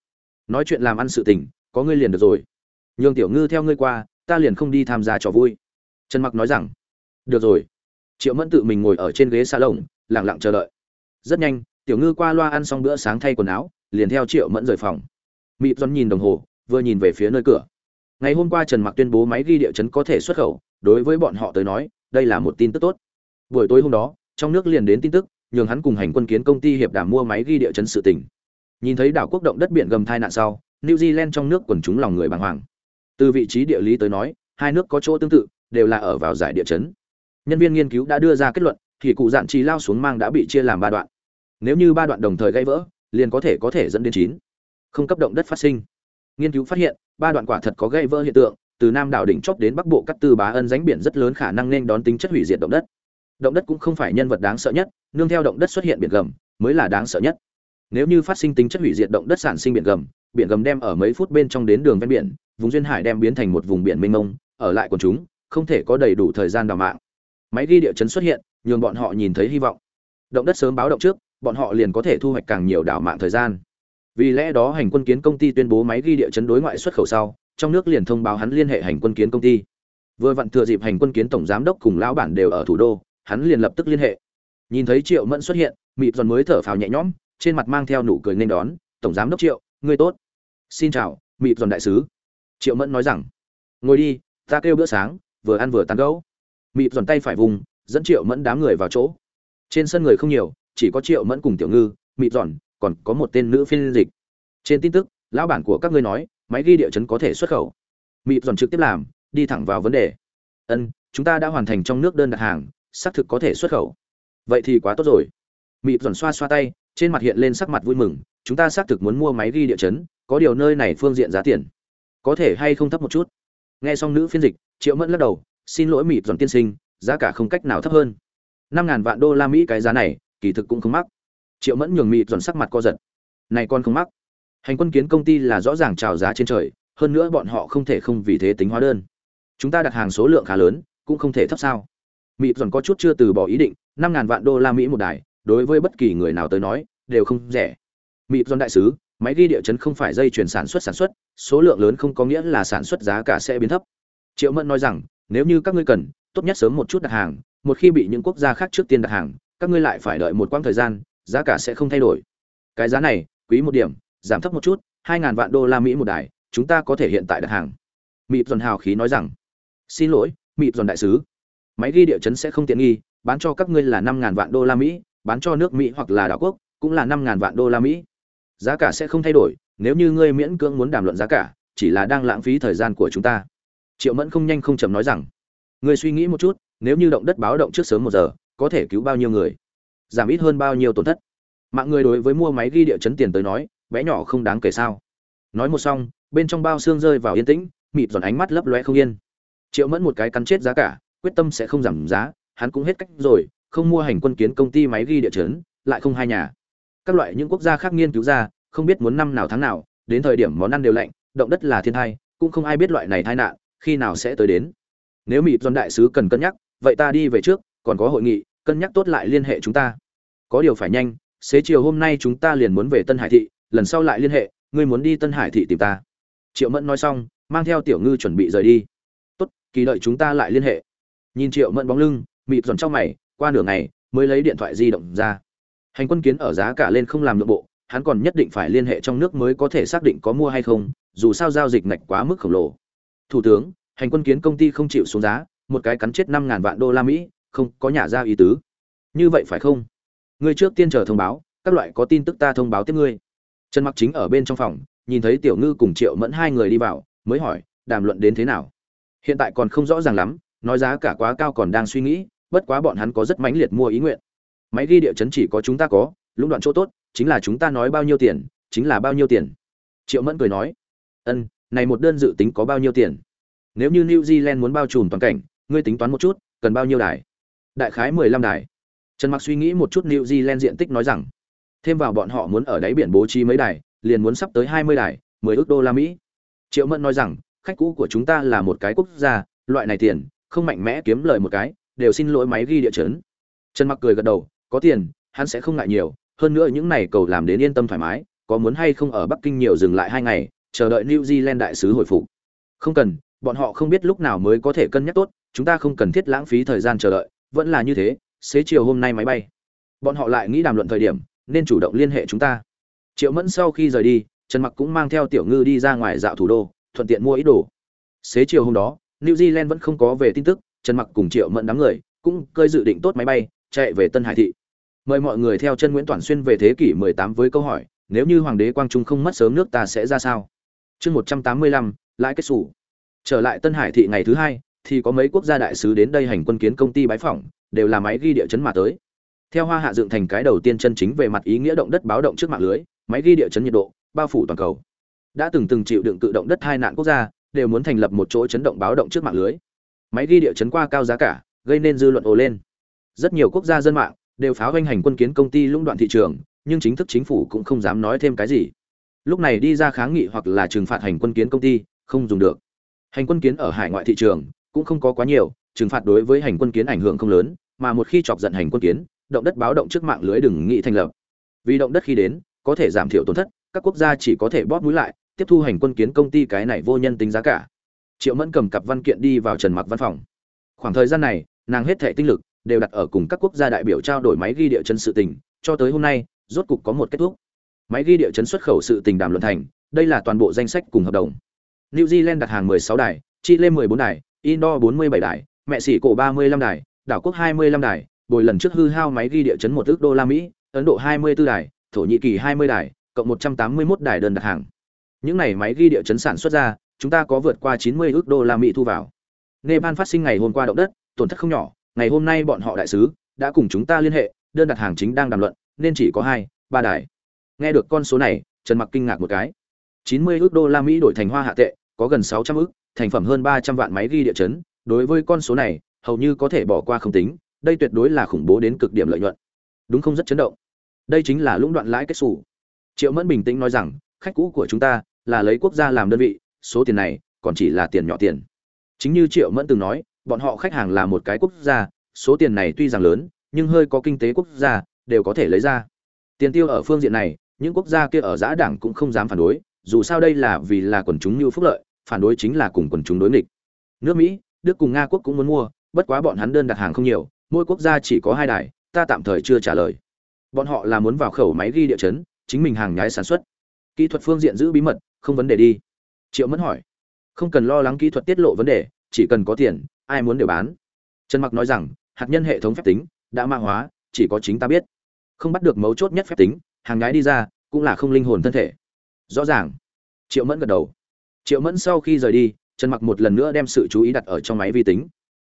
Nói chuyện làm ăn sự tình, có ngươi liền được rồi. Nhường tiểu ngư theo ngươi qua, ta liền không đi tham gia trò vui. Trần mặc nói rằng, được rồi. Triệu mẫn tự mình ngồi ở trên ghế xa lồng lẳng lặng chờ đợi. Rất nhanh, tiểu ngư qua loa ăn xong bữa sáng thay quần áo, liền theo triệu mẫn rời phòng. Mịp dón nhìn đồng hồ, vừa nhìn về phía nơi cửa. Ngày hôm qua trần mặc tuyên bố máy ghi địa chấn có thể xuất khẩu, đối với bọn họ tới nói, đây là một tin tức tốt. Buổi tối hôm đó, trong nước liền đến tin tức, nhường hắn cùng hành quân kiến công ty hiệp đàm mua máy ghi địa chấn sự tình nhìn thấy đảo quốc động đất biển gầm thai nạn sau, new zealand trong nước quần chúng lòng người bàng hoàng. Từ vị trí địa lý tới nói, hai nước có chỗ tương tự, đều là ở vào giải địa chấn. Nhân viên nghiên cứu đã đưa ra kết luận, thì cụ dạn trì lao xuống mang đã bị chia làm ba đoạn. Nếu như ba đoạn đồng thời gây vỡ, liền có thể có thể dẫn đến chín. Không cấp động đất phát sinh. Nghiên cứu phát hiện, ba đoạn quả thật có gây vỡ hiện tượng, từ nam đảo đỉnh chóp đến bắc bộ cắt tư bá ân ránh biển rất lớn khả năng nên đón tính chất hủy diệt động đất. Động đất cũng không phải nhân vật đáng sợ nhất, nương theo động đất xuất hiện biển gầm, mới là đáng sợ nhất nếu như phát sinh tính chất hủy diệt động đất sản sinh biển gầm biển gầm đem ở mấy phút bên trong đến đường ven biển, vùng duyên hải đem biến thành một vùng biển mênh mông, ở lại quần chúng, không thể có đầy đủ thời gian đào mạng. Máy ghi địa chấn xuất hiện, nhường bọn họ nhìn thấy hy vọng. Động đất sớm báo động trước, bọn họ liền có thể thu hoạch càng nhiều đảo mạng thời gian. Vì lẽ đó hành quân kiến công ty tuyên bố máy ghi địa chấn đối ngoại xuất khẩu sau, trong nước liền thông báo hắn liên hệ hành quân kiến công ty. Vừa vặn thừa dịp hành quân kiến tổng giám đốc cùng lão bản đều ở thủ đô, hắn liền lập tức liên hệ. Nhìn thấy triệu mẫn xuất hiện, mịt giòn mới thở phào nhẹ nhõm trên mặt mang theo nụ cười nên đón, tổng giám đốc triệu, ngươi tốt. Xin chào mịp giòn đại sứ. Triệu mẫn nói rằng, ngồi đi, ta kêu bữa sáng, vừa ăn vừa tán gẫu. Mịp giòn tay phải vùng, dẫn triệu mẫn đám người vào chỗ. Trên sân người không nhiều, chỉ có triệu mẫn cùng tiểu ngư mịp giòn, còn có một tên nữ phiên dịch. Trên tin tức, lão bản của các ngươi nói, máy ghi địa chấn có thể xuất khẩu. Mịp giòn trực tiếp làm, đi thẳng vào vấn đề. Ân, chúng ta đã hoàn thành trong nước đơn đặt hàng, xác thực có thể xuất khẩu. Vậy thì quá tốt rồi. Mịp giòn xoa xoa tay trên mặt hiện lên sắc mặt vui mừng, chúng ta xác thực muốn mua máy ghi địa chấn, có điều nơi này phương diện giá tiền có thể hay không thấp một chút? Nghe xong nữ phiên dịch, triệu mẫn lắc đầu, xin lỗi mịt dọn tiên sinh, giá cả không cách nào thấp hơn. năm ngàn vạn đô la mỹ cái giá này, kỳ thực cũng không mắc. Triệu mẫn nhường mịt dọn sắc mặt co giật. Này con không mắc. Hành quân kiến công ty là rõ ràng trào giá trên trời, hơn nữa bọn họ không thể không vì thế tính hóa đơn. Chúng ta đặt hàng số lượng khá lớn, cũng không thể thấp sao. Mịt dọn có chút chưa từ bỏ ý định, năm ngàn vạn đô la mỹ một đài đối với bất kỳ người nào tới nói, đều không rẻ. Mịp giòn đại sứ, máy ghi địa chấn không phải dây chuyển sản xuất sản xuất, số lượng lớn không có nghĩa là sản xuất giá cả sẽ biến thấp. Triệu mẫn nói rằng, nếu như các ngươi cần, tốt nhất sớm một chút đặt hàng, một khi bị những quốc gia khác trước tiên đặt hàng, các ngươi lại phải đợi một quãng thời gian, giá cả sẽ không thay đổi. Cái giá này, quý một điểm, giảm thấp một chút, hai ngàn vạn đô la mỹ một đài, chúng ta có thể hiện tại đặt hàng. Mịp dồn hào khí nói rằng, xin lỗi mịp dồn đại sứ, máy ghi địa chấn sẽ không tiện nghi, bán cho các ngươi là năm ngàn vạn đô la mỹ bán cho nước mỹ hoặc là đảo quốc, cũng là năm ngàn vạn đô la mỹ. Giá cả sẽ không thay đổi, nếu như ngươi miễn cưỡng muốn đàm luận giá cả, chỉ là đang lãng phí thời gian của chúng ta. Triệu mẫn không nhanh không chậm nói rằng, ngươi suy nghĩ một chút, nếu như động đất báo động trước sớm một giờ, có thể cứu bao nhiêu người? Giảm ít hơn bao nhiêu tổn thất? Mạng người đối với mua máy ghi địa chấn tiền tới nói, bé nhỏ không đáng kể sao? Nói một xong, bên trong bao xương rơi vào yên tĩnh, mịt giòn ánh mắt lấp lóe không yên. Triệu mẫn một cái cắn chết giá cả, quyết tâm sẽ không giảm giá, hắn cũng hết cách rồi không mua hành quân kiến công ty máy ghi địa chấn, lại không hai nhà. Các loại những quốc gia khác nghiên cứu ra, không biết muốn năm nào tháng nào, đến thời điểm món ăn đều lạnh, động đất là thiên tai, cũng không ai biết loại này tai nạn, khi nào sẽ tới đến. Nếu mịt giòn đại sứ cần cân nhắc, vậy ta đi về trước, còn có hội nghị, cân nhắc tốt lại liên hệ chúng ta. Có điều phải nhanh, xế chiều hôm nay chúng ta liền muốn về tân hải thị, lần sau lại liên hệ, ngươi muốn đi tân hải thị tìm ta. Triệu mẫn nói xong, mang theo tiểu ngư chuẩn bị rời đi. Tốt, kỳ đợi chúng ta lại liên hệ. Nhìn triệu mẫn bóng lưng mịt giòn trong mày qua nửa ngày mới lấy điện thoại di động ra. Hành quân kiến ở giá cả lên không làm nội bộ, hắn còn nhất định phải liên hệ trong nước mới có thể xác định có mua hay không, dù sao giao dịch ngạch quá mức khổng lồ. Thủ tướng, hành quân kiến công ty không chịu xuống giá, một cái cắn chết năm ngàn vạn đô la mỹ, không có nhà ra ý tứ. Như vậy phải không? Ngươi trước tiên chờ thông báo, các loại có tin tức ta thông báo tiếp ngươi. Trần mặc chính ở bên trong phòng, nhìn thấy tiểu ngư cùng triệu mẫn hai người đi vào, mới hỏi, đàm luận đến thế nào? Hiện tại còn không rõ ràng lắm, nói giá cả quá cao còn đang suy nghĩ bất quá bọn hắn có rất mãnh liệt mua ý nguyện. Máy ghi địa chấn chỉ có chúng ta có, lũng đoạn chỗ tốt, chính là chúng ta nói bao nhiêu tiền, chính là bao nhiêu tiền. Triệu mẫn cười nói, ân, này một đơn dự tính có bao nhiêu tiền? Nếu như new zealand muốn bao trùm toàn cảnh, ngươi tính toán một chút, cần bao nhiêu đài? Đại khái mười lăm đài. Trần mặc suy nghĩ một chút new zealand diện tích nói rằng, thêm vào bọn họ muốn ở đáy biển bố trí mấy đài, liền muốn sắp tới hai mươi đài, mười ước đô la mỹ. Triệu mẫn nói rằng, khách cũ của chúng ta là một cái quốc gia, loại này tiền, không mạnh mẽ kiếm lời một cái đều xin lỗi máy ghi địa chấn. Trần mặc cười gật đầu, có tiền, hắn sẽ không ngại nhiều, hơn nữa những này cầu làm đến yên tâm thoải mái, có muốn hay không ở bắc kinh nhiều dừng lại hai ngày, chờ đợi new zealand đại sứ hồi phục. Không cần, bọn họ không biết lúc nào mới có thể cân nhắc tốt, chúng ta không cần thiết lãng phí thời gian chờ đợi, vẫn là như thế, xế chiều hôm nay máy bay. Bọn họ lại nghĩ đàm luận thời điểm, nên chủ động liên hệ chúng ta. Triệu mẫn sau khi rời đi, trần mặc cũng mang theo tiểu ngư đi ra ngoài dạo thủ đô, thuận tiện mua ít đồ. Xế chiều hôm đó, new zealand vẫn không có về tin tức trần mặc cùng triệu mẫn đám người cũng cơi dự định tốt máy bay chạy về tân hải thị. Mời mọi người theo chân nguyễn toàn xuyên về thế kỷ 18 với câu hỏi nếu như hoàng đế quang trung không mất sớm nước ta sẽ ra sao? Chương 185, lãi kết sủ trở lại tân hải thị ngày thứ hai thì có mấy quốc gia đại sứ đến đây hành quân kiến công ty bái phỏng đều là máy ghi địa chấn mà tới. Theo hoa hạ dựng thành cái đầu tiên chân chính về mặt ý nghĩa động đất báo động trước mạng lưới máy ghi địa chấn nhiệt độ bao phủ toàn cầu. Đã từng từng chịu đựng cự động đất hai nạn quốc gia đều muốn thành lập một chỗ chấn động báo động trước mạng lưới máy ghi địa chấn qua cao giá cả, gây nên dư luận ồ lên. Rất nhiều quốc gia dân mạng đều pháo hoành hành quân kiến công ty lũng đoạn thị trường, nhưng chính thức chính phủ cũng không dám nói thêm cái gì. Lúc này đi ra kháng nghị hoặc là trừng phạt hành quân kiến công ty, không dùng được. Hành quân kiến ở hải ngoại thị trường cũng không có quá nhiều, trừng phạt đối với hành quân kiến ảnh hưởng không lớn, mà một khi chọc giận hành quân kiến, động đất báo động trước mạng lưới đừng nghị thành lập. Vì động đất khi đến, có thể giảm thiểu tổn thất, các quốc gia chỉ có thể bóp mũi lại, tiếp thu hành quân kiến công ty cái này vô nhân tính giá cả triệu mẫn cầm cặp văn kiện đi vào trần mặc văn phòng. Khoảng thời gian này, nàng hết thệ tinh lực đều đặt ở cùng các quốc gia đại biểu trao đổi máy ghi địa chân sự tình, cho tới hôm nay, rốt cục có một kết thúc. Máy ghi địa chấn xuất khẩu sự tình đàm luận thành, đây là toàn bộ danh sách cùng hợp đồng. New zealand đặt hàng 16 đài, chile 14 đài, indo 47 đài mẹ xỉ cổ 35 đài, đảo quốc 25 đài, bồi lần trước hư hao máy ghi địa chấn một ước đô la mỹ, ấn độ 24 đài, thổ nhĩ kỳ 20 đài, cộng 181 đài đơn đặt hàng. Những này máy ghi địa chấn sản xuất ra chúng ta có vượt qua 90 ước đô la mỹ thu vào. Nepal phát sinh ngày hôm qua động đất tổn thất không nhỏ ngày hôm nay bọn họ đại sứ đã cùng chúng ta liên hệ đơn đặt hàng chính đang đàm luận nên chỉ có hai ba đài. Nghe được con số này trần mặc kinh ngạc một cái. chín mươi ước đô la mỹ đổi thành hoa hạ tệ có gần 600 ức, thành phẩm hơn ba trăm vạn máy ghi địa chấn. Đối với con số này hầu như có thể bỏ qua không tính đây tuyệt đối là khủng bố đến cực điểm lợi nhuận. Đúng không? Rất chấn động. Đây chính là lũng đoạn lãi kết sủ. triệu mẫn bình tĩnh nói rằng khách cũ của chúng ta là lấy quốc gia làm đơn vị số tiền này, còn chỉ là tiền nhỏ tiền. Chính như triệu mẫn từng nói, bọn họ khách hàng là một cái quốc gia, số tiền này tuy rằng lớn, nhưng hơi có kinh tế quốc gia, đều có thể lấy ra. Tiền tiêu ở phương diện này, những quốc gia kia ở giã đảng cũng không dám phản đối, dù sao đây là vì là quần chúng như phúc lợi, phản đối chính là cùng quần chúng đối nghịch. Nước mỹ, đức cùng nga quốc cũng muốn mua, bất quá bọn hắn đơn đặt hàng không nhiều, mỗi quốc gia chỉ có hai đài, ta tạm thời chưa trả lời. Bọn họ là muốn vào khẩu máy ghi địa chấn, chính mình hàng nhái sản xuất. Kỹ thuật phương diện giữ bí mật, không vấn đề đi triệu mẫn hỏi. Không cần lo lắng kỹ thuật tiết lộ vấn đề, chỉ cần có tiền, ai muốn đều bán. Trần mặc nói rằng, hạt nhân hệ thống phép tính, đã mã hóa, chỉ có chính ta biết. Không bắt được mấu chốt nhất phép tính, hàng nhái đi ra, cũng là không linh hồn thân thể. Rõ ràng. Triệu mẫn gật đầu. Triệu mẫn sau khi rời đi, trần mặc một lần nữa đem sự chú ý đặt ở trong máy vi tính.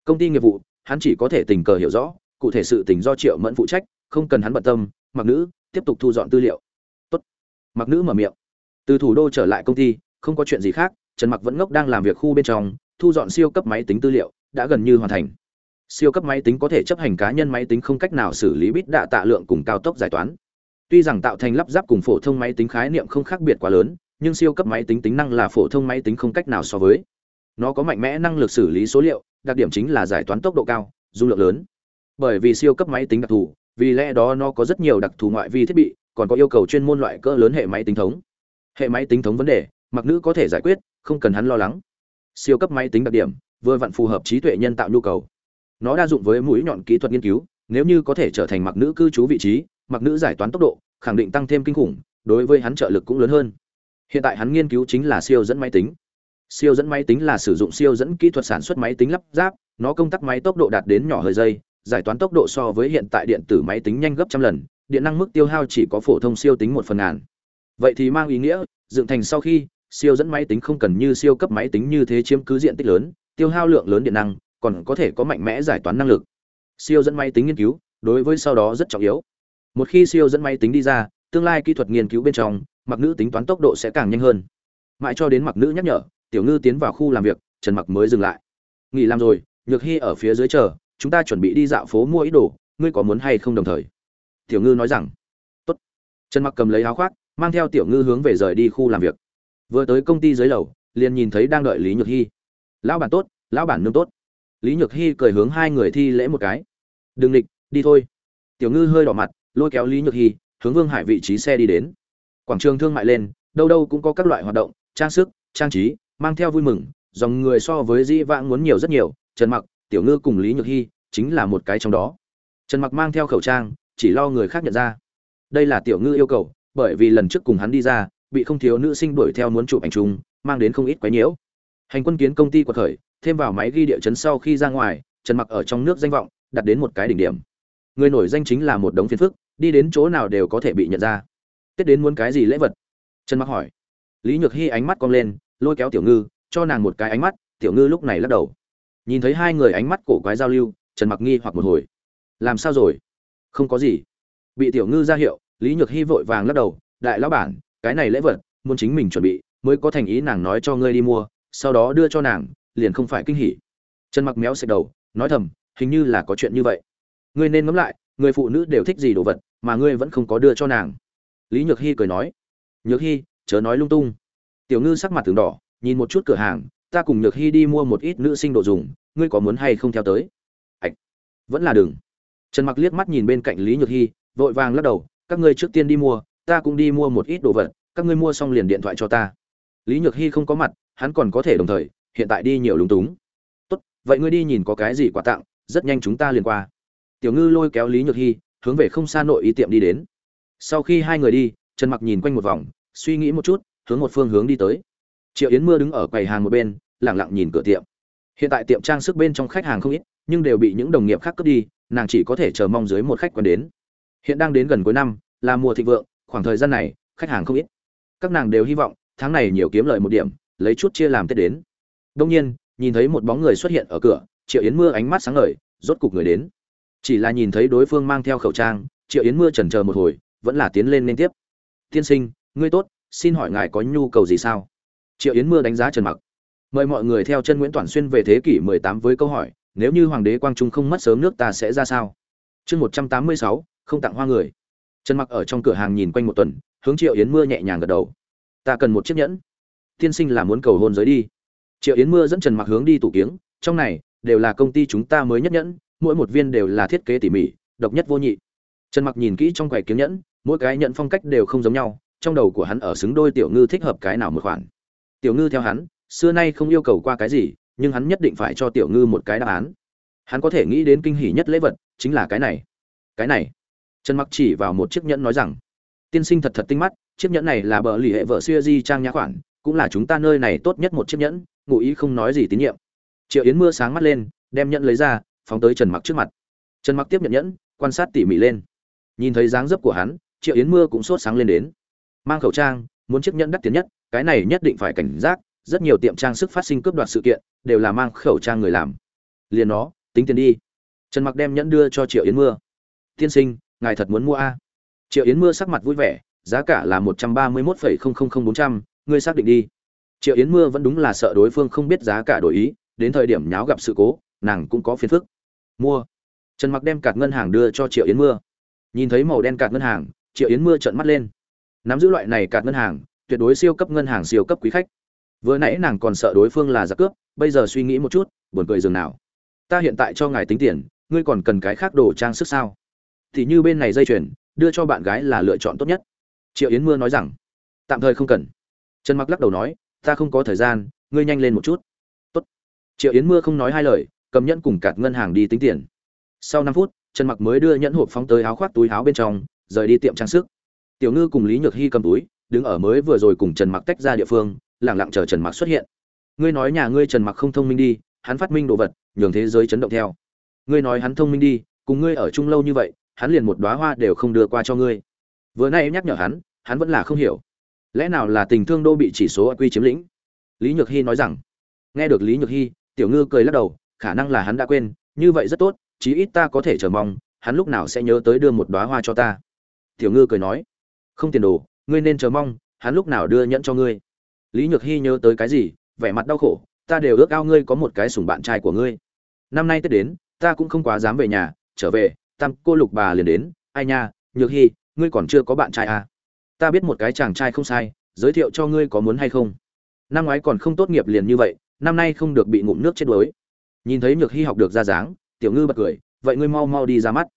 Công ty nghiệp vụ, hắn chỉ có thể tình cờ hiểu rõ, cụ thể sự tình do triệu mẫn phụ trách, không cần hắn bận tâm, mặc nữ tiếp tục thu dọn tư liệu. Tốt. mặc nữ mở miệng. Từ thủ đô trở lại công ty không có chuyện gì khác, trần mặc vẫn ngốc đang làm việc khu bên trong, thu dọn siêu cấp máy tính tư liệu, đã gần như hoàn thành. Siêu cấp máy tính có thể chấp hành cá nhân máy tính không cách nào xử lý bit đạ tạ lượng cùng cao tốc giải toán. Tuy rằng tạo thành lắp ráp cùng phổ thông máy tính khái niệm không khác biệt quá lớn, nhưng siêu cấp máy tính tính năng là phổ thông máy tính không cách nào so với. Nó có mạnh mẽ năng lực xử lý số liệu, đặc điểm chính là giải toán tốc độ cao, dung lượng lớn. Bởi vì siêu cấp máy tính đặc thù, vì lẽ đó nó có rất nhiều đặc thù ngoại vi thiết bị, còn có yêu cầu chuyên môn loại cỡ lớn hệ máy tính thống. Hệ máy tính thống vấn đề mặc nữ có thể giải quyết, không cần hắn lo lắng. Siêu cấp máy tính đặc điểm, vừa vặn phù hợp trí tuệ nhân tạo nhu cầu. Nó đa dụng với mũi nhọn kỹ thuật nghiên cứu, nếu như có thể trở thành mặc nữ cư trú vị trí, mặc nữ giải toán tốc độ, khẳng định tăng thêm kinh khủng, đối với hắn trợ lực cũng lớn hơn. Hiện tại hắn nghiên cứu chính là siêu dẫn máy tính. Siêu dẫn máy tính là sử dụng siêu dẫn kỹ thuật sản xuất máy tính lắp ráp, nó công tắc máy tốc độ đạt đến nhỏ hơi dây, giải toán tốc độ so với hiện tại điện tử máy tính nhanh gấp trăm lần, điện năng mức tiêu hao chỉ có phổ thông siêu tính một phần ngàn. Vậy thì mang ý nghĩa, dựng thành sau khi siêu dẫn máy tính không cần như siêu cấp máy tính như thế chiếm cứ diện tích lớn, tiêu hao lượng lớn điện năng, còn có thể có mạnh mẽ giải toán năng lực. Siêu dẫn máy tính nghiên cứu, đối với sau đó rất trọng yếu. Một khi siêu dẫn máy tính đi ra, tương lai kỹ thuật nghiên cứu bên trong, mặc nữ tính toán tốc độ sẽ càng nhanh hơn. Mãi cho đến mặc nữ nhắc nhở, tiểu ngư tiến vào khu làm việc, trần mặc mới dừng lại. Nghỉ làm rồi, nhược hy ở phía dưới chờ, chúng ta chuẩn bị đi dạo phố mua ít đồ, ngươi có muốn hay không đồng thời? Tiểu ngư nói rằng, tốt. Trần mặc cầm lấy áo khoác, mang theo tiểu ngư hướng về rời đi khu làm việc vừa tới công ty dưới lầu, liền nhìn thấy đang đợi lý nhược hy lão bản tốt, lão bản nương tốt. Lý nhược hy cười hướng hai người thi lễ một cái. Đừng địch, đi thôi. Tiểu ngư hơi đỏ mặt, lôi kéo lý nhược hy hướng vương hải vị trí xe đi đến. Quảng trường thương mại lên, đâu đâu cũng có các loại hoạt động, trang sức, trang trí, mang theo vui mừng, dòng người so với di vãng muốn nhiều rất nhiều. Trần mặc, tiểu ngư cùng lý nhược hy chính là một cái trong đó. Trần mặc mang theo khẩu trang, chỉ lo người khác nhận ra. Đây là tiểu ngư yêu cầu, bởi vì lần trước cùng hắn đi ra bị không thiếu nữ sinh đuổi theo muốn chụp ảnh chung, mang đến không ít quái nhiễu. Hành quân kiến công ty của khởi, thêm vào máy ghi địa chấn sau khi ra ngoài, trần mặc ở trong nước danh vọng đặt đến một cái đỉnh điểm. Người nổi danh chính là một đống phiền phức, đi đến chỗ nào đều có thể bị nhận ra. Tết đến muốn cái gì lễ vật? Trần mặc hỏi. Lý nhược hy ánh mắt cong lên, lôi kéo tiểu ngư, cho nàng một cái ánh mắt, tiểu ngư lúc này lắc đầu. Nhìn thấy hai người ánh mắt cổ quái giao lưu, trần mặc nghi hoặc một hồi. Làm sao rồi? Không có gì. Bị tiểu ngư ra hiệu, lý nhược hy vội vàng lắc đầu, đại lão bản cái này lễ vật, muốn chính mình chuẩn bị, mới có thành ý nàng nói cho ngươi đi mua, sau đó đưa cho nàng, liền không phải kinh hỉ. Trần mặc méo xẹt đầu, nói thầm, hình như là có chuyện như vậy. Ngươi nên ngẫm lại, người phụ nữ đều thích gì đồ vật, mà ngươi vẫn không có đưa cho nàng. Lý nhược hy cười nói. Nhược hy chớ nói lung tung. Tiểu ngư sắc mặt tường đỏ, nhìn một chút cửa hàng, ta cùng nhược hy đi mua một ít nữ sinh đồ dùng, ngươi có muốn hay không theo tới? Ạch vẫn là đừng. Trần mặc liếc mắt nhìn bên cạnh lý nhược hy vội vàng lắc đầu, các ngươi trước tiên đi mua ta cũng đi mua một ít đồ vật, các ngươi mua xong liền điện thoại cho ta. Lý nhược hy không có mặt, hắn còn có thể đồng thời, hiện tại đi nhiều lúng túng. Tốt, vậy ngươi đi nhìn có cái gì quà tặng, rất nhanh chúng ta liền qua. Tiểu ngư lôi kéo lý nhược hy hướng về không xa nội y tiệm đi đến. Sau khi hai người đi, trần mặc nhìn quanh một vòng, suy nghĩ một chút, hướng một phương hướng đi tới. Triệu yến mưa đứng ở quầy hàng một bên lẳng lặng nhìn cửa tiệm. Hiện tại tiệm trang sức bên trong khách hàng không ít, nhưng đều bị những đồng nghiệp khác cướp đi, nàng chỉ có thể chờ mong dưới một khách quen đến. Hiện đang đến gần cuối năm, là mùa thịnh vượng khoảng thời gian này khách hàng không ít. Các nàng đều hy vọng tháng này nhiều kiếm lợi một điểm lấy chút chia làm tết đến. Đông nhiên nhìn thấy một bóng người xuất hiện ở cửa triệu yến mưa ánh mắt sáng ngời rốt cục người đến. Chỉ là nhìn thấy đối phương mang theo khẩu trang triệu yến mưa chần chờ một hồi vẫn là tiến lên liên tiếp. Tiên sinh ngươi tốt xin hỏi ngài có nhu cầu gì sao? Triệu yến mưa đánh giá trần mặc. Mời mọi người theo chân nguyễn toàn xuyên về thế kỷ 18 với câu hỏi nếu như hoàng đế quang trung không mất sớm nước ta sẽ ra sao? Chương 186, không tặng hoa người trần mặc ở trong cửa hàng nhìn quanh một tuần, hướng triệu yến mưa nhẹ nhàng gật đầu. Ta cần một chiếc nhẫn. Tiên sinh là muốn cầu hôn giới đi. Triệu yến mưa dẫn trần mặc hướng đi tủ kiếng, trong này đều là công ty chúng ta mới nhất nhẫn, mỗi một viên đều là thiết kế tỉ mỉ, độc nhất vô nhị. Trần mặc nhìn kỹ trong quầy kiếng nhẫn, mỗi cái nhẫn phong cách đều không giống nhau, trong đầu của hắn ở xứng đôi tiểu ngư thích hợp cái nào một khoản. Tiểu ngư theo hắn, xưa nay không yêu cầu qua cái gì, nhưng hắn nhất định phải cho tiểu ngư một cái đáp án. Hắn có thể nghĩ đến kinh hỉ nhất lễ vật chính là cái này. Cái này trần mặc chỉ vào một chiếc nhẫn nói rằng, tiên sinh thật thật tinh mắt, chiếc nhẫn này là bờ lì hệ vợ xuya di trang nhã khoản, cũng là chúng ta nơi này tốt nhất một chiếc nhẫn, ngụ ý không nói gì tín nhiệm. Triệu yến mưa sáng mắt lên, đem nhẫn lấy ra, phóng tới trần mặc trước mặt. Trần mặc tiếp nhận nhẫn, quan sát tỉ mỉ lên. Nhìn thấy dáng dấp của hắn, triệu yến mưa cũng sốt sáng lên đến. Mang khẩu trang, muốn chiếc nhẫn đắt tiền nhất, cái này nhất định phải cảnh giác, rất nhiều tiệm trang sức phát sinh cướp đoạt sự kiện, đều là mang khẩu trang người làm. Liền nó, tính tiền đi. Trần mặc đem nhẫn đưa cho triệu yến mưa. Tiên sinh ngài thật muốn mua a? Triệu yến mưa sắc mặt vui vẻ, giá cả là một trăm ba mươi một bốn trăm, ngươi xác định đi. Triệu yến mưa vẫn đúng là sợ đối phương không biết giá cả đổi ý, đến thời điểm nháo gặp sự cố, nàng cũng có phiền phức. Mua. Trần mặc đem cạt ngân hàng đưa cho triệu yến mưa. Nhìn thấy màu đen cạt ngân hàng, triệu yến mưa trợn mắt lên. Nắm giữ loại này cạt ngân hàng, tuyệt đối siêu cấp ngân hàng siêu cấp quý khách. Vừa nãy nàng còn sợ đối phương là giặc cướp, bây giờ suy nghĩ một chút, buồn cười dường nào. Ta hiện tại cho ngài tính tiền, ngươi còn cần cái khác đồ trang sức sao? Thì như bên này dây chuyền, đưa cho bạn gái là lựa chọn tốt nhất. Triệu yến mưa nói rằng. Tạm thời không cần. Trần mặc lắc đầu nói, ta không có thời gian, ngươi nhanh lên một chút. Tốt. Triệu yến mưa không nói hai lời, cầm nhẫn cùng cạt ngân hàng đi tính tiền. Sau năm phút, trần mặc mới đưa nhẫn hộp phóng tới áo khoác túi áo bên trong, rời đi tiệm trang sức. Tiểu ngư cùng lý nhược hy cầm túi, đứng ở mới vừa rồi cùng trần mặc tách ra địa phương lẳng lặng chờ trần mặc xuất hiện. Ngươi nói nhà ngươi trần mặc không thông minh đi, hắn phát minh đồ vật, nhường thế giới chấn động theo. Ngươi nói hắn thông minh đi, cùng ngươi ở chung lâu như vậy hắn liền một đóa hoa đều không đưa qua cho ngươi. Vừa nay em nhắc nhở hắn hắn vẫn là không hiểu. Lẽ nào là tình thương đô bị chỉ số quy chiếm lĩnh? Lý nhược hy nói rằng. Nghe được lý nhược hy tiểu ngư cười lắc đầu, khả năng là hắn đã quên, như vậy rất tốt, chí ít ta có thể chờ mong, hắn lúc nào sẽ nhớ tới đưa một đóa hoa cho ta. Tiểu ngư cười nói. Không tiền đồ, ngươi nên chờ mong, hắn lúc nào đưa nhẫn cho ngươi. Lý nhược hy nhớ tới cái gì, vẻ mặt đau khổ, ta đều ước ao ngươi có một cái sủng bạn trai của ngươi. Năm nay tết đến, ta cũng không quá dám về nhà, trở về tam, cô lục bà liền đến, ai nha, nhược hy ngươi còn chưa có bạn trai à? Ta biết một cái chàng trai không sai, giới thiệu cho ngươi có muốn hay không? Năm ngoái còn không tốt nghiệp liền như vậy, năm nay không được bị ngụm nước chết đuối. Nhìn thấy nhược hy học được ra dáng, tiểu ngư bật cười, vậy ngươi mau mau đi ra mắt.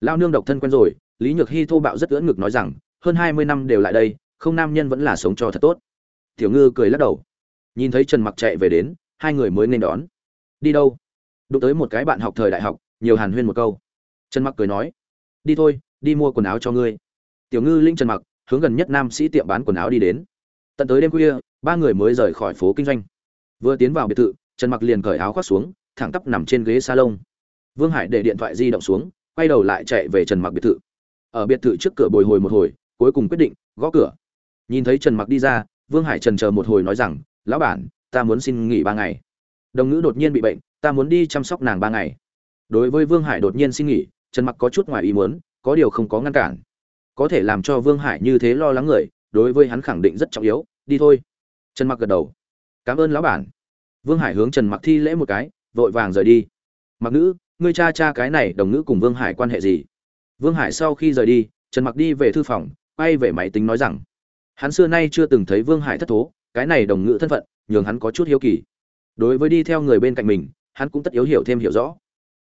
Lao nương độc thân quen rồi, lý nhược hy thô bạo rất ưỡn ngực nói rằng, hơn hai mươi năm đều lại đây, không nam nhân vẫn là sống cho thật tốt. Tiểu ngư cười lắc đầu. Nhìn thấy trần mặc chạy về đến, hai người mới nên đón. Đi đâu? Đụng tới một cái bạn học thời đại học, nhiều hàn huyên một câu trần mặc cười nói, đi thôi, đi mua quần áo cho ngươi. Tiểu ngư linh trần mặc hướng gần nhất nam sĩ tiệm bán quần áo đi đến. Tận tới đêm khuya, ba người mới rời khỏi phố kinh doanh. Vừa tiến vào biệt thự, trần mặc liền cởi áo khoác xuống, thẳng tắp nằm trên ghế salon. Vương hải để điện thoại di động xuống, quay đầu lại chạy về trần mặc biệt thự. Ở biệt thự trước cửa bồi hồi một hồi, cuối cùng quyết định, gõ cửa. Nhìn thấy trần mặc đi ra, vương hải trần chờ một hồi nói rằng, lão bản, ta muốn xin nghỉ ba ngày. Đồng ngữ đột nhiên bị bệnh, ta muốn đi chăm sóc nàng ba ngày. Đối với vương hải đột nhiên xin nghỉ trần mặc có chút ngoài ý muốn, có điều không có ngăn cản. Có thể làm cho vương hải như thế lo lắng người, đối với hắn khẳng định rất trọng yếu, đi thôi. Trần mặc gật đầu. Cảm ơn lão bản. Vương hải hướng trần mặc thi lễ một cái, vội vàng rời đi. Mặc nữ, ngươi cha cha cái này đồng ngữ cùng vương hải quan hệ gì? Vương hải sau khi rời đi, trần mặc đi về thư phòng, quay về máy tính nói rằng, hắn xưa nay chưa từng thấy vương hải thất thố, cái này đồng ngữ thân phận, nhường hắn có chút hiếu kỳ. Đối với đi theo người bên cạnh mình, hắn cũng tất yếu hiểu thêm hiểu rõ.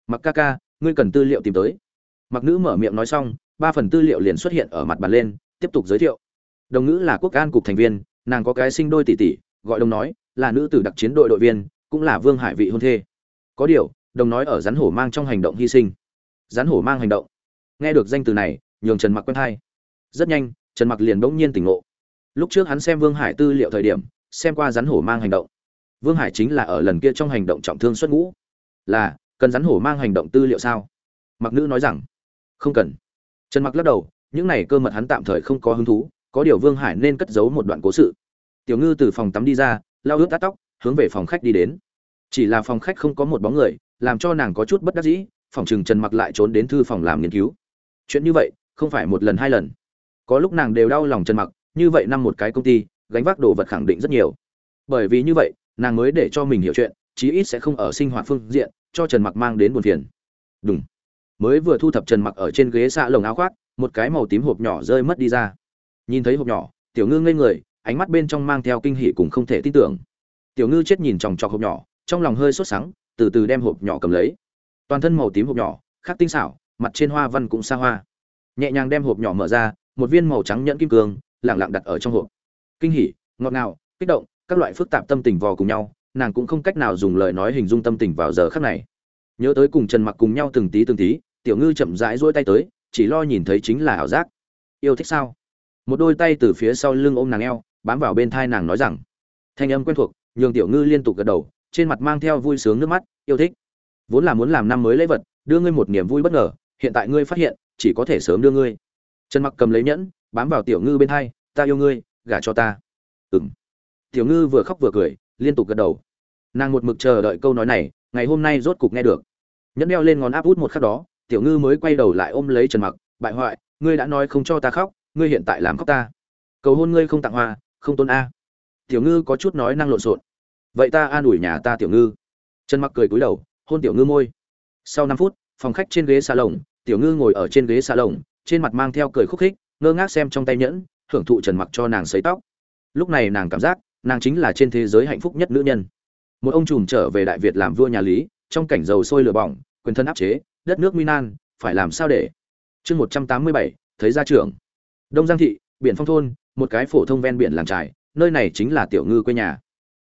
Mặc ca ca ngươi cần tư liệu tìm tới. Mặc nữ mở miệng nói xong, ba phần tư liệu liền xuất hiện ở mặt bàn lên, tiếp tục giới thiệu. Đồng ngữ là quốc an cục thành viên, nàng có cái sinh đôi tỷ tỷ, gọi đồng nói, là nữ tử đặc chiến đội đội viên, cũng là vương hải vị hôn thê. Có điều, đồng nói ở rắn hổ mang trong hành động hy sinh. Rắn hổ mang hành động. Nghe được danh từ này, nhường trần mặc quen thai. Rất nhanh, trần mặc liền bỗng nhiên tỉnh ngộ. Lúc trước hắn xem vương hải tư liệu thời điểm, xem qua rắn hổ mang hành động. Vương hải chính là ở lần kia trong hành động trọng thương xuất ngũ. Là cần rắn hổ mang hành động tư liệu sao? Mặc nữ nói rằng, không cần. Trần mặc lắc đầu, những này cơ mật hắn tạm thời không có hứng thú, có điều vương hải nên cất giấu một đoạn cố sự. Tiểu ngư từ phòng tắm đi ra lao ướt tắt tóc, hướng về phòng khách đi đến. Chỉ là phòng khách không có một bóng người, làm cho nàng có chút bất đắc dĩ, phòng chừng trần mặc lại trốn đến thư phòng làm nghiên cứu. Chuyện như vậy, không phải một lần hai lần. Có lúc nàng đều đau lòng trần mặc, như vậy năm một cái công ty, gánh vác đồ vật khẳng định rất nhiều. Bởi vì như vậy, nàng mới để cho mình hiểu chuyện chí ít sẽ không ở sinh hoạt phương diện, cho trần mặc mang đến buồn phiền. Đúng mới vừa thu thập trần mặc ở trên ghế xạ lồng áo khoác, một cái màu tím hộp nhỏ rơi mất đi ra. Nhìn thấy hộp nhỏ, tiểu ngư ngây người, ánh mắt bên trong mang theo kinh hỉ cùng không thể tin tưởng. Tiểu ngư chết nhìn chòng chọc hộp nhỏ, trong lòng hơi sốt sắng, từ từ đem hộp nhỏ cầm lấy. Toàn thân màu tím hộp nhỏ, khắc tinh xảo, mặt trên hoa văn cũng xa hoa. Nhẹ nhàng đem hộp nhỏ mở ra, một viên màu trắng nhẫn kim cương, lẳng lặng đặt ở trong hộp. Kinh hỉ, ngọt ngào, kích động, các loại phức tạp tâm tình vò cùng nhau nàng cũng không cách nào dùng lời nói hình dung tâm tình vào giờ khắc này. Nhớ tới cùng trần mặc cùng nhau từng tí từng tí, tiểu ngư chậm rãi duỗi tay tới, chỉ lo nhìn thấy chính là ảo giác. Yêu thích sao? Một đôi tay từ phía sau lưng ôm nàng eo, bám vào bên thai nàng nói rằng, thanh âm quen thuộc, nhường tiểu ngư liên tục gật đầu, trên mặt mang theo vui sướng nước mắt, yêu thích. Vốn là muốn làm năm mới lễ vật, đưa ngươi một niềm vui bất ngờ, hiện tại ngươi phát hiện, chỉ có thể sớm đưa ngươi. Trần mặc cầm lấy nhẫn, bám vào tiểu ngư bên thai, ta yêu ngươi, gả cho ta. Ừng tiểu ngư vừa khóc vừa cười liên tục gật đầu. Nàng một mực chờ đợi câu nói này, ngày hôm nay rốt cục nghe được. Nhẫn đeo lên ngón áp út một khắc đó, tiểu ngư mới quay đầu lại ôm lấy trần mặc, bại hoại, ngươi đã nói không cho ta khóc, ngươi hiện tại làm khóc ta. Cầu hôn ngươi không tặng hoa, không tôn a. Tiểu ngư có chút nói năng lộn xộn. Vậy ta an ủi nhà ta tiểu ngư. Trần mặc cười cúi đầu, hôn tiểu ngư môi. Sau năm phút, phòng khách trên ghế xà lồng tiểu ngư ngồi ở trên ghế xà lồng trên mặt mang theo cười khúc khích, ngơ ngác xem trong tay nhẫn, hưởng thụ trần mặc cho nàng sấy tóc. Lúc này nàng cảm giác nàng chính là trên thế giới hạnh phúc nhất nữ nhân. Một ông trùm trở về đại việt làm vua nhà lý, trong cảnh dầu sôi lửa bỏng, quyền thân áp chế, đất nước minan phải làm sao để? Chương một trăm tám mươi bảy, thấy gia trưởng. Đông giang thị, biển phong thôn, một cái phổ thông ven biển làng trải nơi này chính là tiểu ngư quê nhà.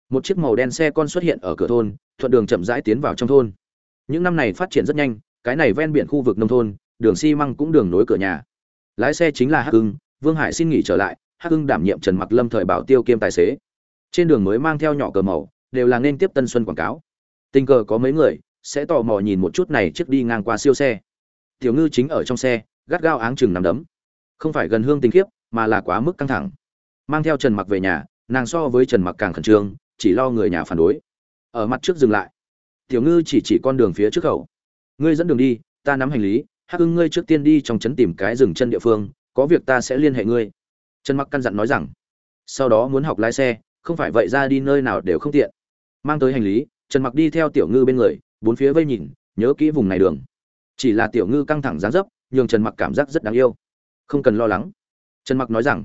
Một chiếc màu đen xe con xuất hiện ở cửa thôn, thuận đường chậm rãi tiến vào trong thôn. Những năm này phát triển rất nhanh, cái này ven biển khu vực nông thôn, đường xi măng cũng đường nối cửa nhà. Lái xe chính là hắc hưng vương hải xin nghỉ trở lại, hắc hưng đảm nhiệm trần mặc lâm thời bảo tiêu kiêm tài xế trên đường mới mang theo nhỏ cờ màu, đều là nên tiếp tân xuân quảng cáo. Tình cờ có mấy người, sẽ tò mò nhìn một chút này trước đi ngang qua siêu xe. Tiểu ngư chính ở trong xe, gắt gao áng chừng nằm đấm. Không phải gần hương tình khiếp, mà là quá mức căng thẳng. Mang theo trần mặc về nhà, nàng so với trần mặc càng khẩn trương, chỉ lo người nhà phản đối. Ở mặt trước dừng lại. Tiểu ngư chỉ chỉ con đường phía trước khẩu ngươi dẫn đường đi, ta nắm hành lý, hắc hưng ngươi trước tiên đi trong trấn tìm cái rừng chân địa phương, có việc ta sẽ liên hệ ngươi. Trần mặc căn dặn nói rằng, sau đó muốn học lái xe không phải vậy ra đi nơi nào đều không tiện. Mang tới hành lý, trần mặc đi theo tiểu ngư bên người, bốn phía vây nhìn, nhớ kỹ vùng này đường. Chỉ là tiểu ngư căng thẳng dáng dấp, nhường trần mặc cảm giác rất đáng yêu. Không cần lo lắng. Trần mặc nói rằng,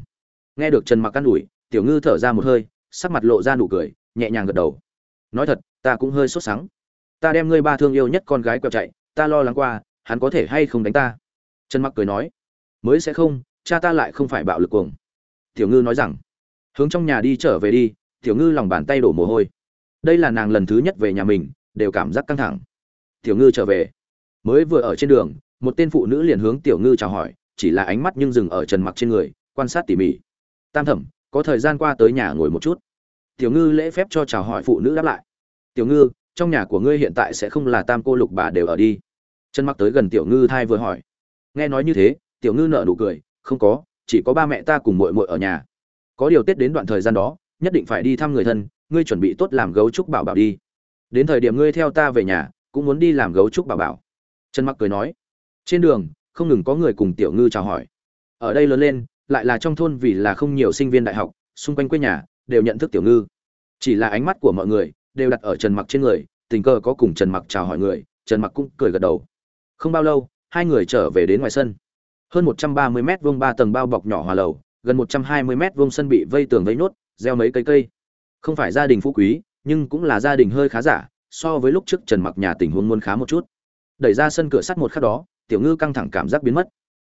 nghe được trần mặc can ủi, tiểu ngư thở ra một hơi, sắc mặt lộ ra nụ cười, nhẹ nhàng gật đầu. Nói thật, ta cũng hơi sốt sắng. Ta đem ngươi ba thương yêu nhất con gái quẹo chạy, ta lo lắng qua, hắn có thể hay không đánh ta? Trần mặc cười nói, mới sẽ không, cha ta lại không phải bạo lực cuồng. Tiểu ngư nói rằng hướng trong nhà đi trở về đi, tiểu ngư lòng bàn tay đổ mồ hôi. Đây là nàng lần thứ nhất về nhà mình, đều cảm giác căng thẳng. Tiểu ngư trở về. Mới vừa ở trên đường, một tên phụ nữ liền hướng tiểu ngư chào hỏi, chỉ là ánh mắt nhưng dừng ở trần mặc trên người, quan sát tỉ mỉ. Tam thẩm, có thời gian qua tới nhà ngồi một chút. Tiểu ngư lễ phép cho chào hỏi phụ nữ đáp lại. Tiểu ngư, trong nhà của ngươi hiện tại sẽ không là tam cô lục bà đều ở đi. Trần mặc tới gần tiểu ngư thai vừa hỏi. Nghe nói như thế, tiểu ngư nở nụ cười, không có, chỉ có ba mẹ ta cùng muội muội ở nhà có điều tết đến đoạn thời gian đó, nhất định phải đi thăm người thân, ngươi chuẩn bị tốt làm gấu trúc bảo bảo đi. Đến thời điểm ngươi theo ta về nhà, cũng muốn đi làm gấu trúc bảo bảo. Trần mặc cười nói. Trên đường, không ngừng có người cùng tiểu ngư chào hỏi. Ở đây lớn lên, lại là trong thôn vì là không nhiều sinh viên đại học, xung quanh quê nhà, đều nhận thức tiểu ngư. Chỉ là ánh mắt của mọi người, đều đặt ở trần mặc trên người, tình cờ có cùng trần mặc chào hỏi người, trần mặc cũng cười gật đầu. Không bao lâu, hai người trở về đến ngoài sân. Hơn 130 mét vuông ba tầng bao bọc nhỏ hòa lầu gần 120 mét vuông sân bị vây tường vây nốt, gieo mấy cây cây. Không phải gia đình phú quý, nhưng cũng là gia đình hơi khá giả, so với lúc trước trần mặc nhà tình huống muốn khá một chút. Đẩy ra sân cửa sắt một khắc đó, tiểu ngư căng thẳng cảm giác biến mất.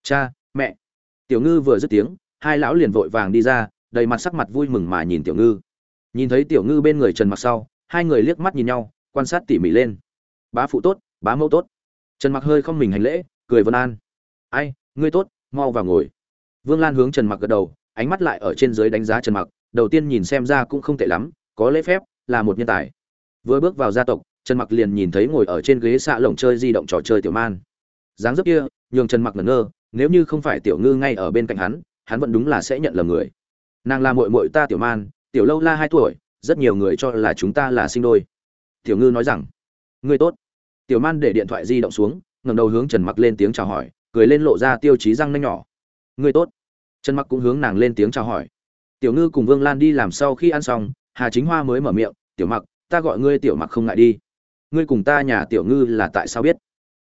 Cha, mẹ! Tiểu ngư vừa dứt tiếng, hai lão liền vội vàng đi ra, đầy mặt sắc mặt vui mừng mà nhìn tiểu ngư. Nhìn thấy tiểu ngư bên người trần mặc sau, hai người liếc mắt nhìn nhau, quan sát tỉ mỉ lên. Bá phụ tốt, bá mẫu tốt. Trần mặc hơi không mình hành lễ, cười vân an. Ai, ngươi tốt, mau vào ngồi vương lan hướng trần mặc gật đầu, ánh mắt lại ở trên dưới đánh giá trần mặc, đầu tiên nhìn xem ra cũng không tệ lắm, có lễ phép, là một nhân tài. Vừa bước vào gia tộc, trần mặc liền nhìn thấy ngồi ở trên ghế xạ lồng chơi di động trò chơi tiểu man. Dáng dấp kia, nhường trần mặc ngẩn ngơ, nếu như không phải tiểu ngư ngay ở bên cạnh hắn hắn vẫn đúng là sẽ nhận lầm người. Nàng là muội muội ta tiểu man, tiểu lâu la hai tuổi, rất nhiều người cho là chúng ta là sinh đôi. Tiểu ngư nói rằng, ngươi tốt. Tiểu man để điện thoại di động xuống, ngẩng đầu hướng trần mặc lên tiếng chào hỏi, cười lên lộ ra tiêu chí răng nanh nhỏ. Ngươi tốt trần mặc cũng hướng nàng lên tiếng chào hỏi. Tiểu ngư cùng vương lan đi làm sau khi ăn xong, hà chính hoa mới mở miệng, tiểu mặc, ta gọi ngươi tiểu mặc không ngại đi. Ngươi cùng ta nhà tiểu ngư là tại sao biết?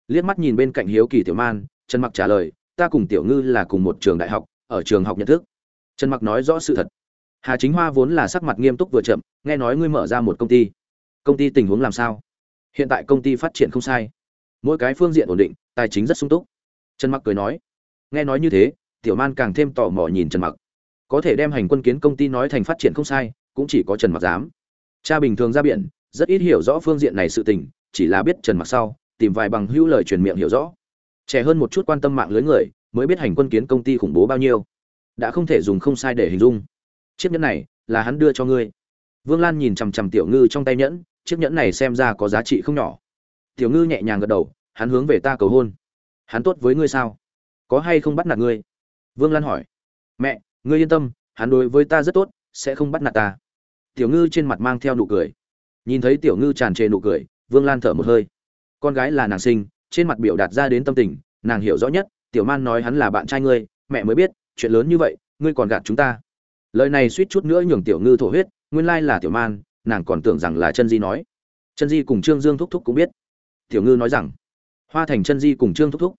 Liếc mắt nhìn bên cạnh hiếu kỳ tiểu man, trần mặc trả lời, ta cùng tiểu ngư là cùng một trường đại học, ở trường học nhận thức. Trần mặc nói rõ sự thật. Hà chính hoa vốn là sắc mặt nghiêm túc vừa chậm, nghe nói ngươi mở ra một công ty. Công ty tình huống làm sao? Hiện tại công ty phát triển không sai. Mỗi cái phương diện ổn định, tài chính rất sung túc. Trần mặc cười nói, nghe nói như thế tiểu man càng thêm tò mò nhìn trần mặc. Có thể đem hành quân kiến công ty nói thành phát triển không sai, cũng chỉ có trần mặc dám. Cha bình thường ra biển, rất ít hiểu rõ phương diện này sự tình, chỉ là biết trần mặc sau, tìm vài bằng hữu lời truyền miệng hiểu rõ. Trẻ hơn một chút quan tâm mạng lưới người, mới biết hành quân kiến công ty khủng bố bao nhiêu. Đã không thể dùng không sai để hình dung. Chiếc nhẫn này, là hắn đưa cho ngươi. Vương lan nhìn chằm chằm tiểu ngư trong tay nhẫn, chiếc nhẫn này xem ra có giá trị không nhỏ. Tiểu ngư nhẹ nhàng gật đầu, hắn hướng về ta cầu hôn. Hắn tốt với ngươi sao? Có hay không bắt nạt ngươi? Vương lan hỏi. Mẹ, ngươi yên tâm, hắn đối với ta rất tốt, sẽ không bắt nạt ta. Tiểu ngư trên mặt mang theo nụ cười. Nhìn thấy tiểu ngư tràn trề nụ cười, vương lan thở một hơi. Con gái là nàng sinh, trên mặt biểu đạt ra đến tâm tình, nàng hiểu rõ nhất, tiểu man nói hắn là bạn trai ngươi, mẹ mới biết, chuyện lớn như vậy, ngươi còn gạt chúng ta. Lời này suýt chút nữa nhường tiểu ngư thổ huyết, nguyên lai là tiểu man, nàng còn tưởng rằng là chân di nói. Chân di cùng trương dương thúc thúc cũng biết. Tiểu ngư nói rằng, hoa thành chân di cùng trương thúc thúc.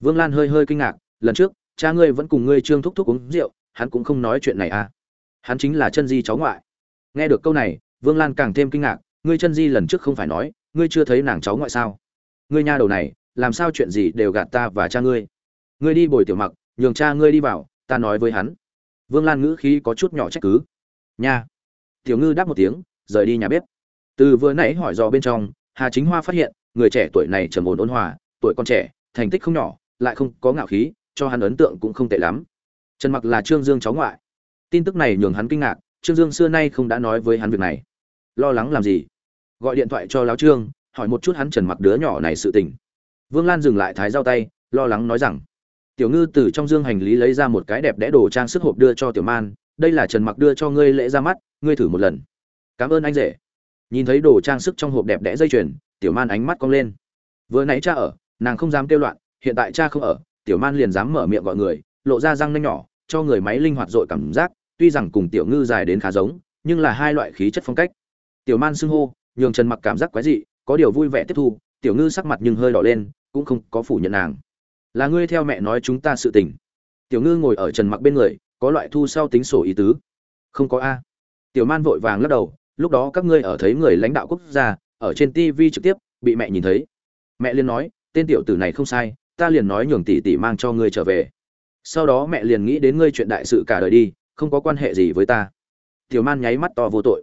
Vương lan hơi hơi kinh ngạc, lần trước cha ngươi vẫn cùng ngươi trương thúc thúc uống rượu, hắn cũng không nói chuyện này à. Hắn chính là chân di cháu ngoại. Nghe được câu này, vương lan càng thêm kinh ngạc, ngươi chân di lần trước không phải nói, ngươi chưa thấy nàng cháu ngoại sao? Ngươi nha đầu này, làm sao chuyện gì đều gạt ta và cha ngươi? Ngươi đi bồi tiểu mặc, nhường cha ngươi đi vào, ta nói với hắn. Vương lan ngữ khí có chút nhỏ trách cứ. Nha. Tiểu ngư đáp một tiếng, rời đi nhà bếp. Từ vừa nãy hỏi dò bên trong, hà chính hoa phát hiện, người trẻ tuổi này trầm ổn ôn hòa, tuổi còn trẻ, thành tích không nhỏ, lại không có ngạo khí cho hắn ấn tượng cũng không tệ lắm. Trần mặc là trương dương cháu ngoại. Tin tức này nhường hắn kinh ngạc, trương dương xưa nay không đã nói với hắn việc này. Lo lắng làm gì? Gọi điện thoại cho láo trương, hỏi một chút hắn trần mặc đứa nhỏ này sự tình. Vương lan dừng lại thái giao tay, lo lắng nói rằng, tiểu ngư từ trong dương hành lý lấy ra một cái đẹp đẽ đồ trang sức hộp đưa cho tiểu man, đây là trần mặc đưa cho ngươi lễ ra mắt, ngươi thử một lần. Cảm ơn anh rể. Nhìn thấy đồ trang sức trong hộp đẹp đẽ dây chuyền, tiểu man ánh mắt cong lên. Vừa nãy cha ở, nàng không dám kêu loạn, hiện tại cha không ở tiểu man liền dám mở miệng gọi người, lộ ra răng nanh nhỏ, cho người máy linh hoạt dội cảm giác, tuy rằng cùng tiểu ngư dài đến khá giống, nhưng là hai loại khí chất phong cách. Tiểu man xưng hô, nhường trần mặc cảm giác quái dị, có điều vui vẻ tiếp thu, tiểu ngư sắc mặt nhưng hơi đỏ lên, cũng không có phủ nhận nàng. Là ngươi theo mẹ nói chúng ta sự tình. Tiểu ngư ngồi ở trần mặc bên người, có loại thu sau tính sổ ý tứ. Không có a. Tiểu man vội vàng lắc đầu, lúc đó các ngươi ở thấy người lãnh đạo quốc gia, ở trên tv trực tiếp, bị mẹ nhìn thấy. Mẹ liền nói, tên tiểu tử này không sai ta liền nói nhường tỷ tỷ mang cho ngươi trở về. Sau đó mẹ liền nghĩ đến ngươi chuyện đại sự cả đời đi không có quan hệ gì với ta. Tiểu man nháy mắt to vô tội.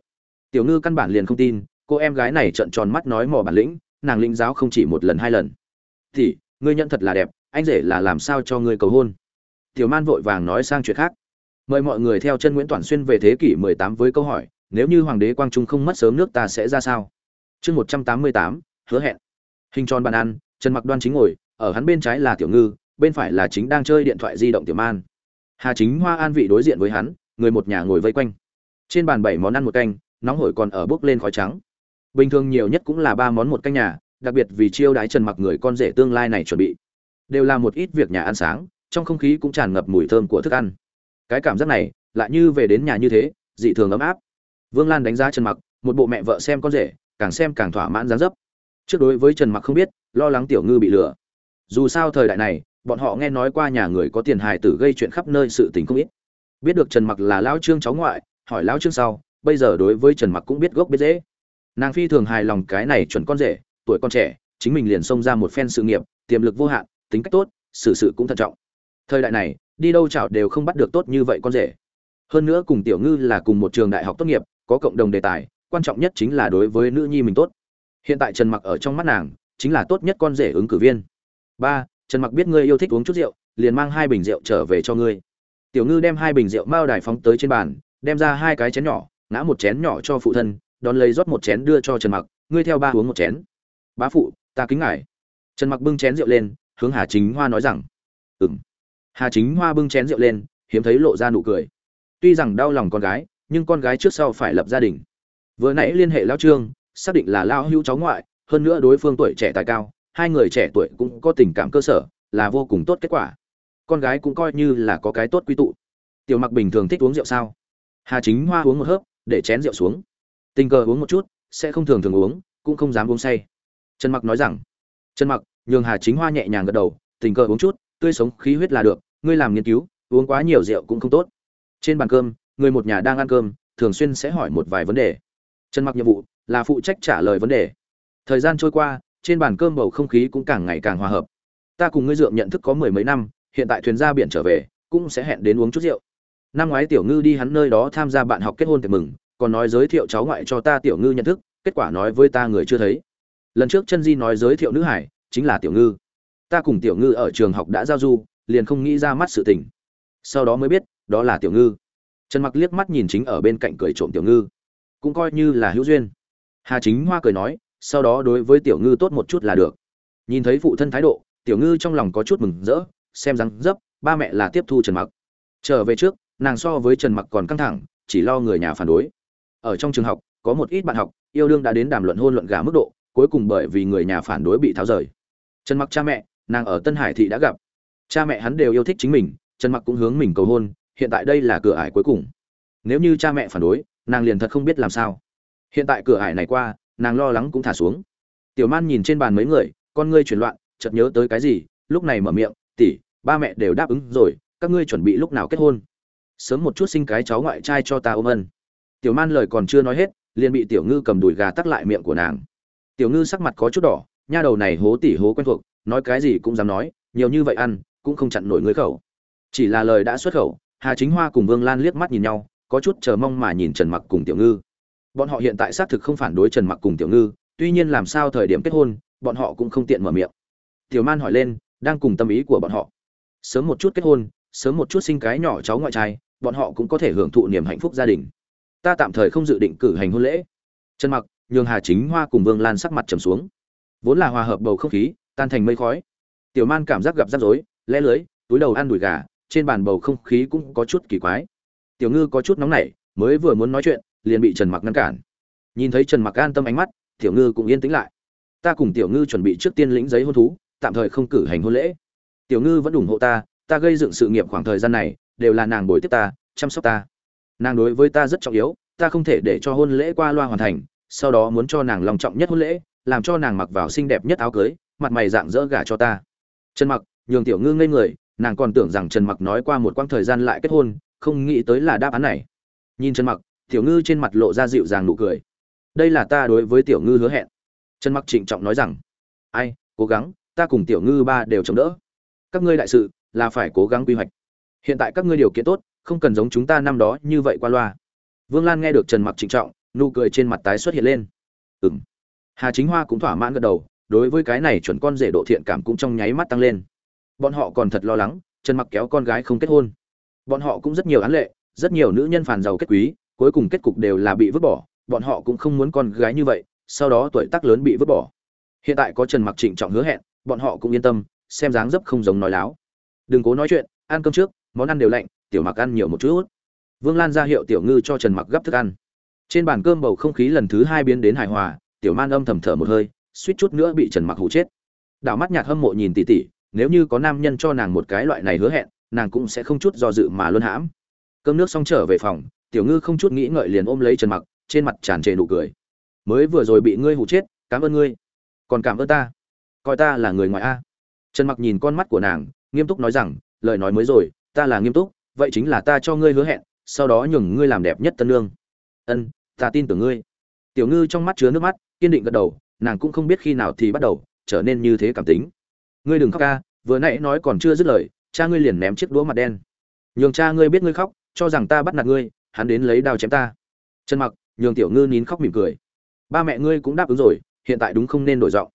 Tiểu ngư căn bản liền không tin cô em gái này trợn tròn mắt nói mò bản lĩnh nàng linh giáo không chỉ một lần hai lần. Thì ngươi nhận thật là đẹp anh rể là làm sao cho ngươi cầu hôn? Tiểu man vội vàng nói sang chuyện khác. Mời mọi người theo chân nguyễn toàn xuyên về thế kỷ 18 với câu hỏi nếu như hoàng đế quang trung không mất sớm nước ta sẽ ra sao? Chương 188, hứa hẹn. Hình tròn bàn ăn trần mặc đoan chính ngồi ở hắn bên trái là tiểu ngư, bên phải là chính đang chơi điện thoại di động tiểu man. Hà chính hoa an vị đối diện với hắn, người một nhà ngồi vây quanh. Trên bàn bảy món ăn một canh, nóng hổi còn ở bước lên khói trắng. Bình thường nhiều nhất cũng là ba món một canh nhà, đặc biệt vì chiêu đái trần mặc người con rể tương lai này chuẩn bị. Đều là một ít việc nhà ăn sáng, trong không khí cũng tràn ngập mùi thơm của thức ăn. Cái cảm giác này, lại như về đến nhà như thế, dị thường ấm áp. Vương lan đánh giá trần mặc, một bộ mẹ vợ xem con rể, càng xem càng thỏa mãn dáng dấp. Trước đối với trần mặc không biết, lo lắng tiểu ngư bị lừa dù sao thời đại này bọn họ nghe nói qua nhà người có tiền hài tử gây chuyện khắp nơi sự tình không ít. Biết được trần mặc là lão trương cháu ngoại hỏi lão trương sau bây giờ đối với trần mặc cũng biết gốc biết dễ nàng phi thường hài lòng cái này chuẩn con rể tuổi con trẻ chính mình liền xông ra một phen sự nghiệp tiềm lực vô hạn tính cách tốt xử sự, sự cũng thận trọng. Thời đại này đi đâu chảo đều không bắt được tốt như vậy con rể. Hơn nữa cùng tiểu ngư là cùng một trường đại học tốt nghiệp có cộng đồng đề tài quan trọng nhất chính là đối với nữ nhi mình tốt. Hiện tại trần mặc ở trong mắt nàng chính là tốt nhất con rể ứng cử viên ba, trần mặc biết ngươi yêu thích uống chút rượu, liền mang hai bình rượu trở về cho ngươi. Tiểu ngư đem hai bình rượu mao đài phóng tới trên bàn, đem ra hai cái chén nhỏ, ngã một chén nhỏ cho phụ thân, đón lấy rót một chén đưa cho trần mặc, ngươi theo ba uống một chén. Bá phụ, ta kính ngài. Trần mặc bưng chén rượu lên, hướng hà chính hoa nói rằng, ừm. Hà chính hoa bưng chén rượu lên, hiếm thấy lộ ra nụ cười. Tuy rằng đau lòng con gái, nhưng con gái trước sau phải lập gia đình. Vừa nãy liên hệ lao trương, xác định là lao hữu cháu ngoại, hơn nữa đối phương tuổi trẻ tài cao hai người trẻ tuổi cũng có tình cảm cơ sở, là vô cùng tốt kết quả. Con gái cũng coi như là có cái tốt quy tụ. Tiểu mặc bình thường thích uống rượu sao? Hà chính hoa uống một hớp, để chén rượu xuống. Tình cờ uống một chút, sẽ không thường thường uống, cũng không dám uống say. Trần mặc nói rằng, trần mặc, nhường hà chính hoa nhẹ nhàng gật đầu, tình cờ uống chút, tươi sống khí huyết là được, ngươi làm nghiên cứu, uống quá nhiều rượu cũng không tốt. Trên bàn cơm, người một nhà đang ăn cơm, thường xuyên sẽ hỏi một vài vấn đề. Trần mặc nhiệm vụ là phụ trách trả lời vấn đề. Thời gian trôi qua trên bàn cơm bầu không khí cũng càng ngày càng hòa hợp. Ta cùng ngươi dượng nhận thức có mười mấy năm, hiện tại thuyền ra biển trở về, cũng sẽ hẹn đến uống chút rượu. Năm ngoái tiểu ngư đi hắn nơi đó tham gia bạn học kết hôn tiệc mừng, còn nói giới thiệu cháu ngoại cho ta tiểu ngư nhận thức, kết quả nói với ta người chưa thấy. Lần trước chân di nói giới thiệu nữ hải, chính là tiểu ngư. Ta cùng tiểu ngư ở trường học đã giao du, liền không nghĩ ra mắt sự tình. Sau đó mới biết, đó là tiểu ngư. Trần mặc liếc mắt nhìn chính ở bên cạnh cười trộm tiểu ngư. Cũng coi như là hữu duyên. Hà chính hoa cười nói sau đó đối với tiểu ngư tốt một chút là được. Nhìn thấy phụ thân thái độ, tiểu ngư trong lòng có chút mừng rỡ, xem rằng dấp, ba mẹ là tiếp thu trần mặc. Trở về trước, nàng so với trần mặc còn căng thẳng, chỉ lo người nhà phản đối. Ở trong trường học, có một ít bạn học, yêu đương đã đến đàm luận hôn luận gà mức độ, cuối cùng bởi vì người nhà phản đối bị tháo rời. Trần mặc cha mẹ, nàng ở tân hải thị đã gặp. Cha mẹ hắn đều yêu thích chính mình, trần mặc cũng hướng mình cầu hôn, hiện tại đây là cửa ải cuối cùng. Nếu như cha mẹ phản đối, nàng liền thật không biết làm sao. Hiện tại cửa ải này qua nàng lo lắng cũng thả xuống. Tiểu man nhìn trên bàn mấy người, con ngươi chuyển loạn, chợt nhớ tới cái gì, lúc này mở miệng, tỷ, ba mẹ đều đáp ứng rồi, các ngươi chuẩn bị lúc nào kết hôn? Sớm một chút sinh cái cháu ngoại trai cho ta ôm ân. Tiểu man lời còn chưa nói hết, liền bị tiểu ngư cầm đùi gà tắc lại miệng của nàng. Tiểu ngư sắc mặt có chút đỏ, nha đầu này hố tỉ hố quen thuộc, nói cái gì cũng dám nói, nhiều như vậy ăn, cũng không chặn nổi người khẩu. Chỉ là lời đã xuất khẩu, hà chính hoa cùng vương lan liếc mắt nhìn nhau, có chút chờ mong mà nhìn trần mặc cùng tiểu ngư bọn họ hiện tại xác thực không phản đối trần mặc cùng tiểu ngư, tuy nhiên làm sao thời điểm kết hôn, bọn họ cũng không tiện mở miệng. Tiểu man hỏi lên, đang cùng tâm ý của bọn họ. Sớm một chút kết hôn, sớm một chút sinh cái nhỏ cháu ngoại trai, bọn họ cũng có thể hưởng thụ niềm hạnh phúc gia đình. Ta tạm thời không dự định cử hành hôn lễ. Trần mặc, nhường hà chính hoa cùng vương lan sắc mặt trầm xuống. Vốn là hòa hợp bầu không khí, tan thành mây khói. Tiểu man cảm giác gặp rắc rối lẽ lưới, túi đầu ăn đùi gà, trên bàn bầu không khí cũng có chút kỳ quái. Tiểu ngư có chút nóng nảy, mới vừa muốn nói chuyện liền bị trần mặc ngăn cản. Nhìn thấy trần mặc an tâm ánh mắt, tiểu ngư cũng yên tĩnh lại. Ta cùng tiểu ngư chuẩn bị trước tiên lĩnh giấy hôn thú, tạm thời không cử hành hôn lễ. Tiểu ngư vẫn ủng hộ ta ta gây dựng sự nghiệp khoảng thời gian này, đều là nàng bồi tiếp ta, chăm sóc ta. Nàng đối với ta rất trọng yếu, ta không thể để cho hôn lễ qua loa hoàn thành, sau đó muốn cho nàng lòng trọng nhất hôn lễ, làm cho nàng mặc vào xinh đẹp nhất áo cưới, mặt mày dạng dỡ gả cho ta. Trần mặc, nhường tiểu ngư ngây người, nàng còn tưởng rằng trần mặc nói qua một quãng thời gian lại kết hôn, không nghĩ tới là đáp án này. Nhìn trần mặc tiểu ngư trên mặt lộ ra dịu dàng nụ cười. Đây là ta đối với tiểu ngư hứa hẹn. Trần mặc trịnh trọng nói rằng, ai, cố gắng, ta cùng tiểu ngư ba đều chống đỡ. Các ngươi đại sự là phải cố gắng quy hoạch. Hiện tại các ngươi điều kiện tốt, không cần giống chúng ta năm đó như vậy qua loa. Vương lan nghe được trần mặc trịnh trọng, nụ cười trên mặt tái xuất hiện lên. Ừm. Hà chính hoa cũng thỏa mãn gật đầu, đối với cái này chuẩn con rể độ thiện cảm cũng trong nháy mắt tăng lên. Bọn họ còn thật lo lắng, trần mặc kéo con gái không kết hôn. Bọn họ cũng rất nhiều án lệ, rất nhiều nữ nhân phản giàu kết quý cuối cùng kết cục đều là bị vứt bỏ, bọn họ cũng không muốn con gái như vậy, sau đó tuổi tác lớn bị vứt bỏ. Hiện tại có trần mặc trịnh trọng hứa hẹn, bọn họ cũng yên tâm, xem dáng dấp không giống nói láo. Đừng cố nói chuyện, ăn cơm trước, món ăn đều lạnh, tiểu mặc ăn nhiều một chút. Vương lan ra hiệu tiểu ngư cho trần mặc gấp thức ăn. Trên bàn cơm bầu không khí lần thứ hai biến đến hài hòa, tiểu man âm thầm thở một hơi, suýt chút nữa bị trần mặc hụ chết. Đảo mắt nhạt hâm mộ nhìn tỉ tỉ, nếu như có nam nhân cho nàng một cái loại này hứa hẹn, nàng cũng sẽ không chút do dự mà luôn hãm. Cơm nước xong trở về phòng tiểu ngư không chút nghĩ ngợi liền ôm lấy trần mặc, trên mặt tràn trề nụ cười. Mới vừa rồi bị ngươi hụ chết, cảm ơn ngươi. Còn cảm ơn ta. Coi ta là người ngoài a. Trần mặc nhìn con mắt của nàng, nghiêm túc nói rằng, lời nói mới rồi, ta là nghiêm túc, vậy chính là ta cho ngươi hứa hẹn, sau đó nhường ngươi làm đẹp nhất tân lương. Ân, ta tin tưởng ngươi. Tiểu ngư trong mắt chứa nước mắt, kiên định gật đầu, nàng cũng không biết khi nào thì bắt đầu, trở nên như thế cảm tính. Ngươi đừng khóc ca vừa nãy nói còn chưa dứt lời, cha ngươi liền ném chiếc đũa mặt đen. Nhường cha ngươi biết ngươi khóc, cho rằng ta bắt nạt ngươi hắn đến lấy đao chém ta. Trần mặc, nhường tiểu ngư nín khóc mỉm cười. Ba mẹ ngươi cũng đáp ứng rồi, hiện tại đúng không nên đổi giọng.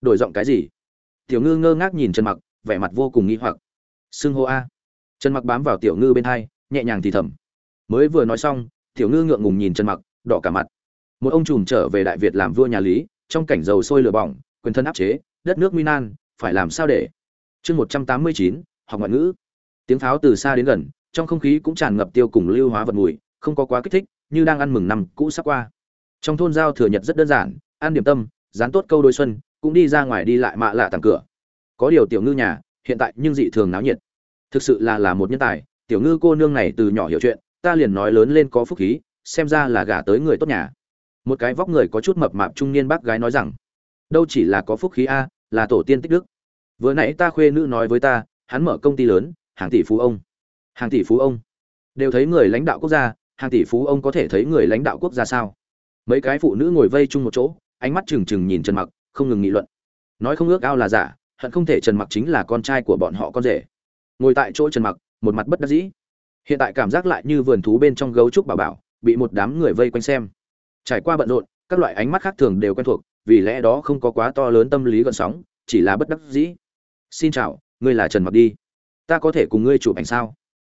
Đổi giọng cái gì? Tiểu ngư ngơ ngác nhìn trần mặc, vẻ mặt vô cùng nghi hoặc. Xưng hô a. Trần mặc bám vào tiểu ngư bên hai, nhẹ nhàng thì thầm. Mới vừa nói xong, tiểu ngư ngượng ngùng nhìn trần mặc, đỏ cả mặt. Một ông trùm trở về đại việt làm vua nhà lý, trong cảnh dầu sôi lửa bỏng, quyền thân áp chế, đất nước minan phải làm sao để? Chương một trăm tám mươi chín, học ngoại ngữ. Tiếng pháo từ xa đến gần trong không khí cũng tràn ngập tiêu cùng lưu hóa vật mùi, không có quá kích thích, như đang ăn mừng năm cũ sắp qua. Trong thôn giao thừa nhật rất đơn giản, ăn điểm tâm, dán tốt câu đôi xuân, cũng đi ra ngoài đi lại mạ lạ tàng cửa. Có điều tiểu ngư nhà, hiện tại nhưng dị thường náo nhiệt. Thực sự là là một nhân tài, tiểu ngư cô nương này từ nhỏ hiểu chuyện, ta liền nói lớn lên có phúc khí, xem ra là gả tới người tốt nhà. Một cái vóc người có chút mập mạp trung niên bác gái nói rằng, đâu chỉ là có phúc khí a, là tổ tiên tích đức. Vừa nãy ta khuê nữ nói với ta, hắn mở công ty lớn, hàng tỷ phú ông hàng tỷ phú ông. Đều thấy người lãnh đạo quốc gia, hàng tỷ phú ông có thể thấy người lãnh đạo quốc gia sao? Mấy cái phụ nữ ngồi vây chung một chỗ, ánh mắt trừng trừng nhìn trần mặc, không ngừng nghị luận. Nói không ước ao là giả, hận không thể trần mặc chính là con trai của bọn họ con rể. Ngồi tại chỗ trần mặc, một mặt bất đắc dĩ. Hiện tại cảm giác lại như vườn thú bên trong gấu trúc bảo bảo, bị một đám người vây quanh xem. Trải qua bận rộn, các loại ánh mắt khác thường đều quen thuộc, vì lẽ đó không có quá to lớn tâm lý gợn sóng, chỉ là bất đắc dĩ. Xin chào, ngươi là trần mặc đi. Ta có thể cùng ngươi chụp ảnh sao?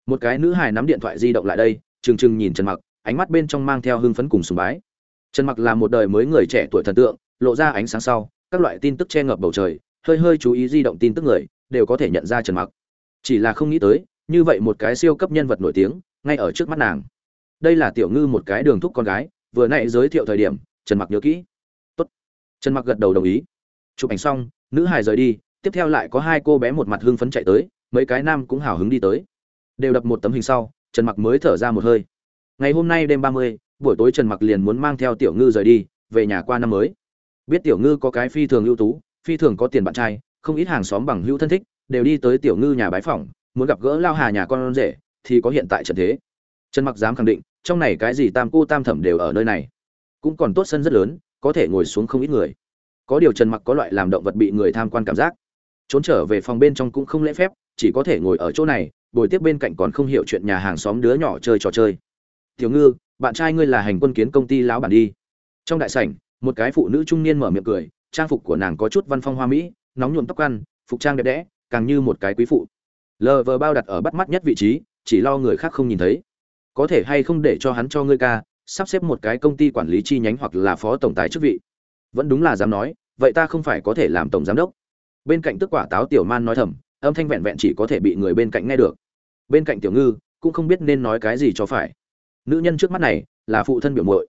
Một cái nữ hài nắm điện thoại di động lại đây, trừng trừng nhìn trần mặc, ánh mắt bên trong mang theo hưng phấn cùng sùng bái. Trần mặc là một đời mới người trẻ tuổi thần tượng, lộ ra ánh sáng sau, các loại tin tức che ngập bầu trời, hơi hơi chú ý di động tin tức người, đều có thể nhận ra trần mặc. Chỉ là không nghĩ tới, như vậy một cái siêu cấp nhân vật nổi tiếng, ngay ở trước mắt nàng. Đây là tiểu ngư một cái đường thúc con gái, vừa nãy giới thiệu thời điểm, trần mặc nhớ kỹ. Tốt. Trần mặc gật đầu đồng ý. Chụp ảnh xong, nữ hài rời đi, tiếp theo lại có hai cô bé một mặt hưng phấn chạy tới, mấy cái nam cũng hào hứng đi tới đều đập một tấm hình sau trần mặc mới thở ra một hơi. Ngày hôm nay đêm ba mươi, buổi tối trần mặc liền muốn mang theo tiểu ngư rời đi về nhà qua năm mới. Biết tiểu ngư có cái phi thường ưu tú phi thường có tiền bạn trai không ít hàng xóm bằng hữu thân thích đều đi tới tiểu ngư nhà bái phỏng muốn gặp gỡ lao hà nhà con rể thì có hiện tại trận thế. Trần mặc dám khẳng định trong này cái gì tam cô tam thẩm đều ở nơi này. Cũng còn tốt sân rất lớn có thể ngồi xuống không ít người. Có điều trần mặc có loại làm động vật bị người tham quan cảm giác. Trốn trở về phòng bên trong cũng không lễ phép chỉ có thể ngồi ở chỗ này bồi tiếp bên cạnh còn không hiểu chuyện nhà hàng xóm đứa nhỏ chơi trò chơi. Tiểu ngư, bạn trai ngươi là hành quân kiến công ty lão bản đi. Trong đại sảnh, một cái phụ nữ trung niên mở miệng cười, trang phục của nàng có chút văn phong hoa mỹ, nóng nhuộm tóc ăn, phục trang đẹp đẽ, càng như một cái quý phụ. Lờ vờ bao đặt ở bắt mắt nhất vị trí, chỉ lo người khác không nhìn thấy. Có thể hay không để cho hắn cho ngươi ca, sắp xếp một cái công ty quản lý chi nhánh hoặc là phó tổng tài chức vị. Vẫn đúng là dám nói, vậy ta không phải có thể làm tổng giám đốc. Bên cạnh tức quả táo tiểu man nói thầm, âm thanh vẹn vẹn chỉ có thể bị người bên cạnh nghe được bên cạnh tiểu ngư cũng không biết nên nói cái gì cho phải. Nữ nhân trước mắt này là phụ thân biểu muội.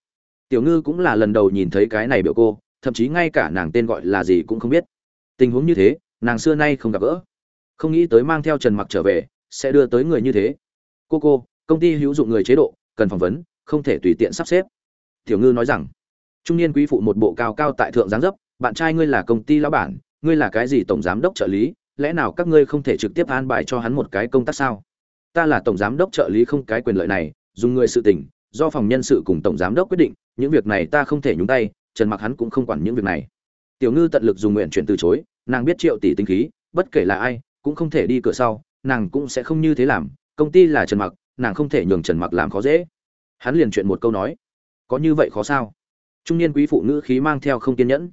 Tiểu ngư cũng là lần đầu nhìn thấy cái này biểu cô, thậm chí ngay cả nàng tên gọi là gì cũng không biết. Tình huống như thế, nàng xưa nay không gặp gỡ. Không nghĩ tới mang theo trần mặc trở về, sẽ đưa tới người như thế. Cô cô, công ty hữu dụng người chế độ, cần phỏng vấn, không thể tùy tiện sắp xếp. Tiểu ngư nói rằng, trung niên quý phụ một bộ cao cao tại thượng giáng dấp, bạn trai ngươi là công ty lão bản, ngươi là cái gì tổng giám đốc trợ lý, lẽ nào các ngươi không thể trực tiếp an bài cho hắn một cái công tác sao? Ta là tổng giám đốc trợ lý không cái quyền lợi này, dùng người sự tình, do phòng nhân sự cùng tổng giám đốc quyết định, những việc này ta không thể nhúng tay, trần mặc hắn cũng không quản những việc này. Tiểu ngư tận lực dùng nguyện chuyển từ chối, nàng biết triệu tỷ tinh khí, bất kể là ai, cũng không thể đi cửa sau, nàng cũng sẽ không như thế làm, công ty là trần mặc, nàng không thể nhường trần mặc làm khó dễ. Hắn liền chuyện một câu nói. Có như vậy khó sao? Trung niên quý phụ nữ khí mang theo không kiên nhẫn.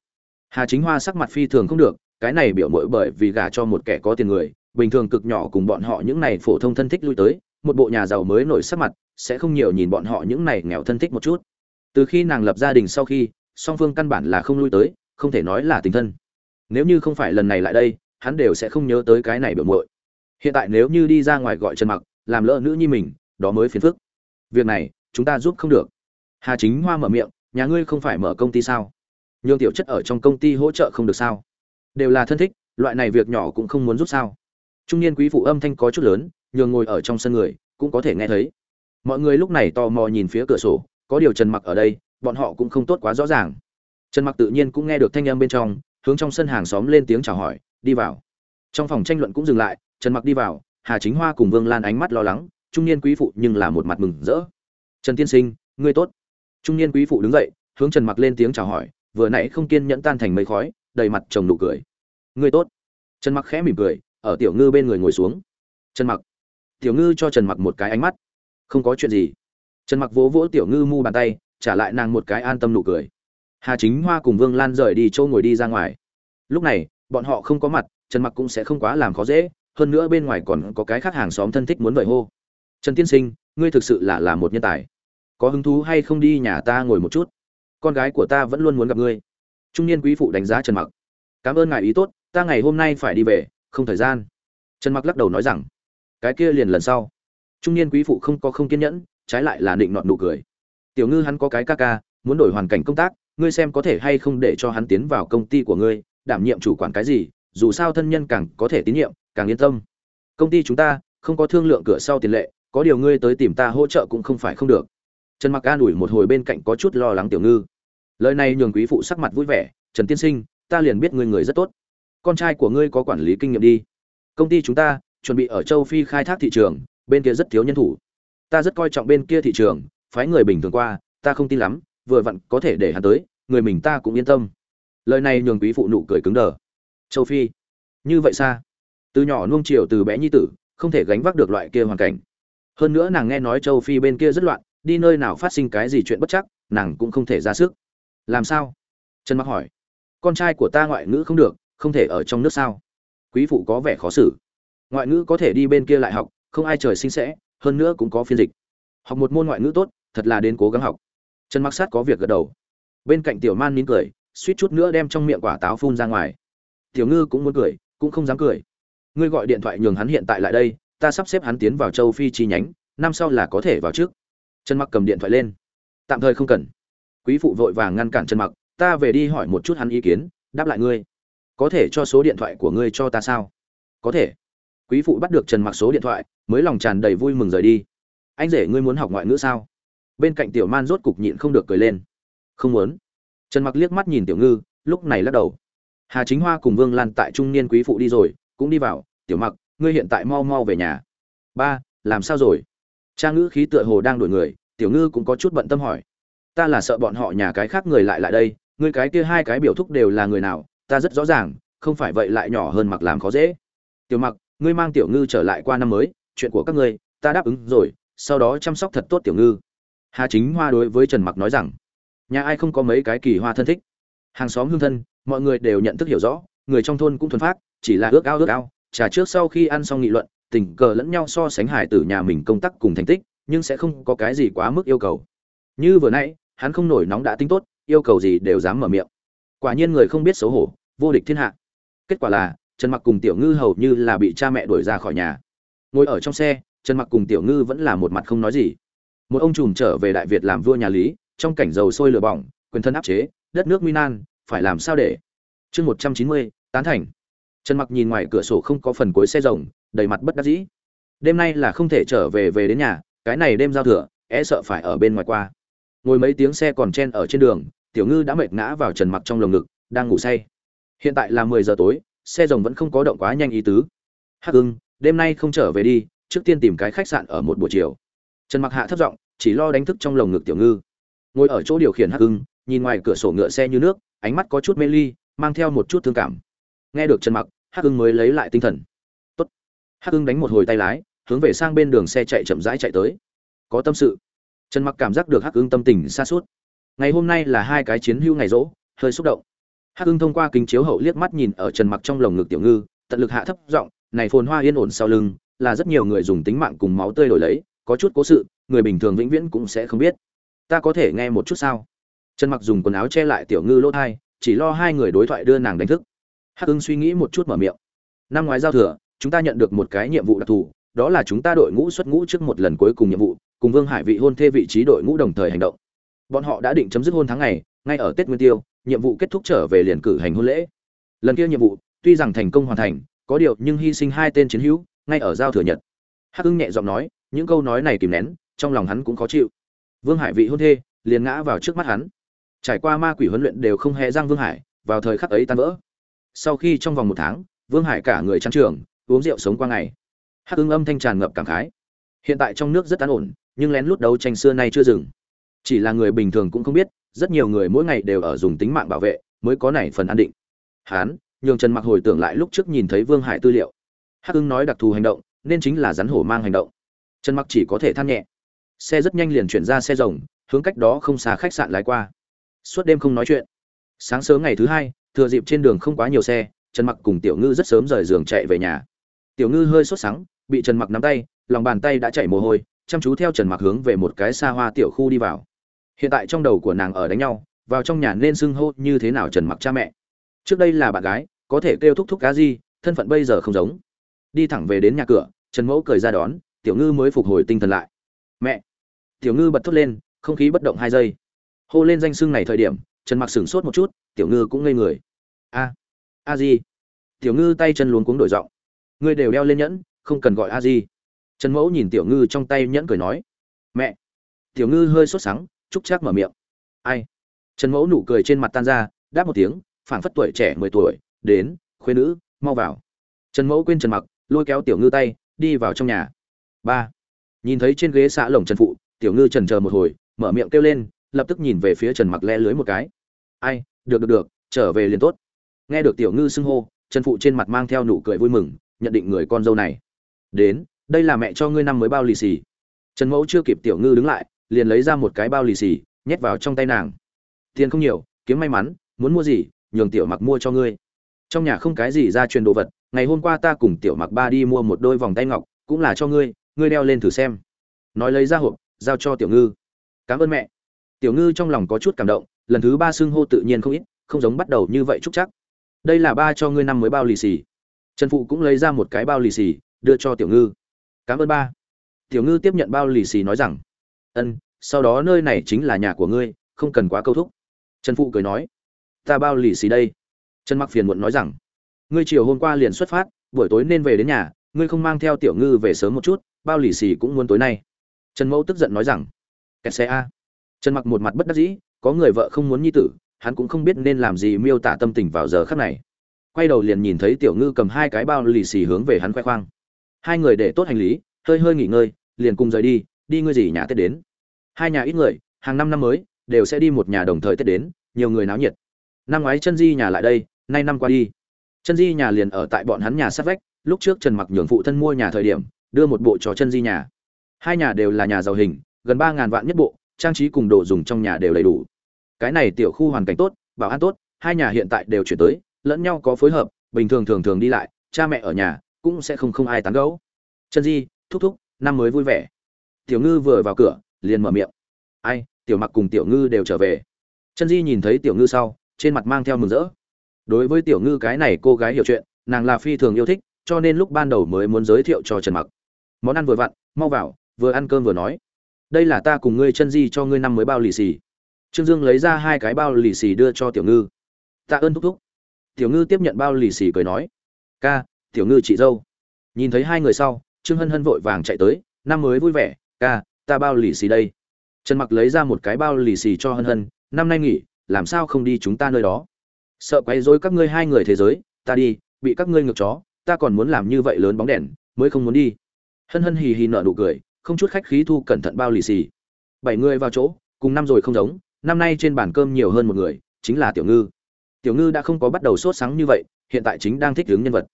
Hà chính hoa sắc mặt phi thường không được, cái này biểu mội bởi vì gả cho một kẻ có tiền người bình thường cực nhỏ cùng bọn họ những này phổ thông thân thích lui tới, một bộ nhà giàu mới nổi sắc mặt, sẽ không nhiều nhìn bọn họ những này nghèo thân thích một chút. Từ khi nàng lập gia đình sau khi, song phương căn bản là không lui tới, không thể nói là tình thân. Nếu như không phải lần này lại đây, hắn đều sẽ không nhớ tới cái này biểu muội. Hiện tại nếu như đi ra ngoài gọi trần mặc, làm lỡ nữ nhi mình, đó mới phiền phức. Việc này, chúng ta giúp không được. Hà chính hoa mở miệng, nhà ngươi không phải mở công ty sao? Nhưng tiểu chất ở trong công ty hỗ trợ không được sao? Đều là thân thích, loại này việc nhỏ cũng không muốn giúp sao? Trung niên quý phụ âm thanh có chút lớn, nhường ngồi ở trong sân người, cũng có thể nghe thấy. Mọi người lúc này tò mò nhìn phía cửa sổ, có điều trần mặc ở đây, bọn họ cũng không tốt quá rõ ràng. Trần mặc tự nhiên cũng nghe được thanh âm bên trong, hướng trong sân hàng xóm lên tiếng chào hỏi, đi vào. Trong phòng tranh luận cũng dừng lại, trần mặc đi vào, hà chính hoa cùng vương lan ánh mắt lo lắng, trung niên quý phụ nhưng là một mặt mừng rỡ. Trần tiên sinh, ngươi tốt. Trung niên quý phụ đứng dậy, hướng trần mặc lên tiếng chào hỏi, vừa nãy không kiên nhẫn tan thành mây khói, đầy mặt chồng nụ cười. Ngươi tốt. Trần mặc khẽ mỉm cười ở tiểu ngư bên người ngồi xuống. Trần mặc. Tiểu ngư cho trần mặc một cái ánh mắt. Không có chuyện gì. Trần mặc vỗ vỗ tiểu ngư mu bàn tay, trả lại nàng một cái an tâm nụ cười. Hà chính hoa cùng vương lan rời đi châu ngồi đi ra ngoài. Lúc này, bọn họ không có mặt, trần mặc cũng sẽ không quá làm khó dễ, hơn nữa bên ngoài còn có cái khác hàng xóm thân thích muốn vời hô. Trần tiên sinh, ngươi thực sự là là một nhân tài. Có hứng thú hay không đi nhà ta ngồi một chút? Con gái của ta vẫn luôn muốn gặp ngươi. Trung niên quý phụ đánh giá trần mặc. Cảm ơn ngài ý tốt, ta ngày hôm nay phải đi về không thời gian. Trần mặc lắc đầu nói rằng, cái kia liền lần sau. Trung niên quý phụ không có không kiên nhẫn, trái lại là định nọn nụ cười. Tiểu ngư hắn có cái ca ca, muốn đổi hoàn cảnh công tác, ngươi xem có thể hay không để cho hắn tiến vào công ty của ngươi, đảm nhiệm chủ quản cái gì, dù sao thân nhân càng có thể tín nhiệm, càng yên tâm. Công ty chúng ta, không có thương lượng cửa sau tiền lệ, có điều ngươi tới tìm ta hỗ trợ cũng không phải không được. Trần mặc an ủi một hồi bên cạnh có chút lo lắng tiểu ngư. Lời này nhường quý phụ sắc mặt vui vẻ, trần tiên sinh, ta liền biết ngươi người rất tốt con trai của ngươi có quản lý kinh nghiệm đi. Công ty chúng ta chuẩn bị ở châu phi khai thác thị trường, bên kia rất thiếu nhân thủ. Ta rất coi trọng bên kia thị trường, phái người bình thường qua, ta không tin lắm, vừa vặn có thể để hắn tới, người mình ta cũng yên tâm. Lời này nhường quý phụ nụ cười cứng đờ. Châu phi, như vậy xa? Từ nhỏ nuông chiều từ bé nhi tử, không thể gánh vác được loại kia hoàn cảnh. Hơn nữa nàng nghe nói châu phi bên kia rất loạn, đi nơi nào phát sinh cái gì chuyện bất chắc, nàng cũng không thể ra sức. Làm sao? Trần mặc hỏi. Con trai của ta ngoại ngữ không được không thể ở trong nước sao? Quý phụ có vẻ khó xử. Ngoại ngữ có thể đi bên kia lại học, không ai trời sinh sẽ, hơn nữa cũng có phiên dịch. Học một môn ngoại ngữ tốt, thật là đến cố gắng học. Trần mặc sát có việc gật đầu. Bên cạnh tiểu man nín cười, suýt chút nữa đem trong miệng quả táo phun ra ngoài. Tiểu ngư cũng muốn cười, cũng không dám cười. Ngươi gọi điện thoại nhường hắn hiện tại lại đây, ta sắp xếp hắn tiến vào châu phi chi nhánh, năm sau là có thể vào trước. Trần mặc cầm điện thoại lên. Tạm thời không cần. Quý phụ vội vàng ngăn cản trần mặc, ta về đi hỏi một chút hắn ý kiến, đáp lại ngươi có thể cho số điện thoại của ngươi cho ta sao? Có thể. Quý phụ bắt được trần mặc số điện thoại, mới lòng tràn đầy vui mừng rời đi. Anh rể ngươi muốn học ngoại ngữ sao? Bên cạnh tiểu man rốt cục nhịn không được cười lên. Không muốn. Trần mặc liếc mắt nhìn tiểu ngư, lúc này lắc đầu. Hà chính hoa cùng vương lan tại trung niên quý phụ đi rồi, cũng đi vào. Tiểu mặc, ngươi hiện tại mau mau về nhà. Ba, làm sao rồi? Cha ngữ khí tựa hồ đang đổi người, tiểu ngư cũng có chút bận tâm hỏi. Ta là sợ bọn họ nhà cái khác người lại lại đây, ngươi cái kia hai cái biểu thúc đều là người nào ta rất rõ ràng, không phải vậy lại nhỏ hơn mặc làm khó dễ. Tiểu mặc, ngươi mang tiểu ngư trở lại qua năm mới, chuyện của các ngươi, ta đáp ứng rồi, sau đó chăm sóc thật tốt tiểu ngư. Hà chính hoa đối với trần mặc nói rằng, nhà ai không có mấy cái kỳ hoa thân thích. Hàng xóm hương thân, mọi người đều nhận thức hiểu rõ, người trong thôn cũng thuần phát chỉ là ước ao ước ao, trà trước sau khi ăn xong nghị luận, tình cờ lẫn nhau so sánh hải tử nhà mình công tác cùng thành tích, nhưng sẽ không có cái gì quá mức yêu cầu. Như vừa nãy, hắn không nổi nóng đã tính tốt, yêu cầu gì đều dám mở miệng. Quả nhiên người không biết xấu hổ vô địch thiên hạ. Kết quả là, trần mặc cùng tiểu ngư hầu như là bị cha mẹ đuổi ra khỏi nhà. Ngồi ở trong xe, trần mặc cùng tiểu ngư vẫn là một mặt không nói gì. Một ông trùm trở về đại việt làm vua nhà lý, trong cảnh dầu sôi lửa bỏng, quyền thân áp chế, đất nước minan phải làm sao để? Chương một trăm chín mươi, tán thành. Trần mặc nhìn ngoài cửa sổ không có phần cuối xe rồng, đầy mặt bất đắc dĩ. Đêm nay là không thể trở về về đến nhà, cái này đêm giao thừa e sợ phải ở bên ngoài qua. Ngồi mấy tiếng xe còn chen ở trên đường, tiểu ngư đã mệt ngã vào trần mặc trong lồng ngực, đang ngủ say hiện tại là mười giờ tối, xe rồng vẫn không có động quá nhanh ý tứ. Hắc ưng, đêm nay không trở về đi, trước tiên tìm cái khách sạn ở một buổi chiều. Trần mặc hạ thấp giọng, chỉ lo đánh thức trong lồng ngực tiểu ngư. Ngồi ở chỗ điều khiển hắc ưng, nhìn ngoài cửa sổ ngựa xe như nước, ánh mắt có chút mê ly, mang theo một chút thương cảm. Nghe được trần mặc, hắc ưng mới lấy lại tinh thần. Tốt. Hắc ưng đánh một hồi tay lái, hướng về sang bên đường xe chạy chậm rãi chạy tới. Có tâm sự. Trần mặc cảm giác được hắc ưng tâm tình xa suốt ngày hôm nay là hai cái chiến hưu ngày rỗ, hơi xúc động hắc hưng thông qua kính chiếu hậu liếc mắt nhìn ở trần mặc trong lồng ngực tiểu ngư, tận lực hạ thấp giọng, này phồn hoa yên ổn sau lưng, là rất nhiều người dùng tính mạng cùng máu tươi đổi lấy, có chút cố sự, người bình thường vĩnh viễn cũng sẽ không biết. Ta có thể nghe một chút sao? Trần mặc dùng quần áo che lại tiểu ngư lỗ thai, chỉ lo hai người đối thoại đưa nàng đánh thức. Hắc hưng suy nghĩ một chút mở miệng. Năm ngoái giao thừa, chúng ta nhận được một cái nhiệm vụ đặc thù, đó là chúng ta đội ngũ xuất ngũ trước một lần cuối cùng nhiệm vụ, cùng vương hải vị hôn thê vị trí đội ngũ đồng thời hành động. Bọn họ đã định chấm dứt hôn tháng ngày, ngay ở tết nguyên tiêu nhiệm vụ kết thúc trở về liền cử hành hôn lễ. Lần kia nhiệm vụ, tuy rằng thành công hoàn thành, có điều nhưng hy sinh hai tên chiến hữu, ngay ở giao thừa nhật. Hắc ưng nhẹ giọng nói, những câu nói này kìm nén, trong lòng hắn cũng khó chịu. Vương hải vị hôn thê, liền ngã vào trước mắt hắn. Trải qua ma quỷ huấn luyện đều không hề răng vương hải, vào thời khắc ấy tan vỡ. Sau khi trong vòng một tháng, vương hải cả người trắng trường, uống rượu sống qua ngày. Hắc ưng âm thanh tràn ngập cảm khái. Hiện tại trong nước rất an ổn, nhưng lén lút đấu tranh xưa nay chưa dừng. Chỉ là người bình thường cũng không biết rất nhiều người mỗi ngày đều ở dùng tính mạng bảo vệ mới có này phần an định. Hán, nhường trần mặc hồi tưởng lại lúc trước nhìn thấy vương hải tư liệu. Hắc hưng nói đặc thù hành động, nên chính là rắn hổ mang hành động. Trần mặc chỉ có thể than nhẹ. Xe rất nhanh liền chuyển ra xe rồng, hướng cách đó không xa khách sạn lái qua. Suốt đêm không nói chuyện. Sáng sớm ngày thứ hai, thừa dịp trên đường không quá nhiều xe, trần mặc cùng tiểu ngư rất sớm rời giường chạy về nhà. Tiểu ngư hơi sốt sắng, bị trần mặc nắm tay, lòng bàn tay đã chảy mồ hôi, chăm chú theo trần mặc hướng về một cái xa hoa tiểu khu đi vào hiện tại trong đầu của nàng ở đánh nhau, vào trong nhà nên xưng hô như thế nào trần mặc cha mẹ. Trước đây là bạn gái, có thể kêu thúc thúc cá gì thân phận bây giờ không giống. Đi thẳng về đến nhà cửa, trần mẫu cười ra đón, tiểu ngư mới phục hồi tinh thần lại. Mẹ. Tiểu ngư bật thốt lên, không khí bất động hai giây. Hô lên danh xưng này thời điểm, trần mặc sửng sốt một chút, tiểu ngư cũng ngây người. A a di. Tiểu ngư tay chân luống cuống đổi giọng. Ngươi đều đeo lên nhẫn, không cần gọi a di. Trần mẫu nhìn tiểu ngư trong tay nhẫn cười nói, mẹ. Tiểu ngư hơi sốt sắng chúc chắc mở miệng. Ai? Trần mẫu nụ cười trên mặt tan ra, đáp một tiếng, phảng phất tuổi trẻ mười tuổi, đến, khuê nữ, mau vào. Trần mẫu quên trần mặc, lôi kéo tiểu ngư tay, đi vào trong nhà. Ba. Nhìn thấy trên ghế xã lồng trần phụ, tiểu ngư trần chờ một hồi, mở miệng kêu lên, lập tức nhìn về phía trần mặc le lưới một cái. Ai? Được được được, trở về liền tốt. Nghe được tiểu ngư xưng hô, trần phụ trên mặt mang theo nụ cười vui mừng, nhận định người con dâu này. Đến, đây là mẹ cho ngươi năm mới bao lì xì. Trần mẫu chưa kịp tiểu ngư đứng lại liền lấy ra một cái bao lì xì, nhét vào trong tay nàng. Tiền không nhiều, kiếm may mắn, muốn mua gì, nhường tiểu mặc mua cho ngươi. Trong nhà không cái gì ra truyền đồ vật, ngày hôm qua ta cùng tiểu mặc ba đi mua một đôi vòng tay ngọc, cũng là cho ngươi ngươi đeo lên thử xem. Nói lấy ra hộp, giao cho tiểu ngư. Cảm ơn mẹ. Tiểu ngư trong lòng có chút cảm động, lần thứ ba xưng hô tự nhiên không ít, không giống bắt đầu như vậy chúc chắc. Đây là ba cho ngươi năm mới bao lì xì. Trần phụ cũng lấy ra một cái bao lì xì, đưa cho tiểu ngư. Cảm ơn ba. Tiểu ngư tiếp nhận bao lì xì nói rằng ân, sau đó nơi này chính là nhà của ngươi, không cần quá câu thúc. Trần phụ cười nói, ta bao lì xì đây. Trần mặc phiền muộn nói rằng, ngươi chiều hôm qua liền xuất phát, buổi tối nên về đến nhà, ngươi không mang theo tiểu ngư về sớm một chút, bao lì xì cũng muốn tối nay. Trần mẫu tức giận nói rằng, kẹt xe a. Trần mặc một mặt bất đắc dĩ, có người vợ không muốn nhi tử, hắn cũng không biết nên làm gì miêu tả tâm tình vào giờ khắc này. Quay đầu liền nhìn thấy tiểu ngư cầm hai cái bao lì xì hướng về hắn khoe khoang. Hai người để tốt hành lý, hơi hơi nghỉ ngơi, liền cùng rời đi đi ngươi gì nhà tết đến? Hai nhà ít người, hàng năm năm mới, đều sẽ đi một nhà đồng thời tết đến, nhiều người náo nhiệt. Năm ngoái chân di nhà lại đây, nay năm qua đi. Chân di nhà liền ở tại bọn hắn nhà sát vách, lúc trước trần mặc nhường phụ thân mua nhà thời điểm, đưa một bộ cho chân di nhà. Hai nhà đều là nhà giàu hình, gần ba ngàn vạn nhất bộ, trang trí cùng đồ dùng trong nhà đều đầy đủ. Cái này tiểu khu hoàn cảnh tốt, bảo an tốt, hai nhà hiện tại đều chuyển tới, lẫn nhau có phối hợp, bình thường thường thường đi lại, cha mẹ ở nhà, cũng sẽ không không ai tán gẫu. Chân di, thúc thúc, năm mới vui vẻ tiểu ngư vừa vào cửa, liền mở miệng. Ai, tiểu mặc cùng tiểu ngư đều trở về. Chân di nhìn thấy tiểu ngư sau, trên mặt mang theo mừng rỡ. Đối với tiểu ngư cái này cô gái hiểu chuyện, nàng là phi thường yêu thích, cho nên lúc ban đầu mới muốn giới thiệu cho trần mặc. Món ăn vừa vặn, mau vào, vừa ăn cơm vừa nói. Đây là ta cùng ngươi, chân di, cho ngươi năm mới bao lì xì. Trương dương lấy ra hai cái bao lì xì đưa cho tiểu ngư. Tạ ơn thúc thúc. Tiểu ngư tiếp nhận bao lì xì cười nói. Ca, tiểu ngư chị dâu. Nhìn thấy hai người sau, trương hân hân vội vàng chạy tới, năm mới vui vẻ ca, ta bao lì xì đây. Trần mặc lấy ra một cái bao lì xì cho hân hân, năm nay nghỉ, làm sao không đi chúng ta nơi đó? Sợ quấy rối các ngươi hai người thế giới, ta đi, bị các ngươi ngược chó, ta còn muốn làm như vậy lớn bóng đèn, mới không muốn đi. Hân hân hì hì nở nụ cười, không chút khách khí thu cẩn thận bao lì xì. Bảy người vào chỗ, cùng năm rồi không giống, năm nay trên bàn cơm nhiều hơn một người, chính là tiểu ngư. Tiểu ngư đã không có bắt đầu sốt sáng như vậy, hiện tại chính đang thích hướng nhân vật.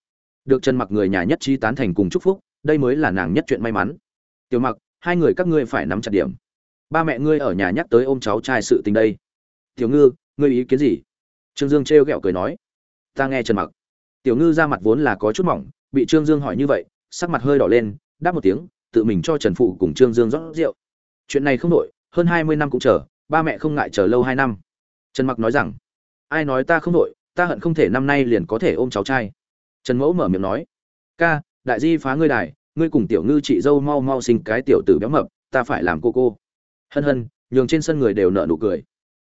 Được trần mặc người nhà nhất trí tán thành cùng chúc phúc, đây mới là nàng nhất chuyện may mắn. Tiểu mặc hai người các ngươi phải nắm chặt điểm. Ba mẹ ngươi ở nhà nhắc tới ôm cháu trai sự tình đây. Tiểu ngư, ngươi ý kiến gì? Trương dương trêu ghẹo cười nói. Ta nghe trần mặc. Tiểu ngư ra mặt vốn là có chút mỏng, bị trương dương hỏi như vậy, sắc mặt hơi đỏ lên, đáp một tiếng, tự mình cho trần phụ cùng trương dương rót rượu. Chuyện này không đổi, hơn hai mươi năm cũng chờ, ba mẹ không ngại chờ lâu hai năm. Trần mặc nói rằng, ai nói ta không đổi, ta hận không thể năm nay liền có thể ôm cháu trai. Trần mẫu mở miệng nói, ca, đại di phá ngươi đài ngươi cùng tiểu ngư chị dâu mau mau sinh cái tiểu tử béo mập, ta phải làm cô cô. Hân hân, nhường trên sân người đều nở nụ cười.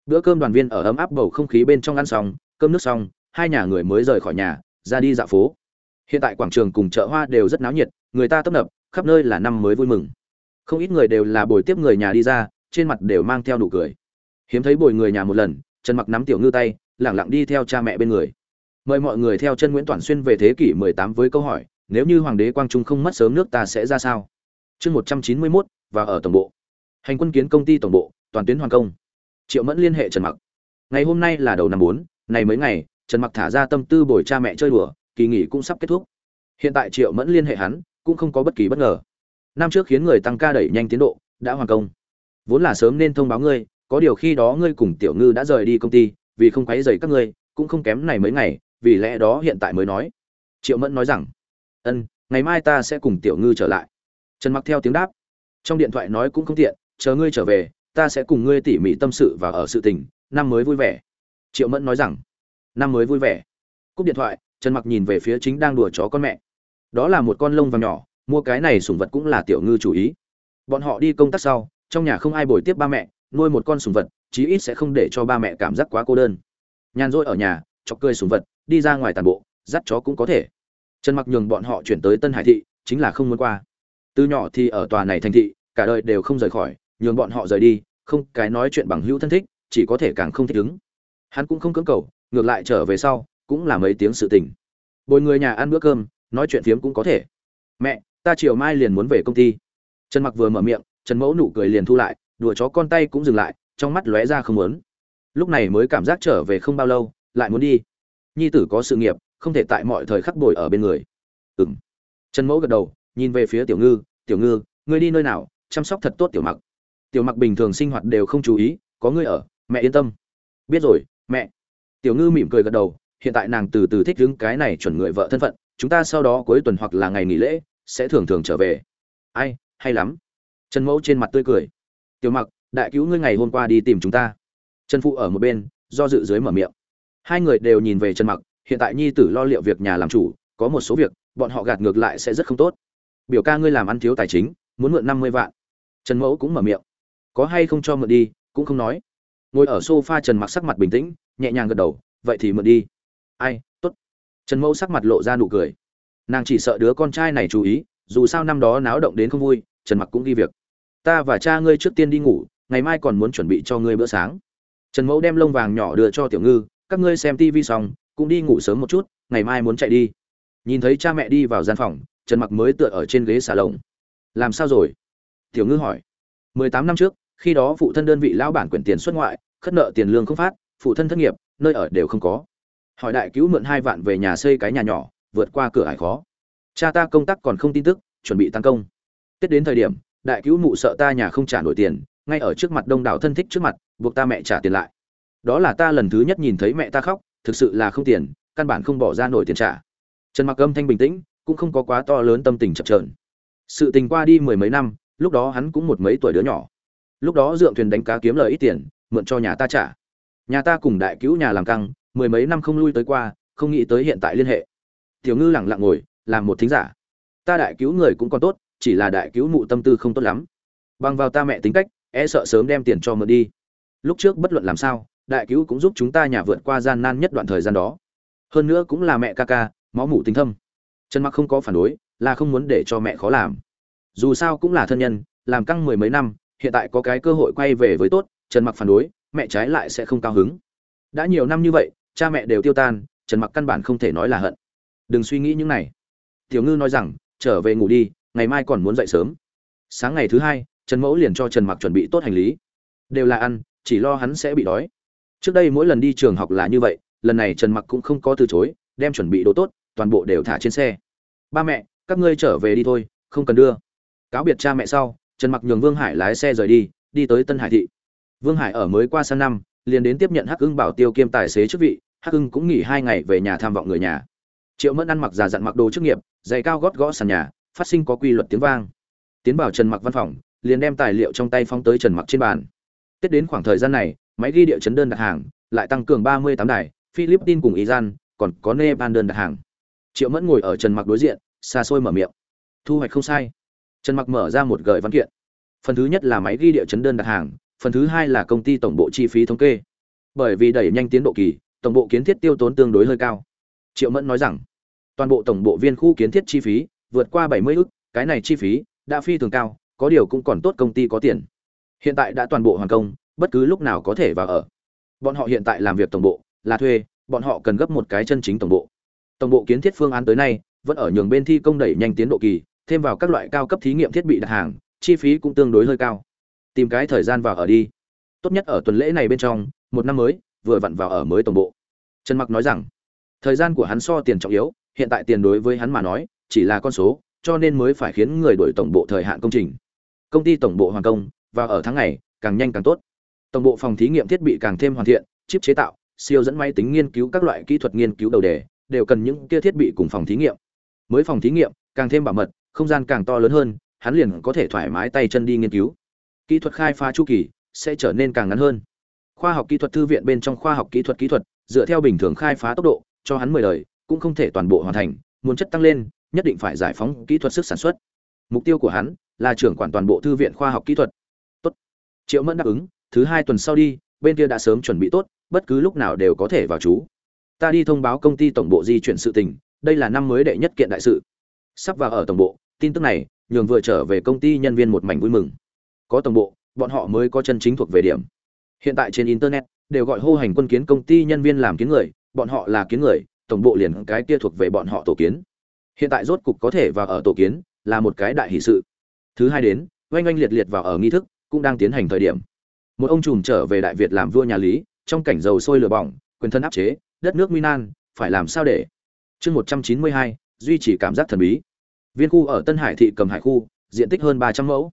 Bữa cơm đoàn viên ở ấm áp bầu không khí bên trong ăn xong, cơm nước xong, hai nhà người mới rời khỏi nhà, ra đi dạo phố. Hiện tại quảng trường cùng chợ hoa đều rất náo nhiệt, người ta tấp nập, khắp nơi là năm mới vui mừng. Không ít người đều là buổi tiếp người nhà đi ra, trên mặt đều mang theo nụ cười. Hiếm thấy bồi người nhà một lần, trần mặc nắm tiểu ngư tay, lẳng lặng đi theo cha mẹ bên người. Mời mọi người theo chân nguyễn toàn xuyên về thế kỷ 18 với câu hỏi nếu như hoàng đế quang trung không mất sớm nước ta sẽ ra sao? Chương 191, và ở tổng bộ. Hành quân kiến công ty tổng bộ toàn tuyến hoàn công. Triệu mẫn liên hệ trần mặc. Ngày hôm nay là đầu năm bốn này mấy ngày trần mặc thả ra tâm tư bồi cha mẹ chơi đùa kỳ nghỉ cũng sắp kết thúc. Hiện tại triệu mẫn liên hệ hắn cũng không có bất kỳ bất ngờ. Năm trước khiến người tăng ca đẩy nhanh tiến độ đã hoàn công. Vốn là sớm nên thông báo ngươi có điều khi đó ngươi cùng tiểu ngư đã rời đi công ty vì không quấy rầy các ngươi cũng không kém này mấy ngày vì lẽ đó hiện tại mới nói. Triệu mẫn nói rằng ân, ngày mai ta sẽ cùng tiểu ngư trở lại. Trần mặc theo tiếng đáp. Trong điện thoại nói cũng không tiện, chờ ngươi trở về, ta sẽ cùng ngươi tỉ mỉ tâm sự và ở sự tình, năm mới vui vẻ. Triệu mẫn nói rằng, năm mới vui vẻ. Cúp điện thoại, trần mặc nhìn về phía chính đang đùa chó con mẹ. Đó là một con lông vàng nhỏ, mua cái này sủng vật cũng là tiểu ngư chủ ý. Bọn họ đi công tác sau, trong nhà không ai bồi tiếp ba mẹ, nuôi một con sủng vật, chí ít sẽ không để cho ba mẹ cảm giác quá cô đơn. Nhàn rỗi ở nhà, chọc cười sủng vật, đi ra ngoài tàn bộ, dắt chó cũng có thể trần mặc nhường bọn họ chuyển tới tân hải thị, chính là không muốn qua. Từ nhỏ thì ở tòa này thành thị, cả đời đều không rời khỏi, nhường bọn họ rời đi, không cái nói chuyện bằng hữu thân thích, chỉ có thể càng không thích ứng. Hắn cũng không cưỡng cầu, ngược lại trở về sau, cũng là mấy tiếng sự tình. Bồi người nhà ăn bữa cơm, nói chuyện phiếm cũng có thể. Mẹ, ta chiều mai liền muốn về công ty. Trần mặc vừa mở miệng, trần mẫu nụ cười liền thu lại, đùa chó con tay cũng dừng lại, trong mắt lóe ra không muốn. Lúc này mới cảm giác trở về không bao lâu, lại muốn đi. Nhi tử có sự nghiệp không thể tại mọi thời khắc bồi ở bên người. Ừng trần mẫu gật đầu, nhìn về phía tiểu ngư tiểu ngư, ngươi đi nơi nào, chăm sóc thật tốt tiểu mặc. Tiểu mặc bình thường sinh hoạt đều không chú ý, có ngươi ở, mẹ yên tâm. Biết rồi, mẹ. Tiểu ngư mỉm cười gật đầu, hiện tại nàng từ từ thích đứng cái này chuẩn người vợ thân phận, chúng ta sau đó cuối tuần hoặc là ngày nghỉ lễ, sẽ thường thường trở về. Ai, hay lắm. Trần mẫu trên mặt tươi cười, tiểu mặc, đại cứu ngươi ngày hôm qua đi tìm chúng ta. Trần phụ ở một bên, do dự dưới mở miệng. Hai người đều nhìn về trần mặc hiện tại nhi tử lo liệu việc nhà làm chủ, có một số việc, bọn họ gạt ngược lại sẽ rất không tốt. Biểu ca ngươi làm ăn thiếu tài chính, muốn mượn năm mươi vạn. Trần mẫu cũng mở miệng. Có hay không cho mượn đi, cũng không nói. Ngồi ở sofa trần mặc sắc mặt bình tĩnh, nhẹ nhàng gật đầu, vậy thì mượn đi. Ai, tốt. Trần mẫu sắc mặt lộ ra nụ cười. Nàng chỉ sợ đứa con trai này chú ý, dù sao năm đó náo động đến không vui, trần mặc cũng ghi việc. Ta và cha ngươi trước tiên đi ngủ, ngày mai còn muốn chuẩn bị cho ngươi bữa sáng. Trần mẫu đem lông vàng nhỏ đưa cho tiểu ngư, các ngươi xem tivi xong cũng đi ngủ sớm một chút, ngày mai muốn chạy đi. Nhìn thấy cha mẹ đi vào gian phòng, trần mặc mới tựa ở trên ghế xà lồng. Làm sao rồi? Tiểu ngư hỏi. Mười tám năm trước, khi đó phụ thân đơn vị lão bản quyển tiền xuất ngoại, khất nợ tiền lương không phát, phụ thân thất nghiệp, nơi ở đều không có. Hỏi đại cứu mượn hai vạn về nhà xây cái nhà nhỏ, vượt qua cửa hải khó. Cha ta công tác còn không tin tức, chuẩn bị tăng công. Tết đến thời điểm, đại cứu mụ sợ ta nhà không trả nổi tiền, ngay ở trước mặt đông đảo thân thích trước mặt, buộc ta mẹ trả tiền lại. Đó là ta lần thứ nhất nhìn thấy mẹ ta khóc thực sự là không tiền, căn bản không bỏ ra nổi tiền trả. Trần mặc âm thanh bình tĩnh, cũng không có quá to lớn tâm tình chập trờn sự tình qua đi mười mấy năm, lúc đó hắn cũng một mấy tuổi đứa nhỏ. Lúc đó dượng thuyền đánh cá kiếm lời ít tiền, mượn cho nhà ta trả. Nhà ta cùng đại cứu nhà làm căng, mười mấy năm không lui tới qua, không nghĩ tới hiện tại liên hệ. Tiểu ngư lẳng lặng ngồi, làm một thính giả. Ta đại cứu người cũng còn tốt, chỉ là đại cứu mụ tâm tư không tốt lắm. Bằng vào ta mẹ tính cách e sợ sớm đem tiền cho mượn đi. Lúc trước bất luận làm sao đại cứu cũng giúp chúng ta nhà vượt qua gian nan nhất đoạn thời gian đó. Hơn nữa cũng là mẹ ca ca, máu mủ tinh thâm. Trần mặc không có phản đối, là không muốn để cho mẹ khó làm. Dù sao cũng là thân nhân, làm căng mười mấy năm, hiện tại có cái cơ hội quay về với tốt, trần mặc phản đối, mẹ trái lại sẽ không cao hứng. Đã nhiều năm như vậy, cha mẹ đều tiêu tan, trần mặc căn bản không thể nói là hận. Đừng suy nghĩ những này. Tiểu ngư nói rằng, trở về ngủ đi, ngày mai còn muốn dậy sớm. Sáng ngày thứ hai, trần mẫu liền cho trần mặc chuẩn bị tốt hành lý. Đều là ăn, chỉ lo hắn sẽ bị đói trước đây mỗi lần đi trường học là như vậy, lần này trần mặc cũng không có từ chối, đem chuẩn bị đồ tốt, toàn bộ đều thả trên xe. Ba mẹ, các ngươi trở về đi thôi, không cần đưa. Cáo biệt cha mẹ sau, trần mặc nhường vương hải lái xe rời đi đi tới tân hải thị. Vương hải ở mới qua sang năm, liền đến tiếp nhận hắc ưng bảo tiêu kiêm tài xế chức vị, hắc ưng cũng nghỉ hai ngày về nhà tham vọng người nhà. Triệu mẫn ăn mặc già dặn mặc đồ chức nghiệp, giày cao gót gõ sàn nhà, phát sinh có quy luật tiếng vang. Tiến vào trần mặc văn phòng, liền đem tài liệu trong tay phóng tới trần mặc trên bàn. Tết đến khoảng thời gian này máy ghi địa chấn đơn đặt hàng, lại tăng cường 38 đài, philippines cùng iran, còn có nepal đơn đặt hàng. Triệu mẫn ngồi ở trần mặc đối diện, xa xôi mở miệng. Thu hoạch không sai. Trần mặc mở ra một gợi văn kiện. Phần thứ nhất là máy ghi địa chấn đơn đặt hàng, phần thứ hai là công ty tổng bộ chi phí thống kê. Bởi vì đẩy nhanh tiến độ kỳ, tổng bộ kiến thiết tiêu tốn tương đối hơi cao. Triệu mẫn nói rằng, toàn bộ tổng bộ viên khu kiến thiết chi phí vượt qua 70 ức, cái này chi phí đã phi thường cao, có điều cũng còn tốt công ty có tiền. Hiện tại đã toàn bộ hoàn công bất cứ lúc nào có thể vào ở. Bọn họ hiện tại làm việc tổng bộ, là thuê, bọn họ cần gấp một cái chân chính tổng bộ. Tổng bộ kiến thiết phương án tới nay, vẫn ở nhường bên thi công đẩy nhanh tiến độ kỳ, thêm vào các loại cao cấp thí nghiệm thiết bị đặt hàng, chi phí cũng tương đối hơi cao. Tìm cái thời gian vào ở đi. Tốt nhất ở tuần lễ này bên trong, một năm mới, vừa vặn vào ở mới tổng bộ. Trần mặc nói rằng, thời gian của hắn so tiền trọng yếu, hiện tại tiền đối với hắn mà nói, chỉ là con số, cho nên mới phải khiến người đổi tổng bộ thời hạn công trình. Công ty tổng bộ hoàn công và ở tháng này càng nhanh càng tốt tổng bộ phòng thí nghiệm thiết bị càng thêm hoàn thiện, chip chế tạo, siêu dẫn máy tính nghiên cứu các loại kỹ thuật nghiên cứu đầu đề, đều cần những kia thiết bị cùng phòng thí nghiệm. Mới phòng thí nghiệm, càng thêm bảo mật, không gian càng to lớn hơn, hắn liền có thể thoải mái tay chân đi nghiên cứu. Kỹ thuật khai phá chu kỳ, sẽ trở nên càng ngắn hơn. Khoa học kỹ thuật thư viện bên trong khoa học kỹ thuật kỹ thuật, dựa theo bình thường khai phá tốc độ, cho hắn mười đời, cũng không thể toàn bộ hoàn thành, muốn chất tăng lên, nhất định phải giải phóng kỹ thuật sức sản xuất. Mục tiêu của hắn là trưởng quản toàn bộ thư viện khoa học kỹ thuật. Tốt. Triệu mẫn đáp ứng thứ hai tuần sau đi, bên kia đã sớm chuẩn bị tốt, bất cứ lúc nào đều có thể vào chú ta đi thông báo công ty tổng bộ di chuyển sự tình, đây là năm mới đệ nhất kiện đại sự. Sắp vào ở tổng bộ, tin tức này, nhường vừa trở về công ty nhân viên một mảnh vui mừng. Có tổng bộ, bọn họ mới có chân chính thuộc về điểm. Hiện tại trên internet, đều gọi hô hành quân kiến công ty nhân viên làm kiến người, bọn họ là kiến người, tổng bộ liền cái kia thuộc về bọn họ tổ kiến. Hiện tại rốt cục có thể vào ở tổ kiến, là một cái đại hỷ sự. Thứ hai đến, oanh oanh liệt liệt vào ở nghi thức, cũng đang tiến hành thời điểm một ông trùm trở về đại việt làm vua nhà lý, trong cảnh dầu sôi lửa bỏng, quyền thân áp chế, đất nước nguy nan, phải làm sao để? Chương một trăm chín mươi hai, duy trì cảm giác thần bí. Viên khu ở tân hải thị cầm hải khu, diện tích hơn ba trăm mẫu.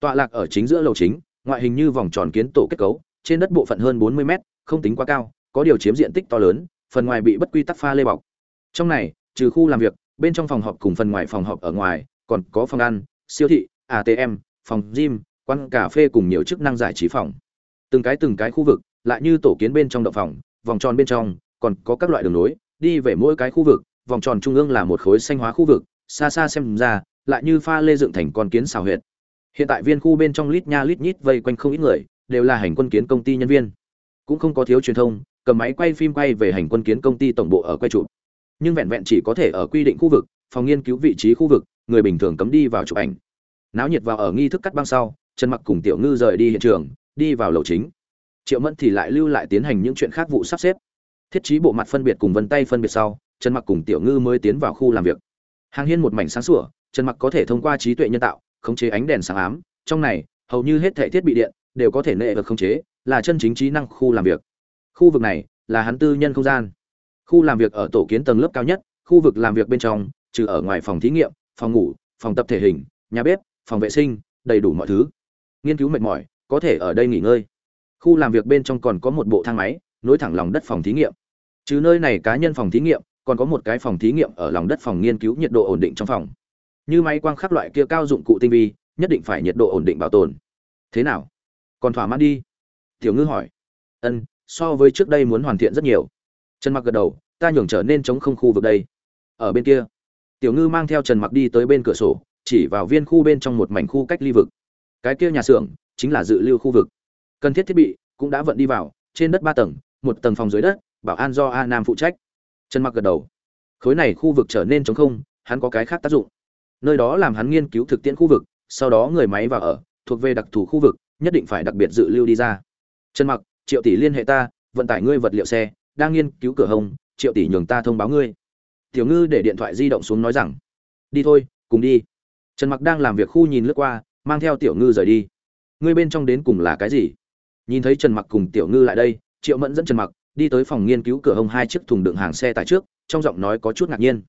Tọa lạc ở chính giữa lầu chính, ngoại hình như vòng tròn kiến tổ kết cấu, trên đất bộ phận hơn bốn mươi mét, không tính quá cao, có điều chiếm diện tích to lớn, phần ngoài bị bất quy tắc pha lê bọc. Trong này, trừ khu làm việc, bên trong phòng họp cùng phần ngoài phòng họp ở ngoài, còn có phòng ăn, siêu thị atm phòng gym, quán cà phê cùng nhiều chức năng giải trí phòng từng cái từng cái khu vực, lại như tổ kiến bên trong động phòng, vòng tròn bên trong, còn có các loại đường nối, đi về mỗi cái khu vực, vòng tròn trung ương là một khối xanh hóa khu vực, xa xa xem ra, lại như pha lê dựng thành con kiến xào huyệt. Hiện tại viên khu bên trong lít nha lít nhít vây quanh không ít người, đều là hành quân kiến công ty nhân viên. Cũng không có thiếu truyền thông, cầm máy quay phim quay về hành quân kiến công ty tổng bộ ở quay chụp. Nhưng vẹn vẹn chỉ có thể ở quy định khu vực, phòng nghiên cứu vị trí khu vực, người bình thường cấm đi vào chụp ảnh. Náo nhiệt vào ở nghi thức cắt băng sau, trần mặc cùng tiểu ngư rời đi hiện trường đi vào lầu chính. Triệu mẫn thì lại lưu lại tiến hành những chuyện khác vụ sắp xếp. Thiết trí bộ mặt phân biệt cùng vân tay phân biệt sau, trần mặc cùng tiểu ngư mới tiến vào khu làm việc. Hàng hiên một mảnh sáng sủa, trần mặc có thể thông qua trí tuệ nhân tạo, khống chế ánh đèn sáng ám, trong này, hầu như hết thể thiết bị điện đều có thể nệ được khống chế, là chân chính trí năng khu làm việc. Khu vực này là hắn tư nhân không gian. Khu làm việc ở tổ kiến tầng lớp cao nhất, khu vực làm việc bên trong, trừ ở ngoài phòng thí nghiệm, phòng ngủ, phòng tập thể hình, nhà bếp, phòng vệ sinh, đầy đủ mọi thứ. Nghiên cứu mệt mỏi có thể ở đây nghỉ ngơi. Khu làm việc bên trong còn có một bộ thang máy, nối thẳng lòng đất phòng thí nghiệm. Trừ nơi này cá nhân phòng thí nghiệm, còn có một cái phòng thí nghiệm ở lòng đất phòng nghiên cứu nhiệt độ ổn định trong phòng. Như máy quang khắc loại kia cao dụng cụ tinh vi, nhất định phải nhiệt độ ổn định bảo tồn. Thế nào? Còn thỏa mãn đi. Tiểu ngư hỏi. Ân, so với trước đây muốn hoàn thiện rất nhiều. Trần mặc gật đầu, ta nhường trở nên chống không khu vực đây. Ở bên kia. Tiểu ngư mang theo trần mặc đi tới bên cửa sổ, chỉ vào viên khu bên trong một mảnh khu cách ly vực. Cái kia nhà xưởng chính là dự lưu khu vực. Cần thiết thiết bị cũng đã vận đi vào trên đất ba tầng một tầng phòng dưới đất bảo an do a nam phụ trách. Trần mặc gật đầu. Khối này khu vực trở nên chống không hắn có cái khác tác dụng. Nơi đó làm hắn nghiên cứu thực tiễn khu vực sau đó người máy vào ở thuộc về đặc thù khu vực nhất định phải đặc biệt dự lưu đi ra. Trần mặc triệu tỷ liên hệ ta vận tải ngươi vật liệu xe đang nghiên cứu cửa hồng, triệu tỷ nhường ta thông báo ngươi. Tiểu ngư để điện thoại di động xuống nói rằng đi thôi cùng đi. Trần mặc đang làm việc khu nhìn lướt qua mang theo tiểu ngư rời đi ngươi bên trong đến cùng là cái gì? Nhìn thấy trần mặc cùng tiểu ngư lại đây, triệu mẫn dẫn trần mặc đi tới phòng nghiên cứu cửa hông hai chiếc thùng đựng hàng xe tại trước, trong giọng nói có chút ngạc nhiên.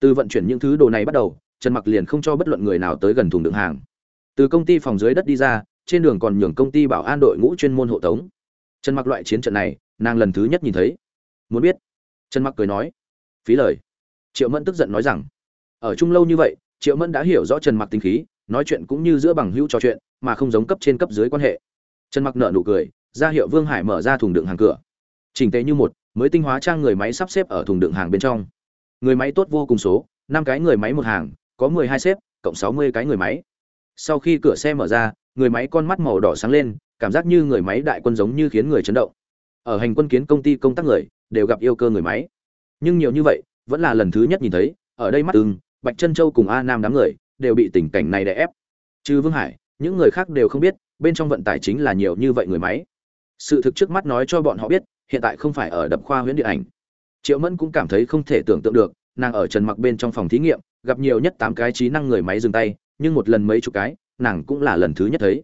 Từ vận chuyển những thứ đồ này bắt đầu, trần mặc liền không cho bất luận người nào tới gần thùng đựng hàng. Từ công ty phòng dưới đất đi ra, trên đường còn nhường công ty bảo an đội ngũ chuyên môn hộ tống. Trần mặc loại chiến trận này, nàng lần thứ nhất nhìn thấy. Muốn biết? Trần mặc cười nói. Phí lời. Triệu mẫn tức giận nói rằng, ở chung lâu như vậy, triệu mẫn đã hiểu rõ trần mặc tính khí nói chuyện cũng như giữa bằng hữu trò chuyện, mà không giống cấp trên cấp dưới quan hệ. Trần mặc nợ nụ cười, ra hiệu vương hải mở ra thùng đựng hàng cửa. Chỉnh tề như một, mới tinh hóa trang người máy sắp xếp ở thùng đựng hàng bên trong. Người máy tốt vô cùng số, năm cái người máy một hàng, có mười hai xếp cộng sáu mươi cái người máy. Sau khi cửa xe mở ra, người máy con mắt màu đỏ sáng lên, cảm giác như người máy đại quân giống như khiến người chấn động. Ở hành quân kiến công ty công tác người, đều gặp yêu cơ người máy. Nhưng nhiều như vậy, vẫn là lần thứ nhất nhìn thấy, ở đây mắt ưng, bạch chân châu cùng a nam đám người đều bị tình cảnh này đè ép. Trừ vương hải, những người khác đều không biết, bên trong vận tải chính là nhiều như vậy người máy. Sự thực trước mắt nói cho bọn họ biết, hiện tại không phải ở đập khoa huyễn điện ảnh. Triệu mẫn cũng cảm thấy không thể tưởng tượng được, nàng ở trần mặc bên trong phòng thí nghiệm, gặp nhiều nhất tám cái trí năng người máy dừng tay, nhưng một lần mấy chục cái, nàng cũng là lần thứ nhất thấy.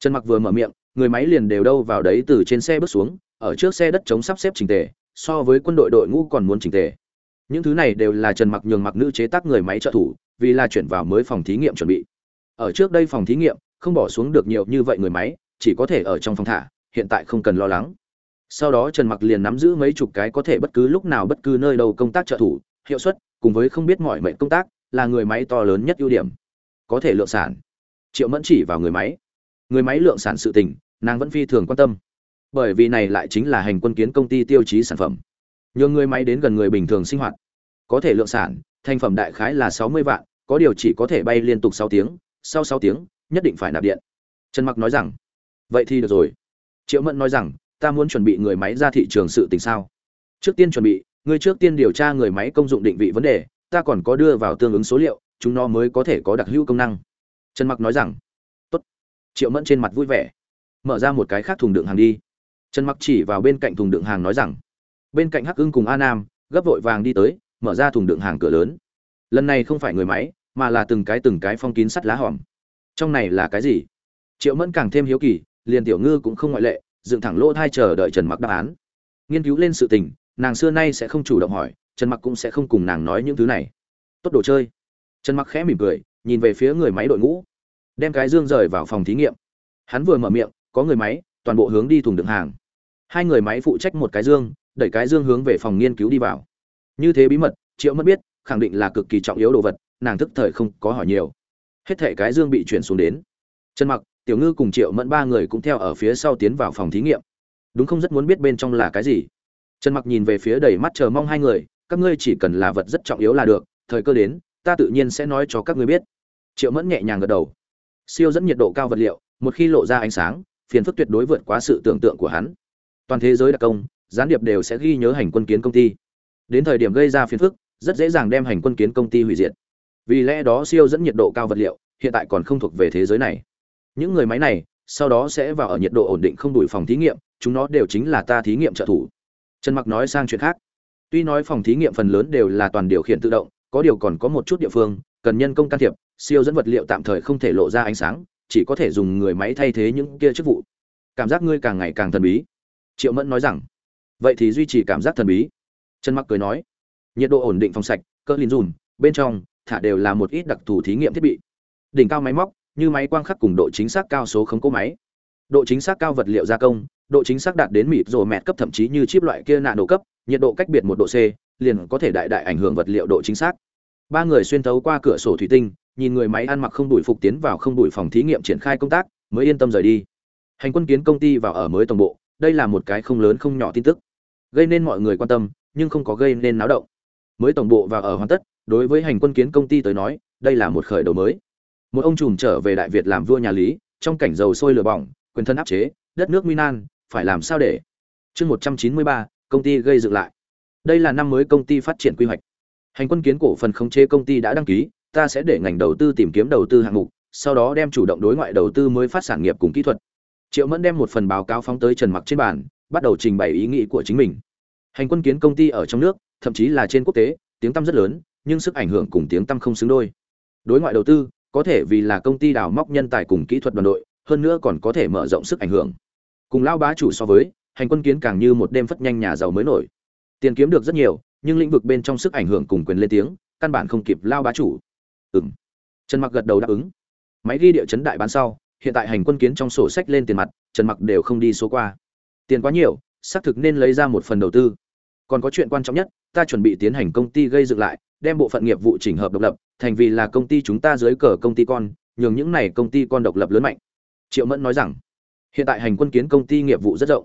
Trần mặc vừa mở miệng, người máy liền đều đâu vào đấy từ trên xe bước xuống, ở trước xe đất chống sắp xếp trình tề, so với quân đội đội ngũ còn muốn trình tề. Những thứ này đều là trần mặc nhường mặc nữ chế tác người máy trợ thủ vì là chuyển vào mới phòng thí nghiệm chuẩn bị. Ở trước đây phòng thí nghiệm, không bỏ xuống được nhiều như vậy người máy, chỉ có thể ở trong phòng thả, hiện tại không cần lo lắng. Sau đó trần mặc liền nắm giữ mấy chục cái có thể bất cứ lúc nào bất cứ nơi đâu công tác trợ thủ, hiệu suất, cùng với không biết mọi mệnh công tác, là người máy to lớn nhất ưu điểm. Có thể lượng sản. Triệu mẫn chỉ vào người máy. Người máy lượng sản sự tình, nàng vẫn phi thường quan tâm. Bởi vì này lại chính là hành quân kiến công ty tiêu chí sản phẩm. Nhường người máy đến gần người bình thường sinh hoạt. Có thể lượng sản thành phẩm đại khái là sáu mươi vạn, có điều chỉ có thể bay liên tục sáu tiếng, sau sáu tiếng, nhất định phải nạp điện. Trần mặc nói rằng, vậy thì được rồi. Triệu mẫn nói rằng, ta muốn chuẩn bị người máy ra thị trường sự tình sao? Trước tiên chuẩn bị, người trước tiên điều tra người máy công dụng định vị vấn đề, ta còn có đưa vào tương ứng số liệu, chúng nó mới có thể có đặc hữu công năng. Trần mặc nói rằng, tốt. Triệu mẫn trên mặt vui vẻ, mở ra một cái khác thùng đựng hàng đi. Trần mặc chỉ vào bên cạnh thùng đựng hàng nói rằng, bên cạnh hắc ưng cùng a nam, gấp vội vàng đi tới mở ra thùng đựng hàng cửa lớn. Lần này không phải người máy, mà là từng cái từng cái phong kín sắt lá hòm. Trong này là cái gì? Triệu mẫn càng thêm hiếu kỳ, liền tiểu ngư cũng không ngoại lệ, dựng thẳng lỗ thai chờ đợi trần mặc đáp án. Nghiên cứu lên sự tình, nàng xưa nay sẽ không chủ động hỏi, trần mặc cũng sẽ không cùng nàng nói những thứ này. Tốt đồ chơi. Trần mặc khẽ mỉm cười, nhìn về phía người máy đội ngũ. Đem cái dương rời vào phòng thí nghiệm. Hắn vừa mở miệng, có người máy, toàn bộ hướng đi thùng đựng hàng. Hai người máy phụ trách một cái dương, đẩy cái dương hướng về phòng nghiên cứu đi vào như thế bí mật, triệu mất biết, khẳng định là cực kỳ trọng yếu đồ vật, nàng thức thời không có hỏi nhiều. Hết thệ cái dương bị chuyển xuống đến. Trần mặc, tiểu ngư cùng triệu mẫn ba người cũng theo ở phía sau tiến vào phòng thí nghiệm. Đúng không rất muốn biết bên trong là cái gì. Trần mặc nhìn về phía đầy mắt chờ mong hai người, các ngươi chỉ cần là vật rất trọng yếu là được, thời cơ đến, ta tự nhiên sẽ nói cho các ngươi biết. Triệu mẫn nhẹ nhàng gật đầu. Siêu dẫn nhiệt độ cao vật liệu, một khi lộ ra ánh sáng, phiền phức tuyệt đối vượt quá sự tưởng tượng của hắn. Toàn thế giới đặc công, gián điệp đều sẽ ghi nhớ hành quân kiến công ty đến thời điểm gây ra phiền phức, rất dễ dàng đem hành quân kiến công ty hủy diệt. Vì lẽ đó siêu dẫn nhiệt độ cao vật liệu, hiện tại còn không thuộc về thế giới này. Những người máy này, sau đó sẽ vào ở nhiệt độ ổn định không đủ phòng thí nghiệm, chúng nó đều chính là ta thí nghiệm trợ thủ. Trần mặc nói sang chuyện khác. Tuy nói phòng thí nghiệm phần lớn đều là toàn điều khiển tự động, có điều còn có một chút địa phương, cần nhân công can thiệp, siêu dẫn vật liệu tạm thời không thể lộ ra ánh sáng, chỉ có thể dùng người máy thay thế những kia chức vụ. Cảm giác ngươi càng ngày càng thần bí. Triệu mẫn nói rằng, vậy thì duy trì cảm giác thần bí trần mặc cười nói, nhiệt độ ổn định phòng sạch, cơ linh dùm, bên trong, thả đều là một ít đặc thù thí nghiệm thiết bị. Đỉnh cao máy móc, như máy quang khắc cùng độ chính xác cao số khống cố máy. Độ chính xác cao vật liệu gia công, độ chính xác đạt đến mịt rồ mẹt cấp thậm chí như chip loại kia nạ độ cấp, nhiệt độ cách biệt một độ c, liền có thể đại đại ảnh hưởng vật liệu độ chính xác. Ba người xuyên thấu qua cửa sổ thủy tinh, nhìn người máy ăn mặc không đuổi phục tiến vào không đuổi phòng thí nghiệm triển khai công tác, mới yên tâm rời đi. Hành quân kiến công ty vào ở mới tổng bộ, đây là một cái không lớn không nhỏ tin tức. Gây nên mọi người quan tâm nhưng không có gây nên náo động. Mới tổng bộ và ở hoàn tất, đối với hành quân kiến công ty tới nói, đây là một khởi đầu mới. Một ông trùm trở về đại việt làm vua nhà lý, trong cảnh dầu sôi lửa bỏng, quyền thân áp chế, đất nước minan phải làm sao để? Chương một trăm chín mươi ba, công ty gây dựng lại. Đây là năm mới công ty phát triển quy hoạch. Hành quân kiến cổ phần khống chế công ty đã đăng ký, ta sẽ để ngành đầu tư tìm kiếm đầu tư hạng mục, sau đó đem chủ động đối ngoại đầu tư mới phát sản nghiệp cùng kỹ thuật. Triệu mẫn đem một phần báo cáo phóng tới trần mặc trên bàn, bắt đầu trình bày ý nghĩ của chính mình hành quân kiến công ty ở trong nước thậm chí là trên quốc tế tiếng tăm rất lớn nhưng sức ảnh hưởng cùng tiếng tăm không xứng đôi. Đối ngoại đầu tư có thể vì là công ty đào móc nhân tài cùng kỹ thuật đoàn đội hơn nữa còn có thể mở rộng sức ảnh hưởng. Cùng lão bá chủ so với hành quân kiến càng như một đêm phất nhanh nhà giàu mới nổi. Tiền kiếm được rất nhiều nhưng lĩnh vực bên trong sức ảnh hưởng cùng quyền lên tiếng căn bản không kịp lao bá chủ. Ừm, trần mặc gật đầu đáp ứng. Máy ghi địa chấn đại bán sau hiện tại hành quân kiến trong sổ sách lên tiền mặt trần mặc đều không đi số qua. Tiền quá nhiều xác thực nên lấy ra một phần đầu tư còn có chuyện quan trọng nhất, ta chuẩn bị tiến hành công ty gây dựng lại, đem bộ phận nghiệp vụ chỉnh hợp độc lập, thành vì là công ty chúng ta dưới cờ công ty con, nhường những này công ty con độc lập lớn mạnh. Triệu mẫn nói rằng, hiện tại hành quân kiến công ty nghiệp vụ rất rộng,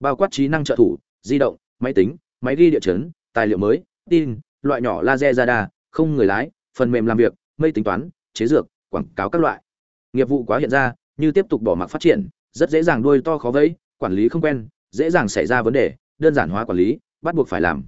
bao quát trí năng trợ thủ, di động, máy tính, máy ghi địa chấn, tài liệu mới, tin, loại nhỏ laser radar, không người lái, phần mềm làm việc, mây tính toán, chế dược, quảng cáo các loại. Nghiệp vụ quá hiện ra, như tiếp tục bỏ mặc phát triển, rất dễ dàng đuôi to khó vẫy, quản lý không quen, dễ dàng xảy ra vấn đề, đơn giản hóa quản lý bắt buộc phải làm.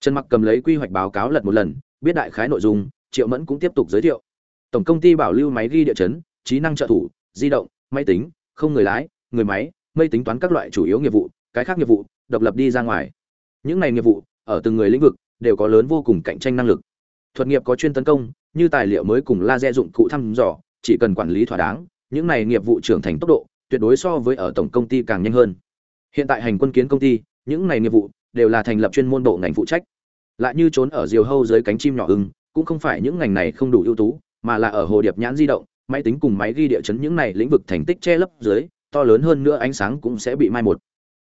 Trần mặc cầm lấy quy hoạch báo cáo lật một lần, biết đại khái nội dung, triệu mẫn cũng tiếp tục giới thiệu. Tổng công ty bảo lưu máy ghi địa chấn, trí năng trợ thủ, di động, máy tính, không người lái, người máy, mây tính toán các loại chủ yếu nghiệp vụ, cái khác nghiệp vụ, độc lập đi ra ngoài. Những này nghiệp vụ, ở từng người lĩnh vực, đều có lớn vô cùng cạnh tranh năng lực. Thuật nghiệp có chuyên tấn công, như tài liệu mới cùng laser dụng cụ thăm dò, chỉ cần quản lý thỏa đáng, những này nghiệp vụ trưởng thành tốc độ, tuyệt đối so với ở tổng công ty càng nhanh hơn. Hiện tại hành quân kiến công ty, những này nghiệp vụ đều là thành lập chuyên môn bộ ngành phụ trách. Lại như trốn ở diều hâu dưới cánh chim nhỏ ưng, cũng không phải những ngành này không đủ ưu tú, mà là ở hồ điệp nhãn di động, máy tính cùng máy ghi địa chấn những này lĩnh vực thành tích che lấp dưới, to lớn hơn nữa ánh sáng cũng sẽ bị mai một.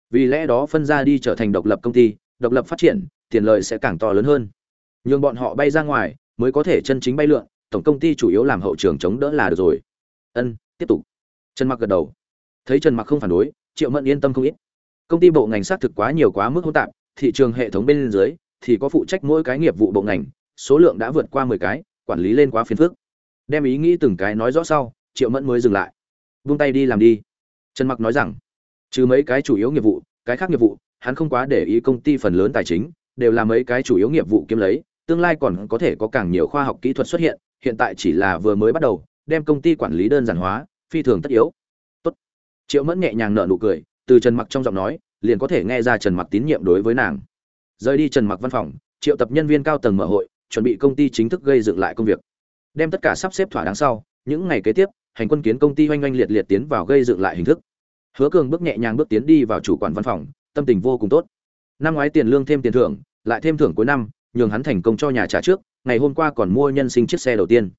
Vì lẽ đó phân ra đi trở thành độc lập công ty, độc lập phát triển, tiền lợi sẽ càng to lớn hơn. Nhường bọn họ bay ra ngoài, mới có thể chân chính bay lượn, tổng công ty chủ yếu làm hậu trường chống đỡ là được rồi. Ân, tiếp tục. Trần mặc gật đầu. Thấy trần mặc không phản đối, triệu mẫn yên tâm không ít. Công ty bộ ngành xác thực quá nhiều quá mức hỗn tạp thị trường hệ thống bên dưới, thì có phụ trách mỗi cái nghiệp vụ bộ ngành, số lượng đã vượt qua 10 cái, quản lý lên quá phiền phức. Đem ý nghĩ từng cái nói rõ sau, triệu mẫn mới dừng lại. Buông tay đi làm đi. Trần mặc nói rằng, trừ mấy cái chủ yếu nghiệp vụ, cái khác nghiệp vụ, hắn không quá để ý công ty phần lớn tài chính, đều là mấy cái chủ yếu nghiệp vụ kiếm lấy, tương lai còn có thể có càng nhiều khoa học kỹ thuật xuất hiện hiện tại chỉ là vừa mới bắt đầu, đem công ty quản lý đơn giản hóa, phi thường tất yếu. Tốt. triệu mẫn nhẹ nhàng nở nụ cười, từ trần mặc trong giọng nói liền có thể nghe ra trần mặc tín nhiệm đối với nàng. Rời đi trần mặc văn phòng, triệu tập nhân viên cao tầng mở hội, chuẩn bị công ty chính thức gây dựng lại công việc. Đem tất cả sắp xếp thỏa đáng sau, những ngày kế tiếp, hành quân kiến công ty oanh oanh liệt liệt tiến vào gây dựng lại hình thức. Hứa cường bước nhẹ nhàng bước tiến đi vào chủ quản văn phòng, tâm tình vô cùng tốt. Năm ngoái tiền lương thêm tiền thưởng, lại thêm thưởng cuối năm, nhường hắn thành công cho nhà trả trước, ngày hôm qua còn mua nhân sinh chiếc xe đầu tiên.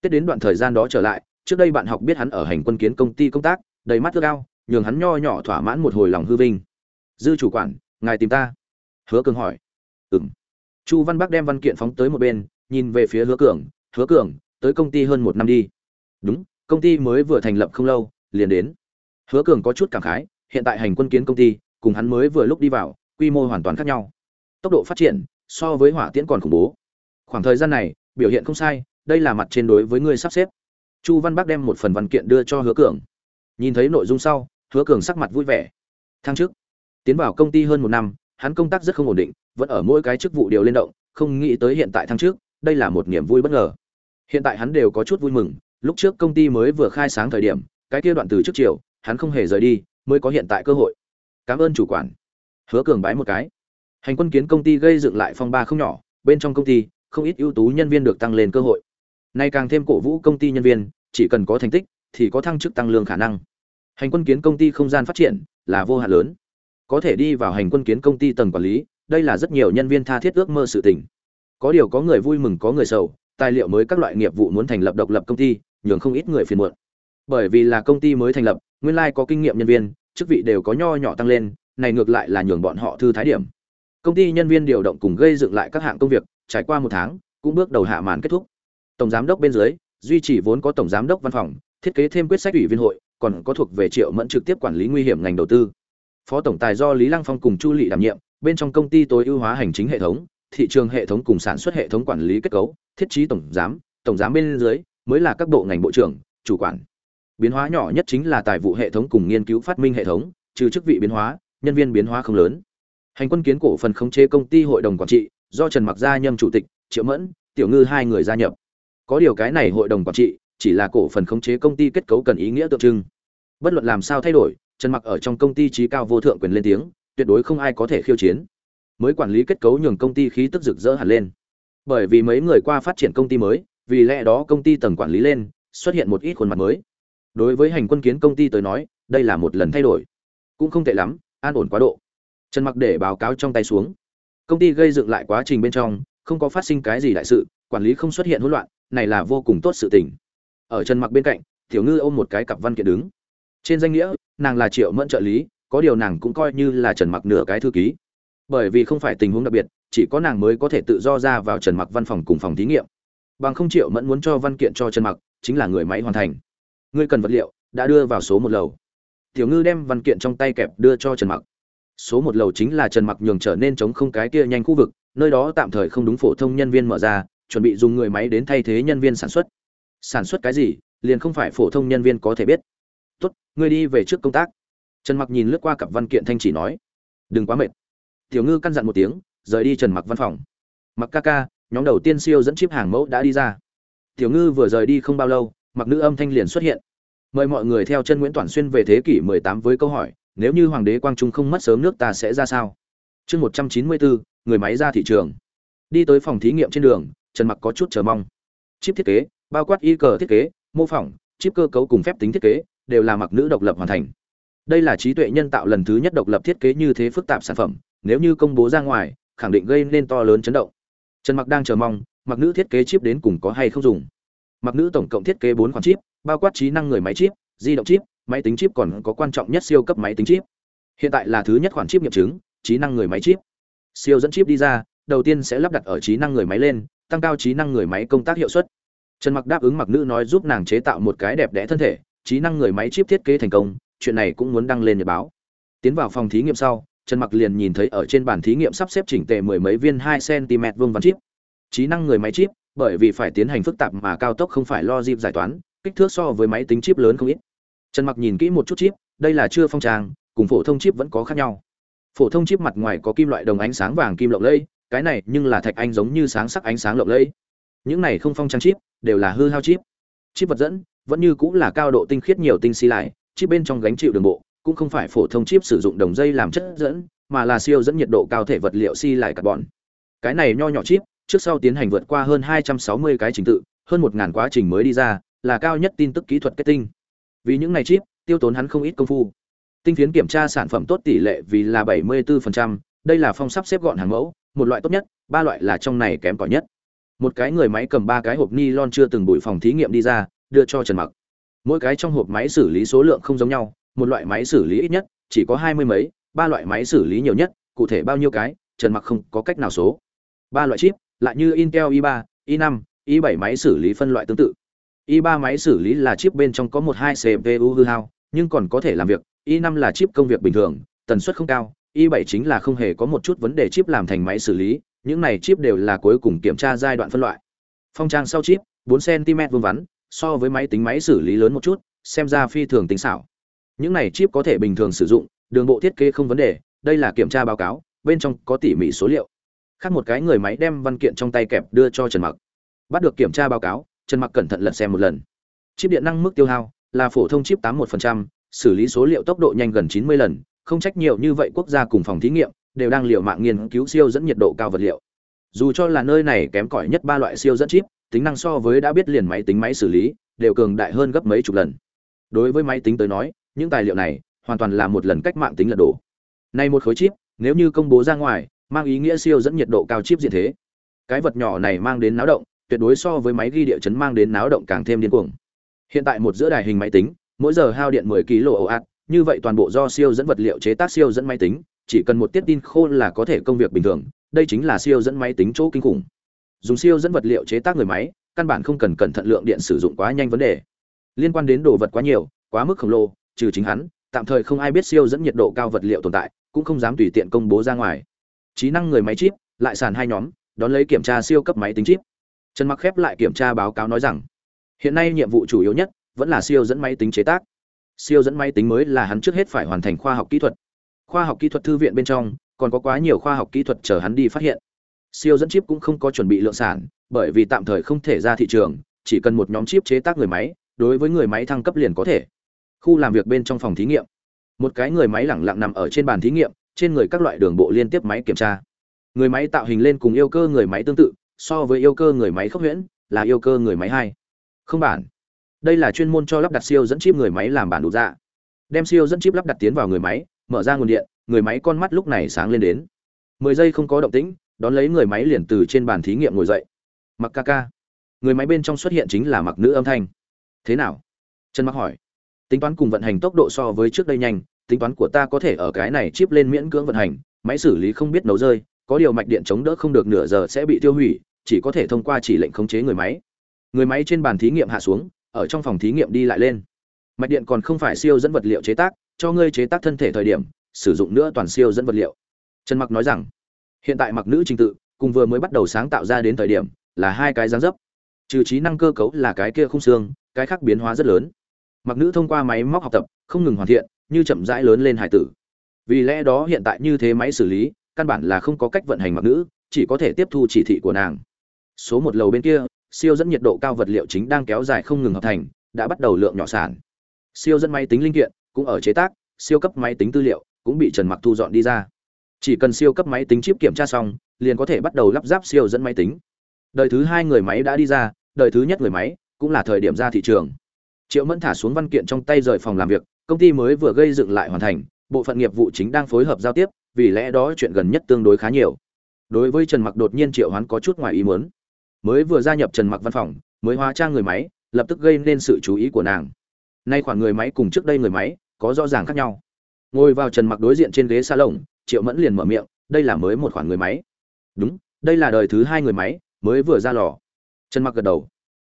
Tết đến đoạn thời gian đó trở lại, trước đây bạn học biết hắn ở hành quân kiến công ty công tác, đầy mắt ước ao, nhường hắn nho nhỏ thỏa mãn một hồi lòng hư vinh dư chủ quản, ngài tìm ta. Hứa cường hỏi. Ừng chu văn bắc đem văn kiện phóng tới một bên, nhìn về phía hứa cường. Hứa cường, tới công ty hơn một năm đi. Đúng, công ty mới vừa thành lập không lâu, liền đến. Hứa cường có chút cảm khái, hiện tại hành quân kiến công ty, cùng hắn mới vừa lúc đi vào, quy mô hoàn toàn khác nhau. Tốc độ phát triển, so với hỏa tiễn còn khủng bố. Khoảng thời gian này, biểu hiện không sai, đây là mặt trên đối với ngươi sắp xếp. Chu văn bắc đem một phần văn kiện đưa cho hứa cường. Nhìn thấy nội dung sau, hứa cường sắc mặt vui vẻ. Thăng chức tiến vào công ty hơn một năm, hắn công tác rất không ổn định, vẫn ở mỗi cái chức vụ điều lên động, không nghĩ tới hiện tại thăng chức đây là một niềm vui bất ngờ. Hiện tại hắn đều có chút vui mừng, lúc trước công ty mới vừa khai sáng thời điểm, cái kia đoạn từ trước chiều, hắn không hề rời đi, mới có hiện tại cơ hội. Cảm ơn chủ quản. Hứa cường bái một cái. Hành quân kiến công ty gây dựng lại phong ba không nhỏ, bên trong công ty, không ít ưu tú nhân viên được tăng lên cơ hội. Nay càng thêm cổ vũ công ty nhân viên, chỉ cần có thành tích, thì có thăng chức tăng lương khả năng. Hành quân kiến công ty không gian phát triển, là vô hạn lớn có thể đi vào hành quân kiến công ty tầng quản lý, đây là rất nhiều nhân viên tha thiết ước mơ sự tình. Có điều có người vui mừng, có người sầu, tài liệu mới các loại nghiệp vụ muốn thành lập độc lập công ty, nhường không ít người phiền muộn. Bởi vì là công ty mới thành lập, nguyên lai có kinh nghiệm nhân viên, chức vị đều có nho nhỏ tăng lên, này ngược lại là nhường bọn họ thư thái điểm. Công ty nhân viên điều động cùng gây dựng lại các hạng công việc, trải qua một tháng, cũng bước đầu hạ màn kết thúc. Tổng giám đốc bên dưới, duy trì vốn có tổng giám đốc văn phòng, thiết kế thêm quyết sách ủy viên hội, còn có thuộc về triệu mẫn trực tiếp quản lý nguy hiểm ngành đầu tư phó tổng tài do lý lăng phong cùng chu lị đảm nhiệm, bên trong công ty tối ưu hóa hành chính hệ thống, thị trường hệ thống cùng sản xuất hệ thống quản lý kết cấu, thiết trí tổng giám tổng giám bên dưới mới là các bộ ngành bộ trưởng, chủ quản. Biến hóa nhỏ nhất chính là tài vụ hệ thống cùng nghiên cứu phát minh hệ thống, trừ chức vị biến hóa, nhân viên biến hóa không lớn. Hành quân kiến cổ phần khống chế công ty hội đồng quản trị, do trần mặc gia nhâm chủ tịch, triệu mẫn, tiểu ngư hai người gia nhập. Có điều cái này hội đồng quản trị, chỉ là cổ phần khống chế công ty kết cấu cần ý nghĩa tượng trưng. Bất luận làm sao thay đổi trần mặc ở trong công ty trí cao vô thượng quyền lên tiếng, tuyệt đối không ai có thể khiêu chiến. Mới quản lý kết cấu nhường công ty khí tức rực rỡ hẳn lên. Bởi vì mấy người qua phát triển công ty mới, vì lẽ đó công ty tầng quản lý lên, xuất hiện một ít khuôn mặt mới. Đối với hành quân kiến công ty tới nói, đây là một lần thay đổi. Cũng không tệ lắm, an ổn quá độ. Trần mặc để báo cáo trong tay xuống. Công ty gây dựng lại quá trình bên trong, không có phát sinh cái gì đại sự, quản lý không xuất hiện hỗn loạn, này là vô cùng tốt sự tình. Ở trần mặc bên cạnh, tiểu ngư ôm một cái cặp văn kiện đứng. Trên danh nghĩa nàng là triệu mẫn trợ lý, có điều nàng cũng coi như là trần mặc nửa cái thư ký. Bởi vì không phải tình huống đặc biệt, chỉ có nàng mới có thể tự do ra vào trần mặc văn phòng cùng phòng thí nghiệm. Bằng không triệu mẫn muốn cho văn kiện cho trần mặc, chính là người máy hoàn thành. Ngươi cần vật liệu, đã đưa vào số một lầu. Tiểu ngư đem văn kiện trong tay kẹp đưa cho trần mặc. Số một lầu chính là trần mặc nhường trở nên chống không cái kia nhanh khu vực, nơi đó tạm thời không đúng phổ thông nhân viên mở ra, chuẩn bị dùng người máy đến thay thế nhân viên sản xuất. Sản xuất cái gì, liền không phải phổ thông nhân viên có thể biết ngươi đi về trước công tác. Trần mặc nhìn lướt qua cặp văn kiện thanh chỉ nói, đừng quá mệt. Tiểu ngư căn dặn một tiếng, rời đi trần mặc văn phòng. Mặc ca ca, nhóm đầu tiên siêu dẫn chip hàng mẫu đã đi ra. Tiểu ngư vừa rời đi không bao lâu, mặc nữ âm thanh liền xuất hiện. Mời mọi người theo chân nguyễn toàn xuyên về thế kỷ 18 với câu hỏi, nếu như hoàng đế quang trung không mất sớm nước ta sẽ ra sao? Chương một trăm chín mươi bốn, người máy ra thị trường. Đi tới phòng thí nghiệm trên đường, trần mặc có chút chờ mong. Chip thiết kế, bao quát y cờ thiết kế, mô phỏng, chip cơ cấu cùng phép tính thiết kế đều là mặc nữ độc lập hoàn thành. Đây là trí tuệ nhân tạo lần thứ nhất độc lập thiết kế như thế phức tạp sản phẩm, nếu như công bố ra ngoài, khẳng định gây nên to lớn chấn động. Trần mặc đang chờ mong, mặc nữ thiết kế chip đến cùng có hay không dùng. Mặc nữ tổng cộng thiết kế bốn khoản chip, bao quát trí năng người máy chip, di động chip, máy tính chip còn có quan trọng nhất siêu cấp máy tính chip. Hiện tại là thứ nhất khoản chip nghiệm chứng, trí năng người máy chip. Siêu dẫn chip đi ra, đầu tiên sẽ lắp đặt ở trí năng người máy lên, tăng cao trí năng người máy công tác hiệu suất. Trần mặc đáp ứng mặc nữ nói giúp nàng chế tạo một cái đẹp đẽ thân thể trí năng người máy chip thiết kế thành công, chuyện này cũng muốn đăng lên nhật báo. Tiến vào phòng thí nghiệm sau, trần mặc liền nhìn thấy ở trên bàn thí nghiệm sắp xếp chỉnh tề mười mấy viên hai cm vuông văn chip. Trí năng người máy chip, bởi vì phải tiến hành phức tạp mà cao tốc không phải lo dịp giải toán, kích thước so với máy tính chip lớn không ít. Trần mặc nhìn kỹ một chút chip, đây là chưa phong trang, cùng phổ thông chip vẫn có khác nhau. Phổ thông chip mặt ngoài có kim loại đồng ánh sáng vàng kim lộng lẫy, cái này nhưng là thạch anh giống như sáng sắc ánh sáng lộng lẫy. Những này không phong trang chip, đều là hư hao chip. Chip vật dẫn vẫn như cũng là cao độ tinh khiết nhiều tinh xi lại chip bên trong gánh chịu đường bộ cũng không phải phổ thông chip sử dụng đồng dây làm chất dẫn mà là siêu dẫn nhiệt độ cao thể vật liệu xi lại carbon. Cái này nho nhỏ chip trước sau tiến hành vượt qua hơn 260 cái trình tự hơn 1000 quá trình mới đi ra là cao nhất tin tức kỹ thuật kết tinh. Vì những này chip tiêu tốn hắn không ít công phu. Tinh phiến kiểm tra sản phẩm tốt tỷ lệ vì là 74%, đây là phong sắp xếp gọn hàng mẫu một loại tốt nhất ba loại là trong này kém cỏi nhất. Một cái người máy cầm ba cái hộp ni lon chưa từng bụi phòng thí nghiệm đi ra đưa cho trần mặc. Mỗi cái trong hộp máy xử lý số lượng không giống nhau, một loại máy xử lý ít nhất chỉ có hai mươi mấy, ba loại máy xử lý nhiều nhất, cụ thể bao nhiêu cái, trần mặc không có cách nào số. Ba loại chip, lại như intel i 3 i 5 i 7 máy xử lý phân loại tương tự. i 3 máy xử lý là chip bên trong có một hai cpu hư hao, nhưng còn có thể làm việc. i 5 là chip công việc bình thường, tần suất không cao, i 7 chính là không hề có một chút vấn đề chip làm thành máy xử lý, những này chip đều là cuối cùng kiểm tra giai đoạn phân loại. Phong trang sau chip 4 cm vuông vắn so với máy tính máy xử lý lớn một chút xem ra phi thường tính xảo. Những này chip có thể bình thường sử dụng đường bộ thiết kế không vấn đề đây là kiểm tra báo cáo bên trong có tỉ mỉ số liệu. Khác một cái người máy đem văn kiện trong tay kẹp đưa cho trần mặc. Bắt được kiểm tra báo cáo trần mặc cẩn thận lật xem một lần. Chip điện năng mức tiêu hao là phổ thông chip 81%, xử lý số liệu tốc độ nhanh gần 90 lần không trách nhiều như vậy quốc gia cùng phòng thí nghiệm đều đang liều mạng nghiên cứu siêu dẫn nhiệt độ cao vật liệu. Dù cho là nơi này kém cỏi nhất ba loại siêu dẫn chip tính năng so với đã biết liền máy tính máy xử lý, đều cường đại hơn gấp mấy chục lần. Đối với máy tính tới nói, những tài liệu này hoàn toàn là một lần cách mạng tính lật đổ. Nay một khối chip, nếu như công bố ra ngoài, mang ý nghĩa siêu dẫn nhiệt độ cao chip diện thế. Cái vật nhỏ này mang đến náo động, tuyệt đối so với máy ghi địa chấn mang đến náo động càng thêm điên cuồng. Hiện tại một giữa đài hình máy tính, mỗi giờ hao điện 10 kWh như vậy toàn bộ do siêu dẫn vật liệu chế tác siêu dẫn máy tính, chỉ cần một tiết tin khô là có thể công việc bình thường, đây chính là siêu dẫn máy tính chỗ kinh khủng dùng siêu dẫn vật liệu chế tác người máy, căn bản không cần cẩn thận lượng điện sử dụng quá nhanh vấn đề. Liên quan đến đồ vật quá nhiều, quá mức khổng lồ, trừ chính hắn, tạm thời không ai biết siêu dẫn nhiệt độ cao vật liệu tồn tại, cũng không dám tùy tiện công bố ra ngoài. Trí năng người máy chip, lại sàn hai nhóm, đón lấy kiểm tra siêu cấp máy tính chip. Trần mặc khép lại kiểm tra báo cáo nói rằng, hiện nay nhiệm vụ chủ yếu nhất vẫn là siêu dẫn máy tính chế tác. Siêu dẫn máy tính mới là hắn trước hết phải hoàn thành khoa học kỹ thuật. Khoa học kỹ thuật thư viện bên trong, còn có quá nhiều khoa học kỹ thuật chờ hắn đi phát hiện siêu dẫn chip cũng không có chuẩn bị lượng sản, bởi vì tạm thời không thể ra thị trường, chỉ cần một nhóm chip chế tác người máy, đối với người máy thăng cấp liền có thể. Khu làm việc bên trong phòng thí nghiệm. Một cái người máy lẳng lặng nằm ở trên bàn thí nghiệm, trên người các loại đường bộ liên tiếp máy kiểm tra. Người máy tạo hình lên cùng yêu cơ người máy tương tự, so với yêu cơ người máy khốc huyễn là yêu cơ người máy hai. Không bản. Đây là chuyên môn cho lắp đặt siêu dẫn chip người máy làm bản đủ dạ. Đem siêu dẫn chip lắp đặt tiến vào người máy, mở ra nguồn điện, người máy con mắt lúc này sáng lên đến. Mười giây không có động tĩnh đón lấy người máy liền từ trên bàn thí nghiệm ngồi dậy. Mặc ca ca. Người máy bên trong xuất hiện chính là mặc nữ âm thanh. Thế nào? Trần mặc hỏi. Tính toán cùng vận hành tốc độ so với trước đây nhanh, tính toán của ta có thể ở cái này chip lên miễn cưỡng vận hành, máy xử lý không biết nấu rơi, có điều mạch điện chống đỡ không được nửa giờ sẽ bị tiêu hủy, chỉ có thể thông qua chỉ lệnh khống chế người máy. Người máy trên bàn thí nghiệm hạ xuống, ở trong phòng thí nghiệm đi lại lên. Mạch điện còn không phải siêu dẫn vật liệu chế tác, cho ngươi chế tác thân thể thời điểm, sử dụng nữa toàn siêu dẫn vật liệu. Trần mặc nói rằng hiện tại mặc nữ trình tự, cùng vừa mới bắt đầu sáng tạo ra đến thời điểm, là hai cái dáng dấp. Trừ trí năng cơ cấu là cái kia khung xương, cái khác biến hóa rất lớn. Mặc nữ thông qua máy móc học tập, không ngừng hoàn thiện, như chậm rãi lớn lên hải tử. Vì lẽ đó hiện tại như thế máy xử lý, căn bản là không có cách vận hành mặc nữ, chỉ có thể tiếp thu chỉ thị của nàng. Số một lầu bên kia, siêu dẫn nhiệt độ cao vật liệu chính đang kéo dài không ngừng hợp thành, đã bắt đầu lượng nhỏ sản. Siêu dẫn máy tính linh kiện cũng ở chế tác, siêu cấp máy tính tư liệu cũng bị trần mặc thu dọn đi ra chỉ cần siêu cấp máy tính chip kiểm tra xong, liền có thể bắt đầu lắp ráp siêu dẫn máy tính. Đời thứ hai người máy đã đi ra, đời thứ nhất người máy cũng là thời điểm ra thị trường. Triệu mẫn thả xuống văn kiện trong tay rời phòng làm việc, công ty mới vừa gây dựng lại hoàn thành, bộ phận nghiệp vụ chính đang phối hợp giao tiếp, vì lẽ đó chuyện gần nhất tương đối khá nhiều. Đối với trần mặc đột nhiên triệu hoán có chút ngoài ý muốn. Mới vừa gia nhập trần mặc văn phòng, mới hóa trang người máy, lập tức gây nên sự chú ý của nàng. Nay khoản người máy cùng trước đây người máy có rõ ràng khác nhau. Ngồi vào trần mặc đối diện trên ghế salon triệu mẫn liền mở miệng, đây là mới một khoản người máy. Đúng, đây là đời thứ hai người máy, mới vừa ra lò. Trần mặc gật đầu.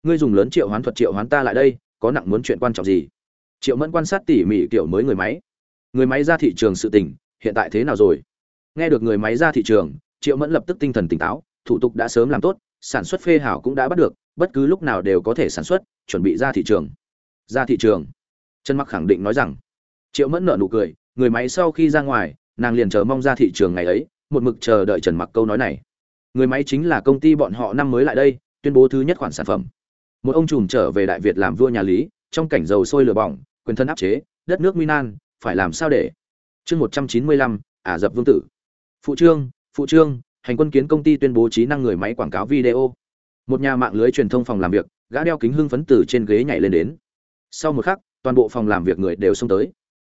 Ngươi dùng lớn triệu hoán thuật triệu hoán ta lại đây, có nặng muốn chuyện quan trọng gì? Triệu mẫn quan sát tỉ mỉ kiểu mới người máy. Người máy ra thị trường sự tình, hiện tại thế nào rồi? Nghe được người máy ra thị trường, triệu mẫn lập tức tinh thần tỉnh táo, thủ tục đã sớm làm tốt, sản xuất phê hảo cũng đã bắt được, bất cứ lúc nào đều có thể sản xuất, chuẩn bị ra thị trường. Ra thị trường. Trần mặc khẳng định nói rằng. Triệu mẫn nợ nụ cười, người máy sau khi ra ngoài nàng liền chờ mong ra thị trường ngày ấy, một mực chờ đợi trần mặc câu nói này. Người máy chính là công ty bọn họ năm mới lại đây, tuyên bố thứ nhất khoản sản phẩm. Một ông trùm trở về đại việt làm vua nhà lý, trong cảnh dầu sôi lửa bỏng, quyền thân áp chế, đất nước minan phải làm sao để? Chương một trăm chín mươi lăm, ả dập vương tử. Phụ trương phụ trương, hành quân kiến công ty tuyên bố trí năng người máy quảng cáo video. Một nhà mạng lưới truyền thông phòng làm việc, gã đeo kính hưng phấn từ trên ghế nhảy lên đến. Sau một khắc, toàn bộ phòng làm việc người đều xông tới.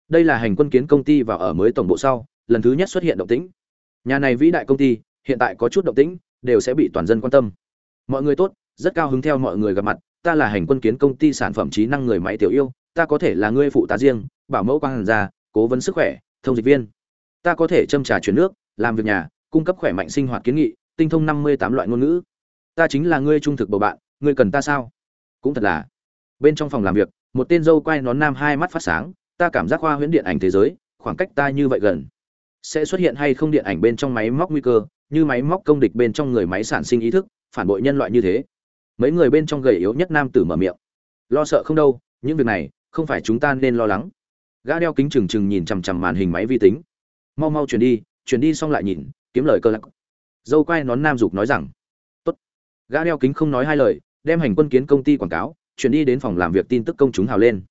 Đây là hành quân kiến công ty và ở mới tổng bộ sau lần thứ nhất xuất hiện động tĩnh. Nhà này vĩ đại công ty, hiện tại có chút động tĩnh, đều sẽ bị toàn dân quan tâm. Mọi người tốt, rất cao hứng theo mọi người gặp mặt, ta là hành quân kiến công ty sản phẩm trí năng người máy tiểu yêu, ta có thể là ngươi phụ tá riêng, bảo mẫu quan gia, cố vấn sức khỏe, thông dịch viên. Ta có thể châm trà chuyển nước, làm việc nhà, cung cấp khỏe mạnh sinh hoạt kiến nghị, tinh thông năm mươi tám loại ngôn ngữ. Ta chính là ngươi trung thực bầu bạn ngươi cần ta sao? Cũng thật là. Bên trong phòng làm việc, một tên dâu quay nón nam hai mắt phát sáng, ta cảm giác khoa huyễn điện ảnh thế giới, khoảng cách ta như vậy gần sẽ xuất hiện hay không điện ảnh bên trong máy móc nguy cơ, như máy móc công địch bên trong người máy sản sinh ý thức, phản bội nhân loại như thế. Mấy người bên trong gầy yếu nhất nam tử mở miệng. Lo sợ không đâu, những việc này, không phải chúng ta nên lo lắng. Gã đeo kính trừng trừng nhìn chằm chằm màn hình máy vi tính. Mau mau chuyển đi chuyển đi xong lại nhìn, kiếm lời cơ lạc dâu quai nón nam dục nói rằng, tốt. Gã đeo kính không nói hai lời, đem hành quân kiến công ty quảng cáo, chuyển đi đến phòng làm việc tin tức công chúng hào lên.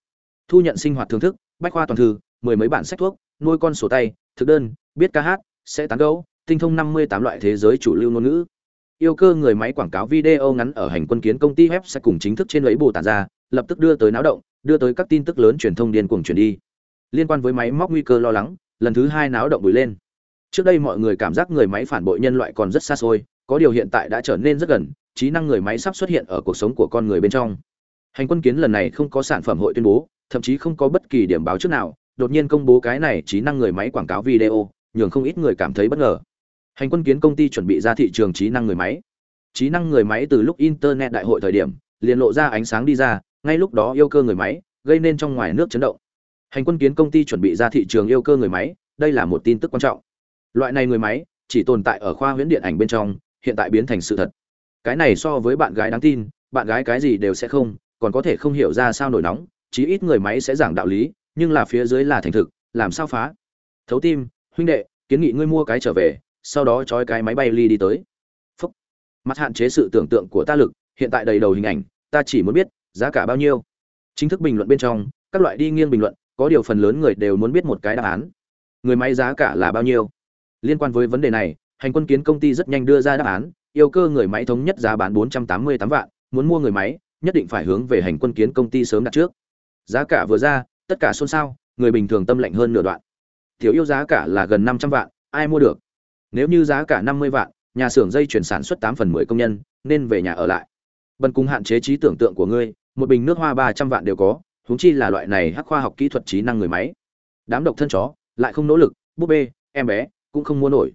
Thu nhận sinh hoạt thưởng thức, bách khoa toàn thư, mười mấy bản sách thuốc, nuôi con sổ tay, thực đơn biết ca hát sẽ tán gẫu, tinh thông năm mươi tám loại thế giới chủ lưu ngôn ngữ. Yêu cơ người máy quảng cáo video ngắn ở hành quân kiến công ty web sẽ cùng chính thức trên lấy bù tản ra lập tức đưa tới náo động đưa tới các tin tức lớn truyền thông điên cuồng truyền đi. Liên quan với máy móc nguy cơ lo lắng lần thứ hai náo động bùi lên. Trước đây mọi người cảm giác người máy phản bội nhân loại còn rất xa xôi có điều hiện tại đã trở nên rất gần trí năng người máy sắp xuất hiện ở cuộc sống của con người bên trong. Hành quân kiến lần này không có sản phẩm hội tuyên bố thậm chí không có bất kỳ điểm báo trước nào đột nhiên công bố cái này trí năng người máy quảng cáo video nhường không ít người cảm thấy bất ngờ. Hành quân kiến công ty chuẩn bị ra thị trường trí năng người máy. Trí năng người máy từ lúc internet đại hội thời điểm, liền lộ ra ánh sáng đi ra, ngay lúc đó yêu cơ người máy, gây nên trong ngoài nước chấn động. Hành quân kiến công ty chuẩn bị ra thị trường yêu cơ người máy, đây là một tin tức quan trọng. Loại này người máy, chỉ tồn tại ở khoa huyễn điện ảnh bên trong, hiện tại biến thành sự thật. Cái này so với bạn gái đáng tin, bạn gái cái gì đều sẽ không, còn có thể không hiểu ra sao nổi nóng, chí ít người máy sẽ giảng đạo lý, nhưng là phía dưới là thành thực, làm sao phá? Thấu tim huynh đệ, kiến nghị ngươi mua cái trở về, sau đó trói cái máy bay ly đi tới. Phúc. Mặt hạn chế sự tưởng tượng của ta lực, hiện tại đầy đầu hình ảnh, ta chỉ muốn biết giá cả bao nhiêu. Chính thức bình luận bên trong, các loại đi nghiêng bình luận, có điều phần lớn người đều muốn biết một cái đáp án. Người máy giá cả là bao nhiêu? Liên quan với vấn đề này, hành quân kiến công ty rất nhanh đưa ra đáp án, yêu cơ người máy thống nhất giá bán 488 vạn, muốn mua người máy, nhất định phải hướng về hành quân kiến công ty sớm đặt trước. Giá cả vừa ra, tất cả xôn xao, người bình thường tâm lạnh hơn nửa đoạn thiếu yêu giá cả là gần 500 vạn, ai mua được? Nếu như giá cả 50 vạn, nhà xưởng dây chuyển sản xuất 8 phần 10 công nhân, nên về nhà ở lại. Bần cùng hạn chế trí tưởng tượng của ngươi, một bình nước hoa 300 vạn đều có, huống chi là loại này hắc khoa học kỹ thuật trí năng người máy. Đám độc thân chó, lại không nỗ lực, búp bê, em bé, cũng không mua nổi.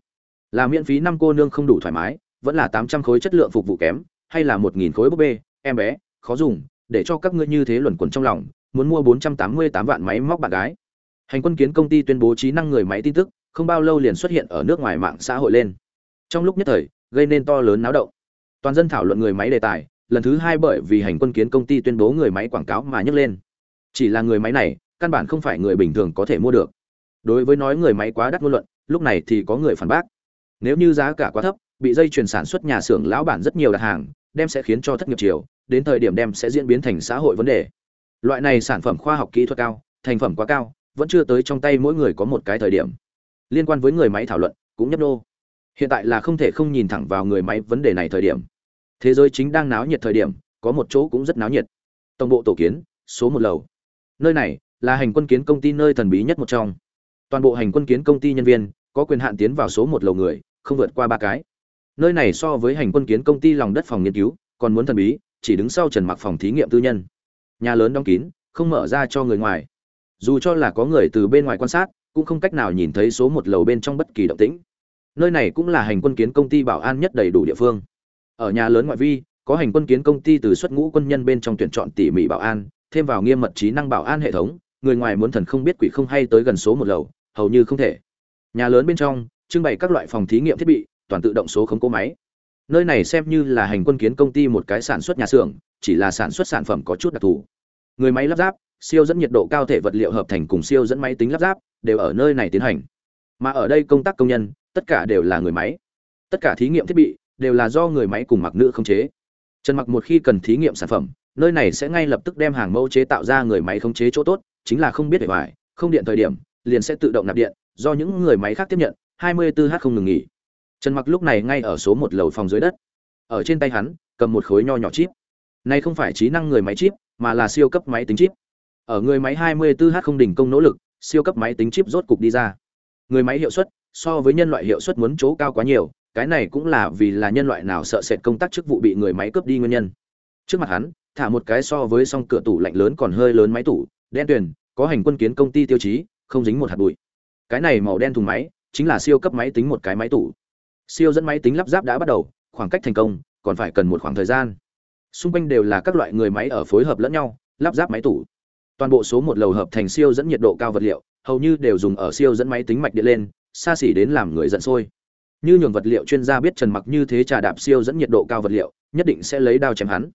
Là miễn phí năm cô nương không đủ thoải mái, vẫn là tám trăm khối chất lượng phục vụ kém, hay là một nghìn khối búp bê, em bé, khó dùng, để cho các ngươi như thế luẩn quẩn trong lòng, muốn mua bốn trăm tám mươi tám vạn máy móc bạn gái hành quân kiến công ty tuyên bố trí năng người máy tin tức, không bao lâu liền xuất hiện ở nước ngoài mạng xã hội lên. Trong lúc nhất thời, gây nên to lớn náo động. Toàn dân thảo luận người máy đề tài, lần thứ hai bởi vì hành quân kiến công ty tuyên bố người máy quảng cáo mà nhấc lên. Chỉ là người máy này, căn bản không phải người bình thường có thể mua được. Đối với nói người máy quá đắt ngôn luận, lúc này thì có người phản bác. Nếu như giá cả quá thấp, bị dây chuyển sản xuất nhà xưởng lão bản rất nhiều đặt hàng, đem sẽ khiến cho thất nghiệp chiều, đến thời điểm đem sẽ diễn biến thành xã hội vấn đề. Loại này sản phẩm khoa học kỹ thuật cao, thành phẩm quá cao vẫn chưa tới trong tay mỗi người có một cái thời điểm. Liên quan với người máy thảo luận, cũng nhấp nô. Hiện tại là không thể không nhìn thẳng vào người máy vấn đề này thời điểm. Thế giới chính đang náo nhiệt thời điểm, có một chỗ cũng rất náo nhiệt. Tổng bộ tổ kiến, số một lầu. Nơi này là hành quân kiến công ty nơi thần bí nhất một trong. Toàn bộ hành quân kiến công ty nhân viên có quyền hạn tiến vào số một lầu người, không vượt qua ba cái. Nơi này so với hành quân kiến công ty lòng đất phòng nghiên cứu, còn muốn thần bí, chỉ đứng sau trần mặc phòng thí nghiệm tư nhân. Nhà lớn đóng kín, không mở ra cho người ngoài dù cho là có người từ bên ngoài quan sát, cũng không cách nào nhìn thấy số một lầu bên trong bất kỳ động tĩnh. Nơi này cũng là hành quân kiến công ty bảo an nhất đầy đủ địa phương. Ở nhà lớn ngoại vi, có hành quân kiến công ty từ xuất ngũ quân nhân bên trong tuyển chọn tỉ mỉ bảo an, thêm vào nghiêm mật trí năng bảo an hệ thống, người ngoài muốn thần không biết quỷ không hay tới gần số một lầu, hầu như không thể. Nhà lớn bên trong, trưng bày các loại phòng thí nghiệm thiết bị, toàn tự động số khống cố máy. Nơi này xem như là hành quân kiến công ty một cái sản xuất nhà xưởng, chỉ là sản xuất sản phẩm có chút đặc thù. Người máy lắp ráp siêu dẫn nhiệt độ cao thể vật liệu hợp thành cùng siêu dẫn máy tính lắp ráp đều ở nơi này tiến hành. Mà ở đây công tác công nhân, tất cả đều là người máy. Tất cả thí nghiệm thiết bị đều là do người máy cùng mặc nữ khống chế. Trần mặc một khi cần thí nghiệm sản phẩm, nơi này sẽ ngay lập tức đem hàng mẫu chế tạo ra người máy khống chế chỗ tốt, chính là không biết để hoài không điện thời điểm, liền sẽ tự động nạp điện, do những người máy khác tiếp nhận 24h không ngừng nghỉ. Trần mặc lúc này ngay ở số một lầu phòng dưới đất. Ở trên tay hắn, cầm một khối nho nhỏ chip. Này không phải trí năng người máy chip, mà là siêu cấp máy tính chip ở người máy 24h không đỉnh công nỗ lực, siêu cấp máy tính chip rốt cục đi ra. Người máy hiệu suất, so với nhân loại hiệu suất muốn chỗ cao quá nhiều, cái này cũng là vì là nhân loại nào sợ sệt công tác chức vụ bị người máy cướp đi nguyên nhân. Trước mặt hắn, thả một cái so với song cửa tủ lạnh lớn còn hơi lớn máy tủ, đen tuyền, có hành quân kiến công ty tiêu chí, không dính một hạt bụi. Cái này màu đen thùng máy, chính là siêu cấp máy tính một cái máy tủ. Siêu dẫn máy tính lắp ráp đã bắt đầu, khoảng cách thành công, còn phải cần một khoảng thời gian. Xung quanh đều là các loại người máy ở phối hợp lẫn nhau, lắp ráp máy tủ toàn bộ số một lầu hợp thành siêu dẫn nhiệt độ cao vật liệu, hầu như đều dùng ở siêu dẫn máy tính mạch điện lên, xa xỉ đến làm người giận sôi. Như nhường vật liệu chuyên gia biết trần mặc như thế trà đạp siêu dẫn nhiệt độ cao vật liệu, nhất định sẽ lấy đao chém hắn.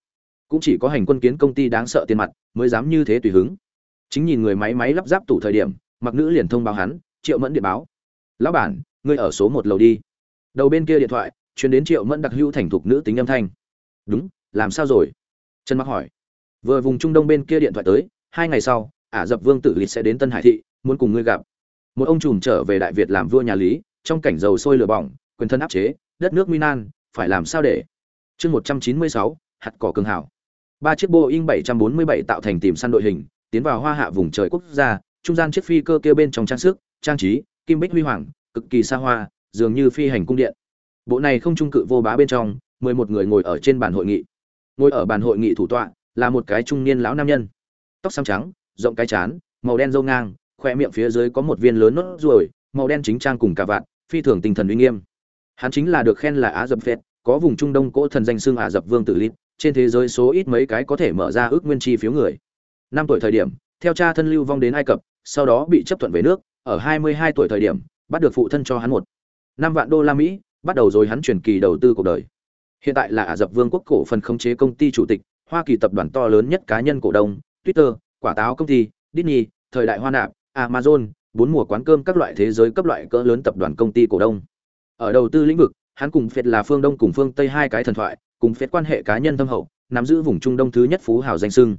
Cũng chỉ có hành quân kiến công ty đáng sợ tiền mặt mới dám như thế tùy hứng. Chính nhìn người máy máy lắp ráp tủ thời điểm, mặc nữ liền thông báo hắn, triệu mẫn điện báo. Lão bản, ngươi ở số một lầu đi. Đầu bên kia điện thoại chuyển đến triệu mẫn đặc hữu thành thục nữ tính âm thanh. Đúng, làm sao rồi? Trần mặc hỏi. Vừa vùng trung đông bên kia điện thoại tới hai ngày sau, ả dập vương tử lịch sẽ đến tân hải thị, muốn cùng ngươi gặp. Một ông trùm trở về đại việt làm vua nhà lý, trong cảnh dầu sôi lửa bỏng, quyền thân áp chế, đất nước minan phải làm sao để? Chương một trăm chín mươi sáu, hạt cỏ cường hảo. Ba chiếc boeing bảy trăm bốn mươi bảy tạo thành tìm săn đội hình, tiến vào hoa hạ vùng trời quốc gia, trung gian chiếc phi cơ kia bên trong trang sức, trang trí, kim bích huy hoàng, cực kỳ xa hoa, dường như phi hành cung điện. Bộ này không trung cự vô bá bên trong, mười một người ngồi ở trên bàn hội nghị. Ngồi ở bàn hội nghị thủ tọa là một cái trung niên lão nam nhân tóc xám trắng, rộng cái chán màu đen râu ngang khoe miệng phía dưới có một viên lớn nốt ruồi, màu đen chính trang cùng cả vạn, phi thường tinh thần uy nghiêm. Hắn chính là được khen là á dập phệt, có vùng trung đông cỗ thần danh xưng ả dập vương tử lít trên thế giới số ít mấy cái có thể mở ra ước nguyên chi phiếu người. Năm tuổi thời điểm, theo cha thân lưu vong đến ai cập, sau đó bị chấp thuận về nước, ở 22 tuổi thời điểm, bắt được phụ thân cho hắn một năm vạn đô la mỹ, bắt đầu rồi hắn chuyển kỳ đầu tư cuộc đời. Hiện tại là ả rập vương quốc cổ phần khống chế công ty chủ tịch, hoa kỳ tập đoàn to lớn nhất cá nhân cổ đông twitter, quả táo công ty, disney, thời đại hoa nạp, amazon, bốn mùa quán cơm các loại thế giới cấp loại cỡ lớn tập đoàn công ty cổ đông. Ở đầu tư lĩnh vực, hắn cùng phệt là phương đông cùng phương tây hai cái thần thoại, cùng phệt quan hệ cá nhân thâm hậu, nắm giữ vùng trung đông thứ nhất phú hào danh sưng.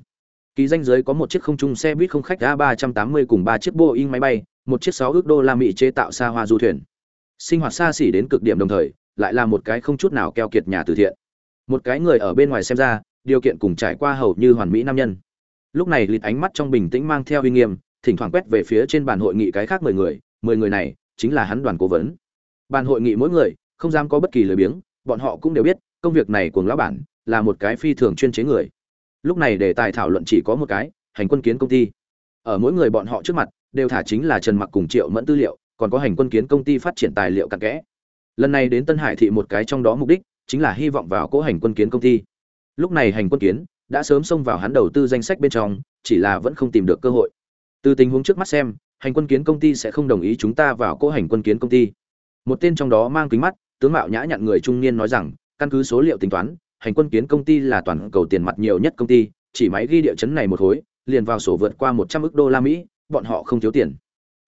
Ký danh giới có một chiếc không trung xe buýt không khách a 380 cùng ba chiếc boeing máy bay, một chiếc 6 ước đô la mỹ chế tạo xa hoa du thuyền. Sinh hoạt xa xỉ đến cực điểm đồng thời, lại là một cái không chút nào keo kiệt nhà từ thiện. Một cái người ở bên ngoài xem ra, điều kiện cùng trải qua hầu như hoàn mỹ nam nhân lúc này lịt ánh mắt trong bình tĩnh mang theo uy nghiêm, thỉnh thoảng quét về phía trên bàn hội nghị cái khác mười người mười người này chính là hắn đoàn cố vấn. Bàn hội nghị mỗi người, không dám có bất kỳ lời biếng, bọn họ cũng đều biết, công việc này của lão bản, là một cái phi thường chuyên chế người. Lúc này để tài thảo luận chỉ có một cái, hành quân kiến công ty. Ở mỗi người bọn họ trước mặt, đều thả chính là trần mặc cùng triệu mẫn tư liệu, còn có hành quân kiến công ty phát triển tài liệu cặn kẽ. Lần này đến tân hải thị một cái trong đó mục đích, chính là hy vọng vào cố hành quân kiến công ty. Lúc này hành quân kiến đã sớm xông vào hắn đầu tư danh sách bên trong, chỉ là vẫn không tìm được cơ hội. Từ tình huống trước mắt xem, hành quân kiến công ty sẽ không đồng ý chúng ta vào cố hành quân kiến công ty. Một tên trong đó mang kính mắt, tướng mạo nhã nhặn người trung niên nói rằng, căn cứ số liệu tính toán, hành quân kiến công ty là toàn cầu tiền mặt nhiều nhất công ty, chỉ máy ghi địa chấn này một khối, liền vào sổ vượt qua một trăm đô la mỹ, bọn họ không thiếu tiền.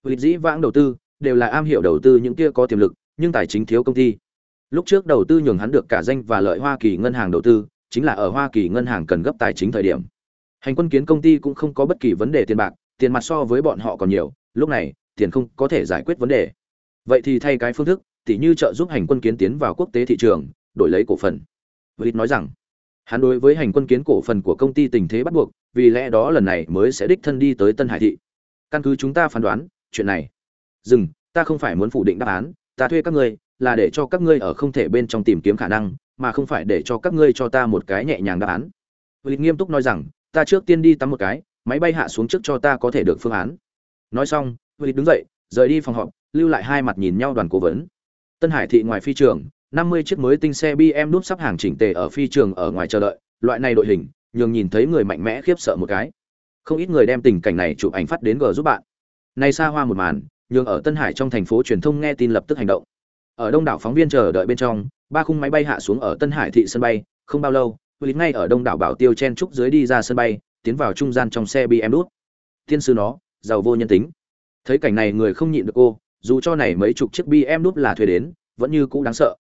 Lịch dĩ vãng đầu tư, đều là am hiểu đầu tư những kia có tiềm lực, nhưng tài chính thiếu công ty. Lúc trước đầu tư nhường hắn được cả danh và lợi hoa kỳ ngân hàng đầu tư chính là ở hoa kỳ ngân hàng cần gấp tài chính thời điểm. Hành quân kiến công ty cũng không có bất kỳ vấn đề tiền bạc, tiền mặt so với bọn họ còn nhiều, lúc này, tiền không có thể giải quyết vấn đề. Vậy thì thay cái phương thức, tỉ như trợ giúp hành quân kiến tiến vào quốc tế thị trường, đổi lấy cổ phần. Vịt nói rằng, hắn đối với hành quân kiến cổ phần của công ty tình thế bắt buộc, vì lẽ đó lần này mới sẽ đích thân đi tới tân hải thị. Căn cứ chúng ta phán đoán, chuyện này, dừng, ta không phải muốn phủ định đáp án, ta thuê các ngươi, là để cho các ngươi ở không thể bên trong tìm kiếm khả năng mà không phải để cho các ngươi cho ta một cái nhẹ nhàng đáp án. Lịch nghiêm túc nói rằng, ta trước tiên đi tắm một cái, máy bay hạ xuống trước cho ta có thể được phương án. Nói xong, Lịch đứng dậy, rời đi phòng họp, lưu lại hai mặt nhìn nhau đoàn cố vấn. Tân hải thị ngoài phi trường 50 chiếc mới tinh xe bm đúp sắp hàng chỉnh tề ở phi trường ở ngoài chờ đợi, loại này đội hình, nhường nhìn thấy người mạnh mẽ khiếp sợ một cái. Không ít người đem tình cảnh này chụp ảnh phát đến g giúp bạn. Nay xa hoa một màn, nhường ở tân hải trong thành phố truyền thông nghe tin lập tức hành động ở đông đảo phóng viên chờ đợi bên trong, ba khung máy bay hạ xuống ở tân hải thị sân bay, không bao lâu Lý ngay ở đông đảo bảo tiêu chen trúc dưới đi ra sân bay, tiến vào trung gian trong xe bm đút thiên sư nó, giàu vô nhân tính. Thấy cảnh này người không nhịn được cô, dù cho này mấy chục chiếc bm đút là thuê đến, vẫn như cũ đáng sợ.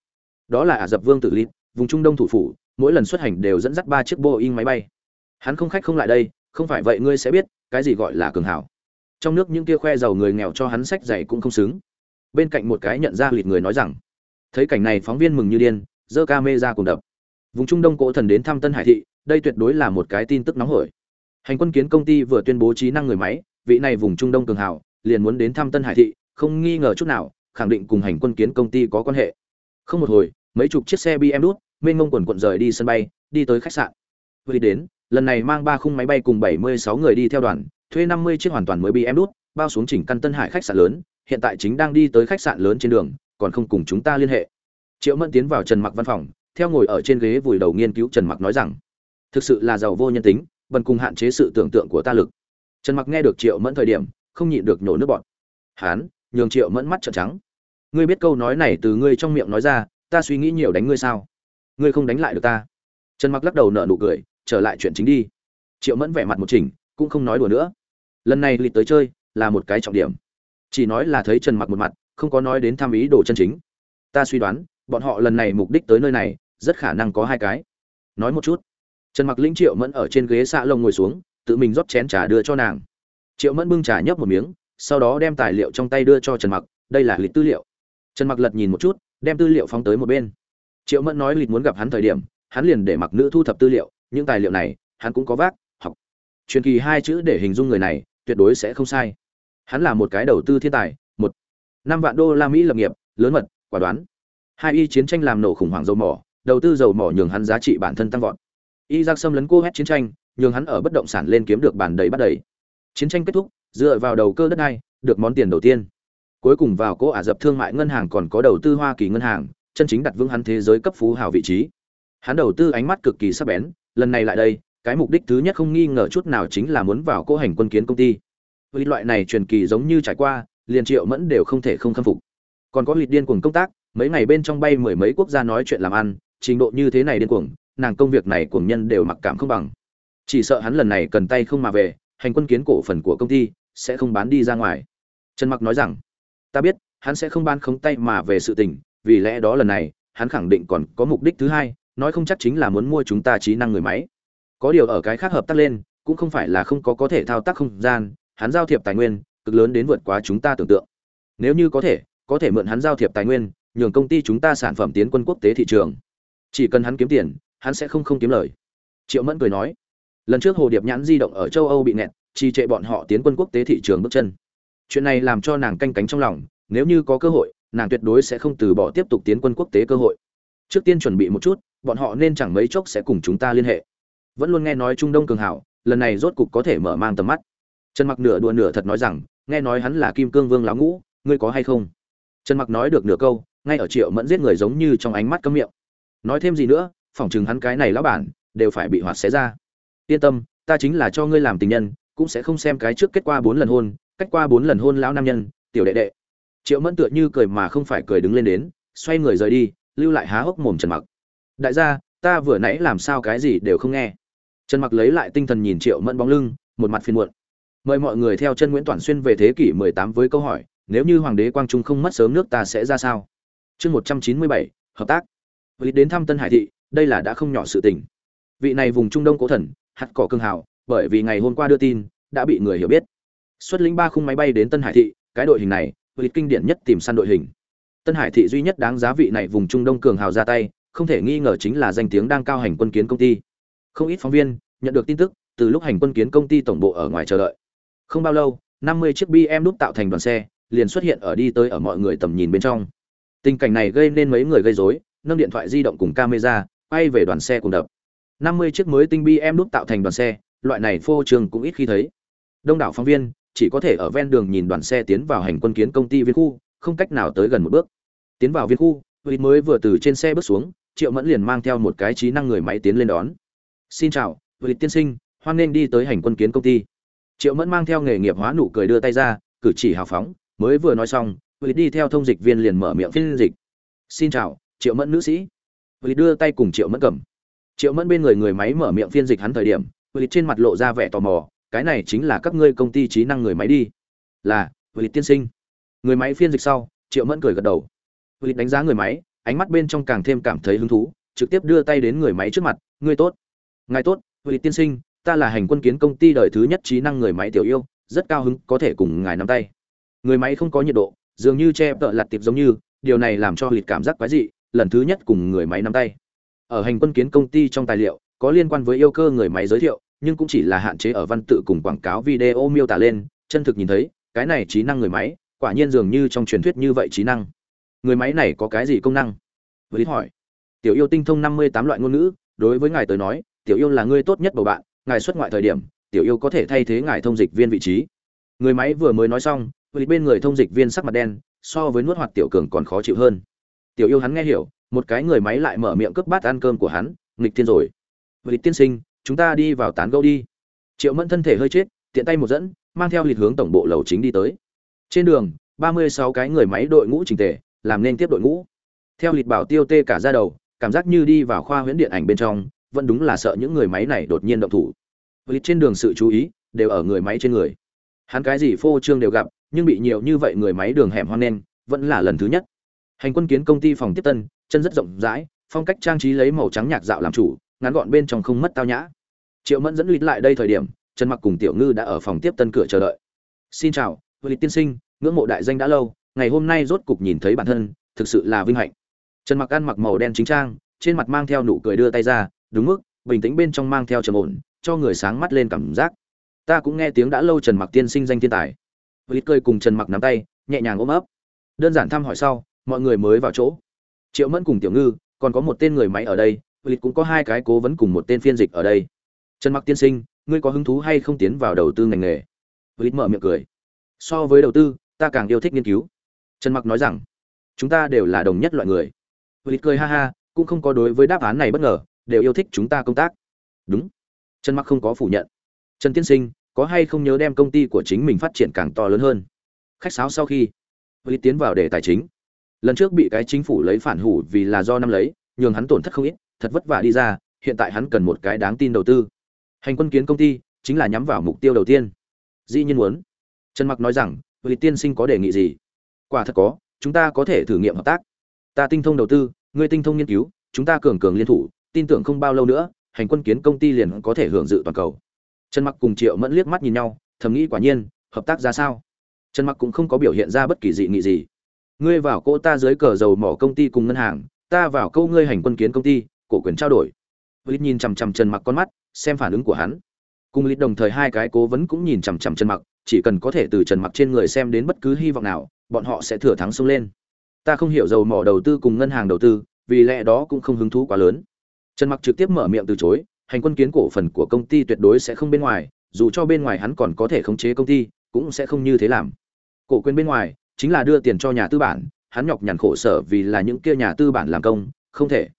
Đó là ả dập vương tử lít vùng trung đông thủ phủ, mỗi lần xuất hành đều dẫn dắt ba chiếc boeing máy bay. Hắn không khách không lại đây, không phải vậy ngươi sẽ biết, cái gì gọi là cường hảo. Trong nước những kia khoe giàu người nghèo cho hắn sách dày cũng không xứng bên cạnh một cái nhận ra lịt người nói rằng, thấy cảnh này phóng viên mừng như điên, giơ ca mê ra cùng đập. Vùng trung đông cổ thần đến thăm tân hải thị, đây tuyệt đối là một cái tin tức nóng hổi. Hành quân kiến công ty vừa tuyên bố trí năng người máy, vị này vùng trung đông cường hảo liền muốn đến thăm tân hải thị, không nghi ngờ chút nào, khẳng định cùng hành quân kiến công ty có quan hệ. Không một hồi, mấy chục chiếc xe bm đút mênh mông quần quận rời đi sân bay, đi tới khách sạn. Vừa đến, lần này mang ba khung máy bay cùng 76 người đi theo đoàn, thuê 50 chiếc hoàn toàn mới bm đút bao xuống chỉnh căn tân hải khách sạn lớn hiện tại chính đang đi tới khách sạn lớn trên đường, còn không cùng chúng ta liên hệ. Triệu mẫn tiến vào trần mặc văn phòng, theo ngồi ở trên ghế vùi đầu nghiên cứu trần mặc nói rằng, thực sự là giàu vô nhân tính, bần cùng hạn chế sự tưởng tượng của ta lực. Trần mặc nghe được triệu mẫn thời điểm, không nhịn được nhổ nước bọt. Hán, nhường triệu mẫn mắt trợn trắng. Ngươi biết câu nói này từ ngươi trong miệng nói ra, ta suy nghĩ nhiều đánh ngươi sao? Ngươi không đánh lại được ta. Trần mặc lắc đầu nở nụ cười, trở lại chuyện chính đi. Triệu mẫn vẻ mặt một chỉnh, cũng không nói đùa nữa. Lần này lịch tới chơi là một cái trọng điểm chỉ nói là thấy trần mặc một mặt, không có nói đến tham ý đồ chân chính. Ta suy đoán, bọn họ lần này mục đích tới nơi này, rất khả năng có hai cái. Nói một chút. Trần mặc lĩnh triệu mẫn ở trên ghế xạ lông ngồi xuống, tự mình rót chén trà đưa cho nàng. Triệu mẫn bưng trà nhấp một miếng, sau đó đem tài liệu trong tay đưa cho trần mặc, đây là lịch tư liệu. Trần mặc lật nhìn một chút, đem tư liệu phóng tới một bên. Triệu mẫn nói lịch muốn gặp hắn thời điểm, hắn liền để mặc nữ thu thập tư liệu, những tài liệu này, hắn cũng có vác, học. Truyền kỳ hai chữ để hình dung người này, tuyệt đối sẽ không sai hắn là một cái đầu tư thiên tài, một năm vạn đô la mỹ lập nghiệp, lớn mật, quả đoán. Hai y chiến tranh làm nổ khủng hoảng dầu mỏ, đầu tư dầu mỏ nhường hắn giá trị bản thân tăng vọt. Y giặc xâm lấn cô hét chiến tranh, nhường hắn ở bất động sản lên kiếm được bản đầy bắt đầy. Chiến tranh kết thúc, dựa vào đầu cơ đất này được món tiền đầu tiên. Cuối cùng vào cô ả dập thương mại ngân hàng còn có đầu tư hoa kỳ ngân hàng, chân chính đặt vững hắn thế giới cấp phú hào vị trí. Hắn đầu tư ánh mắt cực kỳ sắc bén, lần này lại đây, cái mục đích thứ nhất không nghi ngờ chút nào chính là muốn vào cô hành quân kiến công ty vì loại này truyền kỳ giống như trải qua, liền triệu mẫn đều không thể không khâm phục. Còn có lịch điên cuồng công tác, mấy ngày bên trong bay mười mấy quốc gia nói chuyện làm ăn, trình độ như thế này điên cuồng, nàng công việc này cuồng nhân đều mặc cảm không bằng. Chỉ sợ hắn lần này cần tay không mà về, hành quân kiến cổ phần của công ty, sẽ không bán đi ra ngoài. Trần mặc nói rằng, ta biết, hắn sẽ không ban khống tay mà về sự tình, vì lẽ đó lần này, hắn khẳng định còn có mục đích thứ hai, nói không chắc chính là muốn mua chúng ta trí năng người máy. Có điều ở cái khác hợp tác lên, cũng không phải là không có có thể thao tác không gian hắn giao thiệp tài nguyên, cực lớn đến vượt quá chúng ta tưởng tượng. Nếu như có thể có thể mượn hắn giao thiệp tài nguyên, nhường công ty chúng ta sản phẩm tiến quân quốc tế thị trường. Chỉ cần hắn kiếm tiền, hắn sẽ không không kiếm lời. Triệu mẫn cười nói. Lần trước hồ điệp nhãn di động ở châu âu bị nẹt trì trệ bọn họ tiến quân quốc tế thị trường bước chân. Chuyện này làm cho nàng canh cánh trong lòng, nếu như có cơ hội, nàng tuyệt đối sẽ không từ bỏ tiếp tục tiến quân quốc tế cơ hội. Trước tiên chuẩn bị một chút, bọn họ nên chẳng mấy chốc sẽ cùng chúng ta liên hệ. Vẫn luôn nghe nói trung đông cường hảo lần này rốt cục có thể mở mang tầm mắt trần mặc nửa đùa nửa thật nói rằng, nghe nói hắn là kim cương vương lão ngũ, ngươi có hay không? Trần mặc nói được nửa câu, ngay ở triệu mẫn giết người giống như trong ánh mắt cấm miệng. Nói thêm gì nữa, phỏng chừng hắn cái này lão bản, đều phải bị hoạt xé ra. Yên tâm, ta chính là cho ngươi làm tình nhân, cũng sẽ không xem cái trước kết qua bốn lần hôn, cách qua bốn lần hôn lão nam nhân, tiểu đệ đệ. Triệu mẫn tựa như cười mà không phải cười đứng lên đến, xoay người rời đi, lưu lại há hốc mồm trần mặc. Đại gia, ta vừa nãy làm sao cái gì đều không nghe. Trần mặc lấy lại tinh thần nhìn triệu mẫn bóng lưng, một mặt phiền muộn mời mọi người theo chân nguyễn toàn xuyên về thế kỷ 18 với câu hỏi nếu như hoàng đế quang trung không mất sớm nước ta sẽ ra sao? Chương 197, hợp tác. Vì đến thăm tân hải thị đây là đã không nhỏ sự tình. Vị này vùng trung đông cố thần hạt cỏ cương hào bởi vì ngày hôm qua đưa tin đã bị người hiểu biết. Xuất lĩnh ba khung máy bay đến tân hải thị cái đội hình này lịch kinh điển nhất tìm săn đội hình. Tân hải thị duy nhất đáng giá vị này vùng trung đông cường hào ra tay không thể nghi ngờ chính là danh tiếng đang cao hành quân kiến công ty. Không ít phóng viên nhận được tin tức từ lúc hành quân kiến công ty tổng bộ ở ngoài chờ đợi không bao lâu 50 chiếc bm đúc tạo thành đoàn xe, liền xuất hiện ở đi tới ở mọi người tầm nhìn bên trong. Tình cảnh này gây nên mấy người gây rối, nâng điện thoại di động cùng camera, quay về đoàn xe cùng đập. 50 chiếc mới tinh bm đúc tạo thành đoàn xe, loại này phô trường cũng ít khi thấy. Đông đảo phóng viên, chỉ có thể ở ven đường nhìn đoàn xe tiến vào hành quân kiến công ty viên khu, không cách nào tới gần một bước. Tiến vào viên khu Huyết mới vừa từ trên xe bước xuống, triệu mẫn liền mang theo một cái trí năng người máy tiến lên đón. Xin chào Huyết tiên sinh, hoan nghênh đi tới hành quân kiến công ty triệu mẫn mang theo nghề nghiệp hóa nụ cười đưa tay ra, cử chỉ hào phóng, mới vừa nói xong Huyết đi theo thông dịch viên liền mở miệng phiên dịch. Xin chào, triệu mẫn nữ sĩ. Huyết đưa tay cùng triệu mẫn cầm. Triệu mẫn bên người người máy mở miệng phiên dịch hắn thời điểm Huyết trên mặt lộ ra vẻ tò mò, cái này chính là các ngươi công ty trí năng người máy đi. Là Huyết tiên sinh. Người máy phiên dịch sau, triệu mẫn cười gật đầu. Huyết đánh giá người máy, ánh mắt bên trong càng thêm cảm thấy hứng thú, trực tiếp đưa tay đến người máy trước mặt, ngươi tốt. Ngài tốt Huyết tiên sinh ta là hành quân kiến công ty đời thứ nhất trí năng người máy tiểu yêu, rất cao hứng, có thể cùng ngài nắm tay. Người máy không có nhiệt độ, dường như che tợ lặt tiệp giống như, điều này làm cho Huyết cảm giác quái dị, lần thứ nhất cùng người máy nắm tay. Ở hành quân kiến công ty trong tài liệu, có liên quan với yêu cơ người máy giới thiệu, nhưng cũng chỉ là hạn chế ở văn tự cùng quảng cáo video miêu tả lên, chân thực nhìn thấy, cái này trí năng người máy, quả nhiên dường như trong truyền thuyết như vậy trí năng. Người máy này có cái gì công năng? Với hỏi. Tiểu yêu tinh thông năm mươi tám loại ngôn ngữ, đối với ngài tới nói, tiểu yêu là người tốt nhất bầu bạn ngài xuất ngoại thời điểm, tiểu yêu có thể thay thế ngài thông dịch viên vị trí. Người máy vừa mới nói xong vì bên người thông dịch viên sắc mặt đen, so với nuốt hoạt tiểu cường còn khó chịu hơn. Tiểu yêu hắn nghe hiểu, một cái người máy lại mở miệng cướp bát ăn cơm của hắn, nghịch tiên rồi. Vì tiên sinh, chúng ta đi vào tán gẫu đi. Triệu mẫn thân thể hơi chết, tiện tay một dẫn, mang theo lịch hướng tổng bộ lầu chính đi tới. Trên đường, ba mươi sáu cái người máy đội ngũ trình tề, làm nên tiếp đội ngũ. Theo lịch bảo tiêu tê cả ra đầu, cảm giác như đi vào khoa huyễn điện ảnh bên trong vẫn đúng là sợ những người máy này đột nhiên động thủ. Lịch trên đường sự chú ý đều ở người máy trên người. Hắn cái gì phô trương đều gặp, nhưng bị nhiều như vậy người máy đường hẻm hoan nen vẫn là lần thứ nhất. Hành quân kiến công ty phòng tiếp tân, chân rất rộng rãi, phong cách trang trí lấy màu trắng nhạc dạo làm chủ, ngắn gọn bên trong không mất tao nhã. Triệu mẫn dẫn lịch lại đây thời điểm, trần mặc cùng tiểu ngư đã ở phòng tiếp tân cửa chờ đợi. Xin chào lịch tiên sinh, ngưỡng mộ đại danh đã lâu, ngày hôm nay rốt cục nhìn thấy bản thân, thực sự là vinh hạnh. Trần mặc ăn mặc màu đen chính trang, trên mặt mang theo nụ cười đưa tay ra đúng mức, bình tĩnh bên trong mang theo trầm ổn, cho người sáng mắt lên cảm giác. Ta cũng nghe tiếng đã lâu trần mặc tiên sinh danh thiên tài. Vịt cười cùng trần mặc nắm tay, nhẹ nhàng ôm ấp. Đơn giản thăm hỏi sau, mọi người mới vào chỗ. Triệu mẫn cùng tiểu ngư, còn có một tên người máy ở đây Vịt cũng có hai cái cố vấn cùng một tên phiên dịch ở đây. Trần mặc tiên sinh, ngươi có hứng thú hay không tiến vào đầu tư ngành nghề? Vịt mở miệng cười. So với đầu tư, ta càng yêu thích nghiên cứu. Trần mặc nói rằng, chúng ta đều là đồng nhất loại người. Vịt cười ha ha, cũng không có đối với đáp án này bất ngờ đều yêu thích chúng ta công tác. Đúng. Trần mặc không có phủ nhận. Trần tiên sinh, có hay không nhớ đem công ty của chính mình phát triển càng to lớn hơn? Khách sáo sau khi lịch tiến vào đề tài chính. Lần trước bị cái chính phủ lấy phản hủ vì là do năm lấy, nhường hắn tổn thất không ít, thật vất vả đi ra, hiện tại hắn cần một cái đáng tin đầu tư. Hành quân kiến công ty, chính là nhắm vào mục tiêu đầu tiên. Dĩ nhiên muốn. Trần mặc nói rằng vị tiên sinh có đề nghị gì? Quả thật có, chúng ta có thể thử nghiệm hợp tác. Ta tinh thông đầu tư, ngươi tinh thông nghiên cứu, chúng ta cường cường liên thủ tin tưởng không bao lâu nữa hành quân kiến công ty liền có thể hưởng dự toàn cầu trần mặc cùng triệu mẫn liếc mắt nhìn nhau thầm nghĩ quả nhiên hợp tác ra sao trần mặc cũng không có biểu hiện ra bất kỳ dị nghị gì ngươi vào cô ta dưới cờ dầu mỏ công ty cùng ngân hàng ta vào câu ngươi hành quân kiến công ty cổ quyền trao đổi Lít nhìn chằm chằm Trần Mặc con mắt, xem phản ứng của hắn. Cùng Lít đồng thời hai cái cố vấn cũng nhìn chằm chằm Trần Mặc, chỉ cần có thể từ Trần Mặc trên người xem đến bất cứ hy vọng nào, bọn họ sẽ thừa thắng xông lên. Ta không hiểu dầu mỏ đầu tư cùng ngân hàng đầu tư, vì lẽ đó cũng không hứng thú quá lớn. Trần Mặc trực tiếp mở miệng từ chối, hành quân kiến cổ phần của công ty tuyệt đối sẽ không bên ngoài, dù cho bên ngoài hắn còn có thể khống chế công ty, cũng sẽ không như thế làm. Cổ quyền bên ngoài chính là đưa tiền cho nhà tư bản, hắn nhọc nhằn khổ sở vì là những kia nhà tư bản làm công, không thể.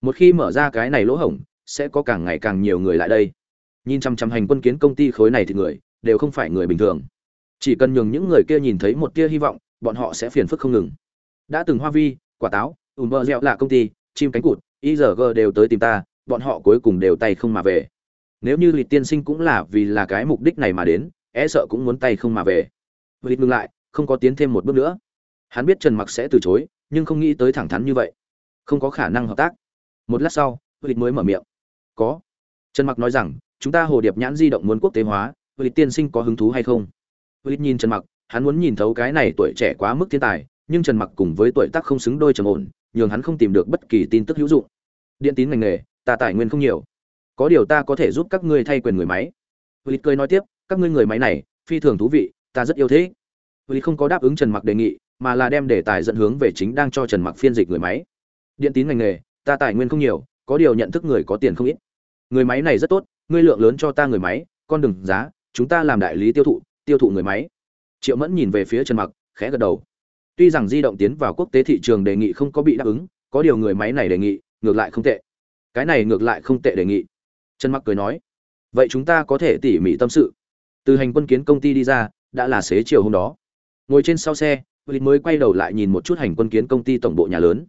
Một khi mở ra cái này lỗ hổng, sẽ có càng ngày càng nhiều người lại đây nhìn chăm chăm hành quân kiến công ty khối này thì người đều không phải người bình thường chỉ cần nhường những người kia nhìn thấy một tia hy vọng bọn họ sẽ phiền phức không ngừng đã từng hoa vi quả táo ùm bơ gieo là công ty chim cánh cụt IZG đều tới tìm ta bọn họ cuối cùng đều tay không mà về. Nếu như lịch tiên sinh cũng là vì là cái mục đích này mà đến e sợ cũng muốn tay không mà về. Lịch ngừng lại không có tiến thêm một bước nữa. Hắn biết trần mặc sẽ từ chối nhưng không nghĩ tới thẳng thắn như vậy. Không có khả năng hợp tác. Một lát sau lịch mới mở miệng. Có. Trần mặc nói rằng chúng ta hồ điệp nhãn di động muốn quốc tế hóa Lịch tiên sinh có hứng thú hay không? Lịch nhìn Trần Mặc, hắn muốn nhìn thấu cái này tuổi trẻ quá mức thiên tài, nhưng Trần Mặc cùng với tuổi tác không xứng đôi trầm ổn, nhường hắn không tìm được bất kỳ tin tức hữu dụng. Điện tín ngành nghề, ta tài nguyên không nhiều, có điều ta có thể giúp các ngươi thay quyền người máy. Vịt cười nói tiếp, các ngươi người máy này, phi thường thú vị, ta rất yêu thích. Vịt không có đáp ứng Trần Mặc đề nghị, mà là đem đề tài dẫn hướng về chính đang cho Trần Mặc phiên dịch người máy. Điện tín ngành nghề, ta tài nguyên không nhiều, có điều nhận thức người có tiền không ít. Người máy này rất tốt, ngươi lượng lớn cho ta người máy, con đừng giá, chúng ta làm đại lý tiêu thụ, tiêu thụ người máy. Triệu Mẫn nhìn về phía Trần Mặc, khẽ gật đầu. Tuy rằng di động tiến vào quốc tế thị trường đề nghị không có bị đáp ứng, có điều người máy này đề nghị, ngược lại không tệ. Cái này ngược lại không tệ đề nghị. Trần Mặc cười nói, vậy chúng ta có thể tỉ mỉ tâm sự. Từ hành quân kiến công ty đi ra, đã là xế chiều hôm đó. Ngồi trên sau xe, Lịch mới quay đầu lại nhìn một chút hành quân kiến công ty tổng bộ nhà lớn.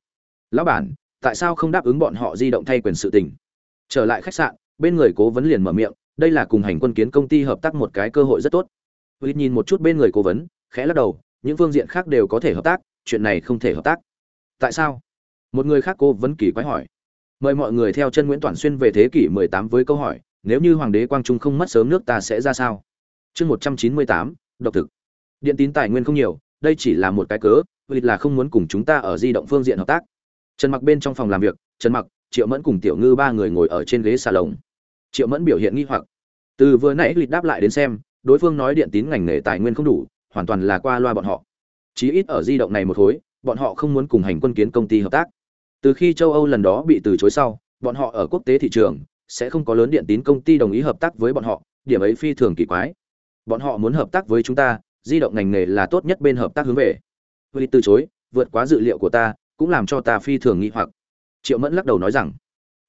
Lão bản, tại sao không đáp ứng bọn họ di động thay quyền sự tình? Trở lại khách sạn, bên người cố vấn liền mở miệng, đây là cùng hành quân kiến công ty hợp tác một cái cơ hội rất tốt. Lịch nhìn một chút bên người cố vấn, khẽ lắc đầu, những phương diện khác đều có thể hợp tác, chuyện này không thể hợp tác. Tại sao? Một người khác cô vẫn kỳ quái hỏi. Mời mọi người theo chân Nguyễn Toản xuyên về thế kỷ 18 với câu hỏi, nếu như hoàng đế Quang Trung không mất sớm nước ta sẽ ra sao? Chương 198, độc thực. Điện tín tài nguyên không nhiều, đây chỉ là một cái cớ, vì là không muốn cùng chúng ta ở di động phương diện hợp tác. Trần Mặc bên trong phòng làm việc, Trần Mặc, Triệu Mẫn cùng Tiểu Ngư ba người ngồi ở trên ghế salon. Triệu Mẫn biểu hiện nghi hoặc. Từ vừa nãy lịch đáp lại đến xem, đối phương nói điện tín ngành nghề tài nguyên không đủ, hoàn toàn là qua loa bọn họ. Chí ít ở di động này một khối, bọn họ không muốn cùng hành quân kiến công ty hợp tác. Từ khi châu Âu lần đó bị từ chối sau, bọn họ ở quốc tế thị trường sẽ không có lớn điện tín công ty đồng ý hợp tác với bọn họ, điểm ấy phi thường kỳ quái. Bọn họ muốn hợp tác với chúng ta, di động ngành nghề là tốt nhất bên hợp tác hướng về. Vì từ chối, vượt quá dự liệu của ta, cũng làm cho ta phi thường nghi hoặc. Triệu Mẫn lắc đầu nói rằng,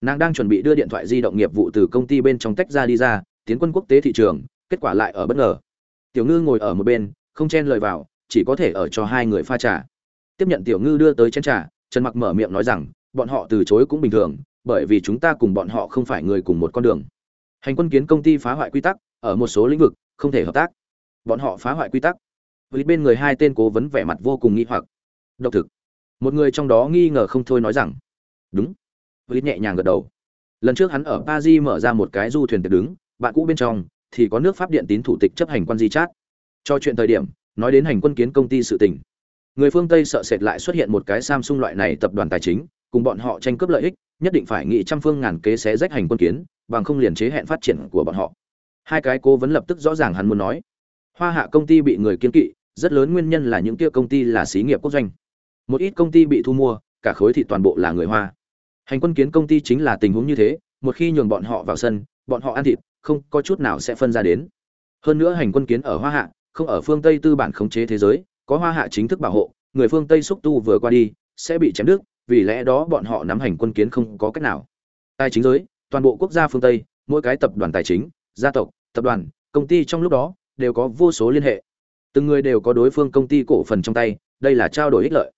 nàng đang chuẩn bị đưa điện thoại di động nghiệp vụ từ công ty bên trong tách ra đi ra, tiến quân quốc tế thị trường, kết quả lại ở bất ngờ. Tiểu Ngư ngồi ở một bên, không chen lời vào, chỉ có thể ở cho hai người pha trà. Tiếp nhận Tiểu Ngư đưa tới chén trà, Trần Mặc mở miệng nói rằng, bọn họ từ chối cũng bình thường, bởi vì chúng ta cùng bọn họ không phải người cùng một con đường. Hành quân kiến công ty phá hoại quy tắc, ở một số lĩnh vực không thể hợp tác. Bọn họ phá hoại quy tắc. Với bên người hai tên cố vấn vẻ mặt vô cùng nghi hoặc. Độc thực. Một người trong đó nghi ngờ không thôi nói rằng, đúng. Với nhẹ nhàng gật đầu. Lần trước hắn ở Paris mở ra một cái du thuyền tiệc đứng, bạn cũ bên trong thì có nước Pháp điện tín thủ tịch chấp hành quan di chát. Cho chuyện thời điểm, nói đến hành quân kiến công ty sự tình. Người phương Tây sợ sệt lại xuất hiện một cái Samsung loại này tập đoàn tài chính, cùng bọn họ tranh cướp lợi ích, nhất định phải nghị trăm phương ngàn kế xé rách hành quân kiến, bằng không liền chế hẹn phát triển của bọn họ. Hai cái cố vấn lập tức rõ ràng hắn muốn nói. Hoa Hạ công ty bị người kiên kỵ, rất lớn nguyên nhân là những kia công ty là xí nghiệp quốc doanh. Một ít công ty bị thu mua, cả khối thị toàn bộ là người Hoa. Hành quân kiến công ty chính là tình huống như thế, một khi nhường bọn họ vào sân, bọn họ ăn thịt, không có chút nào sẽ phân ra đến. Hơn nữa hành quân kiến ở Hoa Hạ, không ở phương Tây tư bản khống chế thế giới, có Hoa Hạ chính thức bảo hộ, người phương Tây xúc tu vừa qua đi, sẽ bị chém đứt, vì lẽ đó bọn họ nắm hành quân kiến không có cách nào. Tài chính giới, toàn bộ quốc gia phương Tây, mỗi cái tập đoàn tài chính, gia tộc, tập đoàn, công ty trong lúc đó đều có vô số liên hệ. Từng người đều có đối phương công ty cổ phần trong tay, đây là trao đổi ích lợi.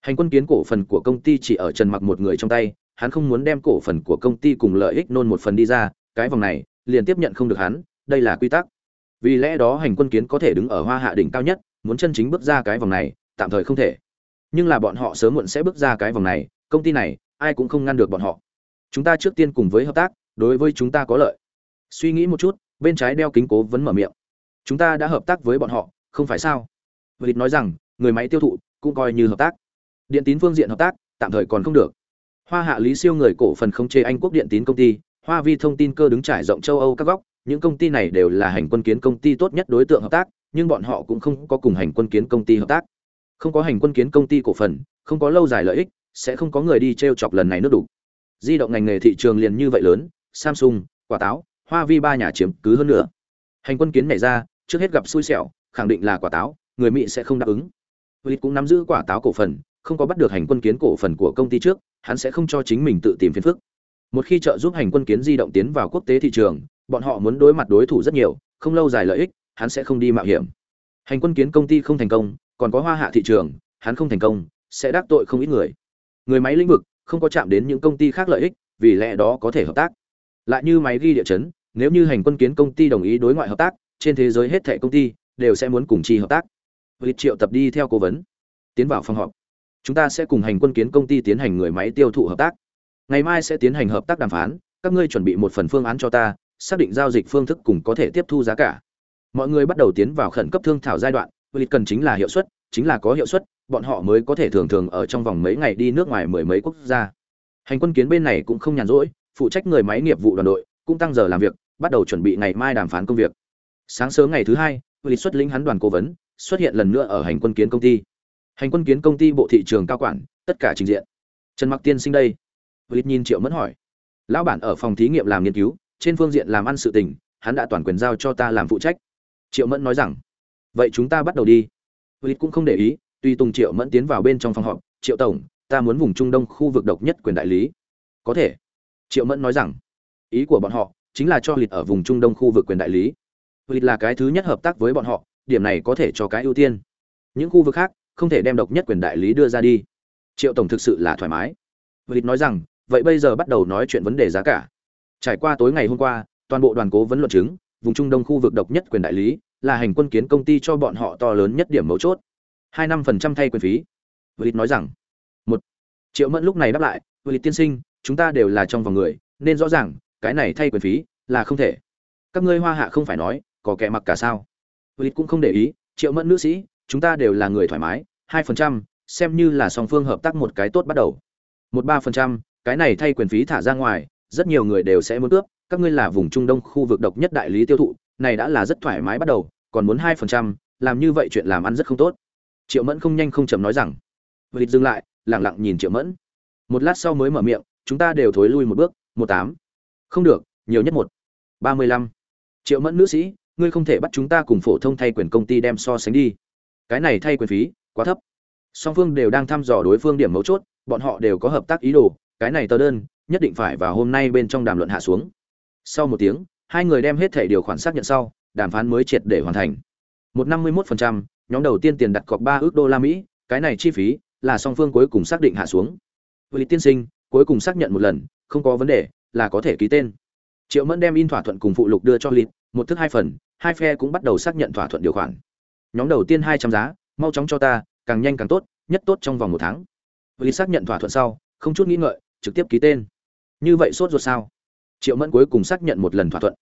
Hành quân kiến cổ phần của công ty chỉ ở Trần Mặc một người trong tay, hắn không muốn đem cổ phần của công ty cùng lợi ích nôn một phần đi ra, cái vòng này liền tiếp nhận không được hắn, đây là quy tắc. Vì lẽ đó hành quân kiến có thể đứng ở hoa hạ đỉnh cao nhất, muốn chân chính bước ra cái vòng này, tạm thời không thể. Nhưng là bọn họ sớm muộn sẽ bước ra cái vòng này, công ty này, ai cũng không ngăn được bọn họ. Chúng ta trước tiên cùng với hợp tác, đối với chúng ta có lợi. Suy nghĩ một chút, bên trái đeo kính cố vấn mở miệng. Chúng ta đã hợp tác với bọn họ, không phải sao? Vịt nói rằng, người máy tiêu thụ cũng coi như hợp tác. Điện tín phương diện hợp tác, tạm thời còn không được. Hoa Hạ Lý Siêu người cổ phần không chế Anh quốc điện tín công ty, Hoa Vi thông tin cơ đứng trải rộng châu Âu các góc, những công ty này đều là hành quân kiến công ty tốt nhất đối tượng hợp tác, nhưng bọn họ cũng không có cùng hành quân kiến công ty hợp tác. Không có hành quân kiến công ty cổ phần, không có lâu dài lợi ích, sẽ không có người đi trêu chọc lần này nước đủ. Di động ngành nghề thị trường liền như vậy lớn, Samsung, quả táo, Hoa Vi ba nhà chiếm cứ hơn nữa. Hành quân kiến này ra, trước hết gặp xui xẻo, khẳng định là quả táo, người Mỹ sẽ không đáp ứng. Willis cũng nắm giữ quả táo cổ phần, không có bắt được hành quân kiến cổ phần của công ty trước, hắn sẽ không cho chính mình tự tìm phiền phức. Một khi trợ giúp hành quân kiến di động tiến vào quốc tế thị trường, bọn họ muốn đối mặt đối thủ rất nhiều, không lâu dài lợi ích, hắn sẽ không đi mạo hiểm. Hành quân kiến công ty không thành công, còn có hoa hạ thị trường, hắn không thành công, sẽ đắc tội không ít người. Người máy lĩnh vực không có chạm đến những công ty khác lợi ích, vì lẽ đó có thể hợp tác. Lại như máy ghi địa chấn, nếu như hành quân kiến công ty đồng ý đối ngoại hợp tác, trên thế giới hết thảy công ty đều sẽ muốn cùng chi hợp tác. Lịch Triệu tập đi theo cố vấn, tiến vào phòng họp. Chúng ta sẽ cùng hành quân kiến công ty tiến hành người máy tiêu thụ hợp tác. Ngày mai sẽ tiến hành hợp tác đàm phán, các ngươi chuẩn bị một phần phương án cho ta, xác định giao dịch phương thức cùng có thể tiếp thu giá cả mọi người bắt đầu tiến vào khẩn cấp thương thảo giai đoạn lịch cần chính là hiệu suất, chính là có hiệu suất, bọn họ mới có thể thường thường ở trong vòng mấy ngày đi nước ngoài mười mấy quốc gia. Hành quân kiến bên này cũng không nhàn rỗi, phụ trách người máy nghiệp vụ đoàn đội, cũng tăng giờ làm việc, bắt đầu chuẩn bị ngày mai đàm phán công việc. Sáng sớm ngày thứ hai lịch xuất lĩnh hắn đoàn cố vấn, xuất hiện lần nữa ở hành quân kiến công ty. Hành quân kiến công ty bộ thị trường cao quản, tất cả trình diện. Trần mặc tiên sinh đây. Lịch nhìn triệu mẫn hỏi. Lão bản ở phòng thí nghiệm làm nghiên cứu, trên phương diện làm ăn sự tình, hắn đã toàn quyền giao cho ta làm phụ trách triệu mẫn nói rằng, vậy chúng ta bắt đầu đi. Lịch cũng không để ý, tuy tùng triệu mẫn tiến vào bên trong phòng họp, triệu tổng, ta muốn vùng trung đông khu vực độc nhất quyền đại lý. Có thể. Triệu mẫn nói rằng, ý của bọn họ chính là cho lịch ở vùng trung đông khu vực quyền đại lý. Lịch là cái thứ nhất hợp tác với bọn họ, điểm này có thể cho cái ưu tiên. Những khu vực khác không thể đem độc nhất quyền đại lý đưa ra đi. Triệu tổng thực sự là thoải mái. Lịch nói rằng, vậy bây giờ bắt đầu nói chuyện vấn đề giá cả. Trải qua tối ngày hôm qua, toàn bộ đoàn cố vấn luận chứng vùng trung đông khu vực độc nhất quyền đại lý, là hành quân kiến công ty cho bọn họ to lớn nhất điểm mấu chốt. Hai năm phần trăm thay quyền phí. Lịch nói rằng, một, triệu mẫn lúc này đáp lại lịch tiên sinh, chúng ta đều là trong vòng người, nên rõ ràng, cái này thay quyền phí là không thể. Các ngươi hoa hạ không phải nói, có kẻ mặc cả sao. Lịch cũng không để ý, triệu mẫn nữ sĩ, chúng ta đều là người thoải mái, hai phần trăm, xem như là song phương hợp tác một cái tốt bắt đầu. Một, ba phần trăm, cái này thay quyền phí thả ra ngoài, rất nhiều người đều sẽ muốn cướp các ngươi là vùng trung đông khu vực độc nhất đại lý tiêu thụ, này đã là rất thoải mái bắt đầu, còn muốn hai phần trăm, làm như vậy chuyện làm ăn rất không tốt. Triệu mẫn không nhanh không chậm nói rằng, vịt dừng lại lẳng lặng nhìn triệu mẫn. Một lát sau mới mở miệng, chúng ta đều thối lui một bước, một tám. Không được, nhiều nhất một, ba mươi lăm. Triệu mẫn nữ sĩ, ngươi không thể bắt chúng ta cùng phổ thông thay quyền công ty đem so sánh đi. Cái này thay quyền phí quá thấp. Song phương đều đang thăm dò đối phương điểm mấu chốt, bọn họ đều có hợp tác ý đồ, cái này tờ đơn, nhất định phải vào hôm nay bên trong đàm luận hạ xuống sau một tiếng, hai người đem hết thể điều khoản xác nhận sau, đàm phán mới triệt để hoàn thành. Một năm mươi một phần trăm, nhóm đầu tiên tiền đặt cọc ba ước đô la mỹ, cái này chi phí là song phương cuối cùng xác định hạ xuống. Lý tiên sinh, cuối cùng xác nhận một lần, không có vấn đề, là có thể ký tên. Triệu mẫn đem in thỏa thuận cùng phụ lục đưa cho lịt một thức hai phần, hai phe cũng bắt đầu xác nhận thỏa thuận điều khoản. Nhóm đầu tiên hai trăm giá, mau chóng cho ta, càng nhanh càng tốt, nhất tốt trong vòng một tháng. Lý xác nhận thỏa thuận sau, không chút nghĩ ngợi, trực tiếp ký tên. Như vậy sốt ruột sao? Triệu mẫn cuối cùng xác nhận một lần thỏa thuận.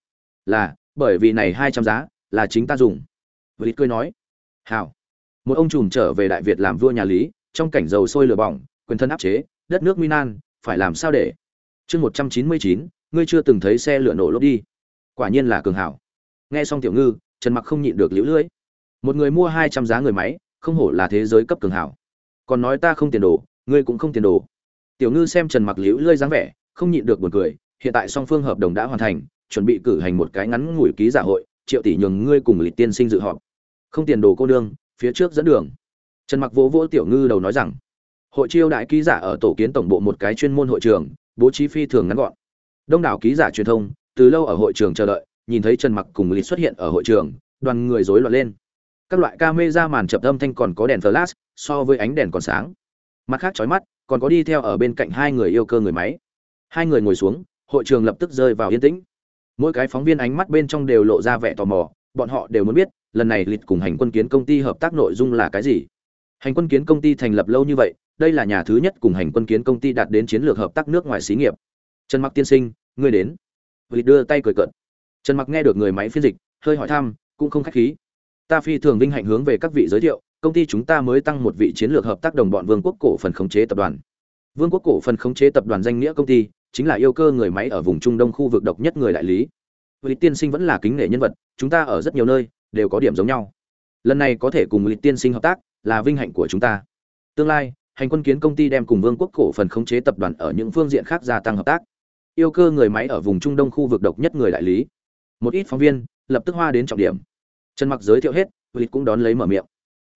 Là, bởi vì này hai trăm giá là chính ta dùng. Lý cười nói, hảo. Một ông trùm trở về đại việt làm vua nhà lý, trong cảnh dầu sôi lửa bỏng, quyền thân áp chế, đất nước minan phải làm sao để? Chương một trăm chín mươi chín, ngươi chưa từng thấy xe lửa nổ lốp đi. Quả nhiên là cường hảo. Nghe xong tiểu ngư, trần mặc không nhịn được liễu lưỡi một người mua hai trăm giá người máy, không hổ là thế giới cấp cường hảo. Còn nói ta không tiền đồ, ngươi cũng không tiền đồ. Tiểu ngư xem trần mặc liễu lưỡi dáng vẻ, không nhịn được buồn cười hiện tại song phương hợp đồng đã hoàn thành, chuẩn bị cử hành một cái ngắn ngủi ký giả hội, triệu tỷ nhường ngươi cùng lịch tiên sinh dự họp. Không tiền đồ cô đương phía trước dẫn đường. Trần mặc vỗ vỗ tiểu ngư đầu nói rằng, hội chiêu đại ký giả ở tổ kiến tổng bộ một cái chuyên môn hội trường, bố trí phi thường ngắn gọn. Đông đảo ký giả truyền thông, từ lâu ở hội trường chờ đợi, nhìn thấy trần mặc cùng lịch xuất hiện ở hội trường, đoàn người rối loạn lên. Các loại camera màn chập âm thanh còn có đèn flash, so với ánh đèn còn sáng. Mặt khác chói mắt, còn có đi theo ở bên cạnh hai người yêu cơ người máy. Hai người ngồi xuống hội trường lập tức rơi vào yên tĩnh. Mỗi cái phóng viên ánh mắt bên trong đều lộ ra vẻ tò mò, bọn họ đều muốn biết, lần này lịch cùng hành quân kiến công ty hợp tác nội dung là cái gì? Hành quân kiến công ty thành lập lâu như vậy, đây là nhà thứ nhất cùng hành quân kiến công ty đạt đến chiến lược hợp tác nước ngoài xí nghiệp. Trần mặc tiên sinh, ngươi đến. Lịch đưa tay cười cợt. Trần mặc nghe được người máy phiên dịch, hơi hỏi thăm, cũng không khách khí. Ta phi thường vinh hạnh hướng về các vị giới thiệu, công ty chúng ta mới tăng một vị chiến lược hợp tác đồng bọn vương quốc cổ phần khống chế tập đoàn. Vương quốc cổ phần khống chế tập đoàn danh nghĩa công ty chính là yêu cơ người máy ở vùng trung đông khu vực độc nhất người đại lý. Lịch tiên sinh vẫn là kính nể nhân vật, chúng ta ở rất nhiều nơi đều có điểm giống nhau. Lần này có thể cùng lịch tiên sinh hợp tác là vinh hạnh của chúng ta. Tương lai, hành quân kiến công ty đem cùng vương quốc cổ phần khống chế tập đoàn ở những phương diện khác gia tăng hợp tác. Yêu cơ người máy ở vùng trung đông khu vực độc nhất người đại lý. Một ít phóng viên lập tức hoa đến trọng điểm. Trần mặc giới thiệu hết lịch cũng đón lấy mở miệng.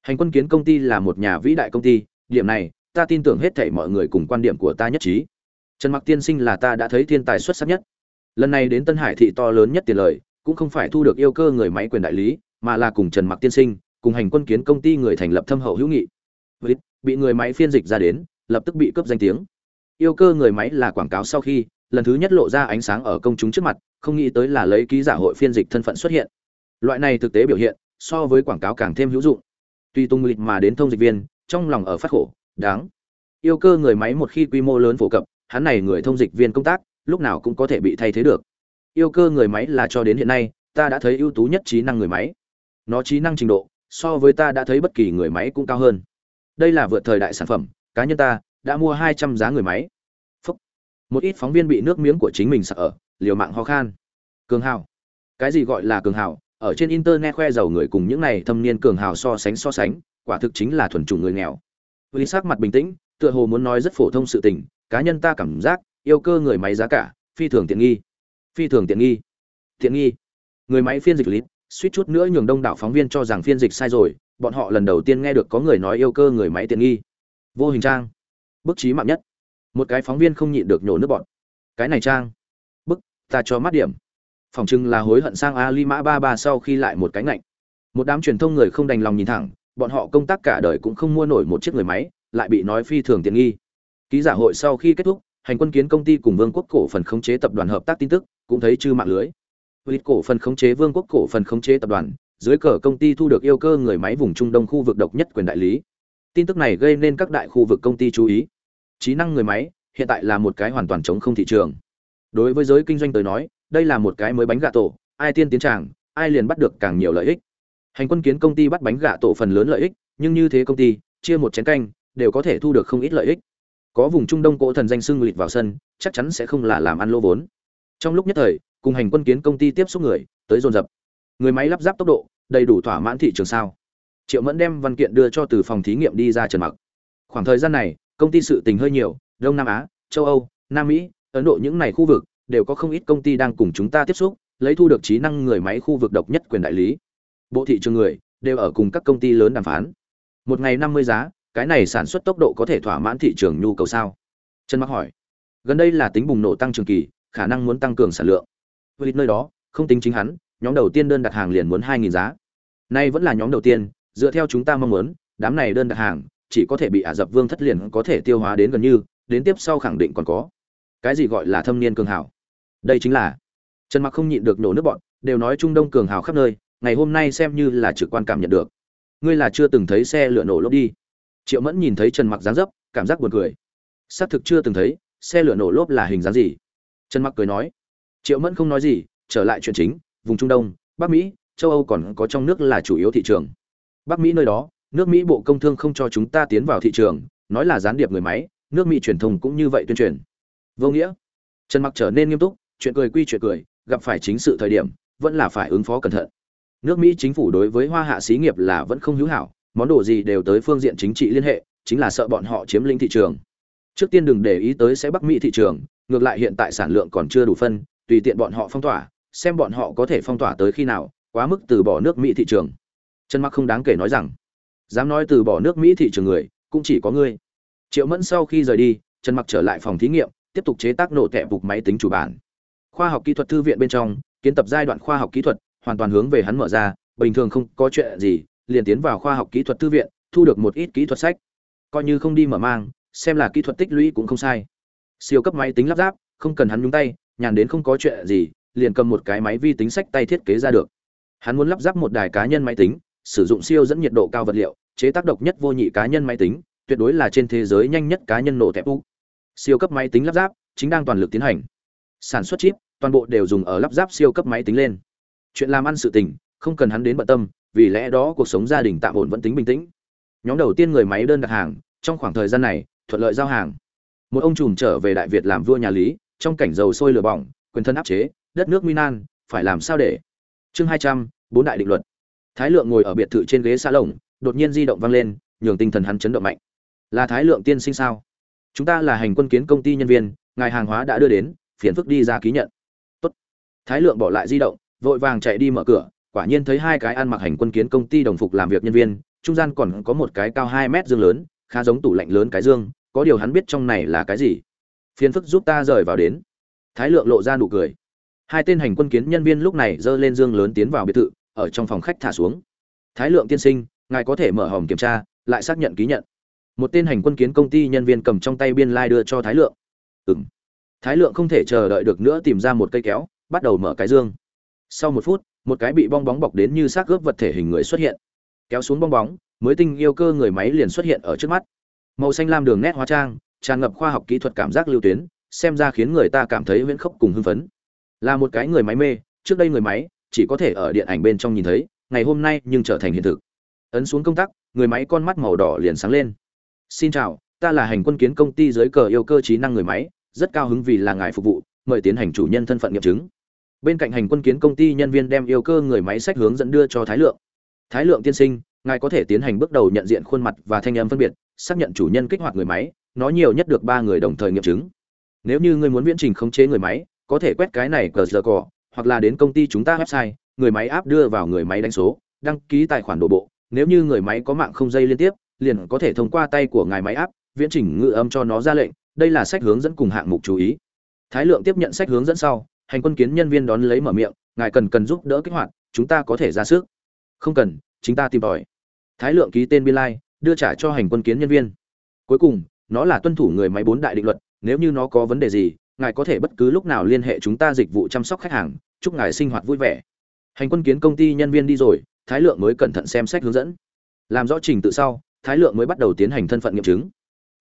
Hành quân kiến công ty là một nhà vĩ đại công ty, điểm này ta tin tưởng hết thảy mọi người cùng quan điểm của ta nhất trí trần mặc tiên sinh là ta đã thấy thiên tài xuất sắc nhất. Lần này đến tân hải thị to lớn nhất tiền lời, cũng không phải thu được yêu cơ người máy quyền đại lý, mà là cùng trần mặc tiên sinh, cùng hành quân kiến công ty người thành lập thâm hậu hữu nghị. Bị người máy phiên dịch ra đến, lập tức bị cướp danh tiếng. Yêu cơ người máy là quảng cáo sau khi, lần thứ nhất lộ ra ánh sáng ở công chúng trước mặt, không nghĩ tới là lấy ký giả hội phiên dịch thân phận xuất hiện. Loại này thực tế biểu hiện, so với quảng cáo càng thêm hữu dụng. Tuy tung lịch mà đến thông dịch viên, trong lòng ở phát khổ, đáng. Yêu cơ người máy một khi quy mô lớn phổ cập hắn này người thông dịch viên công tác, lúc nào cũng có thể bị thay thế được. Yêu cơ người máy là cho đến hiện nay, ta đã thấy ưu tú nhất trí năng người máy. Nó trí năng trình độ, so với ta đã thấy bất kỳ người máy cũng cao hơn. Đây là vượt thời đại sản phẩm, cá nhân ta đã mua hai trăm giá người máy. Phúc. một ít phóng viên bị nước miếng của chính mình sợ ở, liều mạng ho khan. Cường hào. Cái gì gọi là cường hào? Ở trên internet khoe giàu người cùng những này thâm niên cường hào so sánh so sánh, quả thực chính là thuần chủng người nghèo. Lý sắc mặt bình tĩnh, tựa hồ muốn nói rất phổ thông sự tình cá nhân ta cảm giác, yêu cơ người máy giá cả, phi thường tiện nghi. Phi thường tiện nghi. Tiện nghi. Người máy phiên dịch lít, suýt chút nữa nhường đông đảo phóng viên cho rằng phiên dịch sai rồi, bọn họ lần đầu tiên nghe được có người nói yêu cơ người máy tiện nghi. Vô hình trang. Bức trí mạng nhất. Một cái phóng viên không nhịn được nhổ nước bọn cái này trang. Bức, ta cho mắt điểm. Phòng trưng là hối hận sang ali mã ba ba sau khi lại một cái ngạnh. Một đám truyền thông người không đành lòng nhìn thẳng, bọn họ công tác cả đời cũng không mua nổi một chiếc người máy, lại bị nói phi thường tiện nghi ký giả hội sau khi kết thúc, hành quân kiến công ty cùng vương quốc cổ phần khống chế tập đoàn hợp tác tin tức, cũng thấy chư mạng lưới. Vịt cổ phần khống chế vương quốc cổ phần khống chế tập đoàn, dưới cờ công ty thu được yêu cơ người máy vùng trung đông khu vực độc nhất quyền đại lý. Tin tức này gây nên các đại khu vực công ty chú ý. Trí năng người máy, hiện tại là một cái hoàn toàn chống không thị trường. Đối với giới kinh doanh tới nói, đây là một cái mới bánh gà tổ, ai tiên tiến tràng, ai liền bắt được càng nhiều lợi ích. Hành quân kiến công ty bắt bánh gà tổ phần lớn lợi ích, nhưng như thế công ty, chia một chén canh, đều có thể thu được không ít lợi ích có vùng trung đông cỗ thần danh xưng lịt vào sân, chắc chắn sẽ không là làm ăn lô vốn. Trong lúc nhất thời, cùng hành quân kiến công ty tiếp xúc người, tới dồn dập. Người máy lắp ráp tốc độ, đầy đủ thỏa mãn thị trường sao. Triệu mẫn đem văn kiện đưa cho từ phòng thí nghiệm đi ra trần mặc. Khoảng thời gian này, công ty sự tình hơi nhiều, đông nam á, châu âu, nam mỹ, ấn độ những này khu vực, đều có không ít công ty đang cùng chúng ta tiếp xúc, lấy thu được trí năng người máy khu vực độc nhất quyền đại lý. Bộ thị trường người, đều ở cùng các công ty lớn đàm phán. Một ngày năm mươi giá cái này sản xuất tốc độ có thể thỏa mãn thị trường nhu cầu sao? Trần mặc hỏi. Gần đây là tính bùng nổ tăng trưởng kỳ, khả năng muốn tăng cường sản lượng. Với nơi đó, không tính chính hắn, nhóm đầu tiên đơn đặt hàng liền muốn hai nghìn giá. Nay vẫn là nhóm đầu tiên, dựa theo chúng ta mong muốn, đám này đơn đặt hàng, chỉ có thể bị ả dập vương thất liền có thể tiêu hóa đến gần như, đến tiếp sau khẳng định còn có. Cái gì gọi là thâm niên cường hảo đây chính là, trần mặc không nhịn được nổ nước bọn, đều nói trung đông cường hào khắp nơi, ngày hôm nay xem như là trực quan cảm nhận được. Ngươi là chưa từng thấy xe lửa nổ lốp đi triệu mẫn nhìn thấy trần mặc dáng dấp, cảm giác buồn cười. Xác thực chưa từng thấy, xe lửa nổ lốp là hình dáng gì? Trần mặc cười nói. Triệu mẫn không nói gì, trở lại chuyện chính, vùng trung đông, bắc mỹ, châu âu còn có trong nước là chủ yếu thị trường. Bắc mỹ nơi đó, nước mỹ bộ công thương không cho chúng ta tiến vào thị trường, nói là gián điệp người máy, nước mỹ truyền thông cũng như vậy tuyên truyền. Vô nghĩa. Trần mặc trở nên nghiêm túc, chuyện cười quy chuyện cười, gặp phải chính sự thời điểm, vẫn là phải ứng phó cẩn thận. Nước mỹ chính phủ đối với hoa hạ xí nghiệp là vẫn không hữu hảo món đồ gì đều tới phương diện chính trị liên hệ, chính là sợ bọn họ chiếm lĩnh thị trường. Trước tiên đừng để ý tới sẽ bắc mỹ thị trường, ngược lại hiện tại sản lượng còn chưa đủ phân, tùy tiện bọn họ phong tỏa, xem bọn họ có thể phong tỏa tới khi nào, quá mức từ bỏ nước mỹ thị trường. Trần mặc không đáng kể nói rằng, dám nói từ bỏ nước mỹ thị trường người, cũng chỉ có ngươi. Triệu mẫn sau khi rời đi, trần mặc trở lại phòng thí nghiệm, tiếp tục chế tác nổ tẻ bục máy tính chủ bản. Khoa học kỹ thuật thư viện bên trong, kiến tập giai đoạn khoa học kỹ thuật, hoàn toàn hướng về hắn mở ra, bình thường không có chuyện gì liền tiến vào khoa học kỹ thuật thư viện, thu được một ít kỹ thuật sách. Coi như không đi mở mang, xem là kỹ thuật tích lũy cũng không sai. Siêu cấp máy tính lắp ráp, không cần hắn nhúng tay, nhàn đến không có chuyện gì, liền cầm một cái máy vi tính sách tay thiết kế ra được. Hắn muốn lắp ráp một đài cá nhân máy tính, sử dụng siêu dẫn nhiệt độ cao vật liệu, chế tác độc nhất vô nhị cá nhân máy tính, tuyệt đối là trên thế giới nhanh nhất cá nhân nổ tẹp u. Siêu cấp máy tính lắp ráp, chính đang toàn lực tiến hành. Sản xuất chip, toàn bộ đều dùng ở lắp ráp siêu cấp máy tính lên. Chuyện làm ăn sự tình, không cần hắn đến bận tâm vì lẽ đó cuộc sống gia đình tạm ổn vẫn tính bình tĩnh. Nhóm đầu tiên người máy đơn đặt hàng, trong khoảng thời gian này, thuận lợi giao hàng. Một ông trùm trở về đại việt làm vua nhà lý, trong cảnh dầu sôi lửa bỏng, quyền thân áp chế, đất nước minan phải làm sao để? Chương hai trăm, bốn đại định luật. Thái lượng ngồi ở biệt thự trên ghế xa lồng, đột nhiên di động vang lên, nhường tinh thần hắn chấn động mạnh. Là thái lượng tiên sinh sao? Chúng ta là hành quân kiến công ty nhân viên, ngài hàng hóa đã đưa đến, phiền phức đi ra ký nhận. Tốt. thái lượng bỏ lại di động, vội vàng chạy đi mở cửa quả nhiên thấy hai cái ăn mặc hành quân kiến công ty đồng phục làm việc nhân viên, trung gian còn có một cái cao hai mét dương lớn, khá giống tủ lạnh lớn cái dương, có điều hắn biết trong này là cái gì. Phiền phức giúp ta rời vào đến. Thái lượng lộ ra nụ cười. Hai tên hành quân kiến nhân viên lúc này giơ lên dương lớn tiến vào biệt thự, ở trong phòng khách thả xuống. Thái lượng tiên sinh, ngài có thể mở hòm kiểm tra, lại xác nhận ký nhận. Một tên hành quân kiến công ty nhân viên cầm trong tay biên lai、like、đưa cho thái lượng. Ừng thái lượng không thể chờ đợi được nữa tìm ra một cây kéo, bắt đầu mở cái dương. Sau một phút một cái bị bong bóng bọc đến như xác ướp vật thể hình người xuất hiện. Kéo xuống bong bóng, mới tinh yêu cơ người máy liền xuất hiện ở trước mắt. Màu xanh lam đường nét hóa trang, tràn ngập khoa học kỹ thuật cảm giác lưu tuyến, xem ra khiến người ta cảm thấy huyễn khốc cùng hưng phấn. Là một cái người máy mê, trước đây người máy chỉ có thể ở điện ảnh bên trong nhìn thấy, ngày hôm nay nhưng trở thành hiện thực. Ấn xuống công tắc, người máy con mắt màu đỏ liền sáng lên. Xin chào, ta là hành quân kiến công ty dưới cờ yêu cơ trí năng người máy, rất cao hứng vì là ngài phục vụ, mời tiến hành chủ nhân thân phận nghiệm chứng bên cạnh hành quân kiến công ty nhân viên đem yêu cơ người máy sách hướng dẫn đưa cho thái lượng. Thái lượng tiên sinh, ngài có thể tiến hành bước đầu nhận diện khuôn mặt và thanh âm phân biệt, xác nhận chủ nhân kích hoạt người máy, nó nhiều nhất được ba người đồng thời nghiệm chứng. Nếu như ngươi muốn viễn trình khống chế người máy, có thể quét cái này cờ giờ cỏ hoặc là đến công ty chúng ta website, người máy áp đưa vào người máy đánh số, đăng ký tài khoản đổ bộ. Nếu như người máy có mạng không dây liên tiếp, liền có thể thông qua tay của ngài máy áp viễn trình ngự âm cho nó ra lệnh. Đây là sách hướng dẫn cùng hạng mục chú ý. Thái lượng tiếp nhận sách hướng dẫn sau hành quân kiến nhân viên đón lấy mở miệng, ngài cần cần giúp đỡ kích hoạt, chúng ta có thể ra sức. Không cần chính ta tìm tòi. Thái lượng ký tên biên lai đưa trả cho hành quân kiến nhân viên. Cuối cùng, nó là tuân thủ người máy bốn đại định luật, nếu như nó có vấn đề gì, ngài có thể bất cứ lúc nào liên hệ chúng ta dịch vụ chăm sóc khách hàng, chúc ngài sinh hoạt vui vẻ. Hành quân kiến công ty nhân viên đi rồi, thái lượng mới cẩn thận xem sách hướng dẫn. Làm rõ trình tự sau, thái lượng mới bắt đầu tiến hành thân phận nghiệm chứng.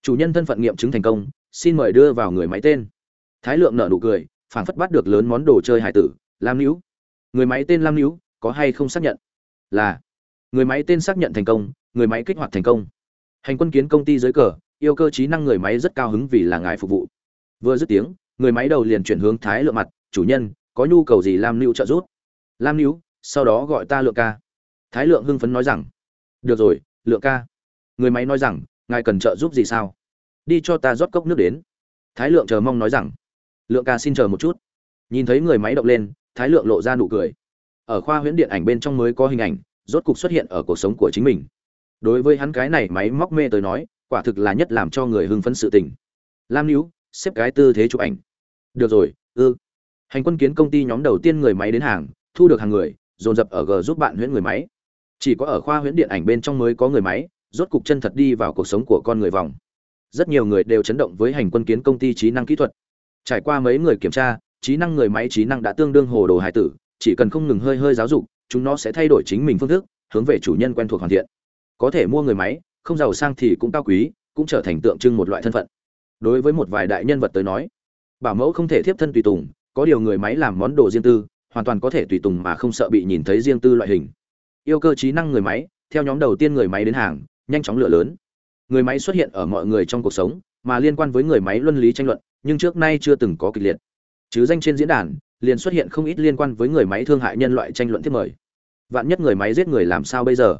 Chủ nhân thân phận nghiệm chứng thành công, xin mời đưa vào người máy tên. Thái lượng nở nụ cười phảng phất bắt được lớn món đồ chơi hải tử, lam níu người máy tên lam níu có hay không xác nhận? Là. Người máy tên xác nhận thành công, người máy kích hoạt thành công. Hành quân kiến công ty dưới cờ, yêu cơ trí năng người máy rất cao hứng vì là ngài phục vụ. Vừa dứt tiếng, người máy đầu liền chuyển hướng thái lượng mặt, chủ nhân, có nhu cầu gì lam níu trợ giúp? Lam níu sau đó gọi ta lượng ca. Thái lượng hưng phấn nói rằng, được rồi, lượng ca. Người máy nói rằng, ngài cần trợ giúp gì sao? Đi cho ta rót cốc nước đến. Thái lượng chờ mong nói rằng lượng ca xin chờ một chút. Nhìn thấy người máy động lên, thái lượng lộ ra nụ cười. Ở khoa huyễn điện ảnh bên trong mới có hình ảnh, rốt cục xuất hiện ở cuộc sống của chính mình. Đối với hắn cái này máy móc mê tới nói, quả thực là nhất làm cho người hưng phấn sự tình. Lam níu xếp cái tư thế chụp ảnh. Được rồi, ư. Hành quân kiến công ty nhóm đầu tiên người máy đến hàng, thu được hàng người, dồn dập ở g giúp bạn huyễn người máy. Chỉ có ở khoa huyễn điện ảnh bên trong mới có người máy, rốt cục chân thật đi vào cuộc sống của con người vòng. Rất nhiều người đều chấn động với hành quân kiến công ty trí năng kỹ thuật trải qua mấy người kiểm tra, trí năng người máy trí năng đã tương đương hồ đồ hải tử, chỉ cần không ngừng hơi hơi giáo dục, chúng nó sẽ thay đổi chính mình phương thức, hướng về chủ nhân quen thuộc hoàn thiện. Có thể mua người máy, không giàu sang thì cũng cao quý, cũng trở thành tượng trưng một loại thân phận. Đối với một vài đại nhân vật tới nói, bảo mẫu không thể tiếp thân tùy tùng, có điều người máy làm món đồ riêng tư, hoàn toàn có thể tùy tùng mà không sợ bị nhìn thấy riêng tư loại hình. Yêu cơ trí năng người máy, theo nhóm đầu tiên người máy đến hàng, nhanh chóng lửa lớn. Người máy xuất hiện ở mọi người trong cuộc sống mà liên quan với người máy luân lý tranh luận, nhưng trước nay chưa từng có kịch liệt. Chứ danh trên diễn đàn, liền xuất hiện không ít liên quan với người máy thương hại nhân loại tranh luận thiết mời. Vạn nhất người máy giết người làm sao bây giờ?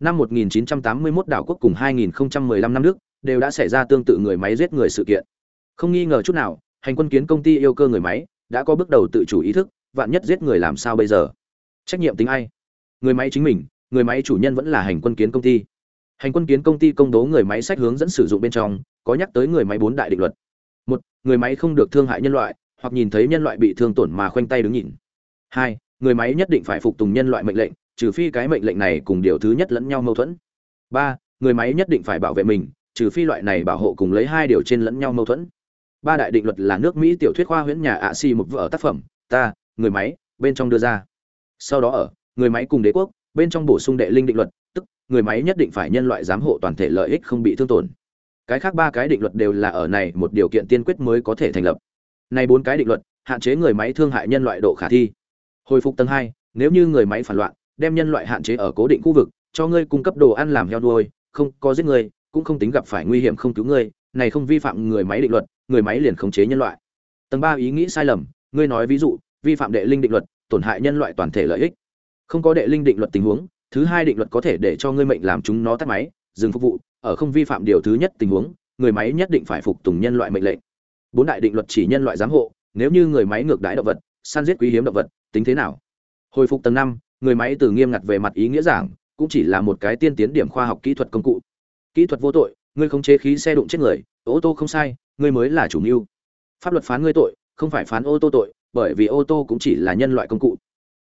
Năm 1981 đảo quốc cùng 2015 năm nước đều đã xảy ra tương tự người máy giết người sự kiện. Không nghi ngờ chút nào, hành quân kiến công ty yêu cơ người máy đã có bước đầu tự chủ ý thức, vạn nhất giết người làm sao bây giờ? Trách nhiệm tính ai? Người máy chính mình, người máy chủ nhân vẫn là hành quân kiến công ty hành quân kiến công ty công bố người máy sách hướng dẫn sử dụng bên trong, có nhắc tới người máy bốn đại định luật. Một, người máy không được thương hại nhân loại, hoặc nhìn thấy nhân loại bị thương tổn mà khoanh tay đứng nhìn. Hai, người máy nhất định phải phục tùng nhân loại mệnh lệnh, trừ phi cái mệnh lệnh này cùng điều thứ nhất lẫn nhau mâu thuẫn. Ba, người máy nhất định phải bảo vệ mình, trừ phi loại này bảo hộ cùng lấy hai điều trên lẫn nhau mâu thuẫn. Ba đại định luật là nước mỹ tiểu thuyết khoa huyễn nhà ạ xì một vở tác phẩm, ta, người máy, bên trong đưa ra. Sau đó ở, người máy cùng đế quốc, bên trong bổ sung đệ linh định luật người máy nhất định phải nhân loại giám hộ toàn thể lợi ích không bị thương tổn. Cái khác ba cái định luật đều là ở này một điều kiện tiên quyết mới có thể thành lập. Này bốn cái định luật, hạn chế người máy thương hại nhân loại độ khả thi. Hồi phục tầng hai, nếu như người máy phản loạn, đem nhân loại hạn chế ở cố định khu vực, cho ngươi cung cấp đồ ăn làm heo nuôi, không có giết người cũng không tính gặp phải nguy hiểm không cứu ngươi, này không vi phạm người máy định luật, người máy liền khống chế nhân loại. Tầng ba ý nghĩ sai lầm, ngươi nói ví dụ, vi phạm đệ linh định luật, tổn hại nhân loại toàn thể lợi ích. Không có đệ linh định luật tình huống thứ hai định luật có thể để cho ngươi mệnh làm chúng nó tắt máy, dừng phục vụ, ở không vi phạm điều thứ nhất tình huống, người máy nhất định phải phục tùng nhân loại mệnh lệnh. Bốn đại định luật chỉ nhân loại giám hộ, nếu như người máy ngược đãi động vật, săn giết quý hiếm động vật, tính thế nào? Hồi phục tầng năm, người máy từ nghiêm ngặt về mặt ý nghĩa giảng, cũng chỉ là một cái tiên tiến điểm khoa học kỹ thuật công cụ. Kỹ thuật vô tội, ngươi không chế khí xe đụng chết người, ô tô không sai, ngươi mới là chủ mưu. Pháp luật phán ngươi tội, không phải phán ô tô tội, bởi vì ô tô cũng chỉ là nhân loại công cụ.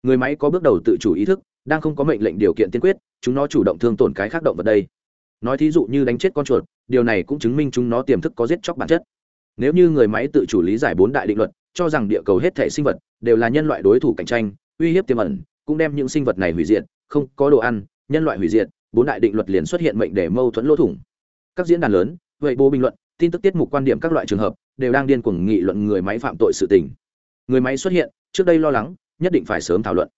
Người máy có bước đầu tự chủ ý thức đang không có mệnh lệnh điều kiện tiên quyết, chúng nó chủ động thương tổn cái khác động vật đây. Nói thí dụ như đánh chết con chuột, điều này cũng chứng minh chúng nó tiềm thức có giết chóc bản chất. Nếu như người máy tự chủ lý giải bốn đại định luật, cho rằng địa cầu hết thể sinh vật đều là nhân loại đối thủ cạnh tranh, uy hiếp tiềm ẩn, cũng đem những sinh vật này hủy diệt, không có đồ ăn, nhân loại hủy diệt, bốn đại định luật liền xuất hiện mệnh để mâu thuẫn lỗ thủng. Các diễn đàn lớn, vậy bố bình luận, tin tức tiết mục quan điểm các loại trường hợp, đều đang điên cuồng nghị luận người máy phạm tội sự tình. Người máy xuất hiện, trước đây lo lắng, nhất định phải sớm thảo luận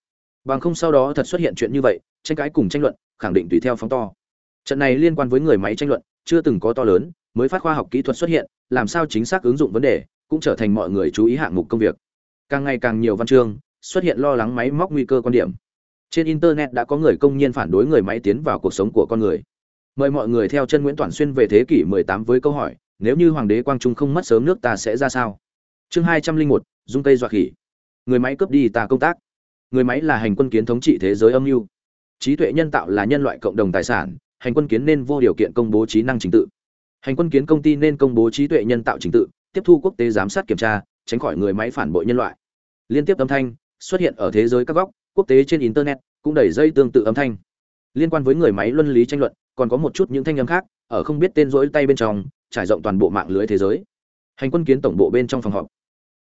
bằng không sau đó thật xuất hiện chuyện như vậy tranh cãi cùng tranh luận khẳng định tùy theo phóng to. Trận này liên quan với người máy tranh luận chưa từng có to lớn mới phát khoa học kỹ thuật xuất hiện làm sao chính xác ứng dụng vấn đề cũng trở thành mọi người chú ý hạng mục công việc. Càng ngày càng nhiều văn chương xuất hiện lo lắng máy móc nguy cơ quan điểm. Trên internet đã có người công nhiên phản đối người máy tiến vào cuộc sống của con người. Mời mọi người theo chân nguyễn toàn xuyên về thế kỷ 18 với câu hỏi nếu như hoàng đế quang trung không mất sớm nước ta sẽ ra sao? Chương 201, dung tây dọa khỉ. Người máy cướp đi ta công tác người máy là hành quân kiến thống trị thế giới âm mưu. Trí tuệ nhân tạo là nhân loại cộng đồng tài sản, hành quân kiến nên vô điều kiện công bố trí năng trình tự. Hành quân kiến công ty nên công bố trí tuệ nhân tạo trình tự, tiếp thu quốc tế giám sát kiểm tra, tránh khỏi người máy phản bội nhân loại. Liên tiếp âm thanh xuất hiện ở thế giới các góc, quốc tế trên internet cũng đẩy dây tương tự âm thanh. Liên quan với người máy luân lý tranh luận, còn có một chút những thanh âm khác, ở không biết tên rỗi tay bên trong, trải rộng toàn bộ mạng lưới thế giới. Hành quân kiến tổng bộ bên trong phòng họp.